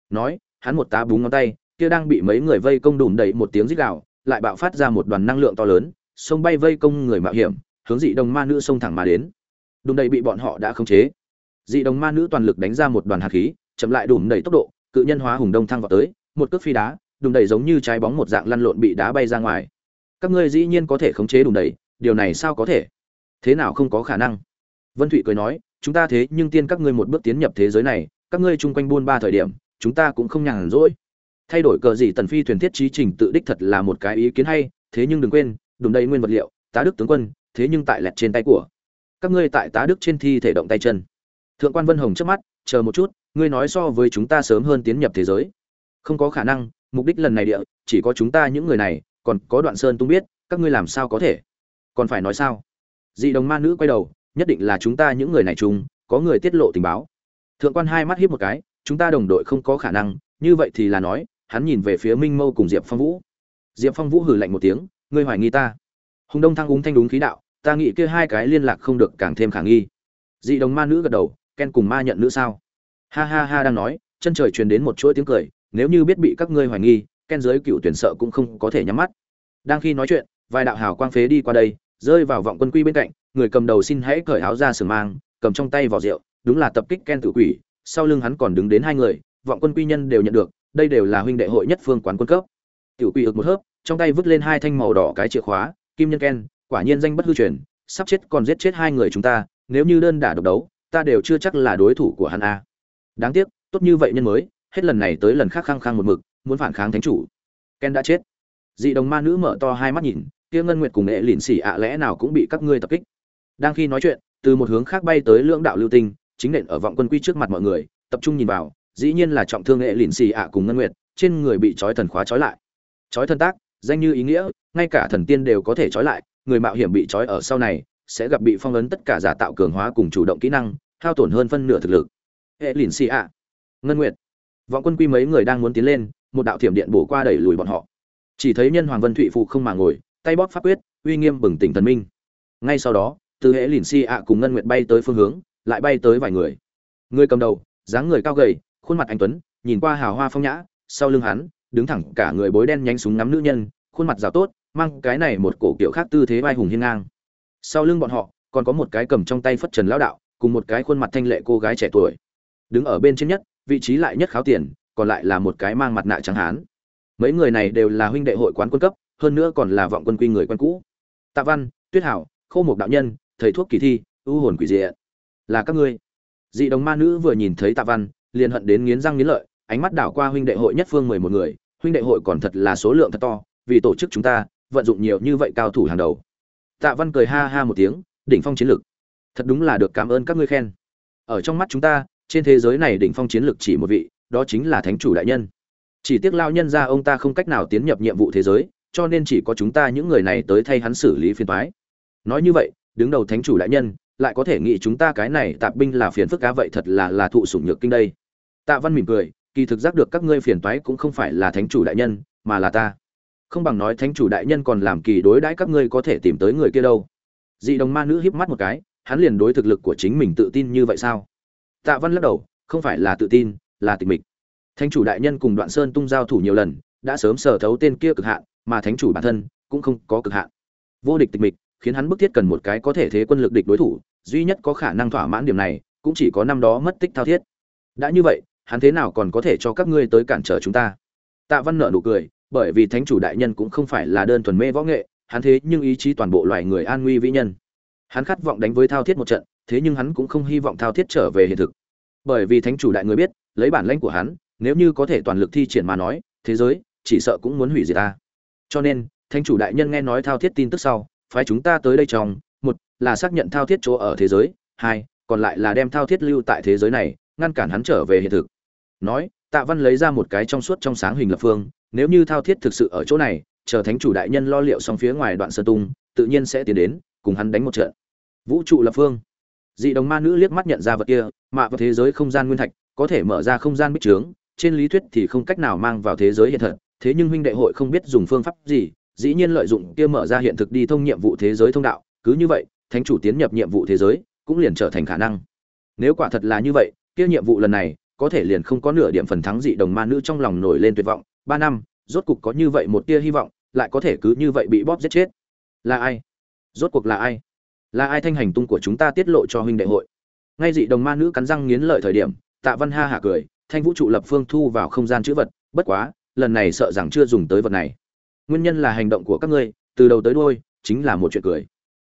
Nói, hắn một tá búng ngón tay kia đang bị mấy người vây công đùm đầy một tiếng rít gào, lại bạo phát ra một đoàn năng lượng to lớn xông bay vây công người mạo hiểm, hướng dị đồng ma nữ xông thẳng mà đến. Đùm đầy bị bọn họ đã khống chế. Dị đồng ma nữ toàn lực đánh ra một đoàn hạt khí, chậm lại đùm đầy tốc độ, cự nhân hóa hùng đông thăng vào tới, một cước phi đá, đùm đầy giống như trái bóng một dạng lăn lộn bị đá bay ra ngoài. Các ngươi dĩ nhiên có thể khống chế đùm đầy điều này sao có thể? Thế nào không có khả năng? Vân thụy cười nói, chúng ta thế nhưng tiên các ngươi một bước tiến nhập thế giới này, các ngươi chung quanh buôn ba thời điểm, chúng ta cũng không nhàn rỗi thay đổi cờ gì tần phi thuyền thiết trí trình tự đích thật là một cái ý kiến hay, thế nhưng đừng quên, đùm đầy nguyên vật liệu, tá đức tướng quân, thế nhưng tại lẹt trên tay của. Các ngươi tại tá đức trên thi thể động tay chân. Thượng quan vân hồng trước mắt, chờ một chút, ngươi nói so với chúng ta sớm hơn tiến nhập thế giới. Không có khả năng, mục đích lần này địa, chỉ có chúng ta những người này, còn có đoạn sơn tung biết, các ngươi làm sao có thể? Còn phải nói sao? Dị đồng ma nữ quay đầu, nhất định là chúng ta những người này chung, có người tiết lộ tình báo. Thượng quan hai mắt hiếp một cái, chúng ta đồng đội không có khả năng, như vậy thì là nói hắn nhìn về phía minh mâu cùng diệp phong vũ. Diệp phong vũ hừ lạnh một tiếng, ngươi hoài nghi ta? Hùng đông thăng úng thanh đúng khí đạo, ta nghĩ kia hai cái liên lạc không được càng thêm khả nghi. Dị đồng ma nữ gật đầu, ken cùng ma nhận nữ sao? Ha ha ha đang nói, chân trời truyền đến một chuỗi tiếng cười, nếu như biết bị các ngươi hoài nghi, ken giới cựu tuyển sợ cũng không có thể nhắm mắt. Đang khi nói chuyện, vài đạo hào quang phế đi qua đây, rơi vào vọng quân quy bên cạnh, người cầm đầu xin hãy cởi áo ra sừng mang, cầm trong tay vỏ rượu, đúng là tập kích ken tử quỷ, sau lưng hắn còn đứng đến hai người, vọng quân quy nhân đều nhận được đây đều là huynh đệ hội nhất phương quán quân cấp. Tiểu quỷ ực một hớp, trong tay vứt lên hai thanh màu đỏ cái chìa khóa, kim nhân ken, quả nhiên danh bất hư truyền, sắp chết còn giết chết hai người chúng ta, nếu như đơn đả độc đấu, ta đều chưa chắc là đối thủ của hắn a. Đáng tiếc, tốt như vậy nhân mới, hết lần này tới lần khác khăng khăng một mực, muốn phản kháng thánh chủ. Ken đã chết. Dị đồng ma nữ mở to hai mắt nhìn, kia ngân nguyệt cùng nghệ lịn xỉ ạ lẽ nào cũng bị các ngươi tập kích. Đang khi nói chuyện, từ một hướng khác bay tới lưỡng đạo lưu tinh, chính nện ở vọng quân quy trước mặt mọi người, tập trung nhìn vào dĩ nhiên là trọng thương nghệ lìn xì ạ cùng ngân nguyệt, trên người bị trói thần khóa trói lại. Trói thân tác, danh như ý nghĩa, ngay cả thần tiên đều có thể trói lại, người mạo hiểm bị trói ở sau này, sẽ gặp bị phong ấn tất cả giả tạo cường hóa cùng chủ động kỹ năng, hao tổn hơn phân nửa thực lực. Hệ lìn xì ạ. Ngân nguyệt. Vọng quân quy mấy người đang muốn tiến lên, một đạo thiểm điện bổ qua đẩy lùi bọn họ. Chỉ thấy nhân hoàng vân thụy phụ không mà ngồi, tay bóp pháp quyết, uy nghiêm bừng tỉnh thần minh. Ngay sau đó, từ hệ lìn xì ạ cùng ngân nguyệt bay tới phương hướng, lại bay tới vài người. Người cầm đầu, dáng người cao gầy khuôn mặt anh tuấn, nhìn qua hào hoa phong nhã, sau lưng hắn, đứng thẳng cả người bối đen nhánh súng ngắm nữ nhân, khuôn mặt rào tốt, mang cái này một cổ kiểu khác tư thế vai hùng hiên ngang. Sau lưng bọn họ, còn có một cái cầm trong tay phất trần lão đạo, cùng một cái khuôn mặt thanh lệ cô gái trẻ tuổi. Đứng ở bên trên nhất, vị trí lại nhất kháo tiền, còn lại là một cái mang mặt nạ trắng hán. Mấy người này đều là huynh đệ hội quán quân cấp, hơn nữa còn là vọng quân quy người quen cũ. Tạ văn, tuyết hảo khâu một đạo nhân, thầy thuốc kỳ thi ưu hồn quỷ dị là các ngươi. Dị đồng ma nữ vừa nhìn thấy tạ văn liền hận đến nghiến răng nghiến lợi, ánh mắt đảo qua huynh đệ hội nhất phương mười một người, huynh đệ hội còn thật là số lượng thật to, vì tổ chức chúng ta, vận dụng nhiều như vậy cao thủ hàng đầu. Tạ văn cười ha ha một tiếng, đỉnh phong chiến lực. Thật đúng là được cảm ơn các ngươi khen. Ở trong mắt chúng ta, trên thế giới này đỉnh phong chiến lực chỉ một vị, đó chính là thánh chủ đại nhân. Chỉ tiếc lao nhân ra ông ta không cách nào tiến nhập nhiệm vụ thế giới, cho nên chỉ có chúng ta những người này tới thay hắn xử lý phiền toái. Nói như vậy, đứng đầu thánh chủ đại nhân lại có thể nghĩ chúng ta cái này tạp binh là phiền phức cá vậy thật là là thụ sủng nhược kinh đây. Tạ văn mỉm cười, kỳ thực giác được các ngươi phiền toái cũng không phải là thánh chủ đại nhân, mà là ta. Không bằng nói thánh chủ đại nhân còn làm kỳ đối đãi các ngươi có thể tìm tới người kia đâu. Dị đồng ma nữ híp mắt một cái, hắn liền đối thực lực của chính mình tự tin như vậy sao? Tạ văn lắc đầu, không phải là tự tin, là tịch mịch. Thánh chủ đại nhân cùng đoạn sơn tung giao thủ nhiều lần, đã sớm sở thấu tên kia cực hạn, mà thánh chủ bản thân cũng không có cực hạn. Vô địch tịch mịch khiến hắn bức thiết cần một cái có thể thế quân lực địch đối thủ, duy nhất có khả năng thỏa mãn điểm này, cũng chỉ có năm đó mất tích thao thiết. Đã như vậy, hắn thế nào còn có thể cho các ngươi tới cản trở chúng ta? Tạ văn nợ nụ cười, bởi vì thánh chủ đại nhân cũng không phải là đơn thuần mê võ nghệ, hắn thế nhưng ý chí toàn bộ loài người an nguy vĩ nhân. Hắn khát vọng đánh với thao thiết một trận, thế nhưng hắn cũng không hy vọng thao thiết trở về hiện thực. Bởi vì thánh chủ đại người biết, lấy bản lãnh của hắn, nếu như có thể toàn lực thi triển mà nói, thế giới chỉ sợ cũng muốn hủy diệt ta. Cho nên, thánh chủ đại nhân nghe nói thao thiết tin tức sau phái chúng ta tới đây trong, một là xác nhận thao thiết chỗ ở thế giới, hai, còn lại là đem thao thiết lưu tại thế giới này, ngăn cản hắn trở về hiện thực. Nói, tạ văn lấy ra một cái trong suốt trong sáng hình lập phương, nếu như thao thiết thực sự ở chỗ này, chờ thánh chủ đại nhân lo liệu xong phía ngoài đoạn sơn tung, tự nhiên sẽ tiến đến, cùng hắn đánh một trận. Vũ trụ lập phương. Dị đồng ma nữ liếc mắt nhận ra vật kia, mạ vào thế giới không gian nguyên thạch, có thể mở ra không gian bích trướng, trên lý thuyết thì không cách nào mang vào thế giới hiện thật, thế nhưng huynh đệ hội không biết dùng phương pháp gì dĩ nhiên lợi dụng kia mở ra hiện thực đi thông nhiệm vụ thế giới thông đạo, cứ như vậy, thánh chủ tiến nhập nhiệm vụ thế giới, cũng liền trở thành khả năng. Nếu quả thật là như vậy, kia nhiệm vụ lần này, có thể liền không có nửa điểm phần thắng dị đồng ma nữ trong lòng nổi lên tuyệt vọng. Ba năm, rốt cục có như vậy một tia hy vọng, lại có thể cứ như vậy bị bóp giết chết. Là ai? Rốt cuộc là ai? Là ai thanh hành tung của chúng ta tiết lộ cho huynh đệ hội? Ngay dị đồng ma nữ cắn răng nghiến lợi thời điểm, tạ văn ha hạ cười, thanh vũ trụ lập phương thu vào không gian chữ vật, bất quá, lần này sợ rằng chưa dùng tới vật này nguyên nhân là hành động của các ngươi, từ đầu tới đuôi, chính là một chuyện cười.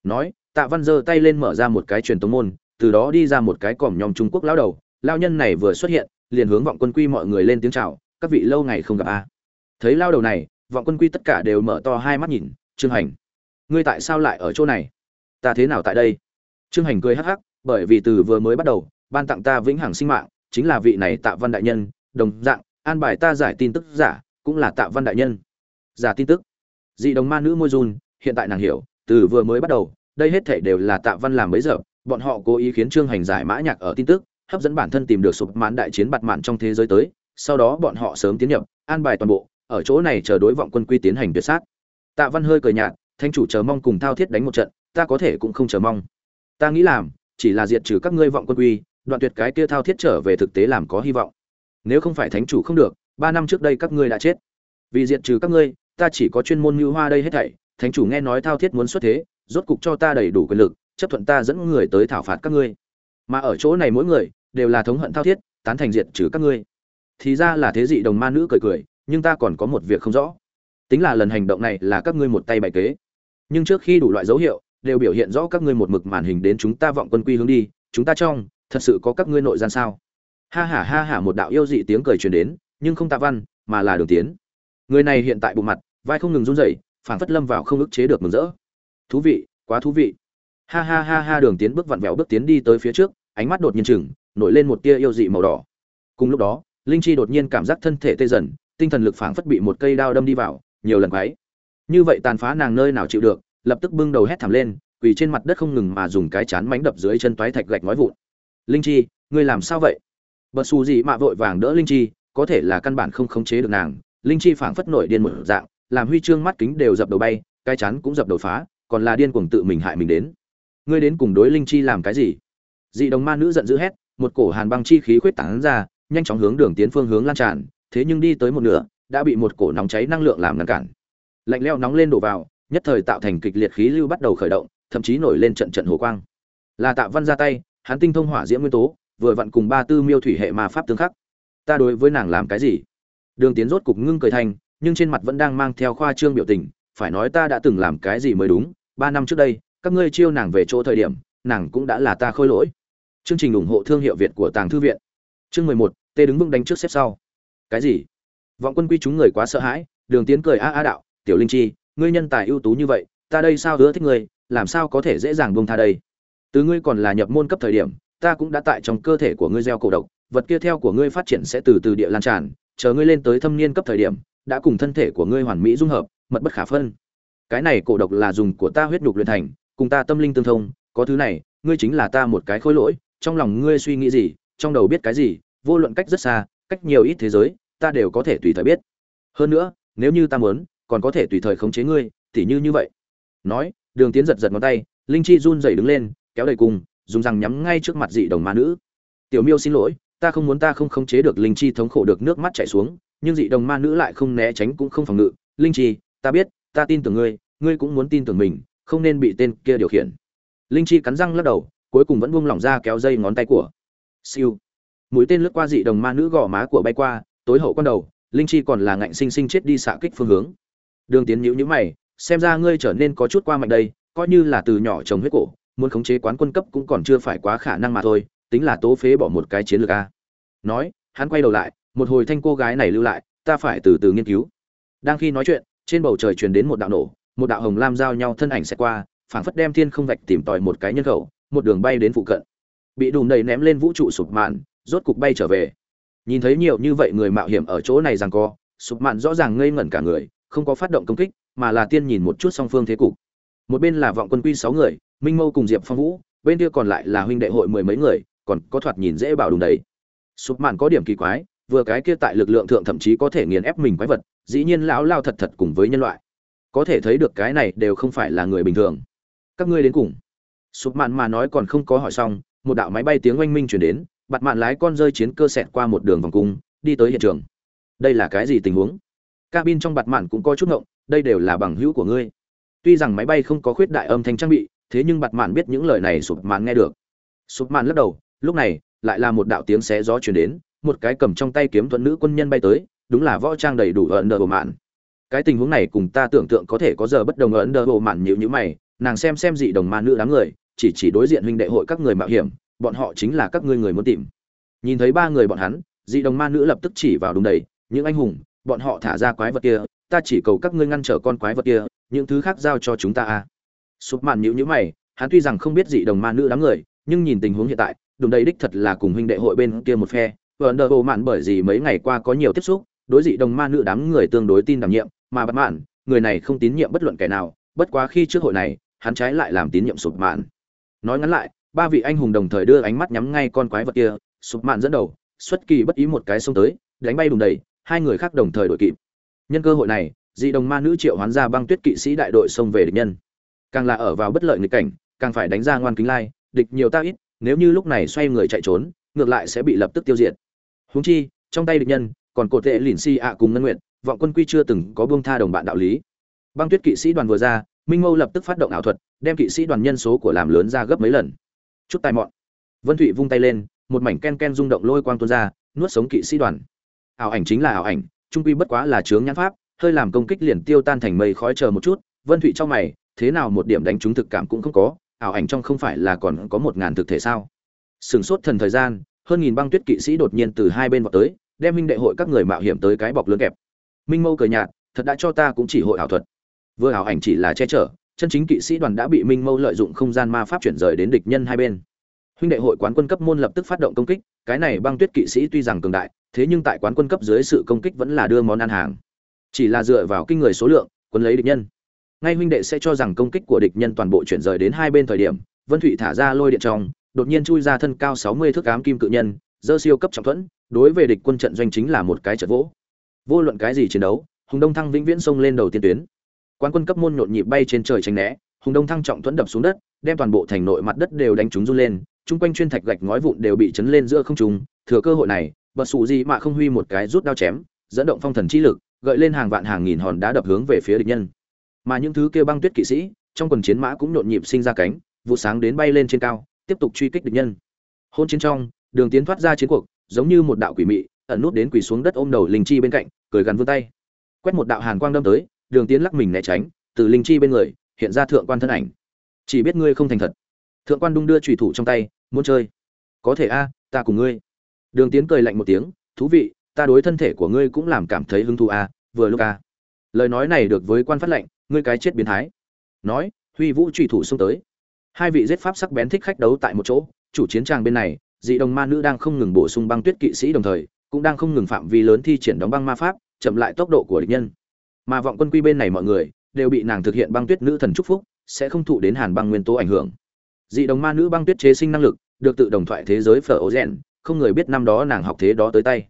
Nói, tạ văn giơ tay lên mở ra một cái truyền tống môn, từ đó đi ra một cái còm nhom trung quốc lão đầu. Lao nhân này vừa xuất hiện, liền hướng vọng quân quy mọi người lên tiếng chào, các vị lâu ngày không gặp a. Thấy lao đầu này, vọng quân quy tất cả đều mở to hai mắt nhìn, trương hành, ngươi tại sao lại ở chỗ này? Ta thế nào tại đây? Trương hành cười hắc hắc, bởi vì từ vừa mới bắt đầu, ban tặng ta vĩnh hằng sinh mạng, chính là vị này tạ văn đại nhân, đồng dạng, an bài ta giải tin tức giả, cũng là tạ văn đại nhân giả tin tức. Dị đồng ma nữ môi run, hiện tại nàng hiểu, từ vừa mới bắt đầu, đây hết thể đều là tạ văn làm mấy giờ, bọn họ cố ý khiến trương hành giải mã nhạc ở tin tức, hấp dẫn bản thân tìm được sụp mãn đại chiến bạt mạn trong thế giới tới, sau đó bọn họ sớm tiến nhập, an bài toàn bộ, ở chỗ này chờ đối vọng quân quy tiến hành tuyệt sát. Tạ văn hơi cười nhạt thanh chủ chờ mong cùng thao thiết đánh một trận, ta có thể cũng không chờ mong. Ta nghĩ làm, chỉ là diệt trừ các ngươi vọng quân quy, đoạn tuyệt cái kia thao thiết trở về thực tế làm có hy vọng. Nếu không phải thánh chủ không được, ba năm trước đây các ngươi đã chết vì diệt trừ các ngươi, ta chỉ có chuyên môn mưu hoa đây hết thảy, thánh chủ nghe nói thao thiết muốn xuất thế, rốt cục cho ta đầy đủ quyền lực, chấp thuận ta dẫn người tới thảo phạt các ngươi. Mà ở chỗ này mỗi người, đều là thống hận thao thiết, tán thành diệt trừ các ngươi. Thì ra là thế dị đồng ma nữ cười cười, nhưng ta còn có một việc không rõ. Tính là lần hành động này là các ngươi một tay bày kế. Nhưng trước khi đủ loại dấu hiệu, đều biểu hiện rõ các ngươi một mực màn hình đến chúng ta vọng quân quy hướng đi, chúng ta trong, thật sự có các ngươi nội gian sao? Ha ha ha ha, một đạo yêu dị tiếng cười truyền đến, nhưng không tạ văn, mà là đường tiến người này hiện tại bộ mặt, vai không ngừng run rẩy, phảng phất lâm vào không ức chế được mừng rỡ. Thú vị, quá thú vị. Ha ha ha ha, đường tiến bước vặn vẹo bước tiến đi tới phía trước, ánh mắt đột nhiên chừng, nổi lên một tia yêu dị màu đỏ. Cùng lúc đó, linh chi đột nhiên cảm giác thân thể tê dần, tinh thần lực phảng phất bị một cây đao đâm đi vào, nhiều lần quái như vậy tàn phá nàng nơi nào chịu được, lập tức bưng đầu hét thảm lên, quỳ trên mặt đất không ngừng mà dùng cái chán mánh đập dưới chân toái thạch gạch nói vụn. Linh chi, ngươi làm sao vậy? Bật xù gì mạ vội vàng đỡ linh chi, có thể là căn bản không khống chế được nàng linh chi phảng phất nổi điên một dạng, làm huy chương mắt kính đều dập đầu bay, cái chắn cũng dập đầu phá, còn là điên cuồng tự mình hại mình đến. Ngươi đến cùng đối linh chi làm cái gì? Dị đồng ma nữ giận dữ hét, một cổ hàn băng chi khí khuyết tảng ra, nhanh chóng hướng đường tiến phương hướng lan tràn, thế nhưng đi tới một nửa, đã bị một cổ nóng cháy năng lượng làm ngăn cản. Lạnh leo nóng lên đổ vào, nhất thời tạo thành kịch liệt khí lưu bắt đầu khởi động, thậm chí nổi lên trận trận hồ quang. Là tạ văn ra tay, hắn tinh thông hỏa diễm nguyên tố, vừa vặn cùng ba tư miêu thủy hệ ma pháp tương khắc. Ta đối với nàng làm cái gì? Đường tiến rốt cục ngưng cười thành, nhưng trên mặt vẫn đang mang theo khoa trương biểu tình, phải nói ta đã từng làm cái gì mới đúng, ba năm trước đây, các ngươi chiêu nàng về chỗ thời điểm, nàng cũng đã là ta khôi lỗi. Chương trình ủng hộ thương hiệu việt của tàng thư viện. Chương mười một tê đứng vững đánh trước xếp sau. Cái gì? Vọng quân quy chúng người quá sợ hãi, đường tiến cười a a đạo, tiểu linh chi, ngươi nhân tài ưu tú như vậy, ta đây sao hứa thích ngươi, làm sao có thể dễ dàng buông tha đây? Từ ngươi còn là nhập môn cấp thời điểm, ta cũng đã tại trong cơ thể của ngươi gieo cổ độc, vật kia theo của ngươi phát triển sẽ từ từ địa lan tràn chờ ngươi lên tới thâm niên cấp thời điểm, đã cùng thân thể của ngươi hoàn mỹ dung hợp, mật bất khả phân. Cái này cổ độc là dùng của ta huyết nhục luyện thành, cùng ta tâm linh tương thông, có thứ này, ngươi chính là ta một cái khối lỗi, trong lòng ngươi suy nghĩ gì, trong đầu biết cái gì, vô luận cách rất xa, cách nhiều ít thế giới, ta đều có thể tùy thời biết. Hơn nữa, nếu như ta muốn, còn có thể tùy thời khống chế ngươi, tỉ như như vậy. Nói, đường tiến giật giật ngón tay, linh chi run rẩy đứng lên, kéo đầy cùng, dùng răng nhắm ngay trước mặt dị đồng ma nữ. Tiểu miêu xin lỗi ta không muốn ta không khống chế được linh chi thống khổ được nước mắt chảy xuống, nhưng dị đồng ma nữ lại không né tránh cũng không phòng ngự. Linh chi, ta biết, ta tin tưởng ngươi ngươi cũng muốn tin tưởng mình, không nên bị tên kia điều khiển. Linh chi cắn răng lắc đầu, cuối cùng vẫn buông lỏng ra kéo dây ngón tay của. Siêu. Mũi tên lướt qua dị đồng ma nữ gò má của bay qua, tối hậu con đầu, linh chi còn là ngạnh sinh sinh chết đi xạ kích phương hướng. Đường tiến nhữ nhíu mày, xem ra ngươi trở nên có chút qua mạnh đây, coi như là từ nhỏ trồng huyết cổ, muốn khống chế quán quân cấp cũng còn chưa phải quá khả năng mà thôi tính là tố phế bỏ một cái chiến lược a. Nói, hắn quay đầu lại, một hồi thanh cô gái này lưu lại, ta phải từ từ nghiên cứu. Đang khi nói chuyện, trên bầu trời truyền đến một đạo nổ, một đạo hồng lam giao nhau thân ảnh sẽ qua, phảng phất đem thiên không vạch tìm tòi một cái nhân khẩu, một đường bay đến phụ cận. Bị đùm đầy ném lên vũ trụ sụp mạn, rốt cục bay trở về. Nhìn thấy nhiều như vậy người mạo hiểm ở chỗ này rằng co, sụp mạn rõ ràng ngây ngẩn cả người, không có phát động công kích, mà là tiên nhìn một chút song phương thế cục. Một bên là vọng quân quy sáu người, minh mâu cùng diệp phong vũ, bên kia còn lại là huynh đệ hội mười mấy người còn có thoạt nhìn dễ bảo đùng đấy sụp mạn có điểm kỳ quái, vừa cái kia tại lực lượng thượng thậm chí có thể nghiền ép mình quái vật, dĩ nhiên lão lao thật thật cùng với nhân loại. Có thể thấy được cái này đều không phải là người bình thường. Các ngươi đến cùng. Sụp mạn mà nói còn không có hỏi xong, một đạo máy bay tiếng oanh minh chuyển đến bặt mạn lái con rơi chiến cơ xẹt qua một đường vòng cung, đi tới hiện trường. Đây là cái gì tình huống? Cabin trong bặt mạn cũng có chút ngộng, đây đều là bằng hữu của ngươi. Tuy rằng máy bay không có khuyết đại âm thanh trang bị, thế nhưng bặt mạn biết những lời này sụp mạn nghe được. Sụp mạn lắc đầu lúc này, lại là một đạo tiếng xé gió chuyển đến, một cái cầm trong tay kiếm thuận nữ quân nhân bay tới, đúng là võ trang đầy đủ ấn đờ bộ mạn. Cái tình huống này cùng ta tưởng tượng có thể có giờ bất đồng ấn đờ bộ mạn nhịu nhữ mày, nàng xem xem dị đồng ma nữ đám người, chỉ chỉ đối diện huynh đệ hội các người mạo hiểm, bọn họ chính là các ngươi người muốn tìm. Nhìn thấy ba người bọn hắn, dị đồng ma nữ lập tức chỉ vào đúng đầy, những anh hùng, bọn họ thả ra quái vật kia, ta chỉ cầu các ngươi ngăn trở con quái vật kia, những thứ khác giao cho chúng ta a. Sụp mạn nhữ nhữ mày, hắn tuy rằng không biết dị đồng ma nữ đám người, nhưng nhìn tình huống hiện tại đúng đây đích thật là cùng huynh đệ hội bên kia một phe. Vợ nợ bộ mạn bởi vì mấy ngày qua có nhiều tiếp xúc, đối dị đồng ma nữ đám người tương đối tin đảm nhiệm, mà bất mạn, người này không tín nhiệm bất luận kẻ nào, bất quá khi trước hội này, hắn trái lại làm tín nhiệm sụp mạn. Nói ngắn lại, ba vị anh hùng đồng thời đưa ánh mắt nhắm ngay con quái vật kia, sụp mạn dẫn đầu, xuất kỳ bất ý một cái xông tới, đánh bay đùng đầy, hai người khác đồng thời đội kịp. Nhân cơ hội này, dị đồng ma nữ triệu hoán ra băng tuyết kỵ sĩ đại đội xông về địch nhân. Càng là ở vào bất lợi nghịch cảnh, càng phải đánh ra ngoan kính lai, địch nhiều ta ít nếu như lúc này xoay người chạy trốn, ngược lại sẽ bị lập tức tiêu diệt. Huống chi, trong tay địch nhân, còn cột tệ lìn si ạ cùng ngân nguyện vọng quân quy chưa từng có buông tha đồng bạn đạo lý. Băng tuyết kỵ sĩ đoàn vừa ra, minh mâu lập tức phát động ảo thuật, đem kỵ sĩ đoàn nhân số của làm lớn ra gấp mấy lần. Chút tài mọn. Vân thụy vung tay lên, một mảnh ken ken rung động lôi quang tuôn ra, nuốt sống kỵ sĩ đoàn. Ảo ảnh chính là ảo ảnh, trung quy bất quá là chướng nhãn pháp, hơi làm công kích liền tiêu tan thành mây khói chờ một chút. Vân thụy trong mày, thế nào một điểm đánh trúng thực cảm cũng không có ảo ảnh trong không phải là còn có một ngàn thực thể sao? Sừng sốt thần thời gian, hơn nghìn băng tuyết kỵ sĩ đột nhiên từ hai bên vào tới, đem minh đệ hội các người mạo hiểm tới cái bọc lớn kẹp. Minh mâu cười nhạt, thật đã cho ta cũng chỉ hội ảo thuật. Vừa ảo ảnh chỉ là che chở, chân chính kỵ sĩ đoàn đã bị minh mâu lợi dụng không gian ma pháp chuyển rời đến địch nhân hai bên. Huynh đệ hội quán quân cấp môn lập tức phát động công kích, cái này băng tuyết kỵ sĩ tuy rằng cường đại, thế nhưng tại quán quân cấp dưới sự công kích vẫn là đưa món ăn hàng. Chỉ là dựa vào kinh người số lượng, quân lấy địch nhân ngay huynh đệ sẽ cho rằng công kích của địch nhân toàn bộ chuyển rời đến hai bên thời điểm, vân thụy thả ra lôi điện trong, đột nhiên chui ra thân cao sáu mươi thước ám kim cự nhân dơ siêu cấp trọng thuẫn, đối về địch quân trận doanh chính là một cái trận vỗ. Vô luận cái gì chiến đấu, hùng đông thăng vĩnh viễn xông lên đầu tiên tuyến. Quan quân cấp môn nhộn nhịp bay trên trời tránh né, hùng đông thăng trọng thuẫn đập xuống đất, đem toàn bộ thành nội mặt đất đều đánh trúng run lên, chung quanh chuyên thạch gạch ngói vụn đều bị chấn lên giữa không trung. Thừa cơ hội này bật sụ gì mà không huy một cái rút đao chém, dẫn động phong thần chi lực, gợi lên hàng vạn hàng nghìn hòn đá đập hướng về phía địch nhân mà những thứ kia băng tuyết kỵ sĩ, trong quần chiến mã cũng nhộn nhịp sinh ra cánh, vụ sáng đến bay lên trên cao, tiếp tục truy kích địch nhân. Hôn chiến trong, đường tiến thoát ra chiến cuộc, giống như một đạo quỷ mị, ẩn nút đến quỳ xuống đất ôm đầu linh chi bên cạnh, cười gắn vươn tay. Quét một đạo hàn quang đâm tới, đường tiến lắc mình né tránh, từ linh chi bên người, hiện ra thượng quan thân ảnh. Chỉ biết ngươi không thành thật. Thượng quan đung đưa trùy thủ trong tay, muốn chơi. Có thể a, ta cùng ngươi. Đường tiến cười lạnh một tiếng, thú vị, ta đối thân thể của ngươi cũng làm cảm thấy hứng thú a, vừa lúc a lời nói này được với quan phát lệnh, ngươi cái chết biến thái. Nói, huy vũ trùy thủ xông tới. Hai vị giết pháp sắc bén thích khách đấu tại một chỗ, chủ chiến trang bên này, dị đồng ma nữ đang không ngừng bổ sung băng tuyết kỵ sĩ đồng thời, cũng đang không ngừng phạm vi lớn thi triển đóng băng ma pháp, chậm lại tốc độ của địch nhân. Mà vọng quân quy bên này mọi người, đều bị nàng thực hiện băng tuyết nữ thần chúc phúc, sẽ không thụ đến hàn băng nguyên tố ảnh hưởng. Dị đồng ma nữ băng tuyết chế sinh năng lực, được tự đồng thoại thế giới phở ố rèn, không người biết năm đó nàng học thế đó tới tay.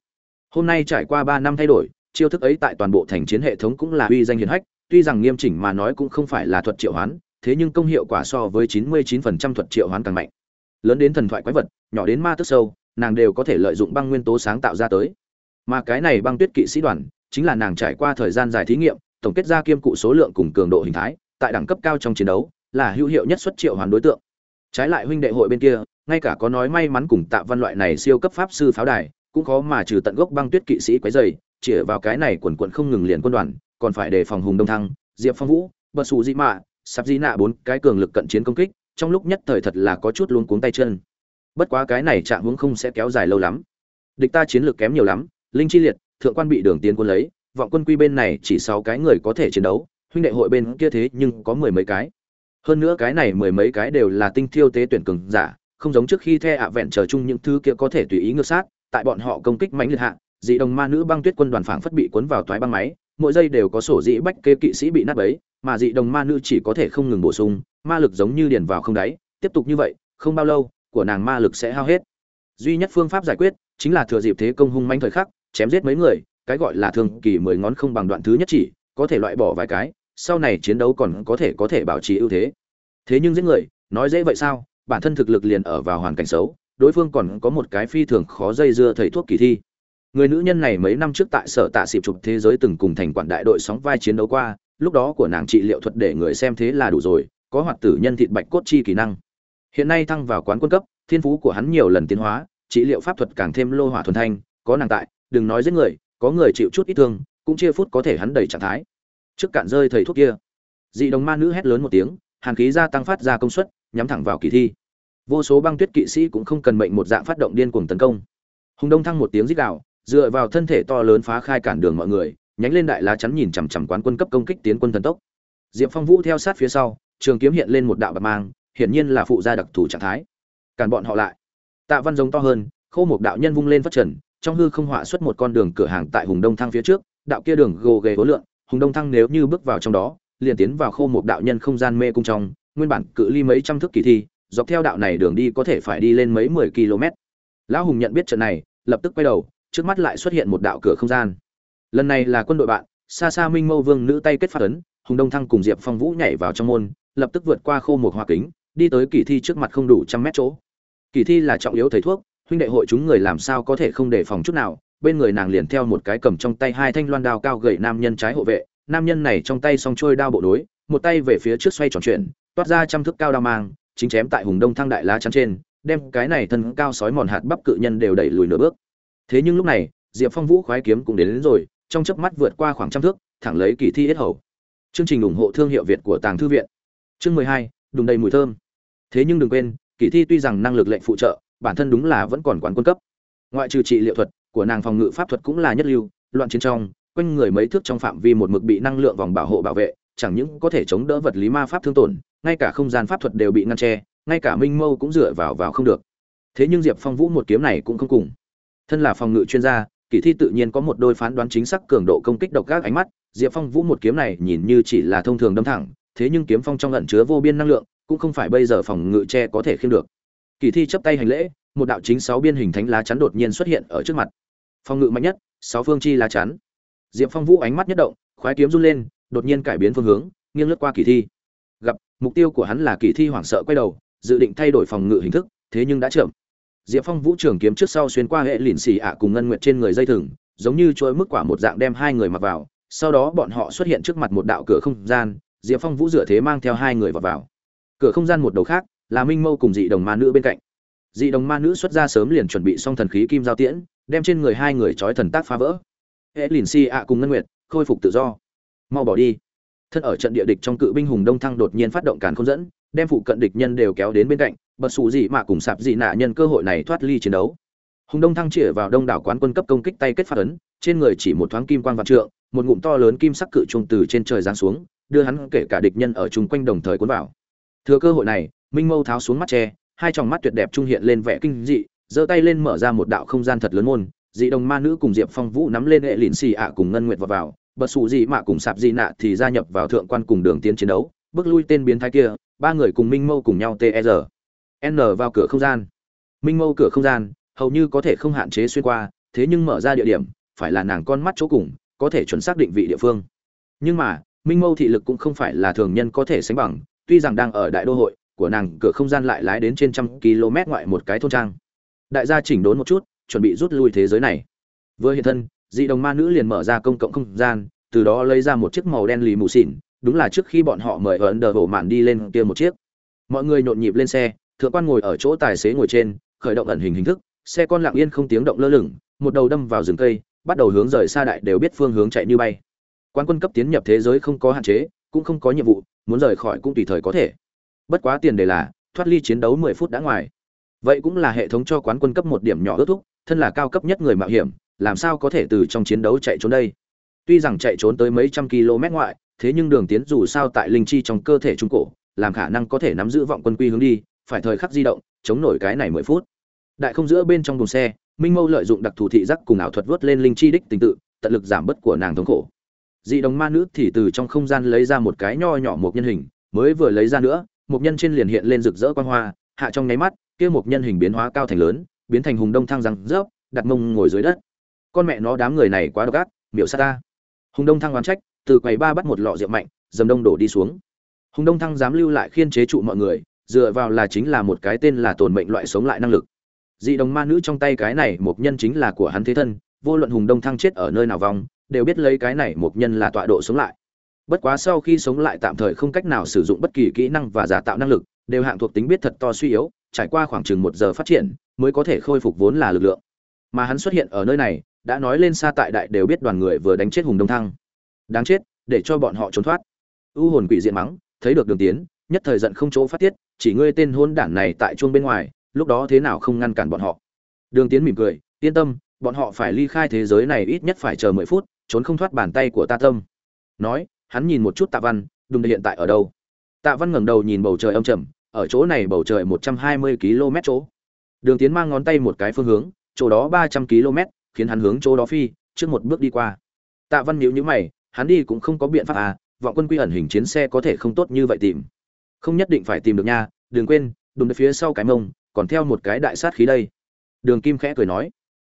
Hôm nay trải qua ba năm thay đổi chiêu thức ấy tại toàn bộ thành chiến hệ thống cũng là uy danh hiển hách tuy rằng nghiêm chỉnh mà nói cũng không phải là thuật triệu hoán thế nhưng công hiệu quả so với 99% thuật triệu hoán càng mạnh. Lớn đến thần thoại quái vật nhỏ đến ma tức sâu nàng đều có thể lợi dụng băng nguyên tố sáng tạo ra tới. Mà cái này băng tuyết kỵ sĩ đoàn chính là nàng trải qua thời gian dài thí nghiệm tổng kết ra kiêm cụ số lượng cùng cường độ hình thái tại đẳng cấp cao trong chiến đấu là hữu hiệu nhất xuất triệu hoán đối tượng. Trái lại huynh đệ hội bên kia ngay cả có nói may mắn cùng tạ văn loại này siêu cấp pháp sư pháo đài cũng khó mà trừ tận gốc băng tuyết kỵ sĩ quấy rầy, chỉ vào cái này quần quận không ngừng liền quân đoàn, còn phải đề phòng hùng đông thăng, diệp phong vũ Bất Sủ di mạ, sạp di nạ bốn cái cường lực cận chiến công kích, trong lúc nhất thời thật là có chút luống cuống tay chân. Bất quá cái này chạm huống không sẽ kéo dài lâu lắm. Địch ta chiến lược kém nhiều lắm, linh chi liệt, thượng quan bị đường tiến quân lấy, vọng quân quy bên này chỉ sáu cái người có thể chiến đấu, huynh đệ hội bên kia thế nhưng có mười mấy cái. Hơn nữa cái này mười mấy cái đều là tinh thiêu tế tuyển cường giả, không giống trước khi the ạ vẹn chờ chung những thứ kia có thể tùy ý ngược sát, tại bọn họ công kích mãnh liệt hạ dị đồng ma nữ băng tuyết quân đoàn phảng phất bị cuốn vào toái băng máy, mỗi giây đều có sổ dĩ bách kê kỵ sĩ bị nát bấy, mà dị đồng ma nữ chỉ có thể không ngừng bổ sung, ma lực giống như điền vào không đáy, tiếp tục như vậy, không bao lâu, của nàng ma lực sẽ hao hết. Duy nhất phương pháp giải quyết chính là thừa dịp thế công hung manh thời khắc, chém giết mấy người, cái gọi là thường kỳ mười ngón không bằng đoạn thứ nhất chỉ, có thể loại bỏ vài cái, sau này chiến đấu còn có thể có thể bảo trì ưu thế. Thế nhưng giết người, nói dễ vậy sao? Bản thân thực lực liền ở vào hoàn cảnh xấu, đối phương còn có một cái phi thường khó dây dưa thầy thuốc kỳ thi người nữ nhân này mấy năm trước tại sở tạ xịp chụp thế giới từng cùng thành quản đại đội sóng vai chiến đấu qua, lúc đó của nàng trị liệu thuật để người xem thế là đủ rồi, có hoạt tử nhân thịt bạch cốt chi kỹ năng. Hiện nay thăng vào quán quân cấp, thiên phú của hắn nhiều lần tiến hóa, trị liệu pháp thuật càng thêm lô hỏa thuần thanh, có nàng tại, đừng nói giết người, có người chịu chút ít thương, cũng chia phút có thể hắn đầy trạng thái. Trước cạn rơi thầy thuốc kia, dị đồng ma nữ hét lớn một tiếng, hàn khí gia tăng phát ra công suất, nhắm thẳng vào kỳ thi. Vô số băng tuyết kỵ sĩ cũng không cần mệnh một dạng phát động điên cuồng tấn công. Hùng đông thăng một tiếng rít đạo dựa vào thân thể to lớn phá khai cản đường mọi người, nhánh lên đại lá chắn nhìn chằm chằm quán quân cấp công kích tiến quân thần tốc. Diệp phong vũ theo sát phía sau, trường kiếm hiện lên một đạo bạc mang, hiển nhiên là phụ gia đặc thù trạng thái. Cản bọn họ lại. Tạ văn giống to hơn khâu một đạo nhân vung lên phát trần, trong hư không họa xuất một con đường cửa hàng tại hùng đông thăng phía trước, đạo kia đường gồ ghề hối lượng hùng đông thăng nếu như bước vào trong đó, liền tiến vào khâu một đạo nhân không gian mê cung trong, nguyên bản cự ly mấy trăm thước kỳ thi, dọc theo đạo này đường đi có thể phải đi lên mấy mười km lão hùng nhận biết trận này, lập tức quay đầu trước mắt lại xuất hiện một đạo cửa không gian. Lần này là quân đội bạn xa xa minh mâu vương nữ tay kết phát ấn hùng đông thăng cùng diệp phong vũ nhảy vào trong môn lập tức vượt qua khô một hoa kính đi tới kỳ thi trước mặt không đủ trăm mét chỗ. Kỳ thi là trọng yếu thầy thuốc huynh đệ hội chúng người làm sao có thể không đề phòng chút nào bên người nàng liền theo một cái cầm trong tay hai thanh loan đao cao gậy nam nhân trái hộ vệ nam nhân này trong tay song trôi đao bộ đối một tay về phía trước xoay tròn chuyển, toát ra trăm thước cao đao mang chính chém tại hùng đông thăng đại lá chắn trên đem cái này thân cao sói mòn hạt bắp cự nhân đều đẩy lùi nửa bước thế nhưng lúc này diệp phong vũ khoái kiếm cũng đến, đến rồi trong chớp mắt vượt qua khoảng trăm thước thẳng lấy kỳ thi ít hầu. Chương trình ủng hộ thương hiệu việt của tàng thư viện. Chương mười hai đùng đầy mùi thơm. Thế nhưng đừng quên kỳ thi tuy rằng năng lực lệnh phụ trợ bản thân đúng là vẫn còn quán quân cấp. Ngoại trừ trị liệu thuật của nàng phòng ngự pháp thuật cũng là nhất lưu loạn chiến trong quanh người mấy thước trong phạm vi một mực bị năng lượng vòng bảo hộ bảo vệ chẳng những có thể chống đỡ vật lý ma pháp thương tổn ngay cả không gian pháp thuật đều bị ngăn che ngay cả minh mâu cũng dựa vào vào không được. Thế nhưng diệp phong vũ một kiếm này cũng không cùng thân là phòng ngự chuyên gia, kỳ thi tự nhiên có một đôi phán đoán chính xác cường độ công kích độc các ánh mắt, diệp phong vũ một kiếm này nhìn như chỉ là thông thường đâm thẳng, thế nhưng kiếm phong trong lẩn chứa vô biên năng lượng, cũng không phải bây giờ phòng ngự che có thể khiêm được. Kỳ thi chấp tay hành lễ, một đạo chính sáu biên hình thánh lá chắn đột nhiên xuất hiện ở trước mặt. Phòng ngự mạnh nhất, sáu phương chi lá chắn. Diệp phong vũ ánh mắt nhất động, khoái kiếm run lên, đột nhiên cải biến phương hướng, nghiêng lướt qua kỳ thi. Gặp, mục tiêu của hắn là kỳ thi hoảng sợ quay đầu, dự định thay đổi phòng ngự hình thức, thế nhưng đã chậm diệp phong vũ trường kiếm trước sau xuyên qua hệ lìn xì ạ cùng ngân nguyệt trên người dây thừng, giống như chuỗi mức quả một dạng đem hai người mặc vào, sau đó bọn họ xuất hiện trước mặt một đạo cửa không gian, diệp phong vũ dựa thế mang theo hai người vào vào. Cửa không gian một đầu khác, là minh mâu cùng dị đồng ma nữ bên cạnh. Dị đồng ma nữ xuất ra sớm liền chuẩn bị xong thần khí kim giao tiễn, đem trên người hai người trói thần tác phá vỡ. Hệ lìn xì ạ cùng ngân nguyệt, khôi phục tự do. Mau bỏ đi. Thân ở trận địa địch trong cự binh hùng đông thăng đột nhiên phát động càn không dẫn, đem phụ cận địch nhân đều kéo đến bên cạnh bật xù gì mà cùng sạp dị nạ nhân cơ hội này thoát ly chiến đấu. Hùng đông thăng chĩa vào đông đảo quán quân cấp công kích tay kết phát ấn, trên người chỉ một thoáng kim quang vạn trượng, một ngụm to lớn kim sắc cự trung từ trên trời giáng xuống, đưa hắn kể cả địch nhân ở chung quanh đồng thời cuốn vào. Thừa cơ hội này, minh mâu tháo xuống mắt tre hai tròng mắt tuyệt đẹp trung hiện lên vẻ kinh dị, giơ tay lên mở ra một đạo không gian thật lớn môn, dị đồng ma nữ cùng diệp phong vũ nắm lên hệ lịn xì ạ cùng ngân nguyệt vào vào, bật xù dị mạ cùng sạp dị nạ thì gia nhập vào thượng quan cùng đường tiến chiến đấu, bước lui tên biến thái kia, ba người cùng minh mâu cùng nhau ter n vào cửa không gian. Minh mâu cửa không gian, hầu như có thể không hạn chế xuyên qua, thế nhưng mở ra địa điểm, phải là nàng con mắt chỗ cùng, có thể chuẩn xác định vị địa phương. Nhưng mà, minh mâu thị lực cũng không phải là thường nhân có thể sánh bằng, tuy rằng đang ở đại đô hội, của nàng cửa không gian lại lái đến trên trăm km ngoại một cái thôn trang. Đại gia chỉnh đốn một chút, chuẩn bị rút lui thế giới này. Vừa hiện thân, dị đồng ma nữ liền mở ra công cộng không gian, từ đó lấy ra một chiếc màu đen lì mù xỉn, đúng là trước khi bọn họ mời ấn đờ bộ mạn đi lên kia một chiếc. Mọi người nhộn nhịp lên xe thượng quan ngồi ở chỗ tài xế ngồi trên, khởi động ẩn hình hình thức, xe con lặng yên không tiếng động lơ lửng, một đầu đâm vào rừng cây, bắt đầu hướng rời xa đại đều biết phương hướng chạy như bay. Quan quân cấp tiến nhập thế giới không có hạn chế, cũng không có nhiệm vụ, muốn rời khỏi cũng tùy thời có thể. Bất quá tiền đề là, thoát ly chiến đấu mười phút đã ngoài. Vậy cũng là hệ thống cho quán quân cấp một điểm nhỏ ước thúc, thân là cao cấp nhất người mạo hiểm, làm sao có thể từ trong chiến đấu chạy trốn đây? Tuy rằng chạy trốn tới mấy trăm km ngoại, thế nhưng đường tiến dù sao tại linh chi trong cơ thể trung cổ, làm khả năng có thể nắm giữ vọng quân quy hướng đi phải thời khắc di động, chống nổi cái này mười phút. Đại không giữa bên trong đồn xe, minh mâu lợi dụng đặc thù thị giác cùng ảo thuật vớt lên linh chi đích tình tự, tận lực giảm bớt của nàng thống khổ. Dị đồng ma nữ thì từ trong không gian lấy ra một cái nho nhỏ một nhân hình, mới vừa lấy ra nữa một nhân trên liền hiện lên rực rỡ quan hoa, hạ trong nháy mắt, kia một nhân hình biến hóa cao thành lớn, biến thành hùng đông thăng răng rớp, đặt mông ngồi dưới đất. Con mẹ nó đám người này quá độc ác, miểu sát ta. Hùng đông thăng oán trách, từ quầy ba bắt một lọ rượu mạnh, dầm đông đổ đi xuống. Hùng đông thăng dám lưu lại khiên chế trụ mọi người dựa vào là chính là một cái tên là tồn mệnh loại sống lại năng lực. Dị đồng ma nữ trong tay cái này một nhân chính là của hắn thế thân, vô luận hùng đông thăng chết ở nơi nào vong, đều biết lấy cái này một nhân là tọa độ sống lại. Bất quá sau khi sống lại tạm thời không cách nào sử dụng bất kỳ kỹ năng và giả tạo năng lực, đều hạng thuộc tính biết thật to suy yếu, trải qua khoảng chừng một giờ phát triển, mới có thể khôi phục vốn là lực lượng. Mà hắn xuất hiện ở nơi này, đã nói lên xa tại đại đều biết đoàn người vừa đánh chết hùng đông thăng. Đáng chết, để cho bọn họ trốn thoát. U hồn quỷ diện mắng, thấy được đường tiến nhất thời giận không chỗ phát tiết, chỉ ngươi tên hôn đản này tại chuông bên ngoài, lúc đó thế nào không ngăn cản bọn họ. Đường tiến mỉm cười, yên tâm, bọn họ phải ly khai thế giới này ít nhất phải chờ mười phút, trốn không thoát bàn tay của ta tâm. Nói, hắn nhìn một chút tạ văn, đùng hiện tại ở đâu? Tạ văn ngẩng đầu nhìn bầu trời âm trầm, ở chỗ này bầu trời một trăm hai mươi km chỗ. Đường tiến mang ngón tay một cái phương hướng, chỗ đó ba trăm km, khiến hắn hướng chỗ đó phi, trước một bước đi qua. Tạ văn nhíu nhíu mày, hắn đi cũng không có biện pháp à vọng quân quy ẩn hình chiến xe có thể không tốt như vậy tìm không nhất định phải tìm được nha, đừng quên đùng phía sau cái mông, còn theo một cái đại sát khí đây. Đường kim khẽ cười nói.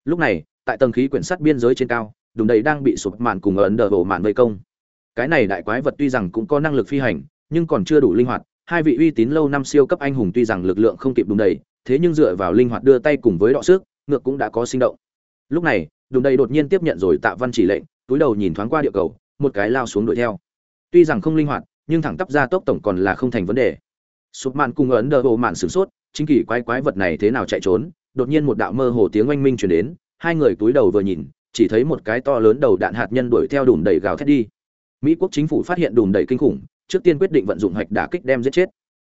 Lúc này, tại tầng khí quyển sắt biên giới trên cao đùm đầy đang bị sụp mạn cùng ấn đờ bộ mạn vây công. Cái này đại quái vật tuy rằng cũng có năng lực phi hành, nhưng còn chưa đủ linh hoạt, hai vị uy tín lâu năm siêu cấp anh hùng tuy rằng lực lượng không kịp đùm đầy, thế nhưng dựa vào linh hoạt đưa tay cùng với đọ sức, ngược cũng đã có sinh động. Lúc này đùm đầy đột nhiên tiếp nhận rồi tạ văn chỉ lệnh, túi đầu nhìn thoáng qua địa cầu, một cái lao xuống đuổi theo. Tuy rằng không linh hoạt nhưng thẳng tắp ra tốc tổng còn là không thành vấn đề. Sụp mạn cùng ấn đờ bộ mạn sửng sốt, chính kỳ quái quái vật này thế nào chạy trốn, đột nhiên một đạo mơ hồ tiếng oanh minh chuyển đến, hai người túi đầu vừa nhìn, chỉ thấy một cái to lớn đầu đạn hạt nhân đuổi theo đùm đầy gào thét đi. Mỹ quốc chính phủ phát hiện đùm đầy kinh khủng, trước tiên quyết định vận dụng hạch đả kích đem giết chết.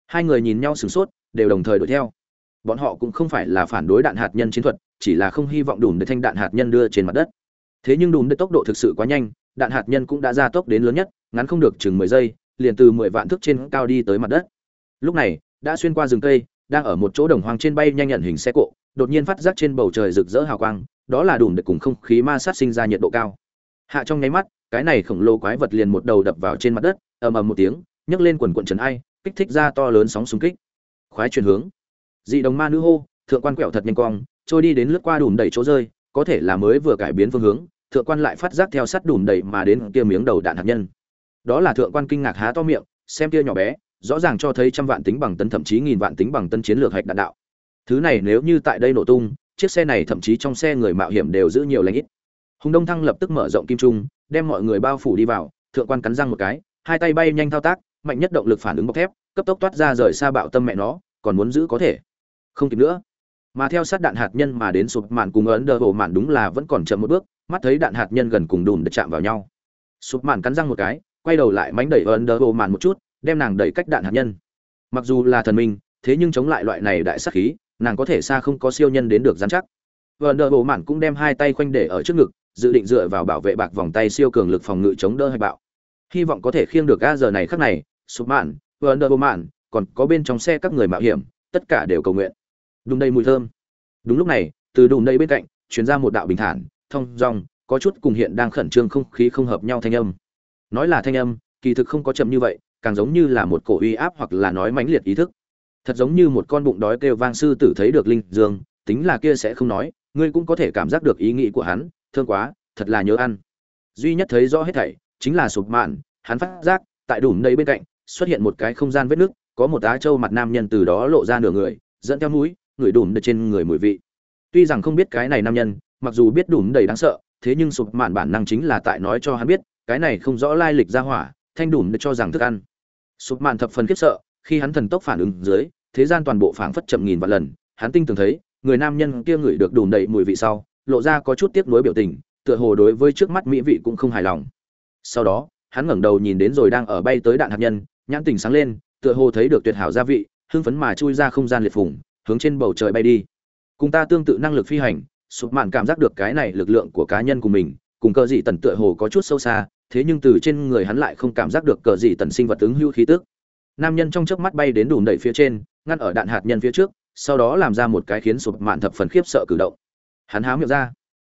Hai người nhìn nhau sửng sốt, đều đồng thời đuổi theo. Bọn họ cũng không phải là phản đối đạn hạt nhân chiến thuật, chỉ là không hy vọng đùm đầy thanh đạn hạt nhân đưa trên mặt đất. Thế nhưng đùm đầy tốc độ thực sự quá nhanh, đạn hạt nhân cũng đã ra tốc đến lớn nhất, ngắn không được chừng mười giây liền từ mười vạn thước trên cao đi tới mặt đất. Lúc này, đã xuyên qua rừng cây, đang ở một chỗ đồng hoang trên bay nhanh nhận hình xe cộ, đột nhiên phát giác trên bầu trời rực rỡ hào quang, đó là đủ để cùng không khí ma sát sinh ra nhiệt độ cao. Hạ trong nháy mắt, cái này khổng lồ quái vật liền một đầu đập vào trên mặt đất, ầm ầm một tiếng, nhấc lên quần quần trần ai, kích thích ra to lớn sóng xung kích. Khoái chuyển hướng. Dị đồng ma nữ hô, thượng quan quẹo thật nhanh cong, trôi đi đến lướt qua đùm đầy chỗ rơi, có thể là mới vừa cải biến phương hướng, thượng quan lại phát giác theo sát đùm đầy mà đến kia miếng đầu đạn hạt nhân đó là thượng quan kinh ngạc há to miệng, xem kia nhỏ bé, rõ ràng cho thấy trăm vạn tính bằng tân, thậm chí nghìn vạn tính bằng tân chiến lược hạch đạn đạo. Thứ này nếu như tại đây nổ tung, chiếc xe này thậm chí trong xe người mạo hiểm đều giữ nhiều lãnh ít. Hùng đông thăng lập tức mở rộng kim trung, đem mọi người bao phủ đi vào, thượng quan cắn răng một cái, hai tay bay nhanh thao tác, mạnh nhất động lực phản ứng bọc thép, cấp tốc toát ra rời xa bạo tâm mẹ nó, còn muốn giữ có thể. Không kịp nữa. Mà theo sát đạn hạt nhân mà đến sụp mạn cùng ấn đờ bộ mạn đúng là vẫn còn chậm một bước, mắt thấy đạn hạt nhân gần cùng đùm được chạm vào nhau. Sụp mạn cắn răng một cái quay đầu lại mánh đẩy ấn đờ bộ mạn một chút, đem nàng đẩy cách đạn hạt nhân. Mặc dù là thần minh, thế nhưng chống lại loại này đại sắc khí, nàng có thể xa không có siêu nhân đến được dán chắc. Vợ nợ bộ mạn cũng đem hai tay khoanh để ở trước ngực, dự định dựa vào bảo vệ bạc vòng tay siêu cường lực phòng ngự chống đỡ hay bạo. Hy vọng có thể khiêng được ga giờ này khắc này sụp mạn vợ nợ bộ mạn còn có bên trong xe các người mạo hiểm, tất cả đều cầu nguyện. Đúng đây mùi thơm. Đúng lúc này, từ đùm đây bên cạnh chuyển ra một đạo bình thản, thông dong, có chút cùng hiện đang khẩn trương không khí không hợp nhau thanh âm nói là thanh âm, kỳ thực không có chậm như vậy, càng giống như là một cổ uy áp hoặc là nói mãnh liệt ý thức. Thật giống như một con bụng đói kêu vang sư tử thấy được linh dương, tính là kia sẽ không nói, ngươi cũng có thể cảm giác được ý nghĩ của hắn, thương quá, thật là nhớ ăn. Duy nhất thấy rõ hết thảy, chính là sụp mạn, hắn phát giác, tại đủ nơi bên cạnh, xuất hiện một cái không gian vết nước, có một á châu mặt nam nhân từ đó lộ ra nửa người, dẫn theo mũi, người đùm nơi trên người mùi vị. Tuy rằng không biết cái này nam nhân, mặc dù biết đùm đầy đáng sợ, thế nhưng sụp mạn bản năng chính là tại nói cho hắn biết cái này không rõ lai lịch ra hỏa, thanh đủ cho rằng thức ăn. Sụp mạn thập phần khiếp sợ, khi hắn thần tốc phản ứng dưới, thế gian toàn bộ phảng phất chậm nghìn vạn lần, hắn tinh tường thấy, người nam nhân kia ngửi được đùm đầy mùi vị sau, lộ ra có chút tiếc nuối biểu tình, tựa hồ đối với trước mắt mỹ vị cũng không hài lòng. Sau đó, hắn ngẩng đầu nhìn đến rồi đang ở bay tới đạn hạt nhân, nhãn tình sáng lên, tựa hồ thấy được tuyệt hảo gia vị, hưng phấn mà chui ra không gian liệt phủng hướng trên bầu trời bay đi. Cùng ta tương tự năng lực phi hành, sụp mạn cảm giác được cái này lực lượng của cá nhân của mình, cùng cơ dị tần tựa hồ có chút sâu xa thế nhưng từ trên người hắn lại không cảm giác được cờ gì tần sinh vật ứng hữu khí tức. Nam nhân trong chớp mắt bay đến đủ đẩy phía trên, ngăn ở đạn hạt nhân phía trước, sau đó làm ra một cái khiến sụp mạn thập phần khiếp sợ cử động. Hắn há miệng ra,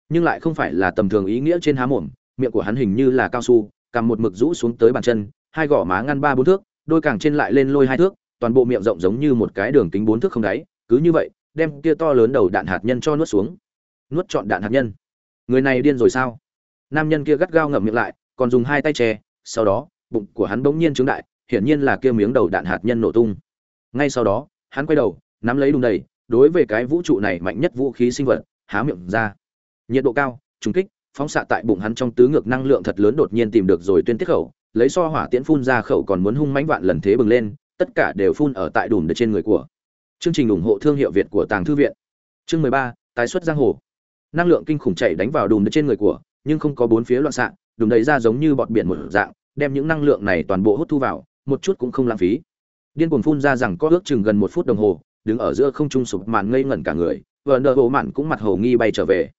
nhưng lại không phải là tầm thường ý nghĩa trên há mồm, miệng của hắn hình như là cao su, cầm một mực rũ xuống tới bàn chân, hai gò má ngăn ba bốn thước, đôi càng trên lại lên lôi hai thước, toàn bộ miệng rộng giống như một cái đường kính bốn thước không đáy, cứ như vậy, đem kia to lớn đầu đạn hạt nhân cho nuốt xuống. Nuốt trọn đạn hạt nhân. Người này điên rồi sao? Nam nhân kia gắt gao ngậm miệng lại còn dùng hai tay che, sau đó, bụng của hắn bỗng nhiên trướng đại, hiển nhiên là kia miếng đầu đạn hạt nhân nổ tung. Ngay sau đó, hắn quay đầu, nắm lấy đùng đầy, đối với cái vũ trụ này mạnh nhất vũ khí sinh vật, há miệng ra. Nhiệt độ cao, trùng kích, phóng xạ tại bụng hắn trong tứ ngược năng lượng thật lớn đột nhiên tìm được rồi tuyên tiết khẩu, lấy so hỏa tiễn phun ra khẩu còn muốn hung mãnh vạn lần thế bừng lên, tất cả đều phun ở tại đùm trên người của. Chương trình ủng hộ thương hiệu việt của tàng thư viện. Chương mười ba, tái xuất giang hồ. Năng lượng kinh khủng chạy đánh vào đùm trên người của, nhưng không có bốn phía loạn xạ đùm đầy ra giống như bọt biển một dạng, đem những năng lượng này toàn bộ hút thu vào, một chút cũng không lãng phí. Điên cuồng phun ra rằng có ước chừng gần một phút đồng hồ, đứng ở giữa không trung sụp màn ngây ngẩn cả người vợ nợ mạn cũng mặt hồ nghi bay trở về.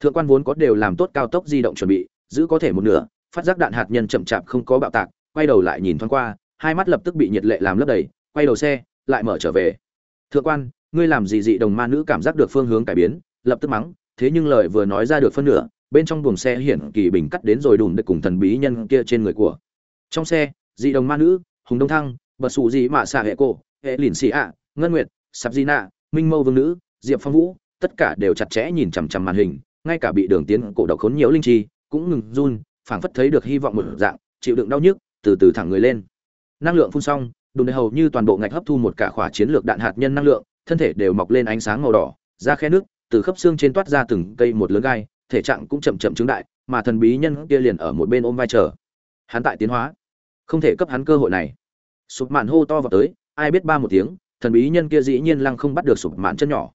Thượng quan vốn có đều làm tốt cao tốc di động chuẩn bị, giữ có thể một nửa, phát giác đạn hạt nhân chậm chạp không có bạo tạc, quay đầu lại nhìn thoáng qua, hai mắt lập tức bị nhiệt lệ làm lấp đầy, quay đầu xe, lại mở trở về. Thượng quan, ngươi làm gì dị đồng ma nữ cảm giác được phương hướng cải biến, lập tức mắng, thế nhưng lời vừa nói ra được phân nửa bên trong buồng xe hiển kỳ bình cắt đến rồi đùm được cùng thần bí nhân kia trên người của. Trong xe, dị đồng ma nữ, hùng đông thăng, bật xù dị mạ xạ hệ cổ, hệ lìn xì ạ, ngân nguyệt, sạp di nạ minh mâu vương nữ, diệp phong vũ, tất cả đều chặt chẽ nhìn chằm chằm màn hình, ngay cả bị đường tiến cổ độc khốn nhiều linh chi cũng ngừng run, phảng phất thấy được hy vọng một dạng, chịu đựng đau nhức, từ từ thẳng người lên. Năng lượng phun xong đùn đầy hầu như toàn bộ ngạch hấp thu một cả khỏa chiến lược đạn hạt nhân năng lượng, thân thể đều mọc lên ánh sáng màu đỏ ra khe nước từ khớp xương trên toát ra từng cây một lớn gai thể trạng cũng chậm chậm chứng đại, mà thần bí nhân kia liền ở một bên ôm vai chờ. Hắn tại tiến hóa. Không thể cấp hắn cơ hội này. Sụp mạn hô to vào tới, ai biết ba một tiếng, thần bí nhân kia dĩ nhiên lăng không bắt được sụp mạn chân nhỏ.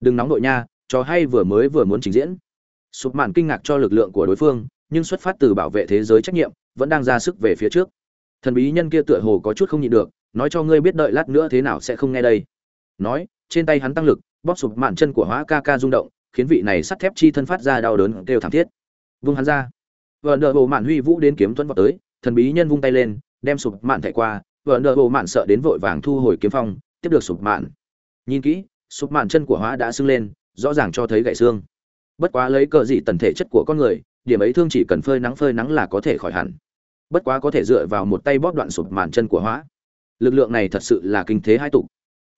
Đừng nóng đội nha, trò hay vừa mới vừa muốn trình diễn. Sụp mạn kinh ngạc cho lực lượng của đối phương, nhưng xuất phát từ bảo vệ thế giới trách nhiệm, vẫn đang ra sức về phía trước. Thần bí nhân kia tựa hồ có chút không nhịn được, nói cho ngươi biết đợi lát nữa thế nào sẽ không nghe đây. Nói, trên tay hắn tăng lực, bóp sụp mạn chân của hóa ca ca rung động khiến vị này sắt thép chi thân phát ra đau đớn kêu thảm thiết. Vung hắn ra. Vợ nợ bộ mạn huy vũ đến kiếm tuấn vào tới, thần bí nhân vung tay lên, đem sụp mạn thẻ qua. Vợ nợ bộ mạn sợ đến vội vàng thu hồi kiếm phong, tiếp được sụp mạn. Nhìn kỹ, sụp mạn chân của hóa đã sưng lên, rõ ràng cho thấy gãy xương. Bất quá lấy cờ dị tần thể chất của con người, điểm ấy thương chỉ cần phơi nắng phơi nắng là có thể khỏi hẳn. Bất quá có thể dựa vào một tay bóp đoạn sụp mạn chân của hóa. Lực lượng này thật sự là kinh thế hai tục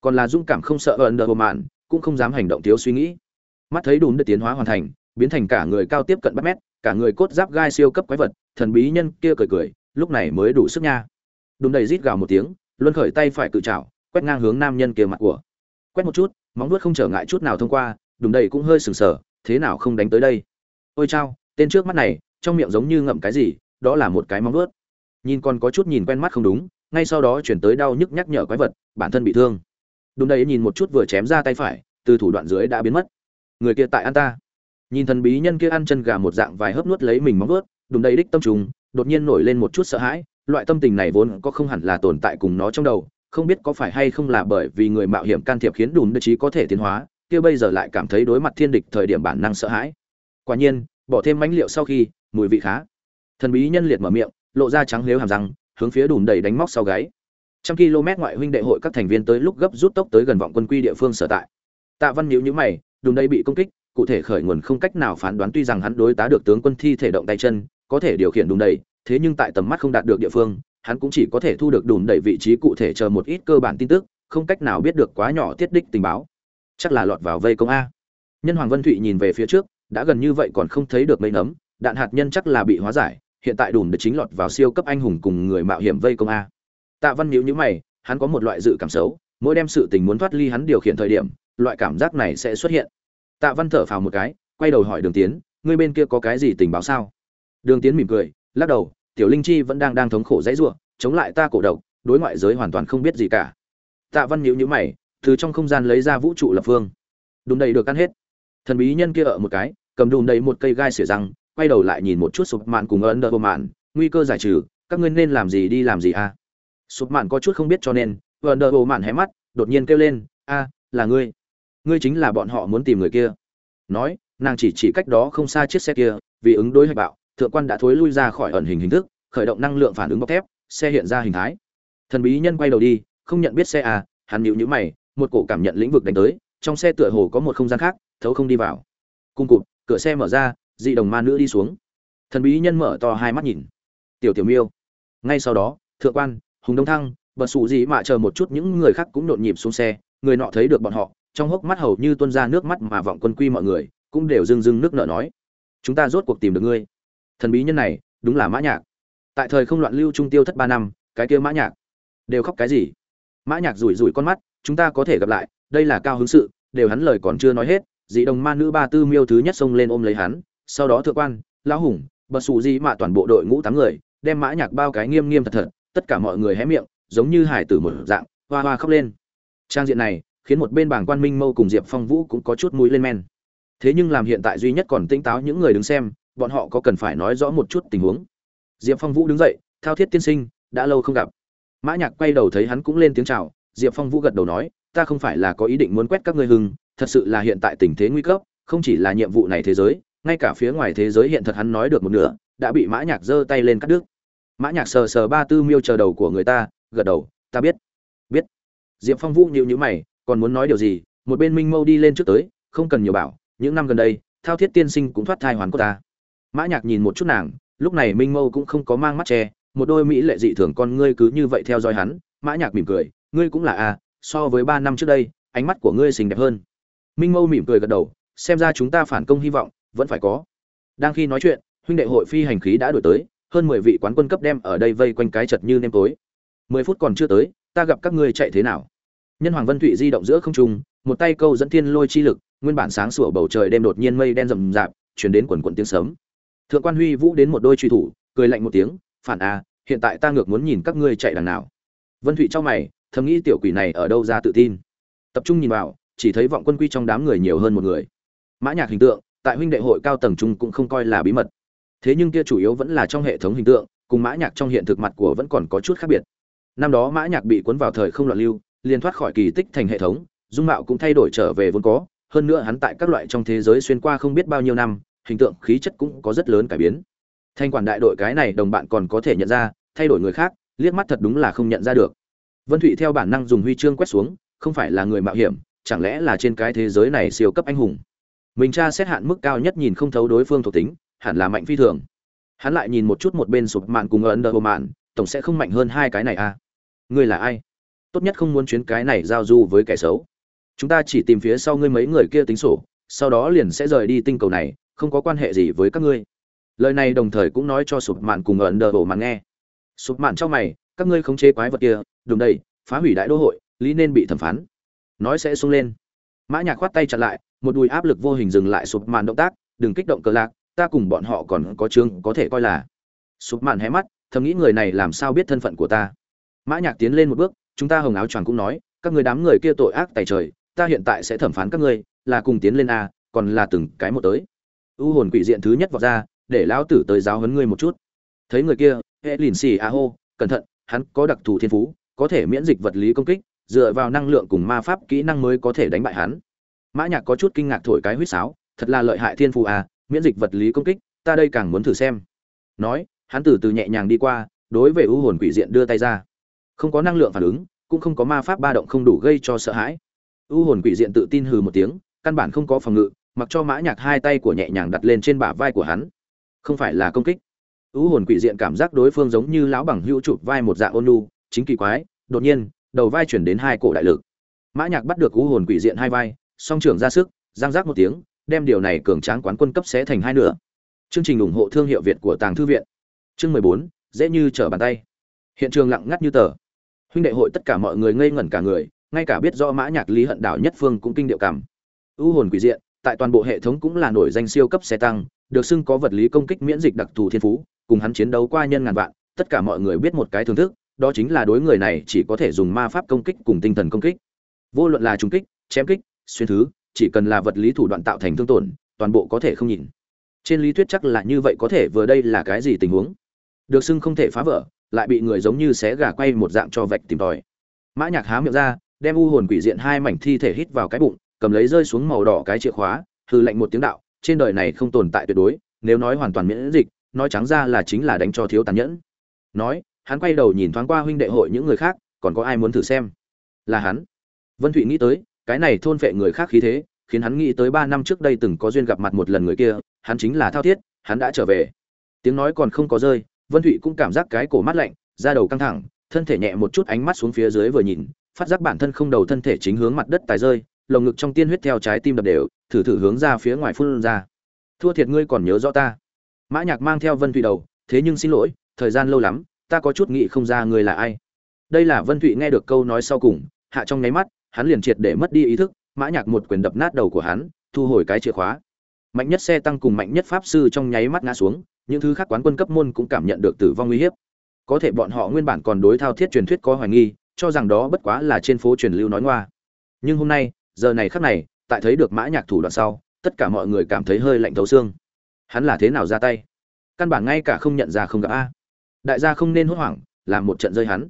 còn là dũng cảm không sợ ẩn đờ bộ mạn, cũng không dám hành động thiếu suy nghĩ mắt thấy đùn được tiến hóa hoàn thành, biến thành cả người cao tiếp cận bắt mét, cả người cốt giáp gai siêu cấp quái vật, thần bí nhân kia cười cười, lúc này mới đủ sức nha. Đùn đầy rít gào một tiếng, luân khởi tay phải cự trào quét ngang hướng nam nhân kia mặt của. Quét một chút, móng vuốt không trở ngại chút nào thông qua, đùn đầy cũng hơi sừng sờ, thế nào không đánh tới đây? Ôi chao, tên trước mắt này, trong miệng giống như ngậm cái gì, đó là một cái móng vuốt. Nhìn còn có chút nhìn quen mắt không đúng, ngay sau đó chuyển tới đau nhức nhắc nhở quái vật, bản thân bị thương. Đùn đầy nhìn một chút vừa chém ra tay phải, từ thủ đoạn dưới đã biến mất người kia tại ăn ta. Nhìn thần bí nhân kia ăn chân gà một dạng vài hớp nuốt lấy mình móng ướt đùn đầy đích tâm trùng, đột nhiên nổi lên một chút sợ hãi, loại tâm tình này vốn có không hẳn là tồn tại cùng nó trong đầu, không biết có phải hay không là bởi vì người mạo hiểm can thiệp khiến đùn đ trí có thể tiến hóa, kia bây giờ lại cảm thấy đối mặt thiên địch thời điểm bản năng sợ hãi. Quả nhiên, bỏ thêm mánh liệu sau khi, mùi vị khá. Thần bí nhân liệt mở miệng, lộ ra trắng lếu hàm răng, hướng phía đùn đầy đánh móc sau gáy. Trăm km ngoại huynh đệ hội các thành viên tới lúc gấp rút tốc tới gần vọng quân quy địa phương sở tại. Tạ văn nhữ nhíu mày đùn đây bị công kích, cụ thể khởi nguồn không cách nào phán đoán tuy rằng hắn đối tá được tướng quân thi thể động tay chân, có thể điều khiển đùn đầy thế nhưng tại tầm mắt không đạt được địa phương, hắn cũng chỉ có thể thu được đùn đầy vị trí cụ thể chờ một ít cơ bản tin tức, không cách nào biết được quá nhỏ tiết đích tình báo. Chắc là lọt vào vây công a. Nhân hoàng vân thụy nhìn về phía trước, đã gần như vậy còn không thấy được mấy nấm, đạn hạt nhân chắc là bị hóa giải, hiện tại đùn được chính lọt vào siêu cấp anh hùng cùng người mạo hiểm vây công a. Tạ văn nhíu nhíu mày, hắn có một loại dự cảm xấu, mỗi đem sự tình muốn thoát ly hắn điều khiển thời điểm, loại cảm giác này sẽ xuất hiện tạ văn thở phào một cái quay đầu hỏi đường tiến ngươi bên kia có cái gì tình báo sao? Đường tiến mỉm cười lắc đầu tiểu linh chi vẫn đang đang thống khổ dãy rủa, chống lại ta cổ độc đối ngoại giới hoàn toàn không biết gì cả. Tạ văn nhíu nhíu mày từ trong không gian lấy ra vũ trụ lập phương. Đùn đầy được ăn hết. Thần bí nhân kia ở một cái cầm đùn đầy một cây gai xỉa răng quay đầu lại nhìn một chút sụp mạn cùng ấn đờ mạn nguy cơ giải trừ các ngươi nên làm gì đi làm gì a à? sụp mạn có chút không biết cho nên ấn đờ mạn hé mắt đột nhiên kêu lên a là ngươi ngươi chính là bọn họ muốn tìm người kia. Nói, nàng chỉ chỉ cách đó không xa chiếc xe kia, vì ứng đối hạch bạo, thượng quan đã thối lui ra khỏi ẩn hình hình thức, khởi động năng lượng phản ứng bọc thép, xe hiện ra hình thái. Thần bí nhân quay đầu đi, không nhận biết xe à hắn nhịu nhữ mày, một cổ cảm nhận lĩnh vực đánh tới, trong xe tựa hồ có một không gian khác, thấu không đi vào. Cung cụt, cửa xe mở ra, dị đồng ma nữ đi xuống. Thần bí nhân mở to hai mắt nhìn. Tiểu tiểu miêu. Ngay sau đó, thượng quan, hùng đông thăng, bật xù gì mà chờ một chút những người khác cũng nhộn nhịp xuống xe, người nọ thấy được bọn họ trong hốc mắt hầu như tuôn ra nước mắt mà vọng quân quy mọi người, cũng đều rưng rưng nước nở nói, chúng ta rốt cuộc tìm được ngươi. Thần bí nhân này, đúng là mã nhạc. Tại thời không loạn lưu trung tiêu thất ba năm, cái kia mã nhạc đều khóc cái gì? Mã nhạc rủi rủi con mắt, chúng ta có thể gặp lại, đây là cao hứng sự, đều hắn lời còn chưa nói hết, dị đồng ma nữ ba tư miêu thứ nhất xông lên ôm lấy hắn, sau đó thượng quan, lão hùng bật sụ gì mà toàn bộ đội ngũ tám người, đem mã nhạc bao cái nghiêm nghiêm thật thật, tất cả mọi người hé miệng, giống như hải tử một dạng, hoa hoa khóc lên. Trang diện này khiến một bên bảng quan minh mâu cùng diệp phong vũ cũng có chút mũi lên men. Thế nhưng làm hiện tại duy nhất còn tỉnh táo những người đứng xem, bọn họ có cần phải nói rõ một chút tình huống. Diệp phong vũ đứng dậy, thao thiết tiên sinh, đã lâu không gặp. Mã nhạc quay đầu thấy hắn cũng lên tiếng chào, diệp phong vũ gật đầu nói, ta không phải là có ý định muốn quét các ngươi hưng, thật sự là hiện tại tình thế nguy cấp, không chỉ là nhiệm vụ này thế giới, ngay cả phía ngoài thế giới hiện thật hắn nói được một nửa, đã bị mã nhạc giơ tay lên cắt đứt. Mã nhạc sờ sờ ba tư miêu chờ đầu của người ta, gật đầu, ta biết. Biết. Diệp phong vũ nhíu nhíu mày còn muốn nói điều gì, một bên minh mâu đi lên trước tới, không cần nhiều bảo, những năm gần đây, thao thiết tiên sinh cũng thoát thai hoàn của ta. Mã nhạc nhìn một chút nàng, lúc này minh mâu cũng không có mang mắt che, một đôi mỹ lệ dị thường con ngươi cứ như vậy theo dõi hắn, mã nhạc mỉm cười, ngươi cũng là a, so với ba năm trước đây, ánh mắt của ngươi xinh đẹp hơn. Minh mâu mỉm cười gật đầu, xem ra chúng ta phản công hy vọng, vẫn phải có. Đang khi nói chuyện, huynh đệ hội phi hành khí đã đổi tới, hơn mười vị quán quân cấp đem ở đây vây quanh cái chật như nêm tối. Mười phút còn chưa tới, ta gặp các ngươi chạy thế nào? Nhân hoàng vân thụy di động giữa không trung, một tay câu dẫn thiên lôi chi lực, nguyên bản sáng sủa bầu trời đêm đột nhiên mây đen rậm rạp, chuyển đến quần quần tiếng sớm thượng quan huy vũ đến một đôi truy thủ, cười lạnh một tiếng, phản a, hiện tại ta ngược muốn nhìn các ngươi chạy đằng nào. Vân thụy cho mày, thầm nghĩ tiểu quỷ này ở đâu ra tự tin. Tập trung nhìn vào, chỉ thấy vọng quân quy trong đám người nhiều hơn một người. Mã nhạc hình tượng, tại huynh đệ hội cao tầng trung cũng không coi là bí mật. Thế nhưng kia chủ yếu vẫn là trong hệ thống hình tượng, cùng mã nhạc trong hiện thực mặt của vẫn còn có chút khác biệt. Năm đó mã nhạc bị cuốn vào thời không loạn lưu liền thoát khỏi kỳ tích thành hệ thống, dung mạo cũng thay đổi trở về vốn có, hơn nữa hắn tại các loại trong thế giới xuyên qua không biết bao nhiêu năm, hình tượng, khí chất cũng có rất lớn cải biến. Thanh quản đại đội cái này đồng bạn còn có thể nhận ra, thay đổi người khác, liếc mắt thật đúng là không nhận ra được. Vân thụy theo bản năng dùng huy chương quét xuống, không phải là người mạo hiểm, chẳng lẽ là trên cái thế giới này siêu cấp anh hùng. Mình tra xét hạn mức cao nhất nhìn không thấu đối phương thuộc tính, hẳn là mạnh phi thường. Hắn lại nhìn một chút một bên sụp mạn cùng ấn đờ mạn tổng sẽ không mạnh hơn hai cái này à? Ngươi là ai? Tốt nhất không muốn chuyến cái này giao du với kẻ xấu. Chúng ta chỉ tìm phía sau ngươi mấy người kia tính sổ, sau đó liền sẽ rời đi tinh cầu này, không có quan hệ gì với các ngươi. Lời này đồng thời cũng nói cho sụp mạn cùng ấn đờ hồ mạn nghe. Sụp mạn trong mày, các ngươi khống chế quái vật kia đừng đây, phá hủy đại đô hội, lý nên bị thẩm phán. Nói sẽ sung lên. Mã nhạc khoát tay chặn lại, một đùi áp lực vô hình dừng lại sụp mạn động tác, đừng kích động, cờ lạc, ta cùng bọn họ còn có chương có thể coi là. Sụp mạn hé mắt, thầm nghĩ người này làm sao biết thân phận của ta? Mã nhạc tiến lên một bước chúng ta hồng áo choàng cũng nói, các người đám người kia tội ác tày trời, ta hiện tại sẽ thẩm phán các ngươi, là cùng tiến lên a, còn là từng cái một tới. U hồn quỷ diện thứ nhất vọt ra, để lão tử tới giáo huấn ngươi một chút. Thấy người kia, hệ lìn xì a hô, cẩn thận, hắn có đặc thù thiên phú, có thể miễn dịch vật lý công kích, dựa vào năng lượng cùng ma pháp kỹ năng mới có thể đánh bại hắn. Mã nhạc có chút kinh ngạc thổi cái huýt sáo, thật là lợi hại thiên phú à miễn dịch vật lý công kích, ta đây càng muốn thử xem. Nói, hắn từ từ nhẹ nhàng đi qua, đối với u hồn quỷ diện đưa tay ra không có năng lượng phản ứng, cũng không có ma pháp ba động không đủ gây cho sợ hãi. U hồn quỷ diện tự tin hừ một tiếng, căn bản không có phòng ngự, mặc cho mã nhạc hai tay của nhẹ nhàng đặt lên trên bả vai của hắn. Không phải là công kích. U hồn quỷ diện cảm giác đối phương giống như lão bằng hữu chụp vai một dạng ôn nhu, chính kỳ quái, đột nhiên, đầu vai chuyển đến hai cổ đại lực. Mã nhạc bắt được u hồn quỷ diện hai vai, song trưởng ra sức, giang giác một tiếng, đem điều này cường tráng quán quân cấp sẽ thành hai nửa. Chương trình ủng hộ thương hiệu việt của tàng thư viện. Chương mười bốn, dễ như trở bàn tay. Hiện trường lặng ngắt như tờ huynh đệ hội tất cả mọi người ngây ngẩn cả người, ngay cả biết do mã nhạc lý hận đảo nhất phương cũng kinh điệu cảm. U hồn quỷ diện, tại toàn bộ hệ thống cũng là nổi danh siêu cấp xe tăng, được xưng có vật lý công kích miễn dịch đặc thù thiên phú, cùng hắn chiến đấu qua nhân ngàn vạn, tất cả mọi người biết một cái thưởng thức, đó chính là đối người này chỉ có thể dùng ma pháp công kích cùng tinh thần công kích. Vô luận là trúng kích, chém kích, xuyên thứ, chỉ cần là vật lý thủ đoạn tạo thành thương tổn, toàn bộ có thể không nhìn. Trên lý thuyết chắc là như vậy có thể, vừa đây là cái gì tình huống? Được xưng không thể phá vỡ lại bị người giống như xé gà quay một dạng cho vạch tìm tòi. Mã nhạc há miệng ra, đem u hồn quỷ diện hai mảnh thi thể hít vào cái bụng, cầm lấy rơi xuống màu đỏ cái chìa khóa, hừ lệnh một tiếng đạo, trên đời này không tồn tại tuyệt đối, nếu nói hoàn toàn miễn dịch, nói trắng ra là chính là đánh cho thiếu tàn nhẫn. Nói, hắn quay đầu nhìn thoáng qua huynh đệ hội những người khác, còn có ai muốn thử xem? Là hắn. Vân thụy nghĩ tới, cái này thôn phệ người khác khí thế, khiến hắn nghĩ tới ba năm trước đây từng có duyên gặp mặt một lần người kia, hắn chính là thao thiết, hắn đã trở về. Tiếng nói còn không có rơi vân thụy cũng cảm giác cái cổ mát lạnh, da đầu căng thẳng, thân thể nhẹ một chút ánh mắt xuống phía dưới vừa nhìn, phát giác bản thân không đầu thân thể chính hướng mặt đất tài rơi, lồng ngực trong tiên huyết theo trái tim đập đều, thử thử hướng ra phía ngoài phun ra. Thua thiệt ngươi còn nhớ rõ ta. Mã nhạc mang theo vân thụy đầu, thế nhưng xin lỗi, thời gian lâu lắm, ta có chút nghĩ không ra ngươi là ai. Đây là vân thụy nghe được câu nói sau cùng, hạ trong nháy mắt, hắn liền triệt để mất đi ý thức, mã nhạc một quyền đập nát đầu của hắn, thu hồi cái chìa khóa. Mạnh nhất xe tăng cùng mạnh nhất pháp sư trong nháy mắt ngã xuống những thứ khác quán quân cấp môn cũng cảm nhận được tử vong nguy hiểm có thể bọn họ nguyên bản còn đối thao thiết truyền thuyết có hoài nghi, cho rằng đó bất quá là trên phố truyền lưu nói ngoa. Nhưng hôm nay, giờ này khắc này, tại thấy được mã nhạc thủ đoạn sau, tất cả mọi người cảm thấy hơi lạnh thấu xương. Hắn là thế nào ra tay? Căn bản ngay cả không nhận ra không gặp a. Đại gia không nên hốt hoảng làm một trận rơi hắn.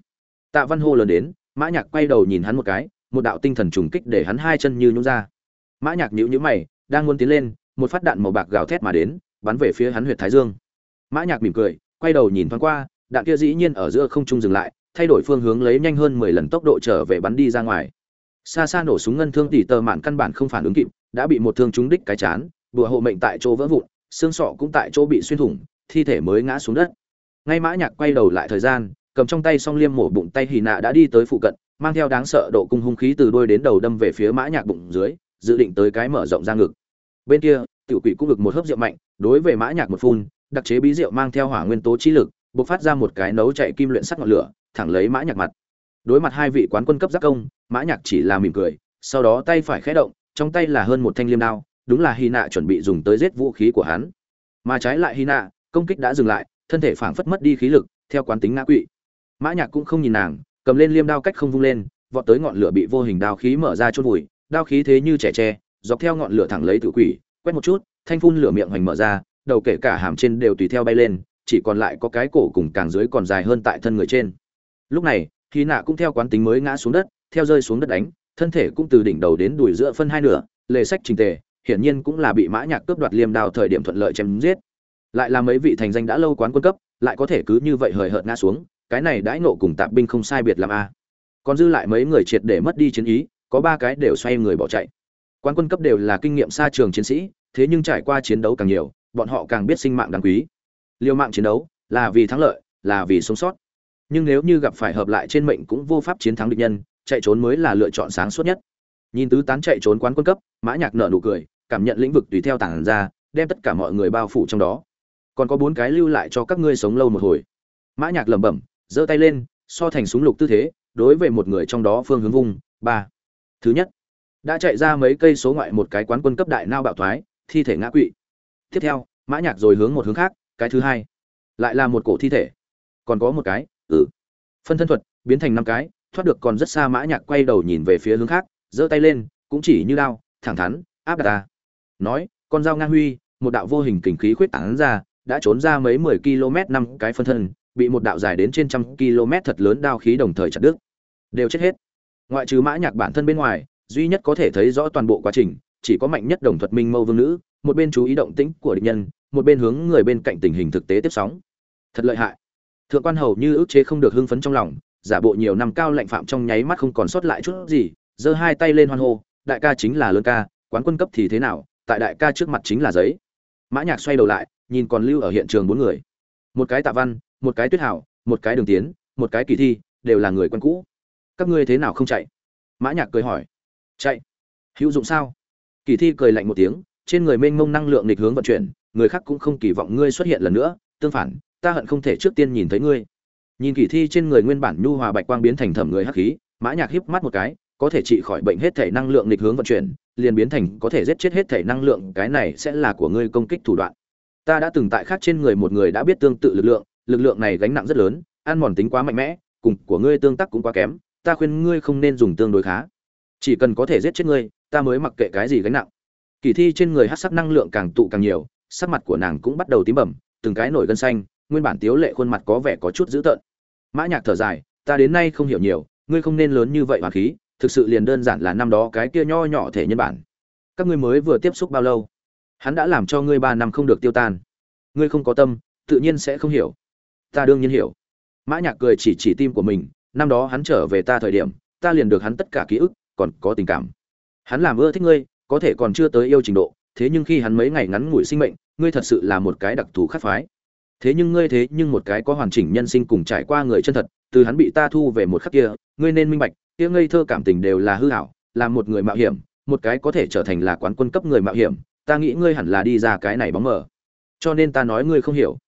Tạ văn hô lớn đến, mã nhạc quay đầu nhìn hắn một cái, một đạo tinh thần trùng kích để hắn hai chân như nhũ ra. Mã nhạc nhíu nhíu mày, đang muốn tiến lên, một phát đạn màu bạc gào thét mà đến, bắn về phía hắn huyệt thái dương mã nhạc mỉm cười, quay đầu nhìn thoáng qua, đạn kia dĩ nhiên ở giữa không trung dừng lại, thay đổi phương hướng lấy nhanh hơn mười lần tốc độ trở về bắn đi ra ngoài. Xa xa nổ súng ngân thương tỷ tờ mạn căn bản không phản ứng kịp, đã bị một thương trúng đích cái chán bùa hộ mệnh tại chỗ vỡ vụn, xương sọ cũng tại chỗ bị xuyên thủng, thi thể mới ngã xuống đất. Ngay mã nhạc quay đầu lại thời gian, cầm trong tay song liêm mổ bụng tay hì nạ đã đi tới phụ cận, mang theo đáng sợ độ cung hung khí từ đuôi đến đầu đâm về phía mã nhạc bụng dưới, dự định tới cái mở rộng ra ngực. Bên kia, tiểu quỷ cũng ngực một hớp rượu mạnh, đối về mã nhạc một phun đặc chế bí rượu mang theo hỏa nguyên tố chi lực, bộc phát ra một cái nấu chạy kim luyện sắt ngọn lửa, thẳng lấy mã nhạc mặt. Đối mặt hai vị quán quân cấp giác công, mã nhạc chỉ là mỉm cười, sau đó tay phải khẽ động, trong tay là hơn một thanh liêm đao, đúng là hy nạ chuẩn bị dùng tới giết vũ khí của hắn. Mà trái lại hy nạ, công kích đã dừng lại, thân thể phảng phất mất đi khí lực, theo quán tính ngã quỵ. Mã nhạc cũng không nhìn nàng, cầm lên liêm đao cách không vung lên, vọt tới ngọn lửa bị vô hình đao khí mở ra chôn vùi, đao khí thế như trẻ tre, dọc theo ngọn lửa thẳng lấy tử quỷ, quét một chút, thanh phun lửa miệng hoành mở ra đầu kể cả hàm trên đều tùy theo bay lên, chỉ còn lại có cái cổ cùng càng dưới còn dài hơn tại thân người trên. Lúc này khi nạ cũng theo quán tính mới ngã xuống đất, theo rơi xuống đất đánh, thân thể cũng từ đỉnh đầu đến đùi giữa phân hai nửa, lề sách trình tề, hiển nhiên cũng là bị mã nhạc cướp đoạt liêm đao thời điểm thuận lợi chém giết. Lại là mấy vị thành danh đã lâu quán quân cấp, lại có thể cứ như vậy hời hợt ngã xuống, cái này đãi nộ cùng tạp binh không sai biệt làm a. Còn dư lại mấy người triệt để mất đi chiến ý, có ba cái đều xoay người bỏ chạy. Quán quân cấp đều là kinh nghiệm xa trường chiến sĩ, thế nhưng trải qua chiến đấu càng nhiều bọn họ càng biết sinh mạng đáng quý. Liều mạng chiến đấu là vì thắng lợi, là vì sống sót. Nhưng nếu như gặp phải hợp lại trên mệnh cũng vô pháp chiến thắng địch nhân, chạy trốn mới là lựa chọn sáng suốt nhất. Nhìn tứ tán chạy trốn quán quân cấp, mã nhạc nở nụ cười, cảm nhận lĩnh vực tùy theo tảng ra, đem tất cả mọi người bao phủ trong đó. Còn có bốn cái lưu lại cho các ngươi sống lâu một hồi. Mã nhạc lẩm bẩm, giơ tay lên, so thành súng lục tư thế, đối với một người trong đó phương hướng vung, ba. Thứ nhất, đã chạy ra mấy cây số ngoại một cái quán quân cấp đại nao bạo thoái, thi thể ngã quỵ tiếp theo, mã nhạc rồi hướng một hướng khác, cái thứ hai. Lại là một cổ thi thể. Còn có một cái ừ. Phân thân thuật, biến thành năm cái, thoát được còn rất xa mã nhạc quay đầu nhìn về phía hướng khác, giơ tay lên, cũng chỉ như đao, thẳng thắn, áp đặt ta. Nói, con dao ngang huy, một đạo vô hình kình khí khuyết tán ra, đã trốn ra mấy mười km năm cái phân thân, bị một đạo dài đến trên trăm km thật lớn đao khí đồng thời chặt đứt. Đều chết hết. Ngoại trừ mã nhạc bản thân bên ngoài, duy nhất có thể thấy rõ toàn bộ quá trình, chỉ có mạnh nhất đồng thuật minh mâu vương nữ một bên chú ý động tĩnh của địch nhân, một bên hướng người bên cạnh tình hình thực tế tiếp sóng. Thật lợi hại. Thượng quan hầu như ức chế không được hưng phấn trong lòng, giả bộ nhiều năm cao lạnh phạm trong nháy mắt không còn sót lại chút gì, giơ hai tay lên hoan hô, đại ca chính là lớn ca, quán quân cấp thì thế nào, tại đại ca trước mặt chính là giấy. Mã nhạc xoay đầu lại, nhìn còn lưu ở hiện trường bốn người. Một cái tạ văn, một cái tuyết hảo, một cái đường tiến, một cái kỳ thi, đều là người quen cũ. Các ngươi thế nào không chạy? Mã nhạc cười hỏi. Chạy. Hữu dụng sao? Kỳ thi cười lạnh một tiếng trên người mênh mông năng lượng nghịch hướng vận chuyển, người khác cũng không kỳ vọng ngươi xuất hiện lần nữa. Tương phản, ta hận không thể trước tiên nhìn thấy ngươi. Nhìn kỳ thi trên người nguyên bản nhu hòa bạch quang biến thành thẩm người hắc khí, mã nhạc híp mắt một cái, có thể trị khỏi bệnh hết thể năng lượng nghịch hướng vận chuyển, liền biến thành có thể giết chết hết thể năng lượng, cái này sẽ là của ngươi công kích thủ đoạn. Ta đã từng tại khác trên người một người đã biết tương tự lực lượng lực lượng này gánh nặng rất lớn, ăn mòn tính quá mạnh mẽ, cùng của ngươi tương tác cũng quá kém, ta khuyên ngươi không nên dùng tương đối khá. Chỉ cần có thể giết chết ngươi, ta mới mặc kệ cái gì gánh nặng kỳ thi trên người hát sắc năng lượng càng tụ càng nhiều, sắc mặt của nàng cũng bắt đầu tím bẩm từng cái nổi gân xanh, nguyên bản tiếu lệ khuôn mặt có vẻ có chút dữ tợn. Mã nhạc thở dài, ta đến nay không hiểu nhiều, ngươi không nên lớn như vậy hòa khí, thực sự liền đơn giản là năm đó cái kia nho nhỏ thể nhân bản. Các ngươi mới vừa tiếp xúc bao lâu? Hắn đã làm cho ngươi ba năm không được tiêu tan. Ngươi không có tâm, tự nhiên sẽ không hiểu. Ta đương nhiên hiểu. Mã nhạc cười chỉ chỉ tim của mình, năm đó hắn trở về ta thời điểm, ta liền được hắn tất cả ký ức, còn có tình cảm. Hắn làm ưa thích ngươi có thể còn chưa tới yêu trình độ, thế nhưng khi hắn mấy ngày ngắn ngủi sinh mệnh, ngươi thật sự là một cái đặc thù khắc phái. Thế nhưng ngươi thế nhưng một cái có hoàn chỉnh nhân sinh cùng trải qua người chân thật, từ hắn bị ta thu về một khắc kia, ngươi nên minh bạch, kia ngây thơ cảm tình đều là hư ảo, là một người mạo hiểm, một cái có thể trở thành là quán quân cấp người mạo hiểm, ta nghĩ ngươi hẳn là đi ra cái này bóng mờ. Cho nên ta nói ngươi không hiểu.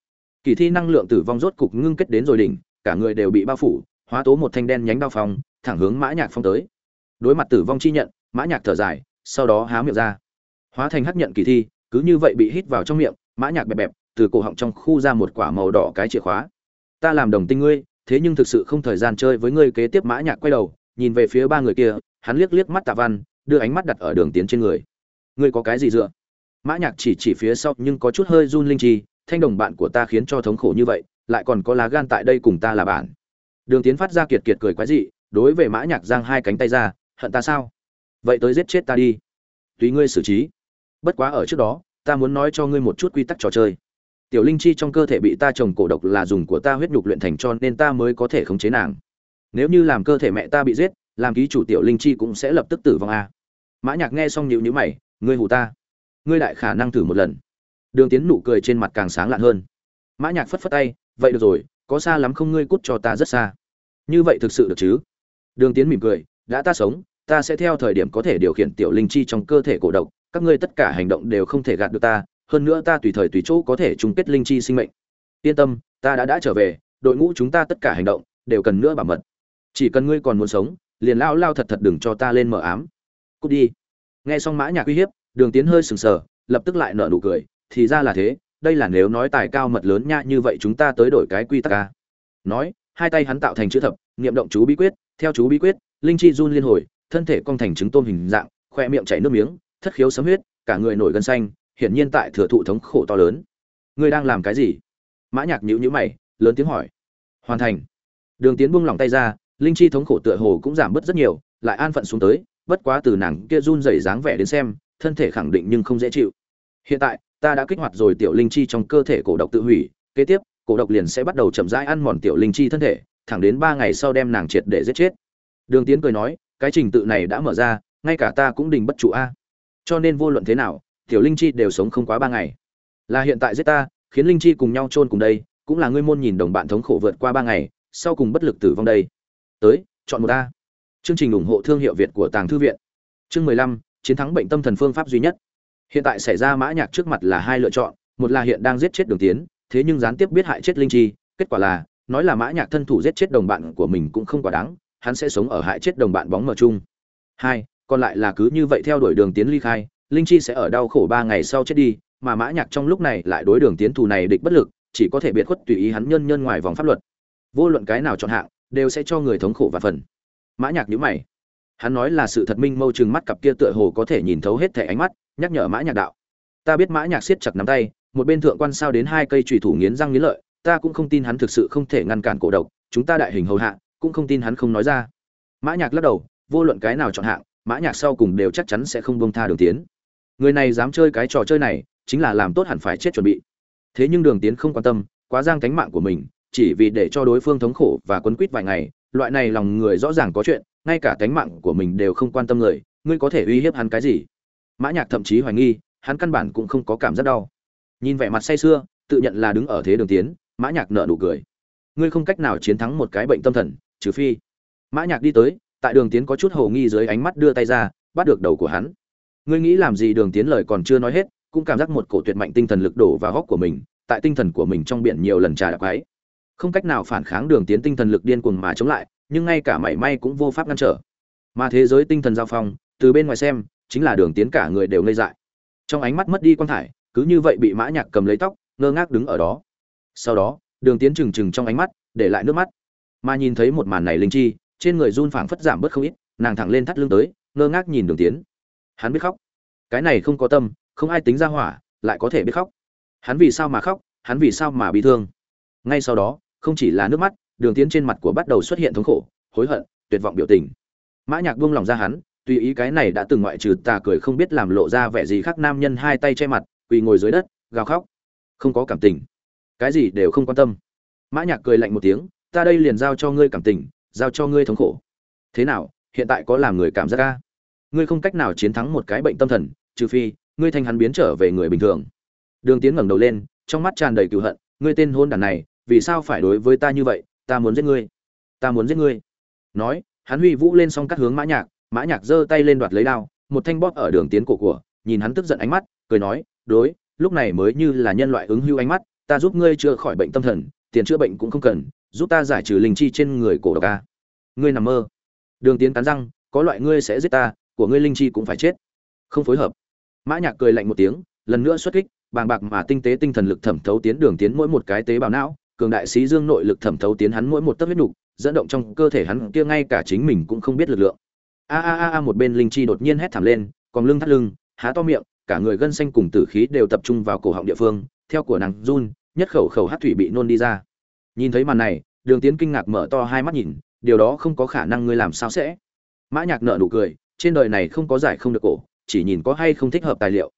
Kỳ thi năng lượng tử vong rốt cục ngưng kết đến rồi đỉnh, cả người đều bị bao phủ, hóa tố một thanh đen nhánh bao phong, thẳng hướng mã nhạc phong tới. Đối mặt tử vong chi nhận, mã nhạc thở dài sau đó há miệng ra. Hóa thành hắc nhận kỳ thi, cứ như vậy bị hít vào trong miệng, mã nhạc bẹp bẹp, từ cổ họng trong khu ra một quả màu đỏ cái chìa khóa. Ta làm đồng tinh ngươi, thế nhưng thực sự không thời gian chơi với ngươi kế tiếp mã nhạc quay đầu, nhìn về phía ba người kia, hắn liếc liếc mắt tạ văn, đưa ánh mắt đặt ở đường tiến trên người. Ngươi có cái gì dựa? Mã nhạc chỉ chỉ phía sau, nhưng có chút hơi run linh chi, thanh đồng bạn của ta khiến cho thống khổ như vậy, lại còn có lá gan tại đây cùng ta là bạn. Đường tiến phát ra kiệt kiệt cười quái dị, đối với mã nhạc giang hai cánh tay ra, hận ta sao? Vậy tới giết chết ta đi. Tùy ngươi xử trí. Bất quá ở trước đó, ta muốn nói cho ngươi một chút quy tắc trò chơi. Tiểu linh chi trong cơ thể bị ta trồng cổ độc là dùng của ta huyết nhục luyện thành cho nên ta mới có thể khống chế nàng. Nếu như làm cơ thể mẹ ta bị giết, làm ký chủ tiểu linh chi cũng sẽ lập tức tử vong a. À. mã nhạc nghe xong nhíu nhíu mày, ngươi hù ta. Ngươi đại khả năng thử một lần. Đường tiến nụ cười trên mặt càng sáng lạn hơn. Mã nhạc phất phất tay, vậy được rồi, có xa lắm không ngươi cút cho ta rất xa. Như vậy thực sự được chứ? Đường tiến mỉm cười, đã ta sống ta sẽ theo thời điểm có thể điều khiển tiểu linh chi trong cơ thể cổ độc, các ngươi tất cả hành động đều không thể gạt được ta, hơn nữa ta tùy thời tùy chỗ có thể chung kết linh chi sinh mệnh. Yên tâm, ta đã đã trở về, đội ngũ chúng ta tất cả hành động đều cần nữa bảo mật. Chỉ cần ngươi còn muốn sống, liền lao lao thật thật đừng cho ta lên mở ám. Cút đi. Nghe xong mã nhạc uy hiếp, đường tiến hơi sừng sờ, lập tức lại nở nụ cười, thì ra là thế, đây là nếu nói tài cao mật lớn nha, như vậy chúng ta tới đổi cái quy tắc a. Nói, hai tay hắn tạo thành chữ thập, niệm động chú bí quyết, theo chú bí quyết, linh chi run liên hồi thân thể cong thành trứng tôm hình dạng, khoe miệng chảy nước miếng, thất khiếu sấm huyết, cả người nổi gân xanh, hiển nhiên tại thừa thụ thống khổ to lớn. Ngươi đang làm cái gì? Mã nhạc nhíu nhíu mày, lớn tiếng hỏi. Hoàn thành. Đường tiến buông lỏng tay ra, linh chi thống khổ tựa hồ cũng giảm bớt rất nhiều, lại an phận xuống tới, bất quá từ nàng kia run rẩy dáng vẻ đến xem, thân thể khẳng định nhưng không dễ chịu. Hiện tại, ta đã kích hoạt rồi tiểu linh chi trong cơ thể cổ độc tự hủy, kế tiếp, cổ độc liền sẽ bắt đầu chậm rãi ăn mòn tiểu linh chi thân thể, thẳng đến ba ngày sau đem nàng triệt để giết chết. Đường tiến cười nói cái trình tự này đã mở ra, ngay cả ta cũng đình bất trụ a. Cho nên vô luận thế nào, tiểu linh chi đều sống không quá ba ngày. Là hiện tại giết ta, khiến linh chi cùng nhau chôn cùng đây, cũng là ngươi môn nhìn đồng bạn thống khổ vượt qua ba ngày, sau cùng bất lực tử vong đây. Tới, chọn một a. Chương trình ủng hộ thương hiệu việt của tàng thư viện. Chương mười lăm, chiến thắng bệnh tâm thần phương pháp duy nhất. Hiện tại xảy ra mã nhạc trước mặt là hai lựa chọn, một là hiện đang giết chết đường tiến, thế nhưng gián tiếp biết hại chết linh chi, kết quả là, nói là mã nhạc thân thủ giết chết đồng bạn của mình cũng không quá đáng hắn sẽ sống ở hại chết đồng bạn bóng mờ chung. Hai, còn lại là cứ như vậy theo đuổi đường tiến ly khai, linh chi sẽ ở đau khổ ba ngày sau chết đi, mà mã nhạc trong lúc này lại đối đường tiến thù này địch bất lực, chỉ có thể biệt khuất tùy ý hắn nhân nhân ngoài vòng pháp luật. Vô luận cái nào chọn hạng, đều sẽ cho người thống khổ và phần. Mã nhạc nhíu mày. Hắn nói là sự thật minh mâu Trừng mắt cặp kia tựa hồ có thể nhìn thấu hết thể ánh mắt, nhắc nhở mã nhạc đạo. Ta biết mã nhạc siết chặt nắm tay, một bên thượng quan sao đến hai cây chùy thủ nghiến răng nghiến lợi, ta cũng không tin hắn thực sự không thể ngăn cản cổ độc, chúng ta đại hình hầu hạ cũng không tin hắn không nói ra. Mã nhạc lắc đầu, vô luận cái nào chọn hạng, mã nhạc sau cùng đều chắc chắn sẽ không buông tha đường tiến. Người này dám chơi cái trò chơi này, chính là làm tốt hẳn phải chết chuẩn bị. Thế nhưng đường tiến không quan tâm, quá giang cánh mạng của mình, chỉ vì để cho đối phương thống khổ và quấn quýt vài ngày, loại này lòng người rõ ràng có chuyện, ngay cả cánh mạng của mình đều không quan tâm người, ngươi có thể uy hiếp hắn cái gì? Mã nhạc thậm chí hoài nghi, hắn căn bản cũng không có cảm giác đau. Nhìn vẻ mặt say sưa, tự nhận là đứng ở thế đường tiến, mã nhạc nở nụ cười. Ngươi không cách nào chiến thắng một cái bệnh tâm thần trừ phi. Mã nhạc đi tới, tại đường tiến có chút hồ nghi dưới ánh mắt đưa tay ra, bắt được đầu của hắn. Ngươi nghĩ làm gì đường tiến lời còn chưa nói hết, cũng cảm giác một cổ tuyệt mạnh tinh thần lực đổ vào góc của mình, tại tinh thần của mình trong biển nhiều lần trà đạp ấy không cách nào phản kháng đường tiến tinh thần lực điên cuồng mà chống lại, nhưng ngay cả mảy may cũng vô pháp ngăn trở. Mà thế giới tinh thần giao phong, từ bên ngoài xem, chính là đường tiến cả người đều ngây dại. Trong ánh mắt mất đi quan thải, cứ như vậy bị mã nhạc cầm lấy tóc, ngơ ngác đứng ở đó. Sau đó, đường tiến trừng trừng trong ánh mắt, để lại nước mắt mà nhìn thấy một màn này linh chi, trên người run phảng phất giảm bớt không ít, nàng thẳng lên thắt lưng tới, ngơ ngác nhìn đường tiến. Hắn biết khóc. Cái này không có tâm, không ai tính ra hỏa, lại có thể biết khóc. Hắn vì sao mà khóc, hắn vì sao mà bị thương? Ngay sau đó, không chỉ là nước mắt, đường tiến trên mặt của bắt đầu xuất hiện thống khổ, hối hận, tuyệt vọng biểu tình. Mã nhạc buông lòng ra hắn, tùy ý cái này đã từng ngoại trừ tà cười không biết làm lộ ra vẻ gì khác nam nhân hai tay che mặt, quỳ ngồi dưới đất, gào khóc. Không có cảm tình. Cái gì đều không quan tâm. Mã nhạc cười lạnh một tiếng ta đây liền giao cho ngươi cảm tình, giao cho ngươi thống khổ. Thế nào, hiện tại có làm người cảm giác ca ngươi không cách nào chiến thắng một cái bệnh tâm thần, trừ phi, ngươi thành hắn biến trở về người bình thường. Đường tiến ngẩng đầu lên, trong mắt tràn đầy cừu hận, ngươi tên hôn đàn này, vì sao phải đối với ta như vậy, ta muốn giết ngươi. Ta muốn giết ngươi. Nói, hắn huy vũ lên xong cắt hướng mã nhạc mã nhạc giơ tay lên đoạt lấy đao, một thanh bóp ở đường tiến cổ của, nhìn hắn tức giận ánh mắt, cười nói, đối, lúc này mới như là nhân loại ứng hưu ánh mắt, ta giúp ngươi chữa khỏi bệnh tâm thần, tiền chữa bệnh cũng không cần giúp ta giải trừ linh chi trên người cổ độc a. Ngươi nằm mơ. Đường tiến cắn răng, có loại ngươi sẽ giết ta, của ngươi linh chi cũng phải chết. Không phối hợp. Mã nhạc cười lạnh một tiếng, lần nữa xuất kích, bàng bạc mà tinh tế tinh thần lực thẩm thấu tiến đường tiến mỗi một cái tế bào não, cường đại sĩ dương nội lực thẩm thấu tiến hắn mỗi một tấc huyết nục dẫn động trong cơ thể hắn kia ngay cả chính mình cũng không biết lực lượng. A a a một bên linh chi đột nhiên hét thảm lên, còn lưng thắt lưng, há to miệng, cả người gân xanh cùng tử khí đều tập trung vào cổ họng địa phương, theo của nàng run, nhất khẩu khẩu hát thủy bị nôn đi ra nhìn thấy màn này, đường tiến kinh ngạc mở to hai mắt nhìn, điều đó không có khả năng ngươi làm sao sẽ. Mã nhạc nở nụ cười, trên đời này không có giải không được cổ, chỉ nhìn có hay không thích hợp tài liệu.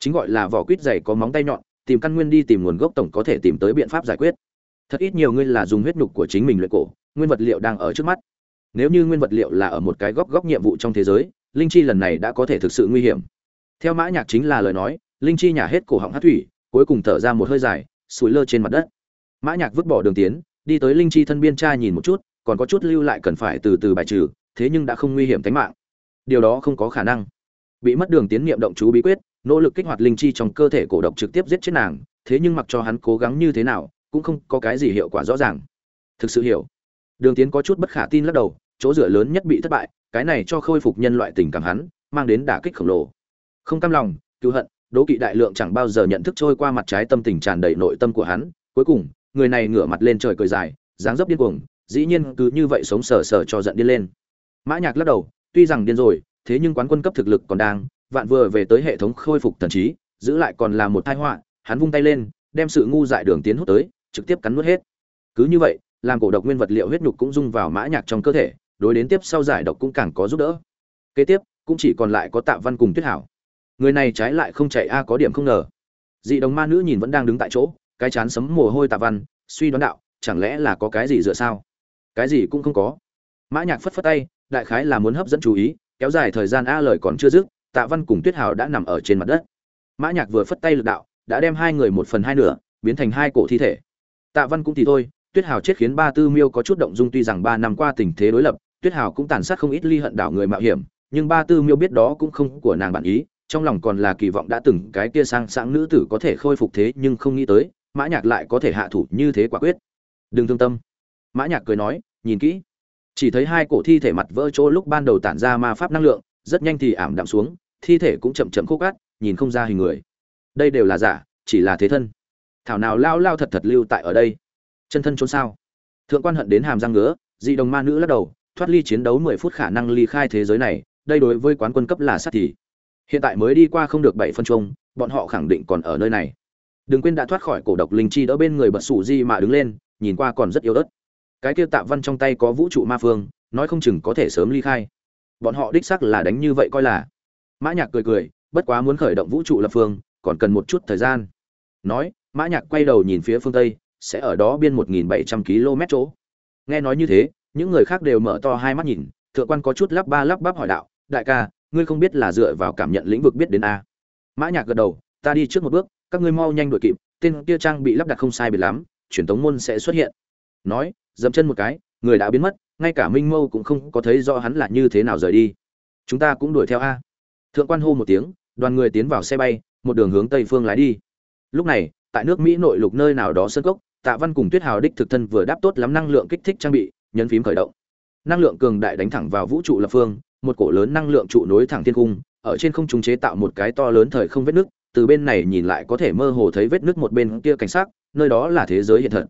Chính gọi là vỏ quýt dày có móng tay nhọn, tìm căn nguyên đi tìm nguồn gốc tổng có thể tìm tới biện pháp giải quyết. Thật ít nhiều ngươi là dùng huyết nhục của chính mình luyện cổ, nguyên vật liệu đang ở trước mắt. Nếu như nguyên vật liệu là ở một cái góc góc nhiệm vụ trong thế giới, linh chi lần này đã có thể thực sự nguy hiểm. Theo mã nhạc chính là lời nói, linh chi nhả hết cổ họng hát thủy, cuối cùng thở ra một hơi dài, sủi lơ trên mặt đất mã nhạc vứt bỏ đường tiến, đi tới linh chi thân biên tra nhìn một chút, còn có chút lưu lại cần phải từ từ bài trừ, thế nhưng đã không nguy hiểm tính mạng. Điều đó không có khả năng. Bị mất đường tiến niệm động chú bí quyết, nỗ lực kích hoạt linh chi trong cơ thể cổ độc trực tiếp giết chết nàng, thế nhưng mặc cho hắn cố gắng như thế nào, cũng không có cái gì hiệu quả rõ ràng. Thực sự hiểu. Đường tiến có chút bất khả tin lắc đầu, chỗ dựa lớn nhất bị thất bại, cái này cho khôi phục nhân loại tình cảm hắn, mang đến đả kích khổng lồ. Không cam lòng, cứu hận, đố kỵ đại lượng chẳng bao giờ nhận thức trôi qua mặt trái tâm tình tràn đầy nội tâm của hắn, cuối cùng người này ngửa mặt lên trời cười dài, dáng dấp điên cuồng, dĩ nhiên cứ như vậy sống sờ sờ cho giận điên lên. Mã nhạc lắc đầu, tuy rằng điên rồi, thế nhưng quán quân cấp thực lực còn đang, vạn vừa về tới hệ thống khôi phục thần trí, giữ lại còn là một tai họa, hắn vung tay lên, đem sự ngu dại đường tiến hút tới, trực tiếp cắn nuốt hết. Cứ như vậy, làm cổ độc nguyên vật liệu huyết nhục cũng dung vào mã nhạc trong cơ thể, đối đến tiếp sau giải độc cũng càng có giúp đỡ. Kế tiếp, cũng chỉ còn lại có tạ văn cùng tuyết hảo. Người này trái lại không chạy, a, có điểm không ngờ. Dị đồng ma nữ nhìn vẫn đang đứng tại chỗ cái chán sấm mồ hôi tạ văn, suy đoán đạo, chẳng lẽ là có cái gì dựa sao? Cái gì cũng không có. Mã nhạc phất phất tay, đại khái là muốn hấp dẫn chú ý, kéo dài thời gian a lời còn chưa dứt, tạ văn cùng tuyết Hào đã nằm ở trên mặt đất. Mã nhạc vừa phất tay lực đạo, đã đem hai người một phần hai nửa, biến thành hai cổ thi thể. Tạ văn cũng thì thôi, tuyết Hào chết khiến ba tư miêu có chút động dung tuy rằng ba năm qua tình thế đối lập, tuyết Hào cũng tàn sát không ít ly hận đảo người mạo hiểm, nhưng ba tư miêu biết đó cũng không của nàng bản ý, trong lòng còn là kỳ vọng đã từng cái kia sang sáng nữ tử có thể khôi phục thế nhưng không nghĩ tới mã nhạc lại có thể hạ thủ như thế quả quyết. Đừng thương tâm. Mã nhạc cười nói, nhìn kỹ. Chỉ thấy hai cổ thi thể mặt vỡ chỗ lúc ban đầu tản ra ma pháp năng lượng, rất nhanh thì ảm đạm xuống, thi thể cũng chậm chậm khô cát, nhìn không ra hình người. Đây đều là giả, chỉ là thế thân. Thảo nào lao lao thật thật lưu tại ở đây. Chân thân trốn sao? Thượng quan hận đến hàm răng ngứa, dị đồng ma nữ lắc đầu, thoát ly chiến đấu mười phút khả năng ly khai thế giới này, đây đối với quán quân cấp là sát thì. Hiện tại mới đi qua không được bảy phân chung, bọn họ khẳng định còn ở nơi này đừng quên đã thoát khỏi cổ độc linh chi đỡ bên người bật sủ di mà đứng lên, nhìn qua còn rất yếu ớt. Cái kia tạ văn trong tay có vũ trụ ma phương, nói không chừng có thể sớm ly khai. Bọn họ đích sắc là đánh như vậy coi là. Mã nhạc cười cười, bất quá muốn khởi động vũ trụ lập phương, còn cần một chút thời gian. Nói, mã nhạc quay đầu nhìn phía phương tây, sẽ ở đó biên 1.700 km chỗ. Nghe nói như thế, những người khác đều mở to hai mắt nhìn, thượng quan có chút lắp ba lắp bắp hỏi đạo, đại ca, ngươi không biết là dựa vào cảm nhận lĩnh vực biết đến a? Mã nhạc gật đầu, ta đi trước một bước các ngươi mau nhanh đuổi kịp, tên kia trang bị lắp đặt không sai biệt lắm, truyền tống môn sẽ xuất hiện. Nói, dậm chân một cái, người đã biến mất, ngay cả minh mâu cũng không có thấy rõ hắn là như thế nào rời đi. Chúng ta cũng đuổi theo a. Thượng quan hô một tiếng, đoàn người tiến vào xe bay, một đường hướng tây phương lái đi. Lúc này, tại nước mỹ nội lục nơi nào đó sân cốc, tạ văn cùng tuyết hào đích thực thân vừa đáp tốt lắm năng lượng kích thích trang bị, nhấn phím khởi động. Năng lượng cường đại đánh thẳng vào vũ trụ lập phương, một cổ lớn năng lượng trụ nối thẳng thiên cung, ở trên không trung chế tạo một cái to lớn thời không vết nước từ bên này nhìn lại có thể mơ hồ thấy vết nước một bên kia cảnh sát nơi đó là thế giới hiện thật.